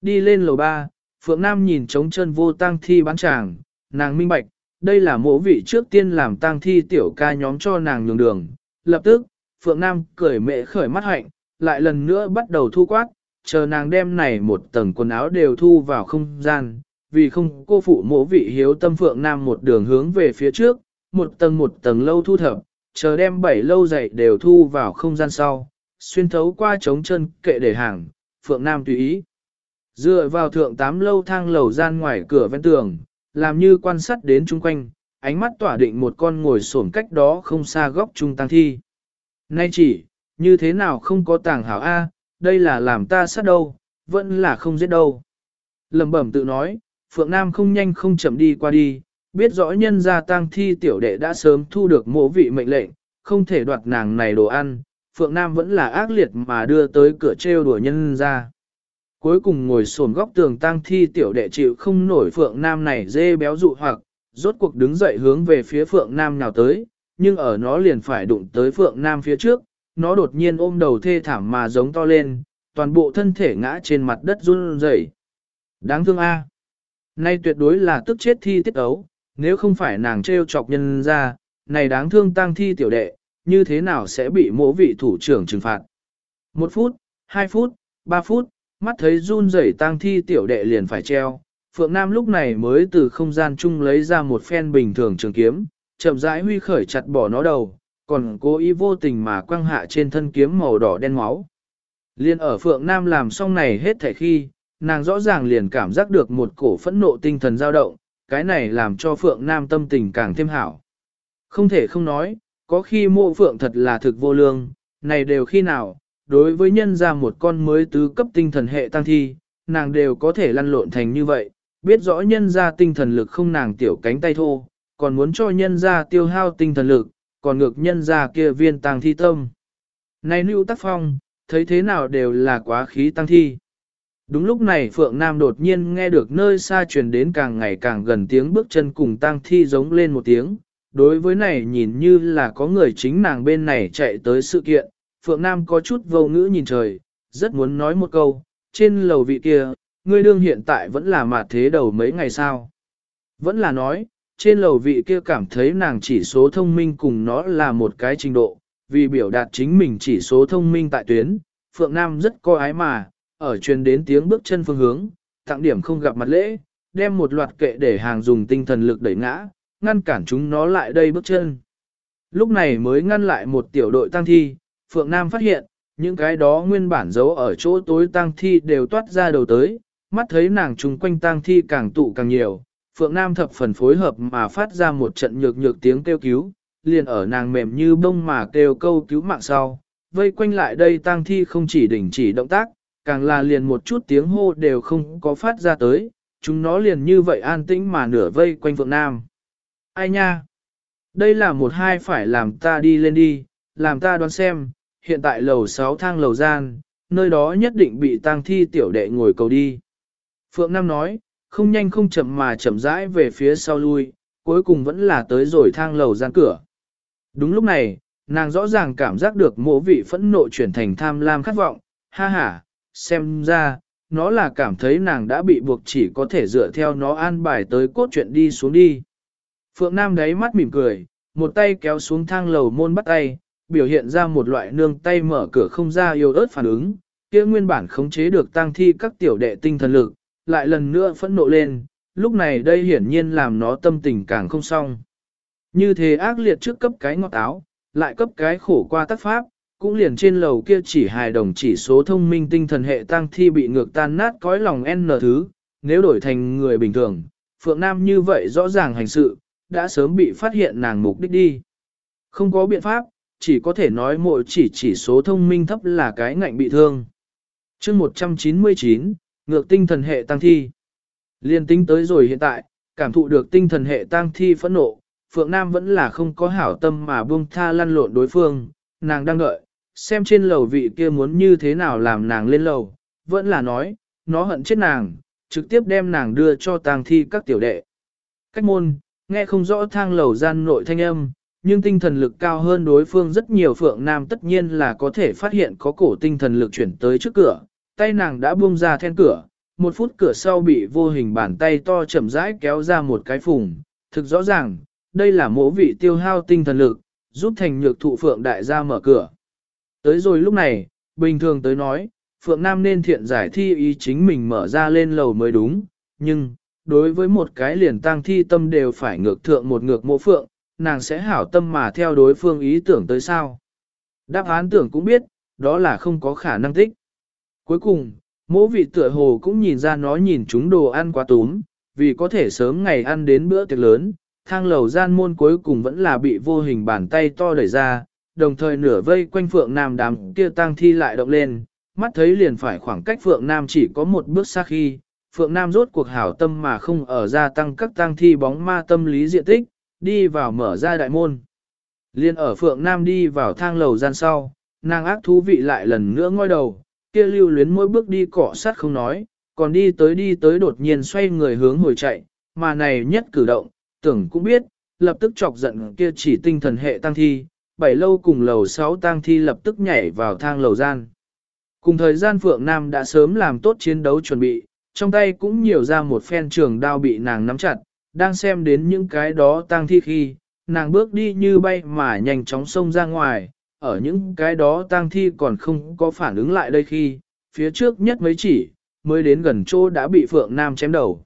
Đi lên lầu 3, Phượng Nam nhìn trống chân vô tang thi bán tràng, nàng minh bạch, đây là mỗ vị trước tiên làm tang thi tiểu ca nhóm cho nàng nhường đường. Lập tức, Phượng Nam cười mệ khởi mắt hạnh, lại lần nữa bắt đầu thu quát, chờ nàng đem này một tầng quần áo đều thu vào không gian, vì không cô phụ mộ vị hiếu tâm Phượng Nam một đường hướng về phía trước, một tầng một tầng lâu thu thập, chờ đem bảy lâu dậy đều thu vào không gian sau, xuyên thấu qua trống chân kệ để hàng, Phượng Nam tùy ý. Dựa vào thượng tám lâu thang lầu gian ngoài cửa ven tường, làm như quan sát đến chung quanh, ánh mắt tỏa định một con ngồi xổm cách đó không xa góc trung tăng thi. Nay chỉ, như thế nào không có tàng hảo A, đây là làm ta sát đâu, vẫn là không giết đâu. Lầm bẩm tự nói, Phượng Nam không nhanh không chậm đi qua đi, biết rõ nhân gia tang thi tiểu đệ đã sớm thu được mộ vị mệnh lệnh, không thể đoạt nàng này đồ ăn, Phượng Nam vẫn là ác liệt mà đưa tới cửa trêu đùa nhân ra. Cuối cùng ngồi sồn góc tường tang thi tiểu đệ chịu không nổi Phượng Nam này dê béo dụ hoặc, rốt cuộc đứng dậy hướng về phía Phượng Nam nào tới, nhưng ở nó liền phải đụng tới Phượng Nam phía trước, nó đột nhiên ôm đầu thê thảm mà giống to lên, toàn bộ thân thể ngã trên mặt đất run rẩy. Đáng thương a. Nay tuyệt đối là tức chết thi tiết ấu, nếu không phải nàng trêu chọc nhân ra, này đáng thương tang thi tiểu đệ, như thế nào sẽ bị mỗ vị thủ trưởng trừng phạt. Một phút, hai phút, ba phút, mắt thấy run rẩy tang thi tiểu đệ liền phải treo. Phượng Nam lúc này mới từ không gian chung lấy ra một phen bình thường trường kiếm, chậm rãi huy khởi chặt bỏ nó đầu, còn cố ý vô tình mà quăng hạ trên thân kiếm màu đỏ đen máu. Liên ở Phượng Nam làm xong này hết thảy khi, nàng rõ ràng liền cảm giác được một cổ phẫn nộ tinh thần dao động, cái này làm cho Phượng Nam tâm tình càng thêm hảo. Không thể không nói, có khi mộ Phượng thật là thực vô lương, này đều khi nào, đối với nhân ra một con mới tứ cấp tinh thần hệ tăng thi, nàng đều có thể lăn lộn thành như vậy, biết rõ nhân ra tinh thần lực không nàng tiểu cánh tay thô, còn muốn cho nhân ra tiêu hao tinh thần lực, còn ngược nhân ra kia viên tăng thi tâm. Này Lưu Tắc Phong, thấy thế nào đều là quá khí tăng thi. Đúng lúc này Phượng Nam đột nhiên nghe được nơi xa truyền đến càng ngày càng gần tiếng bước chân cùng tang thi giống lên một tiếng. Đối với này nhìn như là có người chính nàng bên này chạy tới sự kiện, Phượng Nam có chút vô ngữ nhìn trời, rất muốn nói một câu, trên lầu vị kia, ngươi đương hiện tại vẫn là mặt thế đầu mấy ngày sao. Vẫn là nói, trên lầu vị kia cảm thấy nàng chỉ số thông minh cùng nó là một cái trình độ, vì biểu đạt chính mình chỉ số thông minh tại tuyến, Phượng Nam rất coi ái mà, ở truyền đến tiếng bước chân phương hướng, tặng điểm không gặp mặt lễ, đem một loạt kệ để hàng dùng tinh thần lực đẩy ngã, ngăn cản chúng nó lại đây bước chân. Lúc này mới ngăn lại một tiểu đội tăng thi, Phượng Nam phát hiện, những cái đó nguyên bản giấu ở chỗ tối tăng thi đều toát ra đầu tới, mắt thấy nàng chung quanh tăng thi càng tụ càng nhiều, Phượng Nam thập phần phối hợp mà phát ra một trận nhược nhược tiếng kêu cứu, liền ở nàng mềm như bông mà kêu câu cứu mạng sau, vây quanh lại đây tang thi không chỉ đình chỉ động tác, càng là liền một chút tiếng hô đều không có phát ra tới, chúng nó liền như vậy an tĩnh mà nửa vây quanh Phượng Nam. Ai nha? Đây là một hai phải làm ta đi lên đi, làm ta đoán xem, hiện tại lầu 6 thang lầu gian, nơi đó nhất định bị tang thi tiểu đệ ngồi cầu đi. Phượng Nam nói, không nhanh không chậm mà chậm rãi về phía sau lui, cuối cùng vẫn là tới rồi thang lầu gian cửa. Đúng lúc này, nàng rõ ràng cảm giác được mộ vị phẫn nộ chuyển thành tham lam khát vọng, ha ha, xem ra, nó là cảm thấy nàng đã bị buộc chỉ có thể dựa theo nó an bài tới cốt chuyện đi xuống đi. Phượng Nam đáy mắt mỉm cười, một tay kéo xuống thang lầu môn bắt tay, biểu hiện ra một loại nương tay mở cửa không ra yêu ớt phản ứng, kia nguyên bản khống chế được tang thi các tiểu đệ tinh thần lực, lại lần nữa phẫn nộ lên, lúc này đây hiển nhiên làm nó tâm tình càng không xong. Như thế ác liệt trước cấp cái ngọt áo, lại cấp cái khổ qua tác pháp, cũng liền trên lầu kia chỉ hài đồng chỉ số thông minh tinh thần hệ tăng thi bị ngược tan nát cõi lòng n thứ, nếu đổi thành người bình thường, Phượng Nam như vậy rõ ràng hành sự, đã sớm bị phát hiện nàng mục đích đi. Không có biện pháp, chỉ có thể nói mỗi chỉ chỉ số thông minh thấp là cái ngạnh bị thương. chương 199, ngược tinh thần hệ tăng thi. Liên tính tới rồi hiện tại, cảm thụ được tinh thần hệ tăng thi phẫn nộ, Phượng Nam vẫn là không có hảo tâm mà buông tha lăn lộn đối phương, nàng đang đợi, xem trên lầu vị kia muốn như thế nào làm nàng lên lầu, vẫn là nói, nó hận chết nàng, trực tiếp đem nàng đưa cho tang thi các tiểu đệ. Cách môn, nghe không rõ thang lầu gian nội thanh âm, nhưng tinh thần lực cao hơn đối phương rất nhiều Phượng Nam tất nhiên là có thể phát hiện có cổ tinh thần lực chuyển tới trước cửa, tay nàng đã buông ra then cửa, một phút cửa sau bị vô hình bàn tay to chậm rãi kéo ra một cái phùng, thực rõ ràng, đây là mỗ vị tiêu hao tinh thần lực, giúp thành nhược thụ Phượng đại gia mở cửa. Tới rồi lúc này, bình thường tới nói, Phượng Nam nên thiện giải thi ý chính mình mở ra lên lầu mới đúng, nhưng, đối với một cái liền tang thi tâm đều phải ngược thượng một ngược mộ Phượng, nàng sẽ hảo tâm mà theo đối phương ý tưởng tới sao. Đáp án tưởng cũng biết, đó là không có khả năng tích. Cuối cùng, mỗ vị tựa hồ cũng nhìn ra nó nhìn chúng đồ ăn quá túm, vì có thể sớm ngày ăn đến bữa tiệc lớn, thang lầu gian môn cuối cùng vẫn là bị vô hình bàn tay to đẩy ra, đồng thời nửa vây quanh Phượng Nam đám kia tang thi lại động lên, mắt thấy liền phải khoảng cách Phượng Nam chỉ có một bước xa khi, Phượng Nam rốt cuộc hảo tâm mà không ở gia tăng các tang thi bóng ma tâm lý diện tích, đi vào mở ra đại môn. Liên ở Phượng Nam đi vào thang lầu gian sau, nàng ác thú vị lại lần nữa ngoi đầu, kia lưu luyến mỗi bước đi cọ sát không nói, còn đi tới đi tới đột nhiên xoay người hướng hồi chạy, mà này nhất cử động, tưởng cũng biết, lập tức chọc giận kia chỉ tinh thần hệ tăng thi, bảy lâu cùng lầu sáu tang thi lập tức nhảy vào thang lầu gian. Cùng thời gian Phượng Nam đã sớm làm tốt chiến đấu chuẩn bị, trong tay cũng nhiều ra một phen trường đao bị nàng nắm chặt, đang xem đến những cái đó tang thi khi, nàng bước đi như bay mà nhanh chóng xông ra ngoài, ở những cái đó tang thi còn không có phản ứng lại đây khi, phía trước nhất mấy chỉ, mới đến gần chỗ đã bị Phượng Nam chém đầu.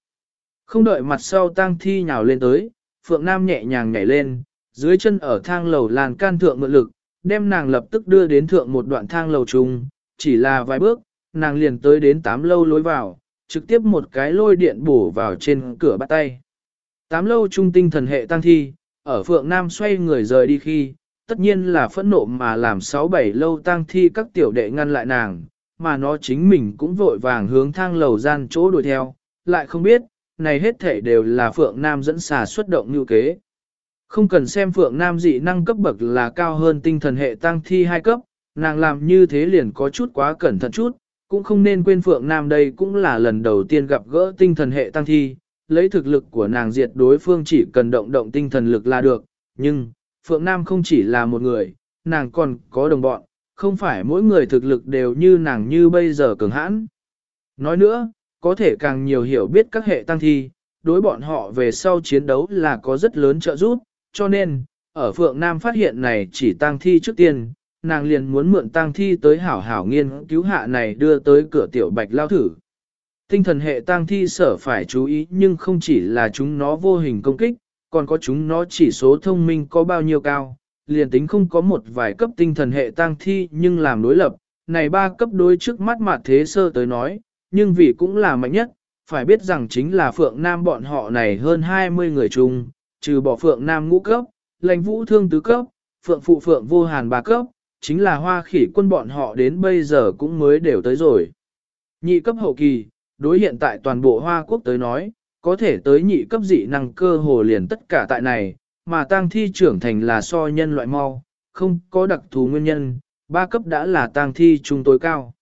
Không đợi mặt sau tang thi nhào lên tới, Phượng Nam nhẹ nhàng nhảy lên, dưới chân ở thang lầu làn can thượng mượn lực, đem nàng lập tức đưa đến thượng một đoạn thang lầu trùng, chỉ là vài bước, nàng liền tới đến tám lâu lối vào, trực tiếp một cái lôi điện bổ vào trên cửa bắt tay. Tám lâu trung tinh thần hệ tăng thi, ở Phượng Nam xoay người rời đi khi, tất nhiên là phẫn nộ mà làm sáu bảy lâu tăng thi các tiểu đệ ngăn lại nàng, mà nó chính mình cũng vội vàng hướng thang lầu gian chỗ đuổi theo, lại không biết, này hết thể đều là Phượng Nam dẫn xà xuất động như kế. Không cần xem Phượng Nam dị năng cấp bậc là cao hơn tinh thần hệ tăng thi hai cấp, nàng làm như thế liền có chút quá cẩn thận chút, cũng không nên quên Phượng Nam đây cũng là lần đầu tiên gặp gỡ tinh thần hệ tăng thi, lấy thực lực của nàng diệt đối phương chỉ cần động động tinh thần lực là được, nhưng, Phượng Nam không chỉ là một người, nàng còn có đồng bọn, không phải mỗi người thực lực đều như nàng như bây giờ cường hãn. Nói nữa, có thể càng nhiều hiểu biết các hệ tăng thi, đối bọn họ về sau chiến đấu là có rất lớn trợ giúp, cho nên, ở Phượng Nam phát hiện này chỉ tang thi trước tiên, nàng liền muốn mượn tang thi tới hảo hảo nghiên cứu hạ này đưa tới cửa tiểu bạch lao thử. Tinh thần hệ tang thi sở phải chú ý nhưng không chỉ là chúng nó vô hình công kích, còn có chúng nó chỉ số thông minh có bao nhiêu cao, liền tính không có một vài cấp tinh thần hệ tang thi nhưng làm đối lập, này ba cấp đối trước mắt mặt thế sơ tới nói, nhưng vì cũng là mạnh nhất, phải biết rằng chính là Phượng Nam bọn họ này hơn 20 người chung, trừ bỏ Phượng Nam ngũ cấp, lãnh vũ thương tứ cấp, Phượng phụ Phượng vô hàn ba cấp, chính là hoa khỉ quân bọn họ đến bây giờ cũng mới đều tới rồi. Nhị cấp hậu kỳ, đối hiện tại toàn bộ hoa quốc tới nói, có thể tới nhị cấp dị năng cơ hồ liền tất cả tại này, mà tang thi trưởng thành là so nhân loại mau, không có đặc thù nguyên nhân, ba cấp đã là tang thi trung tối cao.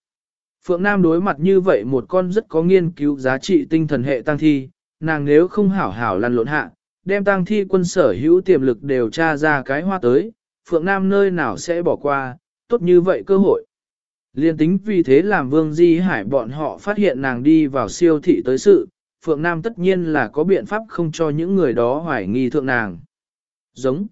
Phượng Nam đối mặt như vậy một con rất có nghiên cứu giá trị tinh thần hệ tang thi, nàng nếu không hảo hảo lăn lộn hạ, đem tang thi quân sở hữu tiềm lực đều tra ra cái hoa tới, Phượng Nam nơi nào sẽ bỏ qua, tốt như vậy cơ hội. Liên tính vì thế làm Vương Di Hải bọn họ phát hiện nàng đi vào siêu thị tới sự, Phượng Nam tất nhiên là có biện pháp không cho những người đó hoài nghi thượng nàng. Giống.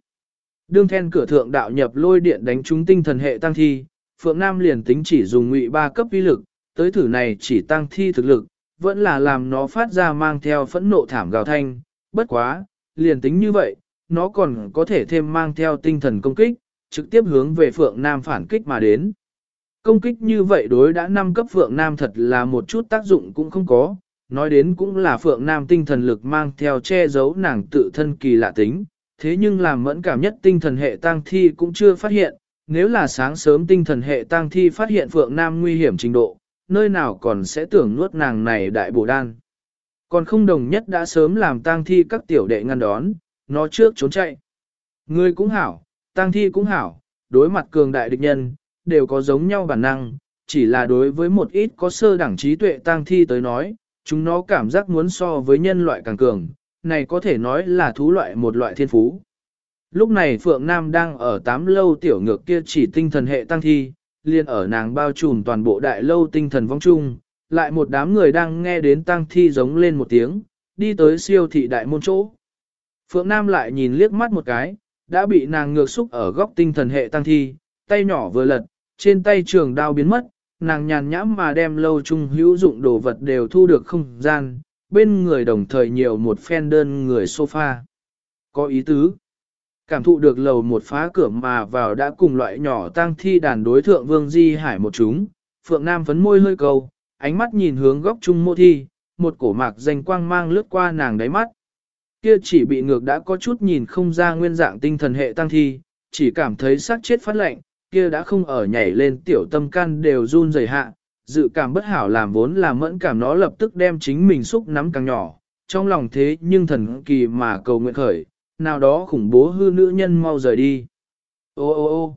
Đương then cửa thượng đạo nhập lôi điện đánh trúng tinh thần hệ tăng thi, Phượng Nam liền tính chỉ dùng ngụy ba cấp vi lực, tới thử này chỉ tăng thi thực lực, vẫn là làm nó phát ra mang theo phẫn nộ thảm gào thanh, bất quá, liền tính như vậy, nó còn có thể thêm mang theo tinh thần công kích, trực tiếp hướng về Phượng Nam phản kích mà đến. Công kích như vậy đối đã năm cấp Phượng Nam thật là một chút tác dụng cũng không có, nói đến cũng là Phượng Nam tinh thần lực mang theo che giấu nàng tự thân kỳ lạ tính, thế nhưng làm mẫn cảm nhất tinh thần hệ tang thi cũng chưa phát hiện, nếu là sáng sớm tinh thần hệ tang thi phát hiện Phượng Nam nguy hiểm trình độ, nơi nào còn sẽ tưởng nuốt nàng này đại bổ đan. Còn không đồng nhất đã sớm làm tang thi các tiểu đệ ngăn đón, nó trước trốn chạy. Người cũng hảo, tang thi cũng hảo, đối mặt cường đại địch nhân, đều có giống nhau bản năng, chỉ là đối với một ít có sơ đẳng trí tuệ tang thi tới nói, chúng nó cảm giác muốn so với nhân loại càng cường, này có thể nói là thú loại một loại thiên phú. Lúc này Phượng Nam đang ở tám lâu tiểu ngược kia chỉ tinh thần hệ tăng thi, liền ở nàng bao trùm toàn bộ đại lâu tinh thần vong chung, lại một đám người đang nghe đến tang thi giống lên một tiếng, đi tới siêu thị đại môn chỗ. Phượng Nam lại nhìn liếc mắt một cái, đã bị nàng ngược xúc ở góc tinh thần hệ tăng thi, tay nhỏ vừa lật, trên tay trường đao biến mất, nàng nhàn nhãm mà đem lâu chung hữu dụng đồ vật đều thu được không gian, bên người đồng thời nhiều một phen đơn người sofa. Có ý tứ. Cảm thụ được lầu một phá cửa mà vào đã cùng loại nhỏ tang thi đàn đối thượng Vương Di Hải một chúng, Phượng Nam phấn môi hơi cầu, ánh mắt nhìn hướng góc trung mộ thi, một cổ mạc danh quang mang lướt qua nàng đáy mắt. Kia chỉ bị ngược đã có chút nhìn không ra nguyên dạng tinh thần hệ tăng thi, chỉ cảm thấy sát chết phát lạnh, kia đã không ở nhảy lên tiểu tâm can đều run rẩy hạ, dự cảm bất hảo làm vốn làm mẫn cảm nó lập tức đem chính mình xúc nắm càng nhỏ, trong lòng thế nhưng thần kỳ mà cầu nguyện khởi, nào đó khủng bố hư nữ nhân mau rời đi. Ô ô ô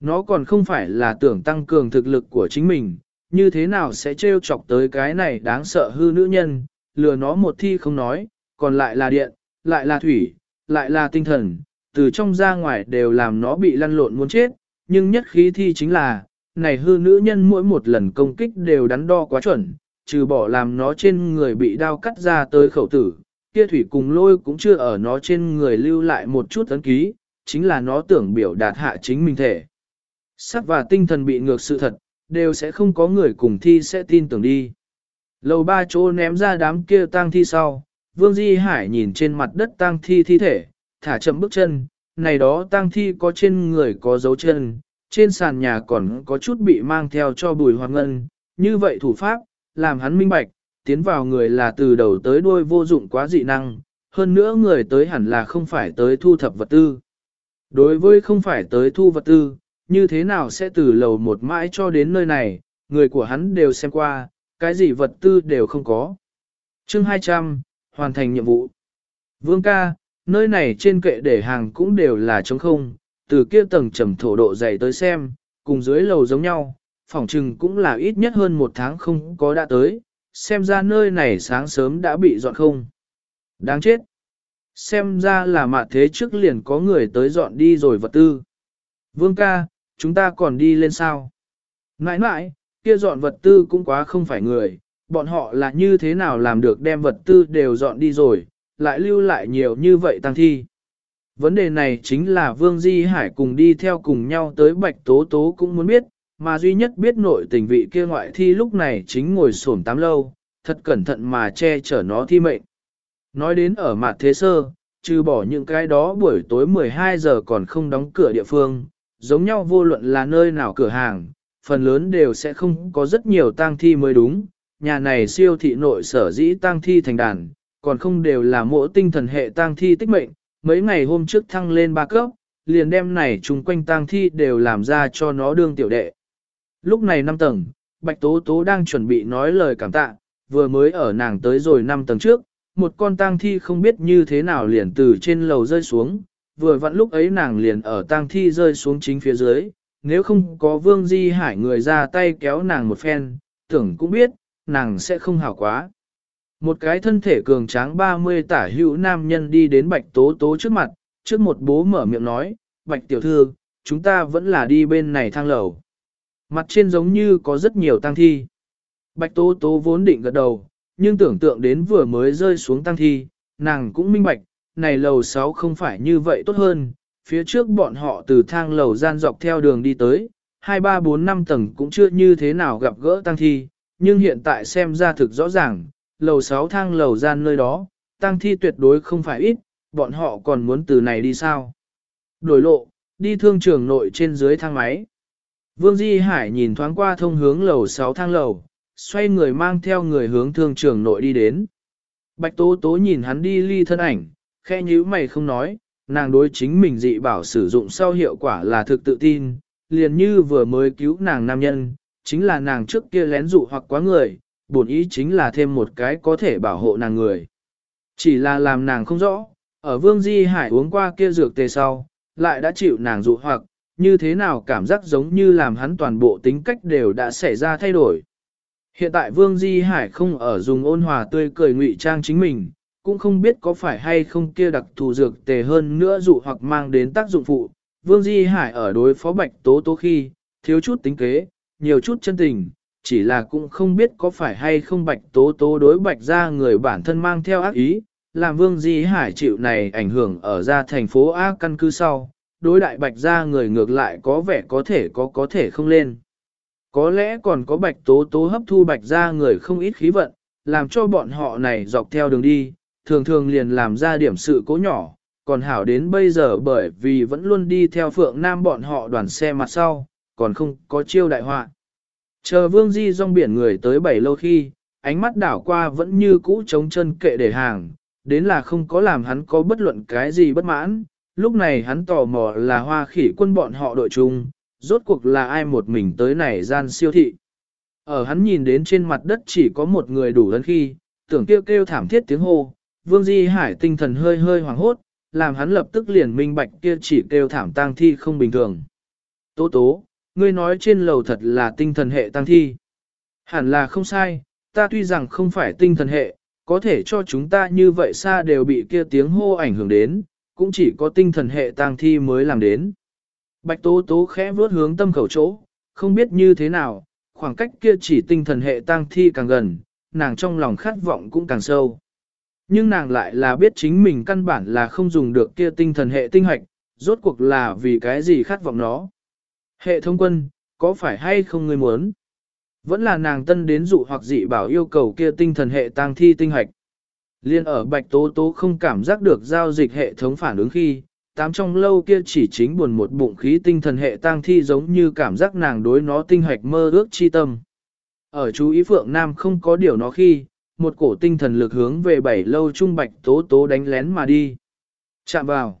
nó còn không phải là tưởng tăng cường thực lực của chính mình, như thế nào sẽ trêu chọc tới cái này đáng sợ hư nữ nhân, lừa nó một thi không nói, còn lại là điện, lại là thủy, lại là tinh thần, từ trong ra ngoài đều làm nó bị lăn lộn muốn chết, nhưng nhất khí thi chính là, này hư nữ nhân mỗi một lần công kích đều đắn đo quá chuẩn, trừ bỏ làm nó trên người bị đao cắt ra tới khẩu tử, kia thủy cùng lôi cũng chưa ở nó trên người lưu lại một chút ấn ký, chính là nó tưởng biểu đạt hạ chính mình thể. Sắc và tinh thần bị ngược sự thật, đều sẽ không có người cùng thi sẽ tin tưởng đi. Lầu ba chỗ ném ra đám kia tang thi sau, Vương Di Hải nhìn trên mặt đất tang thi thi thể, thả chậm bước chân, này đó tang thi có trên người có dấu chân, trên sàn nhà còn có chút bị mang theo cho bùi hoàng ngân, như vậy thủ pháp, làm hắn minh bạch, tiến vào người là từ đầu tới đuôi vô dụng quá dị năng, hơn nữa người tới hẳn là không phải tới thu thập vật tư. Đối với không phải tới thu vật tư, như thế nào sẽ từ lầu một mãi cho đến nơi này, người của hắn đều xem qua, cái gì vật tư đều không có. chương 200, hoàn thành nhiệm vụ. Vương ca, nơi này trên kệ để hàng cũng đều là trống không, từ kia tầng trầm thổ độ dày tới xem, cùng dưới lầu giống nhau, phòng trừng cũng là ít nhất hơn một tháng không có đã tới, xem ra nơi này sáng sớm đã bị dọn không. Đáng chết! Xem ra là mạ thế trước liền có người tới dọn đi rồi vật tư. Vương ca, chúng ta còn đi lên sao? Nãi nãi, kia dọn vật tư cũng quá không phải người, bọn họ là như thế nào làm được đem vật tư đều dọn đi rồi, lại lưu lại nhiều như vậy tăng thi. Vấn đề này chính là Vương Di Hải cùng đi theo cùng nhau tới Bạch Tố Tố cũng muốn biết, mà duy nhất biết nội tình vị kia ngoại thi lúc này chính ngồi xổm tám lâu, thật cẩn thận mà che chở nó thi mệnh. Nói đến ở mặt thế sơ, trừ bỏ những cái đó buổi tối 12 giờ còn không đóng cửa địa phương, giống nhau vô luận là nơi nào cửa hàng, phần lớn đều sẽ không có rất nhiều tang thi mới đúng. Nhà này siêu thị nội sở dĩ tang thi thành đàn, còn không đều là mỗi tinh thần hệ tang thi tích mệnh, mấy ngày hôm trước thăng lên ba cấp, liền đem này chung quanh tang thi đều làm ra cho nó đương tiểu đệ. Lúc này năm tầng, Bạch Tố Tố đang chuẩn bị nói lời cảm tạ, vừa mới ở nàng tới rồi năm tầng trước, một con tang thi không biết như thế nào liền từ trên lầu rơi xuống, vừa vặn lúc ấy nàng liền ở tang thi rơi xuống chính phía dưới, nếu không có Vương Di Hải người ra tay kéo nàng một phen, tưởng cũng biết, nàng sẽ không hảo quá. Một cái thân thể cường tráng 30 tả hữu nam nhân đi đến Bạch Tố Tố trước mặt, trước một bố mở miệng nói, Bạch Tiểu Thư, chúng ta vẫn là đi bên này thang lầu. Mặt trên giống như có rất nhiều tang thi. Bạch Tố Tố vốn định gật đầu, nhưng tưởng tượng đến vừa mới rơi xuống tang thi, nàng cũng minh bạch, này lầu 6 không phải như vậy tốt hơn, phía trước bọn họ từ thang lầu gian dọc theo đường đi tới, 2 3 4 5 tầng cũng chưa như thế nào gặp gỡ tăng thi, nhưng hiện tại xem ra thực rõ ràng, lầu 6 thang lầu gian nơi đó, tăng thi tuyệt đối không phải ít, bọn họ còn muốn từ này đi sao? Đổi lộ, đi thương trường nội trên dưới thang máy. Vương Di Hải nhìn thoáng qua thông hướng lầu 6 thang lầu, xoay người mang theo người hướng thương trường nội đi đến. Bạch Tố Tố nhìn hắn đi ly thân ảnh, khe nhíu mày không nói, nàng đối chính mình dị bảo sử dụng sau hiệu quả là thực tự tin, liền như vừa mới cứu nàng nam nhân, chính là nàng trước kia lén dụ hoặc quá người, bổn ý chính là thêm một cái có thể bảo hộ nàng người. Chỉ là làm nàng không rõ, ở Vương Di Hải uống qua kia dược tề sau, lại đã chịu nàng dụ hoặc, như thế nào cảm giác giống như làm hắn toàn bộ tính cách đều đã xảy ra thay đổi. Hiện tại Vương Di Hải không ở dùng ôn hòa tươi cười ngụy trang chính mình, cũng không biết có phải hay không kia đặc thù dược tề hơn nữa dụ hoặc mang đến tác dụng phụ. Vương Di Hải ở đối phó Bạch Tố Tố khi, thiếu chút tính kế, nhiều chút chân tình, chỉ là cũng không biết có phải hay không Bạch Tố Tố đối Bạch ra người bản thân mang theo ác ý, làm Vương Di Hải chịu này ảnh hưởng ở ra thành phố A căn cứ sau, đối đại Bạch ra người ngược lại có vẻ có thể có có thể không lên. Có lẽ còn có Bạch Tố Tố hấp thu Bạch ra người không ít khí vận, làm cho bọn họ này dọc theo đường đi, thường thường liền làm ra điểm sự cố nhỏ, còn hảo đến bây giờ bởi vì vẫn luôn đi theo Phượng Nam bọn họ đoàn xe mặt sau, còn không có chiêu đại họa. Chờ Vương Di rong biển người tới bảy lâu khi, ánh mắt đảo qua vẫn như cũ trống chân kệ để hàng, đến là không có làm hắn có bất luận cái gì bất mãn, lúc này hắn tò mò là hoa khỉ quân bọn họ đội chung, rốt cuộc là ai một mình tới này gian siêu thị. Ở hắn nhìn đến trên mặt đất chỉ có một người đủ lớn khi, tưởng kêu kêu thảm thiết tiếng hô, Vương Di Hải tinh thần hơi hơi hoảng hốt, làm hắn lập tức liền minh bạch kia chỉ kêu thảm tang thi không bình thường. Tố tố, ngươi nói trên lầu thật là tinh thần hệ tang thi. Hẳn là không sai, ta tuy rằng không phải tinh thần hệ, có thể cho chúng ta như vậy xa đều bị kia tiếng hô ảnh hưởng đến, cũng chỉ có tinh thần hệ tang thi mới làm đến. Bạch tố tố khẽ vuốt hướng tâm khẩu chỗ, không biết như thế nào, khoảng cách kia chỉ tinh thần hệ tang thi càng gần, nàng trong lòng khát vọng cũng càng sâu. Nhưng nàng lại là biết chính mình căn bản là không dùng được kia tinh thần hệ tinh hoạch, rốt cuộc là vì cái gì khát vọng nó. Hệ thống quân, có phải hay không ngươi muốn? Vẫn là nàng tân đến dụ hoặc dị bảo yêu cầu kia tinh thần hệ tăng thi tinh hoạch. Liên ở bạch tố tố không cảm giác được giao dịch hệ thống phản ứng khi, tám trong lâu kia chỉ chính buồn một bụng khí tinh thần hệ tăng thi giống như cảm giác nàng đối nó tinh hoạch mơ ước chi tâm. Ở chú ý Phượng Nam không có điều nó khi, một cổ tinh thần lực hướng về bảy lâu trung bạch tố tố đánh lén mà đi. Chạm vào.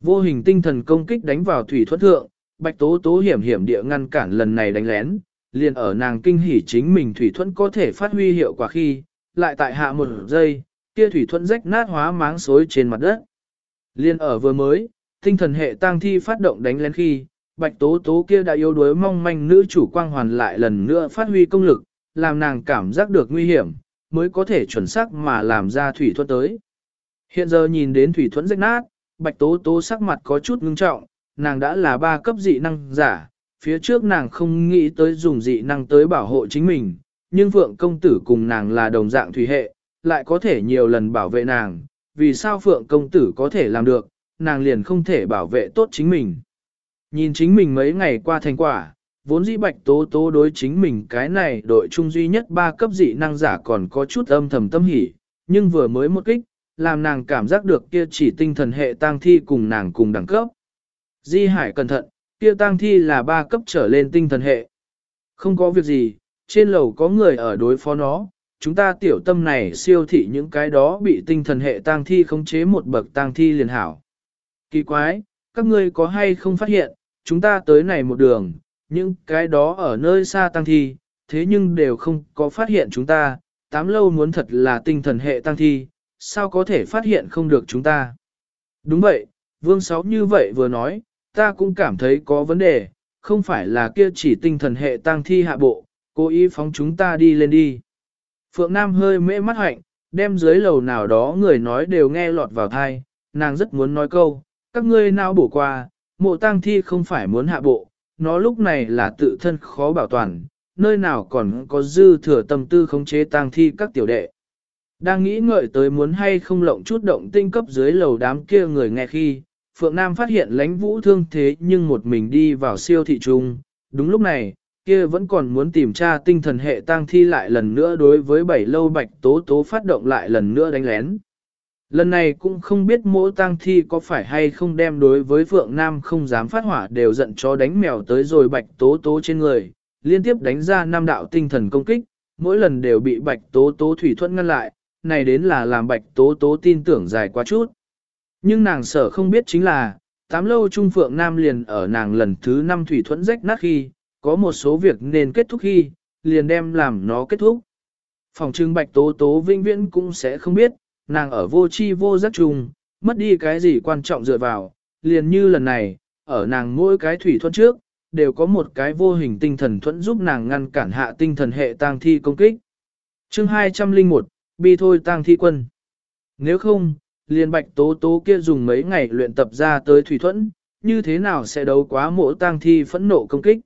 Vô hình tinh thần công kích đánh vào thủy thuẫn thượng, bạch tố tố hiểm hiểm địa ngăn cản lần này đánh lén, liền ở nàng kinh hỉ chính mình thủy thuẫn có thể phát huy hiệu quả khi, lại tại hạ một giây, kia thủy thuẫn rách nát hóa máng xối trên mặt đất. Liên ở vừa mới, tinh thần hệ tang thi phát động đánh lén khi, bạch tố tố kia đã yếu đuối mong manh nữ chủ quang hoàn lại lần nữa phát huy công lực, làm nàng cảm giác được nguy hiểm, mới có thể chuẩn xác mà làm ra thủy thuẫn tới. Hiện giờ nhìn đến thủy thuẫn rách nát, bạch tố tố sắc mặt có chút ngưng trọng, nàng đã là ba cấp dị năng giả, phía trước nàng không nghĩ tới dùng dị năng tới bảo hộ chính mình, nhưng Phượng công tử cùng nàng là đồng dạng thủy hệ, lại có thể nhiều lần bảo vệ nàng, vì sao Phượng công tử có thể làm được, nàng liền không thể bảo vệ tốt chính mình. Nhìn chính mình mấy ngày qua thành quả, vốn dĩ bạch tố tố đối chính mình cái này đội trung duy nhất ba cấp dị năng giả còn có chút âm thầm tâm hỉ, nhưng vừa mới một kích, làm nàng cảm giác được kia chỉ tinh thần hệ tang thi cùng nàng cùng đẳng cấp. Di Hải cẩn thận, kia tang thi là ba cấp trở lên tinh thần hệ. Không có việc gì, trên lầu có người ở đối phó nó, chúng ta tiểu tâm này siêu thị những cái đó bị tinh thần hệ tang thi khống chế một bậc tang thi liền hảo. Kỳ quái, các ngươi có hay không phát hiện, chúng ta tới này một đường, những cái đó ở nơi xa tăng thi, thế nhưng đều không có phát hiện chúng ta, tám lâu muốn thật là tinh thần hệ tăng thi, sao có thể phát hiện không được chúng ta. Đúng vậy, Vương Sáu như vậy vừa nói, ta cũng cảm thấy có vấn đề, không phải là kia chỉ tinh thần hệ tăng thi hạ bộ, cố ý phóng chúng ta đi lên đi. Phượng Nam hơi mễ mắt hạnh, đem dưới lầu nào đó người nói đều nghe lọt vào thai, nàng rất muốn nói câu, các ngươi nào bổ qua, mộ tăng thi không phải muốn hạ bộ, nó lúc này là tự thân khó bảo toàn, nơi nào còn có dư thừa tâm tư khống chế tang thi các tiểu đệ. Đang nghĩ ngợi tới muốn hay không lộng chút động tinh cấp dưới lầu đám kia người nghe khi, Phượng Nam phát hiện lãnh vũ thương thế nhưng một mình đi vào siêu thị trung. Đúng lúc này, kia vẫn còn muốn tìm tra tinh thần hệ tang thi lại lần nữa đối với bảy lâu bạch tố tố phát động lại lần nữa đánh lén. Lần này cũng không biết mỗ tang thi có phải hay không đem đối với Phượng Nam không dám phát hỏa đều giận cho đánh mèo tới rồi bạch tố tố trên người, liên tiếp đánh ra năm đạo tinh thần công kích, mỗi lần đều bị bạch tố tố thủy thuận ngăn lại, này đến là làm bạch tố tố tin tưởng dài quá chút. Nhưng nàng sợ không biết chính là, tám lâu trung Phượng Nam liền ở nàng lần thứ năm thủy thuẫn rách nát khi, có một số việc nên kết thúc khi, liền đem làm nó kết thúc. Phòng trưng bạch tố tố vinh viễn cũng sẽ không biết, nàng ở vô chi vô giác chung, mất đi cái gì quan trọng dựa vào, liền như lần này, ở nàng mỗi cái thủy thuẫn trước, đều có một cái vô hình tinh thần thuẫn giúp nàng ngăn cản hạ tinh thần hệ tang thi công kích. chương 201, bi thôi tang thi quân. Nếu không, liền bạch tố tố kia dùng mấy ngày luyện tập ra tới thủy thuẫn, như thế nào sẽ đấu quá mộ tang thi phẫn nộ công kích.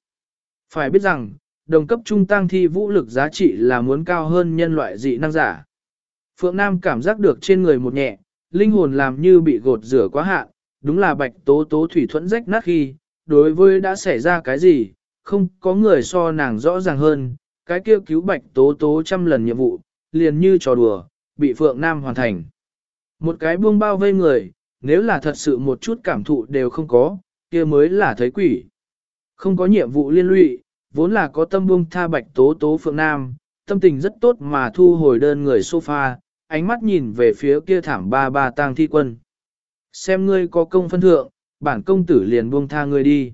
Phải biết rằng, đồng cấp trung tang thi vũ lực giá trị là muốn cao hơn nhân loại dị năng giả. Phượng Nam cảm giác được trên người một nhẹ, linh hồn làm như bị gột rửa quá hạn, đúng là bạch tố tố thủy thuẫn rách nát khi, đối với đã xảy ra cái gì, không có người so nàng rõ ràng hơn, cái kia cứu bạch tố tố trăm lần nhiệm vụ, liền như trò đùa, bị Phượng Nam hoàn thành. Một cái buông bao vây người, nếu là thật sự một chút cảm thụ đều không có, kia mới là thấy quỷ. Không có nhiệm vụ liên lụy, vốn là có tâm buông tha bạch tố tố phượng nam, tâm tình rất tốt mà thu hồi đơn người sofa, ánh mắt nhìn về phía kia thảm ba ba tang thi quân. Xem ngươi có công phân thượng, bản công tử liền buông tha ngươi đi.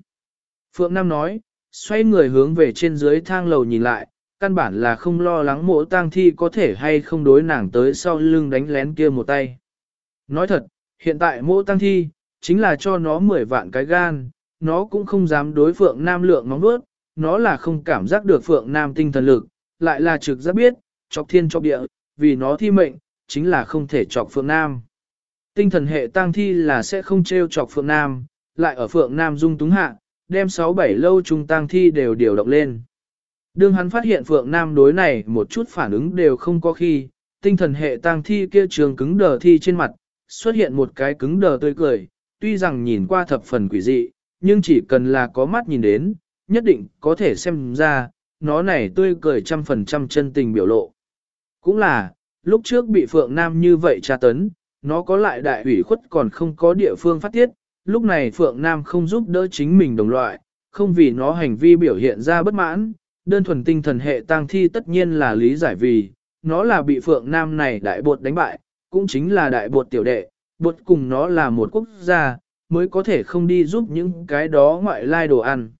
Phượng Nam nói, xoay người hướng về trên dưới thang lầu nhìn lại, căn bản là không lo lắng mộ tang thi có thể hay không đối nàng tới sau lưng đánh lén kia một tay. Nói thật, hiện tại mộ tang thi, chính là cho nó 10 vạn cái gan, nó cũng không dám đối Phượng Nam lượng nóng bước, nó là không cảm giác được Phượng Nam tinh thần lực, lại là trực giác biết, chọc thiên chọc địa, vì nó thi mệnh, chính là không thể chọc Phượng Nam. Tinh thần hệ tang thi là sẽ không treo chọc Phượng Nam, lại ở Phượng Nam dung túng hạ, đem 6-7 lâu trung tang thi đều điều động lên. Đương hắn phát hiện Phượng Nam đối này một chút phản ứng đều không có khi, tinh thần hệ tang thi kia trường cứng đờ thi trên mặt, xuất hiện một cái cứng đờ tươi cười, tuy rằng nhìn qua thập phần quỷ dị, nhưng chỉ cần là có mắt nhìn đến, nhất định có thể xem ra, nó này tươi cười trăm phần trăm chân tình biểu lộ. Cũng là, lúc trước bị Phượng Nam như vậy tra tấn, nó có lại đại ủy khuất còn không có địa phương phát tiết, lúc này Phượng Nam không giúp đỡ chính mình đồng loại, không vì nó hành vi biểu hiện ra bất mãn, đơn thuần tinh thần hệ tang thi tất nhiên là lý giải vì, nó là bị Phượng Nam này đại bột đánh bại, cũng chính là đại bột tiểu đệ, bột cùng nó là một quốc gia, mới có thể không đi giúp những cái đó ngoại lai đồ ăn.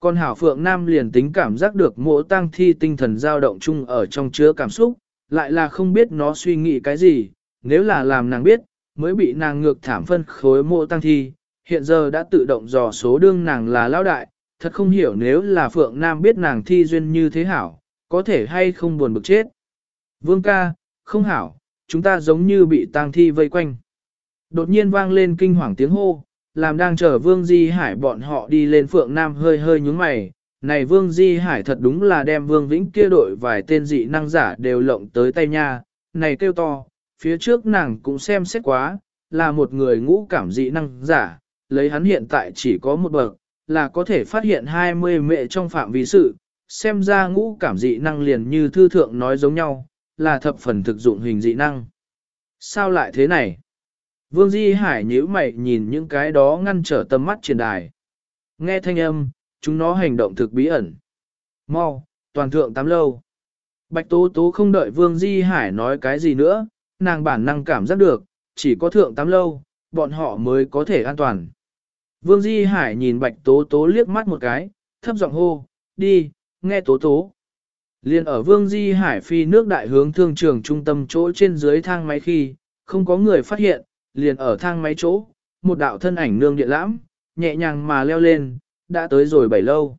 Còn Hảo Phượng Nam liền tính cảm giác được mỗi tang thi tinh thần dao động chung ở trong chứa cảm xúc, lại là không biết nó suy nghĩ cái gì, nếu là làm nàng biết, mới bị nàng ngược thảm phân khối mộ tăng thi, hiện giờ đã tự động dò số đương nàng là lão đại, thật không hiểu nếu là Phượng Nam biết nàng thi duyên như thế hảo, có thể hay không buồn bực chết. Vương ca, không hảo, chúng ta giống như bị tang thi vây quanh. Đột nhiên vang lên kinh hoàng tiếng hô, làm đang chờ Vương Di Hải bọn họ đi lên Phượng Nam hơi hơi nhúng mày. Này Vương Di Hải thật đúng là đem Vương Vĩnh kia đội vài tên dị năng giả đều lộng tới tay nha, này kêu to, phía trước nàng cũng xem xét quá, là một người ngũ cảm dị năng giả, lấy hắn hiện tại chỉ có một bậc, là có thể phát hiện 20 mệ trong phạm vi sự, xem ra ngũ cảm dị năng liền như thư thượng nói giống nhau, là thập phần thực dụng hình dị năng. Sao lại thế này? Vương Di Hải nhíu mày nhìn những cái đó ngăn trở tầm mắt trên đài. Nghe thanh âm, chúng nó hành động thực bí ẩn. Mau, toàn thượng tám lâu. Bạch Tố Tố không đợi Vương Di Hải nói cái gì nữa, nàng bản năng cảm giác được, chỉ có thượng tám lâu, bọn họ mới có thể an toàn. Vương Di Hải nhìn Bạch Tố Tố liếc mắt một cái, thấp giọng hô, đi, nghe Tố Tố. Liên ở Vương Di Hải phi nước đại hướng thương trường trung tâm chỗ trên dưới thang máy khi, không có người phát hiện, liền ở thang máy chỗ, một đạo thân ảnh nương điện lãm, nhẹ nhàng mà leo lên, đã tới rồi bảy lâu.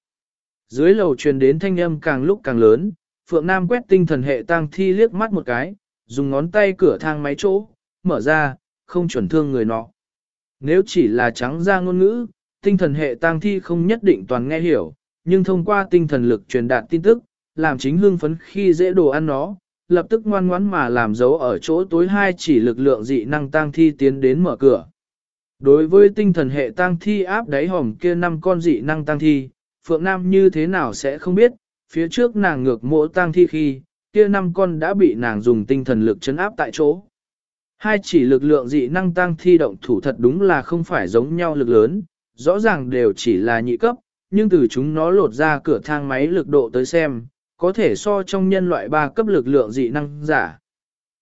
Dưới lầu truyền đến thanh âm càng lúc càng lớn, Phượng Nam quét tinh thần hệ tang thi liếc mắt một cái, dùng ngón tay cửa thang máy chỗ, mở ra, không chuẩn thương người nọ. Nếu chỉ là trắng ra ngôn ngữ, tinh thần hệ tang thi không nhất định toàn nghe hiểu, nhưng thông qua tinh thần lực truyền đạt tin tức, làm chính hương phấn khi dễ đồ ăn nó, lập tức ngoan ngoãn mà làm dấu ở chỗ tối hai chỉ lực lượng dị năng tang thi tiến đến mở cửa. Đối với tinh thần hệ tang thi áp đáy hỏng kia năm con dị năng tang thi, Phượng Nam như thế nào sẽ không biết, phía trước nàng ngược mộ tang thi khi, kia năm con đã bị nàng dùng tinh thần lực chấn áp tại chỗ. Hai chỉ lực lượng dị năng tăng thi động thủ thật đúng là không phải giống nhau lực lớn, rõ ràng đều chỉ là nhị cấp, nhưng từ chúng nó lột ra cửa thang máy lực độ tới xem, có thể so trong nhân loại ba cấp lực lượng dị năng giả.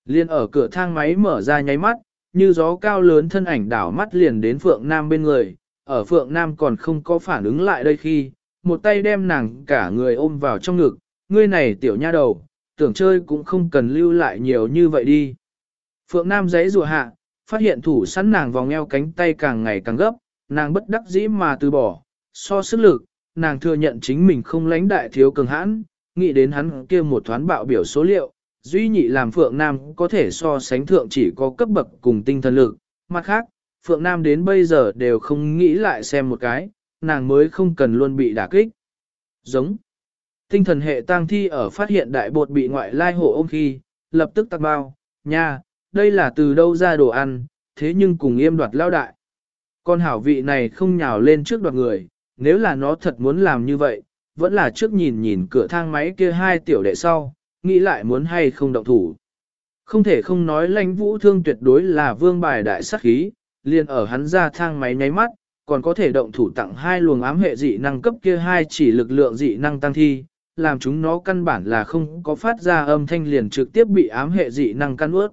Liên ở cửa thang máy mở ra nháy mắt, như gió cao lớn thân ảnh đảo mắt liền đến Phượng Nam bên người, ở Phượng Nam còn không có phản ứng lại đây khi, một tay đem nàng cả người ôm vào trong ngực, ngươi này tiểu nha đầu, tưởng chơi cũng không cần lưu lại nhiều như vậy đi. Phượng Nam giấy rùa hạ, phát hiện thủ sẵn nàng vòng eo cánh tay càng ngày càng gấp, nàng bất đắc dĩ mà từ bỏ, so sức lực, nàng thừa nhận chính mình không lãnh đại thiếu cường hãn, nghĩ đến hắn kia một thoáng bạo biểu số liệu, duy nhị làm Phượng Nam có thể so sánh thượng chỉ có cấp bậc cùng tinh thần lực, mặt khác, Phượng Nam đến bây giờ đều không nghĩ lại xem một cái, nàng mới không cần luôn bị đả kích. Giống. Tinh thần hệ tang thi ở phát hiện đại bột bị ngoại lai hộ ôm khi, lập tức tạc bao, nha, đây là từ đâu ra đồ ăn, thế nhưng cùng yêm đoạt lao đại. Con hảo vị này không nhào lên trước đoạt người, nếu là nó thật muốn làm như vậy, vẫn là trước nhìn nhìn cửa thang máy kia hai tiểu đệ sau, nghĩ lại muốn hay không động thủ. Không thể không nói lãnh vũ thương tuyệt đối là vương bài đại sát khí, liền ở hắn ra thang máy nháy mắt, còn có thể động thủ tặng hai luồng ám hệ dị năng cấp kia hai chỉ lực lượng dị năng tăng thi, làm chúng nó căn bản là không có phát ra âm thanh liền trực tiếp bị ám hệ dị năng căn ướt.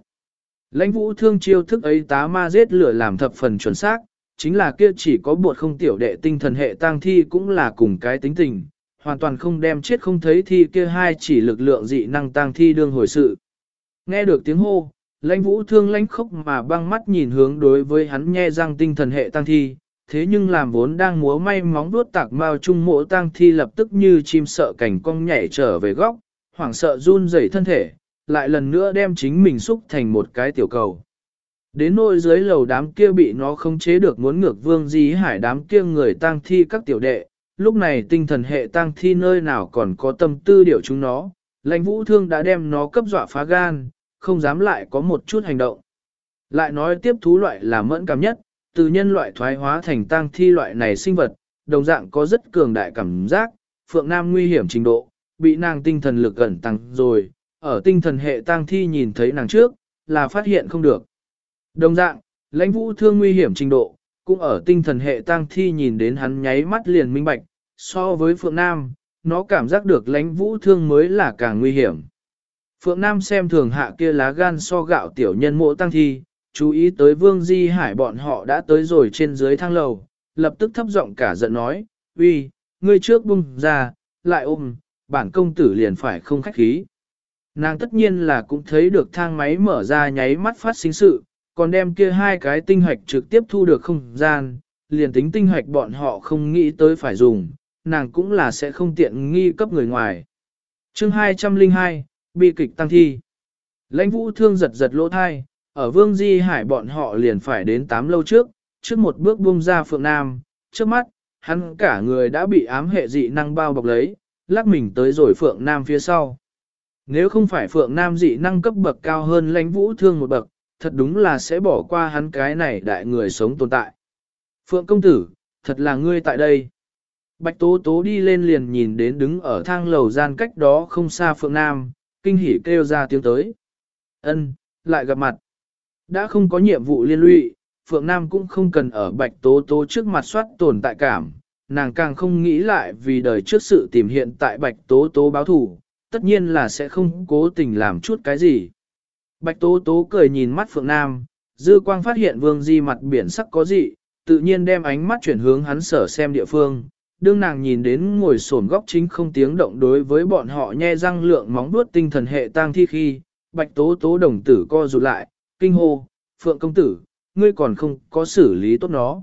Lãnh vũ thương chiêu thức ấy tá ma giết lửa làm thập phần chuẩn xác, chính là kia chỉ có bột không tiểu đệ tinh thần hệ tang thi cũng là cùng cái tính tình, hoàn toàn không đem chết không thấy thi kia hai chỉ lực lượng dị năng tăng thi đương hồi sự. Nghe được tiếng hô, lãnh vũ thương lãnh khốc mà băng mắt nhìn hướng đối với hắn nghe răng tinh thần hệ tăng thi, thế nhưng làm vốn đang múa may móng vuốt tạc mao trung mộ tăng thi lập tức như chim sợ cảnh cong nhảy trở về góc, hoảng sợ run rẩy thân thể, lại lần nữa đem chính mình xúc thành một cái tiểu cầu. Đến nỗi dưới lầu đám kia bị nó không chế được muốn ngược vương di hải đám kia người tang thi các tiểu đệ, lúc này tinh thần hệ tăng thi nơi nào còn có tâm tư điều chúng nó, lãnh vũ thương đã đem nó cấp dọa phá gan, không dám lại có một chút hành động. Lại nói tiếp thú loại là mẫn cảm nhất, từ nhân loại thoái hóa thành tăng thi loại này sinh vật, đồng dạng có rất cường đại cảm giác, phượng nam nguy hiểm trình độ, bị nàng tinh thần lực gần tăng rồi, ở tinh thần hệ tăng thi nhìn thấy nàng trước, là phát hiện không được. Đồng dạng, lãnh vũ thương nguy hiểm trình độ, cũng ở tinh thần hệ tang thi nhìn đến hắn nháy mắt liền minh bạch, so với Phượng Nam, nó cảm giác được lãnh vũ thương mới là càng nguy hiểm. Phượng Nam xem thường hạ kia lá gan so gạo tiểu nhân mộ tăng thi, chú ý tới Vương Di Hải bọn họ đã tới rồi trên dưới thang lầu, lập tức thấp giọng cả giận nói, uy, ngươi trước bung ra, lại ôm, bản công tử liền phải không khách khí. Nàng tất nhiên là cũng thấy được thang máy mở ra nháy mắt phát sinh sự, còn đem kia hai cái tinh hạch trực tiếp thu được không gian, liền tính tinh hoạch bọn họ không nghĩ tới phải dùng, nàng cũng là sẽ không tiện nghi cấp người ngoài. chương 202, bi kịch tăng thi. Lãnh vũ thương giật giật lỗ thai, ở vương di hải bọn họ liền phải đến 8 lâu trước, trước một bước buông ra phượng nam, trước mắt, hắn cả người đã bị ám hệ dị năng bao bọc lấy, lắc mình tới rồi phượng nam phía sau. Nếu không phải phượng nam dị năng cấp bậc cao hơn lãnh vũ thương một bậc, thật đúng là sẽ bỏ qua hắn cái này đại người sống tồn tại. Phượng công tử, thật là ngươi tại đây. Bạch Tố Tố đi lên liền nhìn đến đứng ở thang lầu gian cách đó không xa Phượng Nam, kinh hỉ kêu ra tiếng tới. Ân, lại gặp mặt. Đã không có nhiệm vụ liên lụy, Phượng Nam cũng không cần ở Bạch Tố Tố trước mặt soát tồn tại cảm, nàng càng không nghĩ lại vì đời trước sự tìm hiện tại Bạch Tố Tố báo thủ, tất nhiên là sẽ không cố tình làm chút cái gì. Bạch Tố Tố cười nhìn mắt Phượng Nam, dư quang phát hiện Vương Di mặt biển sắc có dị, tự nhiên đem ánh mắt chuyển hướng hắn sở xem địa phương. Đương nàng nhìn đến ngồi sổn góc chính không tiếng động đối với bọn họ nhe răng lượng móng vuốt tinh thần hệ tang thi khi, Bạch Tố Tố đồng tử co rụt lại, kinh hô, Phượng công tử, ngươi còn không có xử lý tốt nó.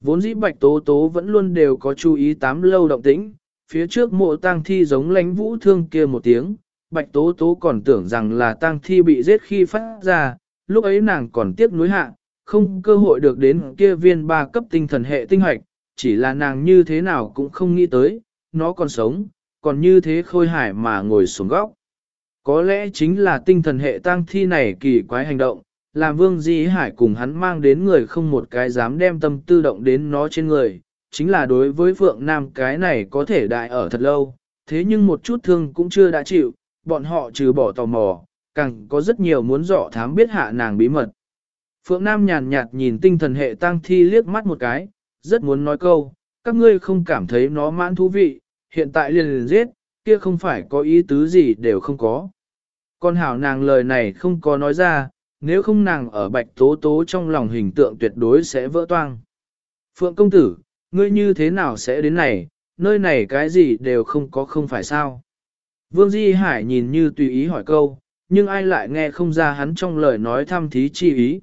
Vốn dĩ Bạch Tố Tố vẫn luôn đều có chú ý tám lâu động tĩnh, phía trước mộ tang thi giống lánh vũ thương kia một tiếng, Bạch Tố Tố còn tưởng rằng là tang thi bị giết khi phát ra, lúc ấy nàng còn tiếc nuối hạ, không cơ hội được đến kia viên ba cấp tinh thần hệ tinh hoạch, chỉ là nàng như thế nào cũng không nghĩ tới, nó còn sống, còn như thế khôi hải mà ngồi xuống góc. Có lẽ chính là tinh thần hệ tang thi này kỳ quái hành động, làm vương di hải cùng hắn mang đến người không một cái dám đem tâm tư động đến nó trên người, chính là đối với Phượng Nam cái này có thể đại ở thật lâu, thế nhưng một chút thương cũng chưa đã chịu, bọn họ trừ bỏ tò mò, càng có rất nhiều muốn dò thám biết hạ nàng bí mật. Phượng Nam nhàn nhạt nhìn tinh thần hệ tăng thi liếc mắt một cái, rất muốn nói câu, các ngươi không cảm thấy nó mãn thú vị, hiện tại liền liền giết, kia không phải có ý tứ gì đều không có. Con hảo nàng lời này không có nói ra, nếu không nàng ở bạch tố tố trong lòng hình tượng tuyệt đối sẽ vỡ toang. Phượng công tử, ngươi như thế nào sẽ đến này, nơi này cái gì đều không có không phải sao. Vương Di Hải nhìn như tùy ý hỏi câu, nhưng ai lại nghe không ra hắn trong lời nói thăm thí chi ý.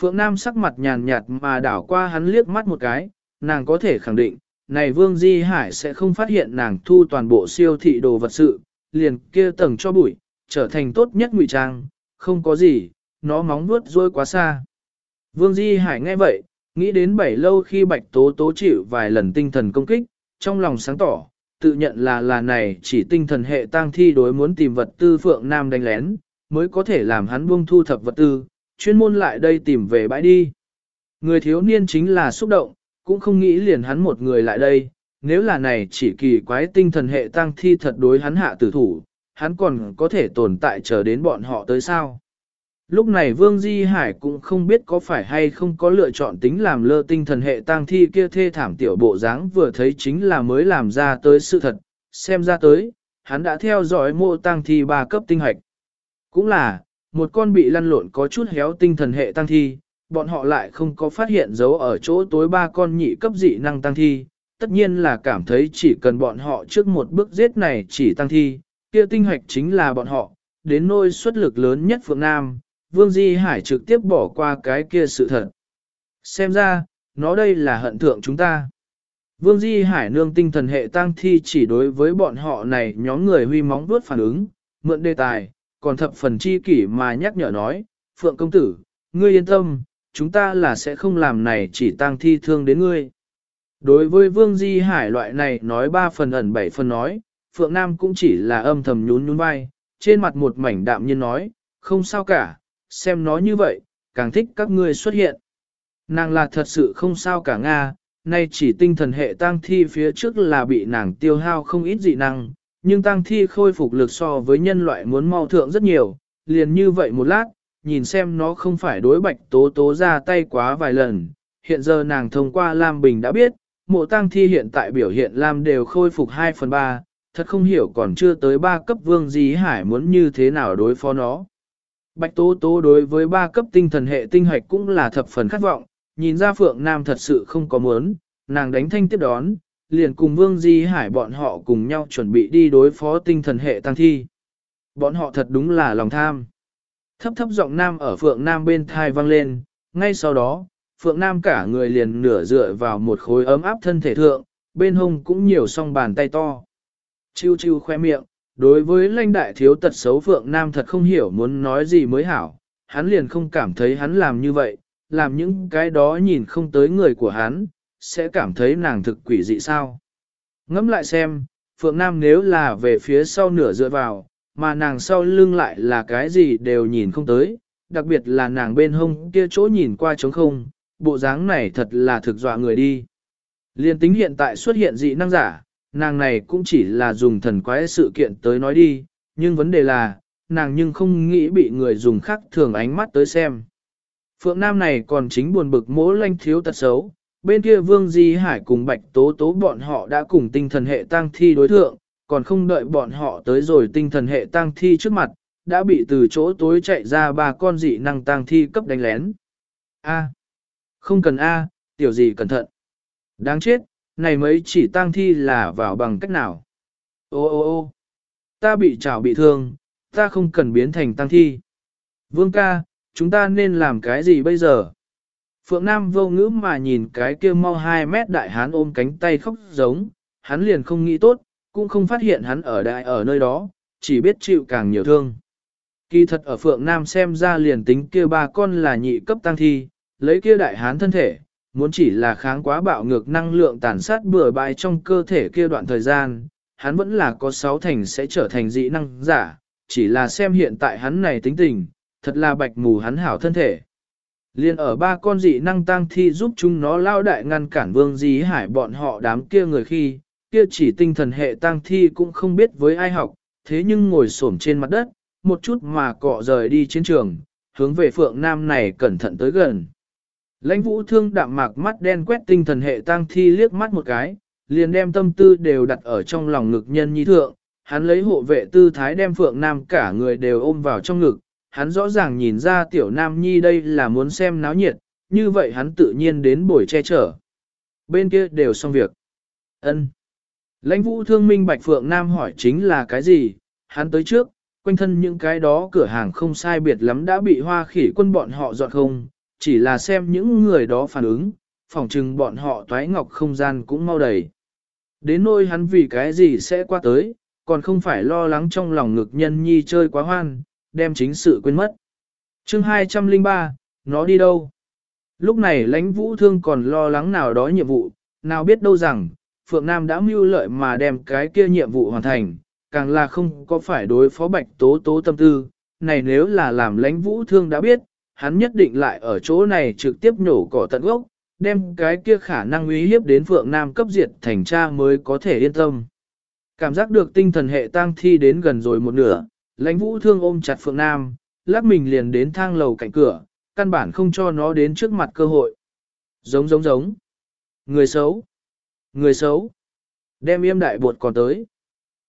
Phượng Nam sắc mặt nhàn nhạt mà đảo qua hắn liếc mắt một cái, nàng có thể khẳng định, này Vương Di Hải sẽ không phát hiện nàng thu toàn bộ siêu thị đồ vật sự, liền kia tầng cho bụi, trở thành tốt nhất ngụy trang, không có gì, nó móng vuốt rôi quá xa. Vương Di Hải nghe vậy, nghĩ đến bảy lâu khi Bạch Tố Tố chịu vài lần tinh thần công kích, trong lòng sáng tỏ, tự nhận là là này chỉ tinh thần hệ tang thi đối muốn tìm vật tư Phượng Nam đánh lén, mới có thể làm hắn buông thu thập vật tư, chuyên môn lại đây tìm về bãi đi. Người thiếu niên chính là xúc động, cũng không nghĩ liền hắn một người lại đây, nếu là này chỉ kỳ quái tinh thần hệ tang thi thật đối hắn hạ tử thủ, hắn còn có thể tồn tại chờ đến bọn họ tới sao. Lúc này Vương Di Hải cũng không biết có phải hay không có lựa chọn tính làm lơ tinh thần hệ tang thi kia thê thảm tiểu bộ dáng vừa thấy chính là mới làm ra tới sự thật, xem ra tới, hắn đã theo dõi mộ tang thi ba cấp tinh hạch. Cũng là, một con bị lăn lộn có chút héo tinh thần hệ tăng thi, bọn họ lại không có phát hiện dấu ở chỗ tối ba con nhị cấp dị năng tăng thi, tất nhiên là cảm thấy chỉ cần bọn họ trước một bước giết này chỉ tăng thi, kia tinh hoạch chính là bọn họ, đến nôi xuất lực lớn nhất Phượng Nam, Vương Di Hải trực tiếp bỏ qua cái kia sự thật. Xem ra, nó đây là hận thượng chúng ta. Vương Di Hải nương tinh thần hệ tăng thi chỉ đối với bọn họ này nhóm người huy móng vuốt phản ứng, mượn đề tài, còn thập phần chi kỷ mà nhắc nhở nói, Phượng công tử, ngươi yên tâm, chúng ta là sẽ không làm này chỉ tăng thi thương đến ngươi. Đối với Vương Di Hải loại này nói ba phần ẩn bảy phần nói, Phượng Nam cũng chỉ là âm thầm nhún nhún vai, trên mặt một mảnh đạm nhiên nói, không sao cả, xem nó như vậy, càng thích các ngươi xuất hiện. Nàng là thật sự không sao cả Nga, nay chỉ tinh thần hệ tang thi phía trước là bị nàng tiêu hao không ít dị năng, nhưng tang thi khôi phục lực so với nhân loại muốn mau thượng rất nhiều, liền như vậy một lát, nhìn xem nó không phải đối bạch tố tố ra tay quá vài lần, hiện giờ nàng thông qua Lam Bình đã biết, mộ tang thi hiện tại biểu hiện Lam đều khôi phục 2 phần 3, thật không hiểu còn chưa tới 3 cấp vương gì hải muốn như thế nào đối phó nó. Bạch tố tố đối với ba cấp tinh thần hệ tinh hạch cũng là thập phần khát vọng, nhìn ra Phượng Nam thật sự không có muốn, nàng đánh thanh tiếp đón, liền cùng Vương Di Hải bọn họ cùng nhau chuẩn bị đi đối phó tinh thần hệ tăng thi. Bọn họ thật đúng là lòng tham. Thấp thấp giọng Nam ở Phượng Nam bên thai vang lên, ngay sau đó, Phượng Nam cả người liền nửa dựa vào một khối ấm áp thân thể thượng, bên hông cũng nhiều song bàn tay to. Chiêu chiêu khoe miệng, đối với lãnh đại thiếu tật xấu Phượng Nam thật không hiểu muốn nói gì mới hảo, hắn liền không cảm thấy hắn làm như vậy, làm những cái đó nhìn không tới người của hắn, sẽ cảm thấy nàng thực quỷ dị sao. Ngẫm lại xem, Phượng Nam nếu là về phía sau nửa dựa vào, mà nàng sau lưng lại là cái gì đều nhìn không tới, đặc biệt là nàng bên hông kia chỗ nhìn qua trống không, bộ dáng này thật là thực dọa người đi. Liên tính hiện tại xuất hiện dị năng giả, nàng này cũng chỉ là dùng thần quái sự kiện tới nói đi, nhưng vấn đề là, nàng nhưng không nghĩ bị người dùng khác thường ánh mắt tới xem. Phượng Nam này còn chính buồn bực mỗ lanh thiếu tật xấu, bên kia Vương Di Hải cùng Bạch Tố Tố bọn họ đã cùng tinh thần hệ tang thi đối thượng, còn không đợi bọn họ tới rồi tinh thần hệ tang thi trước mặt, đã bị từ chỗ tối chạy ra ba con dị năng tang thi cấp đánh lén. A. Không cần A, tiểu gì cẩn thận. Đáng chết, này mấy chỉ tang thi là vào bằng cách nào? Ô ô ô ta bị trào bị thương, ta không cần biến thành tang thi. Vương ca, chúng ta nên làm cái gì bây giờ? Phượng Nam vô ngữ mà nhìn cái kia mau 2 mét đại hán ôm cánh tay khóc giống, hắn liền không nghĩ tốt, cũng không phát hiện hắn ở đại ở nơi đó, chỉ biết chịu càng nhiều thương. Kỳ thật ở Phượng Nam xem ra liền tính kia ba con là nhị cấp tăng thi, lấy kia đại hán thân thể, muốn chỉ là kháng quá bạo ngược năng lượng tàn sát bừa bãi trong cơ thể kia đoạn thời gian, hắn vẫn là có sáu thành sẽ trở thành dị năng giả, chỉ là xem hiện tại hắn này tính tình, thật là bạch mù hắn hảo thân thể. Liên ở ba con dị năng tăng thi giúp chúng nó lao đại ngăn cản vương dí hải bọn họ đám kia người khi, kia chỉ tinh thần hệ tăng thi cũng không biết với ai học, thế nhưng ngồi xổm trên mặt đất, một chút mà cọ rời đi chiến trường, hướng về phượng nam này cẩn thận tới gần. Lãnh vũ thương đạm mạc mắt đen quét tinh thần hệ tang thi liếc mắt một cái, liền đem tâm tư đều đặt ở trong lòng ngực nhân nhi thượng, hắn lấy hộ vệ tư thái đem phượng nam cả người đều ôm vào trong ngực, hắn rõ ràng nhìn ra tiểu nam nhi đây là muốn xem náo nhiệt, như vậy hắn tự nhiên đến buổi che chở. Bên kia đều xong việc. ân Lãnh vũ thương minh bạch phượng nam hỏi chính là cái gì, hắn tới trước, quanh thân những cái đó cửa hàng không sai biệt lắm đã bị hoa khỉ quân bọn họ dọn không, chỉ là xem những người đó phản ứng, phỏng chừng bọn họ toái ngọc không gian cũng mau đầy. Đến nôi hắn vì cái gì sẽ qua tới, còn không phải lo lắng trong lòng ngực nhân nhi chơi quá hoan, đem chính sự quên mất. chương 203, nó đi đâu? Lúc này lãnh vũ thương còn lo lắng nào đó nhiệm vụ, nào biết đâu rằng, Phượng Nam đã mưu lợi mà đem cái kia nhiệm vụ hoàn thành, càng là không có phải đối phó bạch tố tố tâm tư, này nếu là làm lãnh vũ thương đã biết, hắn nhất định lại ở chỗ này trực tiếp nhổ cỏ tận gốc, đem cái kia khả năng uy hiếp đến Phượng Nam cấp diệt thành cha mới có thể yên tâm. Cảm giác được tinh thần hệ tang thi đến gần rồi một nửa, lãnh vũ thương ôm chặt Phượng Nam, lắc mình liền đến thang lầu cạnh cửa, căn bản không cho nó đến trước mặt cơ hội. Giống giống giống. Người xấu. Người xấu. Đem yêm đại buột còn tới.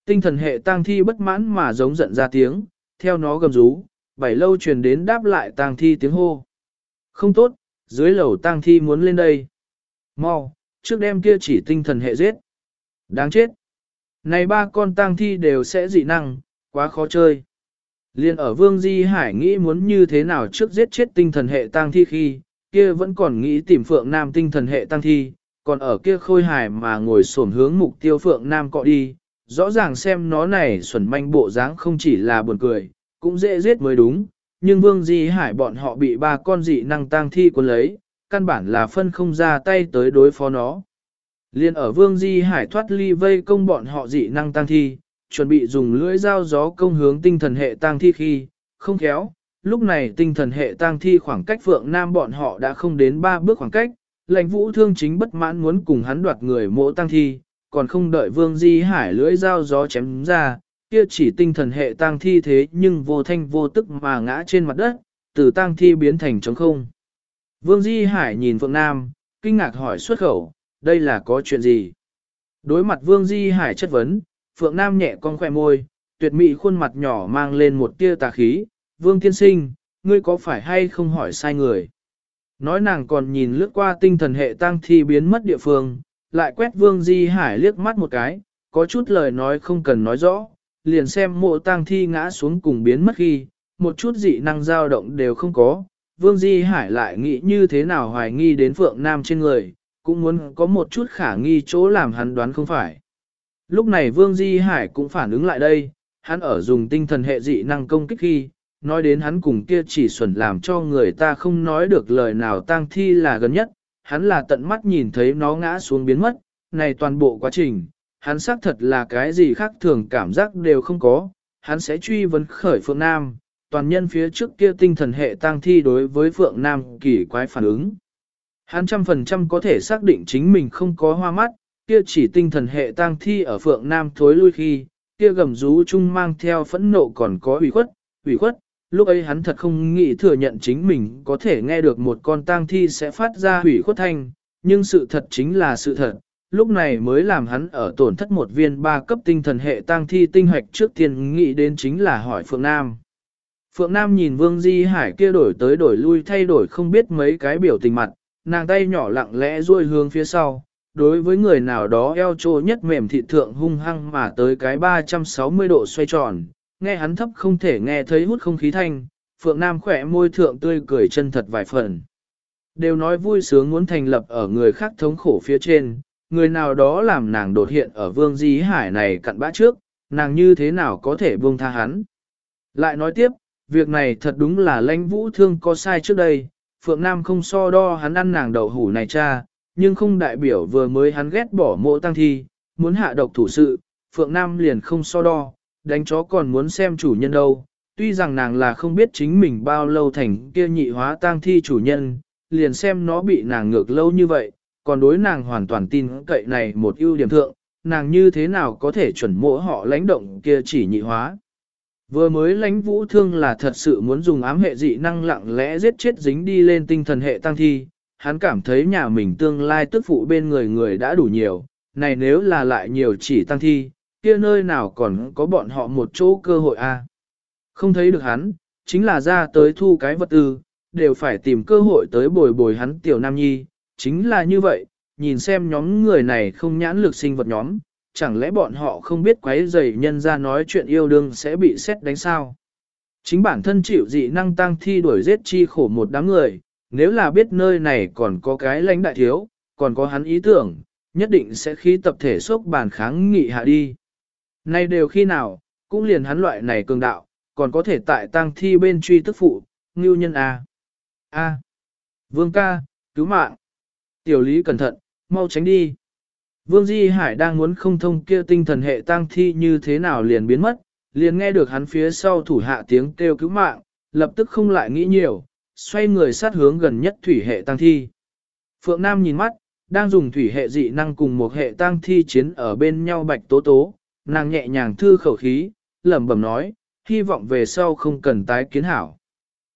Tinh thần hệ tang thi bất mãn mà giống giận ra tiếng, theo nó gầm rú, bảy lâu truyền đến đáp lại tang thi tiếng hô. Không tốt, dưới lầu tang thi muốn lên đây. Mau, trước đêm kia chỉ tinh thần hệ giết. Đáng chết. Này ba con tang thi đều sẽ dị năng, quá khó chơi. Liên ở Vương Di Hải nghĩ muốn như thế nào trước giết chết tinh thần hệ tang thi khi, kia vẫn còn nghĩ tìm Phượng Nam tinh thần hệ tang thi, còn ở kia khôi hải mà ngồi xổm hướng mục tiêu Phượng Nam cọ đi, rõ ràng xem nó này xuẩn manh bộ dáng không chỉ là buồn cười, cũng dễ giết mới đúng, nhưng Vương Di Hải bọn họ bị ba con dị năng tang thi cuốn lấy, căn bản là phân không ra tay tới đối phó nó. Liên ở Vương Di Hải thoát ly vây công bọn họ dị năng tang thi, chuẩn bị dùng lưỡi dao gió công hướng tinh thần hệ tang thi khi, không khéo, lúc này tinh thần hệ tang thi khoảng cách Phượng Nam bọn họ đã không đến ba bước khoảng cách, lãnh vũ thương chính bất mãn muốn cùng hắn đoạt người mộ tang thi, còn không đợi Vương Di Hải lưỡi dao gió chém ra, kia chỉ tinh thần hệ tang thi thế nhưng vô thanh vô tức mà ngã trên mặt đất, từ tang thi biến thành trống không. Vương Di Hải nhìn Phượng Nam, kinh ngạc hỏi xuất khẩu, đây là có chuyện gì? Đối mặt Vương Di Hải chất vấn, Phượng Nam nhẹ con khoe môi, tuyệt mỹ khuôn mặt nhỏ mang lên một tia tà khí, Vương Tiên Sinh, ngươi có phải hay không hỏi sai người? Nói nàng còn nhìn lướt qua tinh thần hệ tang thi biến mất địa phương, lại quét Vương Di Hải liếc mắt một cái, có chút lời nói không cần nói rõ, liền xem mộ tang thi ngã xuống cùng biến mất khi, một chút dị năng dao động đều không có, Vương Di Hải lại nghĩ như thế nào hoài nghi đến Phượng Nam trên người, cũng muốn có một chút khả nghi chỗ làm hắn đoán không phải. Lúc này Vương Di Hải cũng phản ứng lại đây, hắn ở dùng tinh thần hệ dị năng công kích khi, nói đến hắn cùng kia chỉ xuẩn làm cho người ta không nói được lời nào tang thi là gần nhất, hắn là tận mắt nhìn thấy nó ngã xuống biến mất, này toàn bộ quá trình, hắn xác thật là cái gì khác thường cảm giác đều không có, hắn sẽ truy vấn khởi Phượng Nam, toàn nhân phía trước kia tinh thần hệ tang thi đối với Phượng Nam kỳ quái phản ứng. Hắn trăm phần trăm có thể xác định chính mình không có hoa mắt, kia chỉ tinh thần hệ tang thi ở Phượng Nam thối lui khi, kia gầm rú chung mang theo phẫn nộ còn có ủy khuất, ủy khuất, lúc ấy hắn thật không nghĩ thừa nhận chính mình có thể nghe được một con tang thi sẽ phát ra hủy khuất thanh, nhưng sự thật chính là sự thật, lúc này mới làm hắn ở tổn thất một viên ba cấp tinh thần hệ tang thi tinh hoạch trước tiên nghĩ đến chính là hỏi Phượng Nam. Phượng Nam nhìn Vương Di Hải kia đổi tới đổi lui thay đổi không biết mấy cái biểu tình mặt, nàng tay nhỏ lặng lẽ duỗi hướng phía sau, đối với người nào đó eo trô nhất mềm thị thượng hung hăng mà tới cái 360 độ xoay tròn, nghe hắn thấp không thể nghe thấy hút không khí thanh, Phượng Nam khỏe môi thượng tươi cười chân thật vài phần. Đều nói vui sướng muốn thành lập ở người khác thống khổ phía trên, người nào đó làm nàng đột hiện ở vương di hải này cặn bã trước, nàng như thế nào có thể buông tha hắn. Lại nói tiếp, việc này thật đúng là lãnh vũ thương có sai trước đây, Phượng Nam không so đo hắn ăn nàng đậu hủ này cha, nhưng không đại biểu vừa mới hắn ghét bỏ mộ tăng thi, muốn hạ độc thủ sự, Phượng Nam liền không so đo, đánh chó còn muốn xem chủ nhân đâu. Tuy rằng nàng là không biết chính mình bao lâu thành kia nhị hóa tang thi chủ nhân, liền xem nó bị nàng ngược lâu như vậy, còn đối nàng hoàn toàn tin cậy này một ưu điểm thượng, nàng như thế nào có thể chuẩn mỗ họ lãnh động kia chỉ nhị hóa. Vừa mới lãnh vũ thương là thật sự muốn dùng ám hệ dị năng lặng lẽ giết chết dính đi lên tinh thần hệ tăng thi, hắn cảm thấy nhà mình tương lai tức phụ bên người người đã đủ nhiều, này nếu là lại nhiều chỉ tăng thi, kia nơi nào còn có bọn họ một chỗ cơ hội a? À? Không thấy được hắn, chính là ra tới thu cái vật tư, đều phải tìm cơ hội tới bồi bồi hắn tiểu nam nhi, chính là như vậy, nhìn xem nhóm người này không nhãn lực sinh vật nhóm, chẳng lẽ bọn họ không biết quấy rầy nhân ra nói chuyện yêu đương sẽ bị xét đánh sao? Chính bản thân chịu dị năng tăng thi đuổi giết chi khổ một đám người, nếu là biết nơi này còn có cái lãnh đại thiếu, còn có hắn ý tưởng, nhất định sẽ khí tập thể sốc bàn kháng nghị hạ đi. Nay đều khi nào, cũng liền hắn loại này cường đạo, còn có thể tại tăng thi bên truy tức phụ, ngưu nhân A. A. Vương ca, cứu mạng. Tiểu lý cẩn thận, mau tránh đi. Vương Di Hải đang muốn không thông kia tinh thần hệ tang thi như thế nào liền biến mất, liền nghe được hắn phía sau thủ hạ tiếng kêu cứu mạng, lập tức không lại nghĩ nhiều, xoay người sát hướng gần nhất thủy hệ tang thi. Phượng Nam nhìn mắt, đang dùng thủy hệ dị năng cùng một hệ tang thi chiến ở bên nhau bạch tố tố, nàng nhẹ nhàng thư khẩu khí, lẩm bẩm nói, hy vọng về sau không cần tái kiến hảo.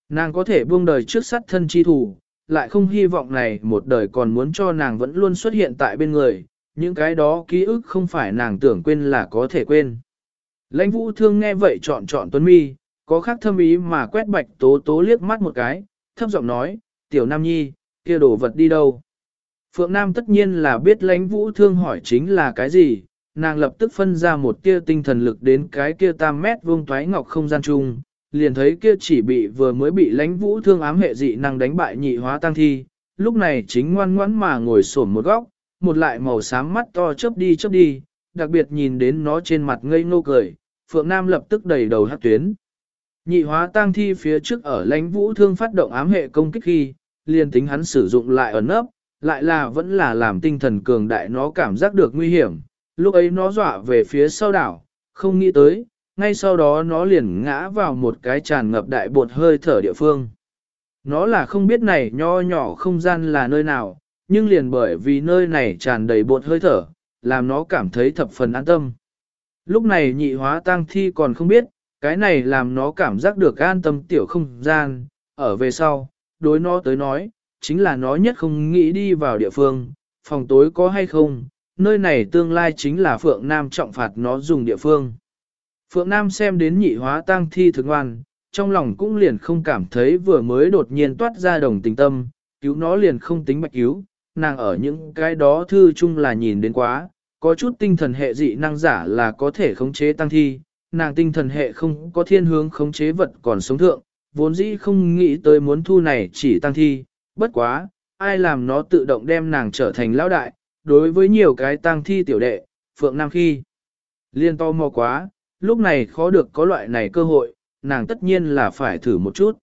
Nàng có thể buông đời trước sát thân chi thủ, lại không hy vọng này một đời còn muốn cho nàng vẫn luôn xuất hiện tại bên người, những cái đó ký ức không phải nàng tưởng quên là có thể quên. Lãnh vũ thương nghe vậy chọn chọn tuấn mi, có khác thâm ý mà quét bạch tố tố liếc mắt một cái, thấp giọng nói, tiểu nam nhi, kia đồ vật đi đâu. Phượng Nam tất nhiên là biết lãnh vũ thương hỏi chính là cái gì, nàng lập tức phân ra một tia tinh thần lực đến cái kia tam mét vuông toái ngọc không gian chung, liền thấy kia chỉ bị vừa mới bị lãnh vũ thương ám hệ dị năng đánh bại nhị hóa tăng thi, lúc này chính ngoan ngoãn mà ngồi xổm một góc, một lại màu xám mắt to chớp đi chớp đi, đặc biệt nhìn đến nó trên mặt ngây ngô cười, Phượng Nam lập tức đầy đầu hát tuyến. Nhị hóa tăng thi phía trước ở lãnh vũ thương phát động ám hệ công kích khi, liền tính hắn sử dụng lại ẩn nấp, lại là vẫn là làm tinh thần cường đại nó cảm giác được nguy hiểm, lúc ấy nó dọa về phía sau đảo, không nghĩ tới, ngay sau đó nó liền ngã vào một cái tràn ngập đại bột hơi thở địa phương. Nó là không biết này nho nhỏ không gian là nơi nào, nhưng liền bởi vì nơi này tràn đầy bột hơi thở, làm nó cảm thấy thập phần an tâm. Lúc này nhị hóa tang thi còn không biết, cái này làm nó cảm giác được an tâm tiểu không gian, ở về sau, đối nó tới nói, chính là nó nhất không nghĩ đi vào địa phương, phòng tối có hay không, nơi này tương lai chính là Phượng Nam trọng phạt nó dùng địa phương. Phượng Nam xem đến nhị hóa tang thi thực ngoan, trong lòng cũng liền không cảm thấy vừa mới đột nhiên toát ra đồng tình tâm, cứu nó liền không tính bạch cứu, nàng ở những cái đó thư chung là nhìn đến quá, có chút tinh thần hệ dị năng giả là có thể khống chế tăng thi, nàng tinh thần hệ không có thiên hướng khống chế vật còn sống thượng, vốn dĩ không nghĩ tới muốn thu này chỉ tăng thi, bất quá, ai làm nó tự động đem nàng trở thành lão đại, đối với nhiều cái tăng thi tiểu đệ, Phượng Nam khi. Liên to mò quá, lúc này khó được có loại này cơ hội, nàng tất nhiên là phải thử một chút.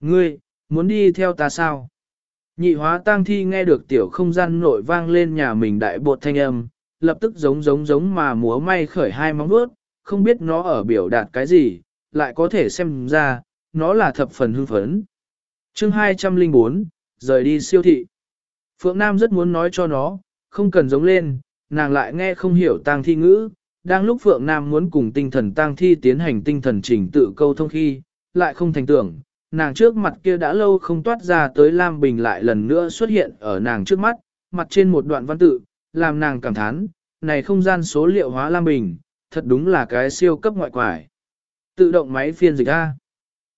Ngươi, muốn đi theo ta sao? Nhị hóa tang thi nghe được tiểu không gian nội vang lên nhà mình đại bột thanh âm, lập tức giống giống giống mà múa may khởi hai móng vuốt, không biết nó ở biểu đạt cái gì, lại có thể xem ra, nó là thập phần hưng phấn. chương 204, rời đi siêu thị. Phượng Nam rất muốn nói cho nó, không cần giống lên, nàng lại nghe không hiểu tang thi ngữ, đang lúc Phượng Nam muốn cùng tinh thần tang thi tiến hành tinh thần trình tự câu thông khi, lại không thành tưởng, nàng trước mặt kia đã lâu không toát ra tới Lam Bình lại lần nữa xuất hiện ở nàng trước mắt, mặt trên một đoạn văn tự, làm nàng cảm thán, này không gian số liệu hóa Lam Bình, thật đúng là cái siêu cấp ngoại quải. Tự động máy phiên dịch A.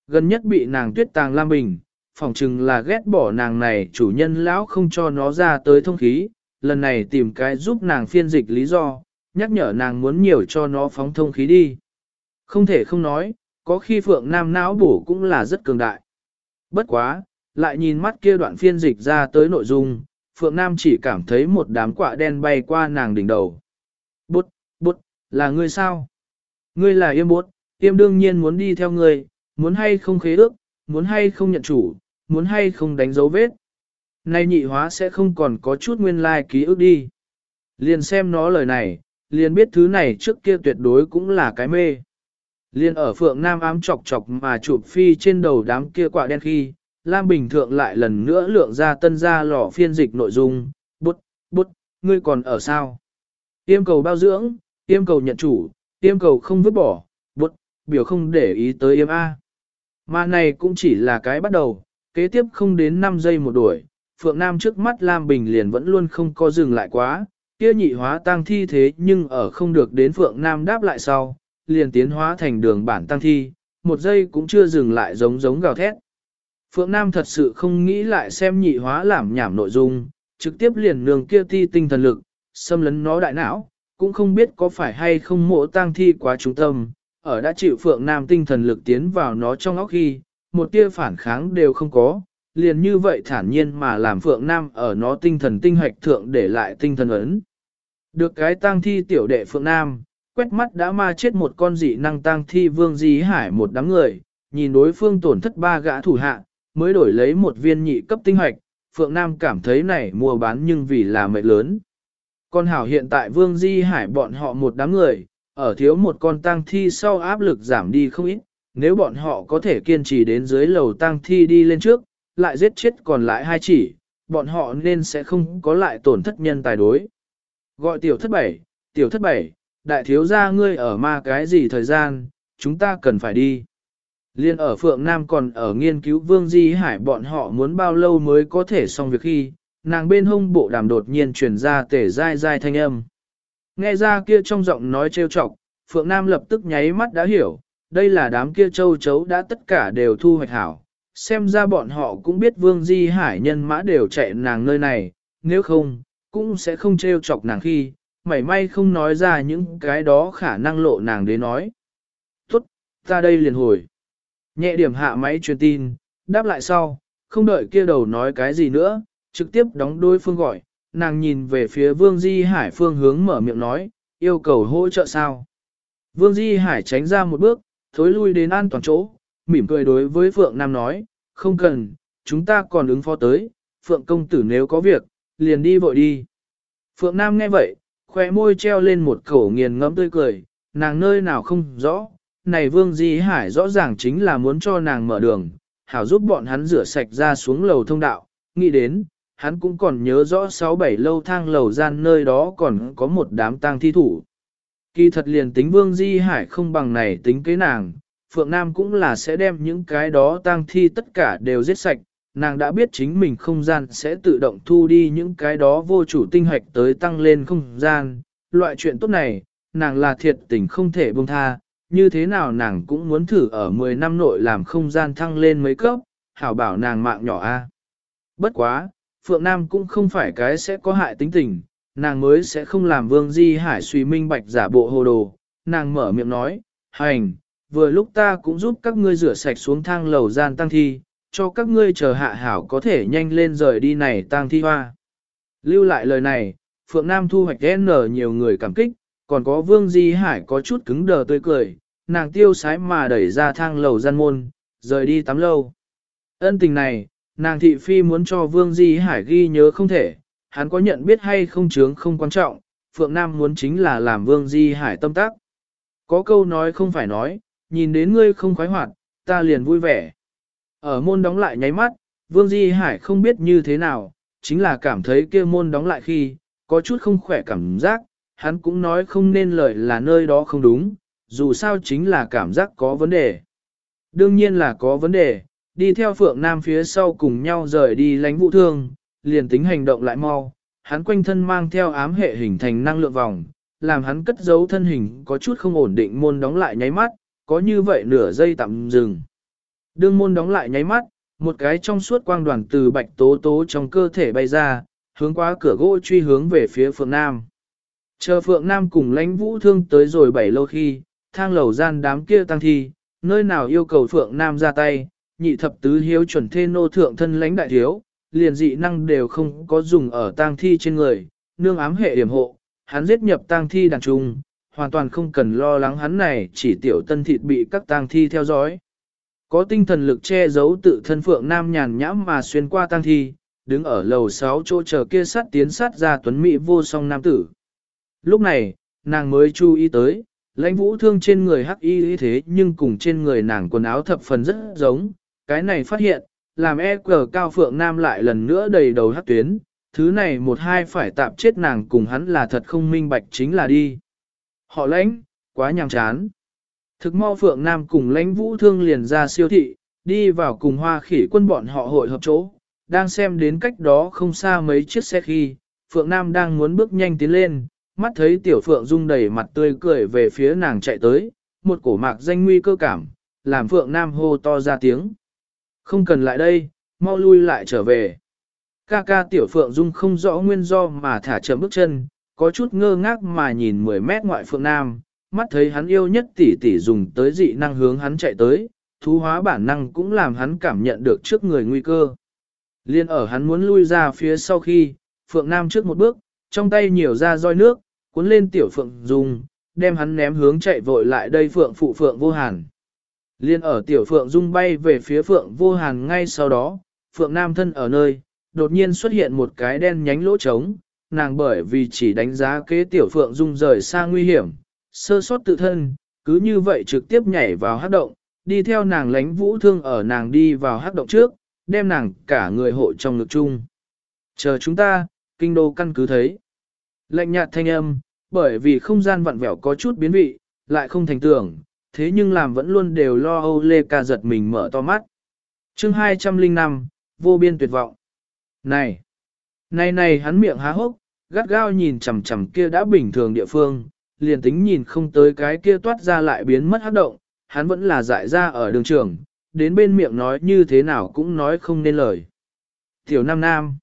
Gần nhất bị nàng tuyết tàng Lam Bình, phỏng chừng là ghét bỏ nàng này chủ nhân lão không cho nó ra tới thông khí, lần này tìm cái giúp nàng phiên dịch lý do, nhắc nhở nàng muốn nhiều cho nó phóng thông khí đi. Không thể không nói, có khi Phượng Nam não bổ cũng là rất cường đại. Bất quá, lại nhìn mắt kia đoạn phiên dịch ra tới nội dung, Phượng Nam chỉ cảm thấy một đám quạ đen bay qua nàng đỉnh đầu. Bút, bút, là ngươi sao? Ngươi là yêm bút, yêm đương nhiên muốn đi theo ngươi, muốn hay không khế ước, muốn hay không nhận chủ, muốn hay không đánh dấu vết. Nay nhị hóa sẽ không còn có chút nguyên lai like ký ức đi. Liền xem nó lời này, liền biết thứ này trước kia tuyệt đối cũng là cái mê. Liên ở phượng nam ám chọc chọc mà chụp phi trên đầu đám kia quả đen khi, Lam Bình Thượng lại lần nữa lượng ra tân ra lò phiên dịch nội dung, bút, bút, ngươi còn ở sao? Tiêm cầu bao dưỡng, tiêm cầu nhận chủ, tiêm cầu không vứt bỏ, bút, biểu không để ý tới yêm A. Mà này cũng chỉ là cái bắt đầu, kế tiếp không đến 5 giây một đuổi, Phượng Nam trước mắt Lam Bình liền vẫn luôn không có dừng lại quá, kia nhị hóa tăng thi thế nhưng ở không được đến Phượng Nam đáp lại sau, liền tiến hóa thành đường bản tăng thi, một giây cũng chưa dừng lại giống giống gào thét. Phượng Nam thật sự không nghĩ lại xem nhị hóa làm nhảm nội dung, trực tiếp liền nương kia ti tinh thần lực, xâm lấn nó đại não, cũng không biết có phải hay không mộ tăng thi quá trung tâm, ở đã chịu Phượng Nam tinh thần lực tiến vào nó trong óc khi, một tia phản kháng đều không có, liền như vậy thản nhiên mà làm Phượng Nam ở nó tinh thần tinh hoạch thượng để lại tinh thần ấn. Được cái tang thi tiểu đệ Phượng Nam, quét mắt đã ma chết một con dị năng tang thi vương di hải một đám người, nhìn đối phương tổn thất ba gã thủ hạ, mới đổi lấy một viên nhị cấp tinh hoạch, Phượng Nam cảm thấy này mua bán nhưng vì là mệnh lớn. Con hảo hiện tại vương di hải bọn họ một đám người, ở thiếu một con tang thi sau áp lực giảm đi không ít, nếu bọn họ có thể kiên trì đến dưới lầu tang thi đi lên trước, lại giết chết còn lại hai chỉ, bọn họ nên sẽ không có lại tổn thất nhân tài đối. Gọi tiểu thất bảy, tiểu thất bảy, đại thiếu gia ngươi ở ma cái gì thời gian, chúng ta cần phải đi. Liên ở Phượng Nam còn ở nghiên cứu Vương Di Hải bọn họ muốn bao lâu mới có thể xong việc khi, nàng bên hông bộ đàm đột nhiên truyền ra tể dai dai thanh âm. Nghe ra kia trong giọng nói trêu chọc, Phượng Nam lập tức nháy mắt đã hiểu, đây là đám kia châu chấu đã tất cả đều thu hoạch hảo. Xem ra bọn họ cũng biết Vương Di Hải nhân mã đều chạy nàng nơi này, nếu không, cũng sẽ không trêu chọc nàng khi, mảy may không nói ra những cái đó khả năng lộ nàng đến nói. Tốt, ta đây liền hồi. Nhẹ điểm hạ máy truyền tin, đáp lại sau, không đợi kia đầu nói cái gì nữa, trực tiếp đóng đôi phương gọi, nàng nhìn về phía Vương Di Hải phương hướng mở miệng nói, yêu cầu hỗ trợ sao. Vương Di Hải tránh ra một bước, thối lui đến an toàn chỗ, mỉm cười đối với Phượng Nam nói, không cần, chúng ta còn ứng phó tới, Phượng công tử nếu có việc, liền đi vội đi. Phượng Nam nghe vậy, khoe môi treo lên một khẩu nghiền ngẫm tươi cười, nàng nơi nào không rõ, này Vương Di Hải rõ ràng chính là muốn cho nàng mở đường, hảo giúp bọn hắn rửa sạch ra xuống lầu thông đạo, nghĩ đến, hắn cũng còn nhớ rõ 6-7 lâu thang lầu gian nơi đó còn có một đám tang thi thủ. Kỳ thật liền tính Vương Di Hải không bằng này tính kế nàng, Phượng Nam cũng là sẽ đem những cái đó tang thi tất cả đều giết sạch, nàng đã biết chính mình không gian sẽ tự động thu đi những cái đó vô chủ tinh hoạch tới tăng lên không gian. Loại chuyện tốt này, nàng là thiệt tình không thể buông tha, như thế nào nàng cũng muốn thử ở 10 năm nội làm không gian thăng lên mấy cấp, hảo bảo nàng mạng nhỏ a. Bất quá, Phượng Nam cũng không phải cái sẽ có hại tính tình, nàng mới sẽ không làm Vương Di Hải suy minh bạch giả bộ hồ đồ, nàng mở miệng nói, hành, vừa lúc ta cũng giúp các ngươi rửa sạch xuống thang lầu gian tăng thi, cho các ngươi chờ hạ hảo có thể nhanh lên rời đi này tăng thi hoa. Lưu lại lời này, Phượng Nam thu hoạch N nhiều người cảm kích, còn có Vương Di Hải có chút cứng đờ tươi cười, nàng tiêu sái mà đẩy ra thang lầu gian môn, rời đi tắm lâu. Ân tình này, nàng thị phi muốn cho Vương Di Hải ghi nhớ không thể, hắn có nhận biết hay không chướng không quan trọng, Phượng Nam muốn chính là làm Vương Di Hải tâm tác. Có câu nói không phải nói, nhìn đến ngươi không khoái hoạt, ta liền vui vẻ. Ở môn đóng lại nháy mắt, Vương Di Hải không biết như thế nào, chính là cảm thấy kia môn đóng lại khi, có chút không khỏe cảm giác, hắn cũng nói không nên lời là nơi đó không đúng, dù sao chính là cảm giác có vấn đề. Đương nhiên là có vấn đề, đi theo Phượng Nam phía sau cùng nhau rời đi lánh vũ thương, liền tính hành động lại mau, hắn quanh thân mang theo ám hệ hình thành năng lượng vòng, làm hắn cất giấu thân hình có chút không ổn định môn đóng lại nháy mắt, có như vậy nửa giây tạm dừng. Đương môn đóng lại nháy mắt, một cái trong suốt quang đoàn từ bạch tố tố trong cơ thể bay ra, hướng qua cửa gỗ truy hướng về phía Phượng Nam. Chờ Phượng Nam cùng lãnh vũ thương tới rồi bảy lâu khi, thang lầu gian đám kia tăng thi, nơi nào yêu cầu Phượng Nam ra tay, nhị thập tứ hiếu chuẩn thê nô thượng thân lãnh đại thiếu, liền dị năng đều không có dùng ở tang thi trên người, nương ám hệ điểm hộ, hắn giết nhập tang thi đàn trung, hoàn toàn không cần lo lắng hắn này chỉ tiểu tân thịt bị các tang thi theo dõi. Có tinh thần lực che giấu tự thân Phượng Nam nhàn nhãm mà xuyên qua tang thi, đứng ở lầu 6 chỗ chờ kia sát tiến sát ra tuấn mỹ vô song nam tử. Lúc này, nàng mới chú ý tới, lãnh vũ thương trên người hắc y thế nhưng cùng trên người nàng quần áo thập phần rất giống, cái này phát hiện, làm e cờ cao phượng nam lại lần nữa đầy đầu hắc tuyến, thứ này một hai phải tạm chết nàng cùng hắn là thật không minh bạch chính là đi. Họ lãnh, quá nhàm chán. Thực mau phượng nam cùng lãnh vũ thương liền ra siêu thị, đi vào cùng hoa khỉ quân bọn họ hội hợp chỗ, đang xem đến cách đó không xa mấy chiếc xe khi, phượng nam đang muốn bước nhanh tiến lên, mắt thấy tiểu phượng dung đầy mặt tươi cười về phía nàng chạy tới, một cổ mạc danh nguy cơ cảm, làm phượng nam hô to ra tiếng. Không cần lại đây, mau lui lại trở về. Ca ca tiểu phượng dung không rõ nguyên do mà thả chậm bước chân, có chút ngơ ngác mà nhìn 10 mét ngoại phượng nam, mắt thấy hắn yêu nhất tỷ tỷ dùng tới dị năng hướng hắn chạy tới, thú hóa bản năng cũng làm hắn cảm nhận được trước người nguy cơ. Liên ở hắn muốn lui ra phía sau khi, phượng nam trước một bước, trong tay nhiều ra roi nước, cuốn lên tiểu phượng dung, đem hắn ném hướng chạy vội lại đây phượng phụ phượng vô hàn. Liên ở tiểu phượng dung bay về phía phượng vô hàn ngay sau đó, phượng nam thân ở nơi, đột nhiên xuất hiện một cái đen nhánh lỗ trống, nàng bởi vì chỉ đánh giá kế tiểu phượng dung rời xa nguy hiểm, sơ sót tự thân, cứ như vậy trực tiếp nhảy vào hát động, đi theo nàng lánh vũ thương ở nàng đi vào hát động trước, đem nàng cả người hộ trong ngực chung. Chờ chúng ta, kinh đô căn cứ thấy. Lạnh nhạt thanh âm, bởi vì không gian vặn vẹo có chút biến vị, lại không thành tưởng, thế nhưng làm vẫn luôn đều lo âu lê ca giật mình mở to mắt. chương 205, vô biên tuyệt vọng. Này! Này này hắn miệng há hốc, gắt gao nhìn chằm chằm kia đã bình thường địa phương, liền tính nhìn không tới cái kia toát ra lại biến mất hát động, hắn vẫn là dại ra ở đường trường, đến bên miệng nói như thế nào cũng nói không nên lời. Tiểu Nam Nam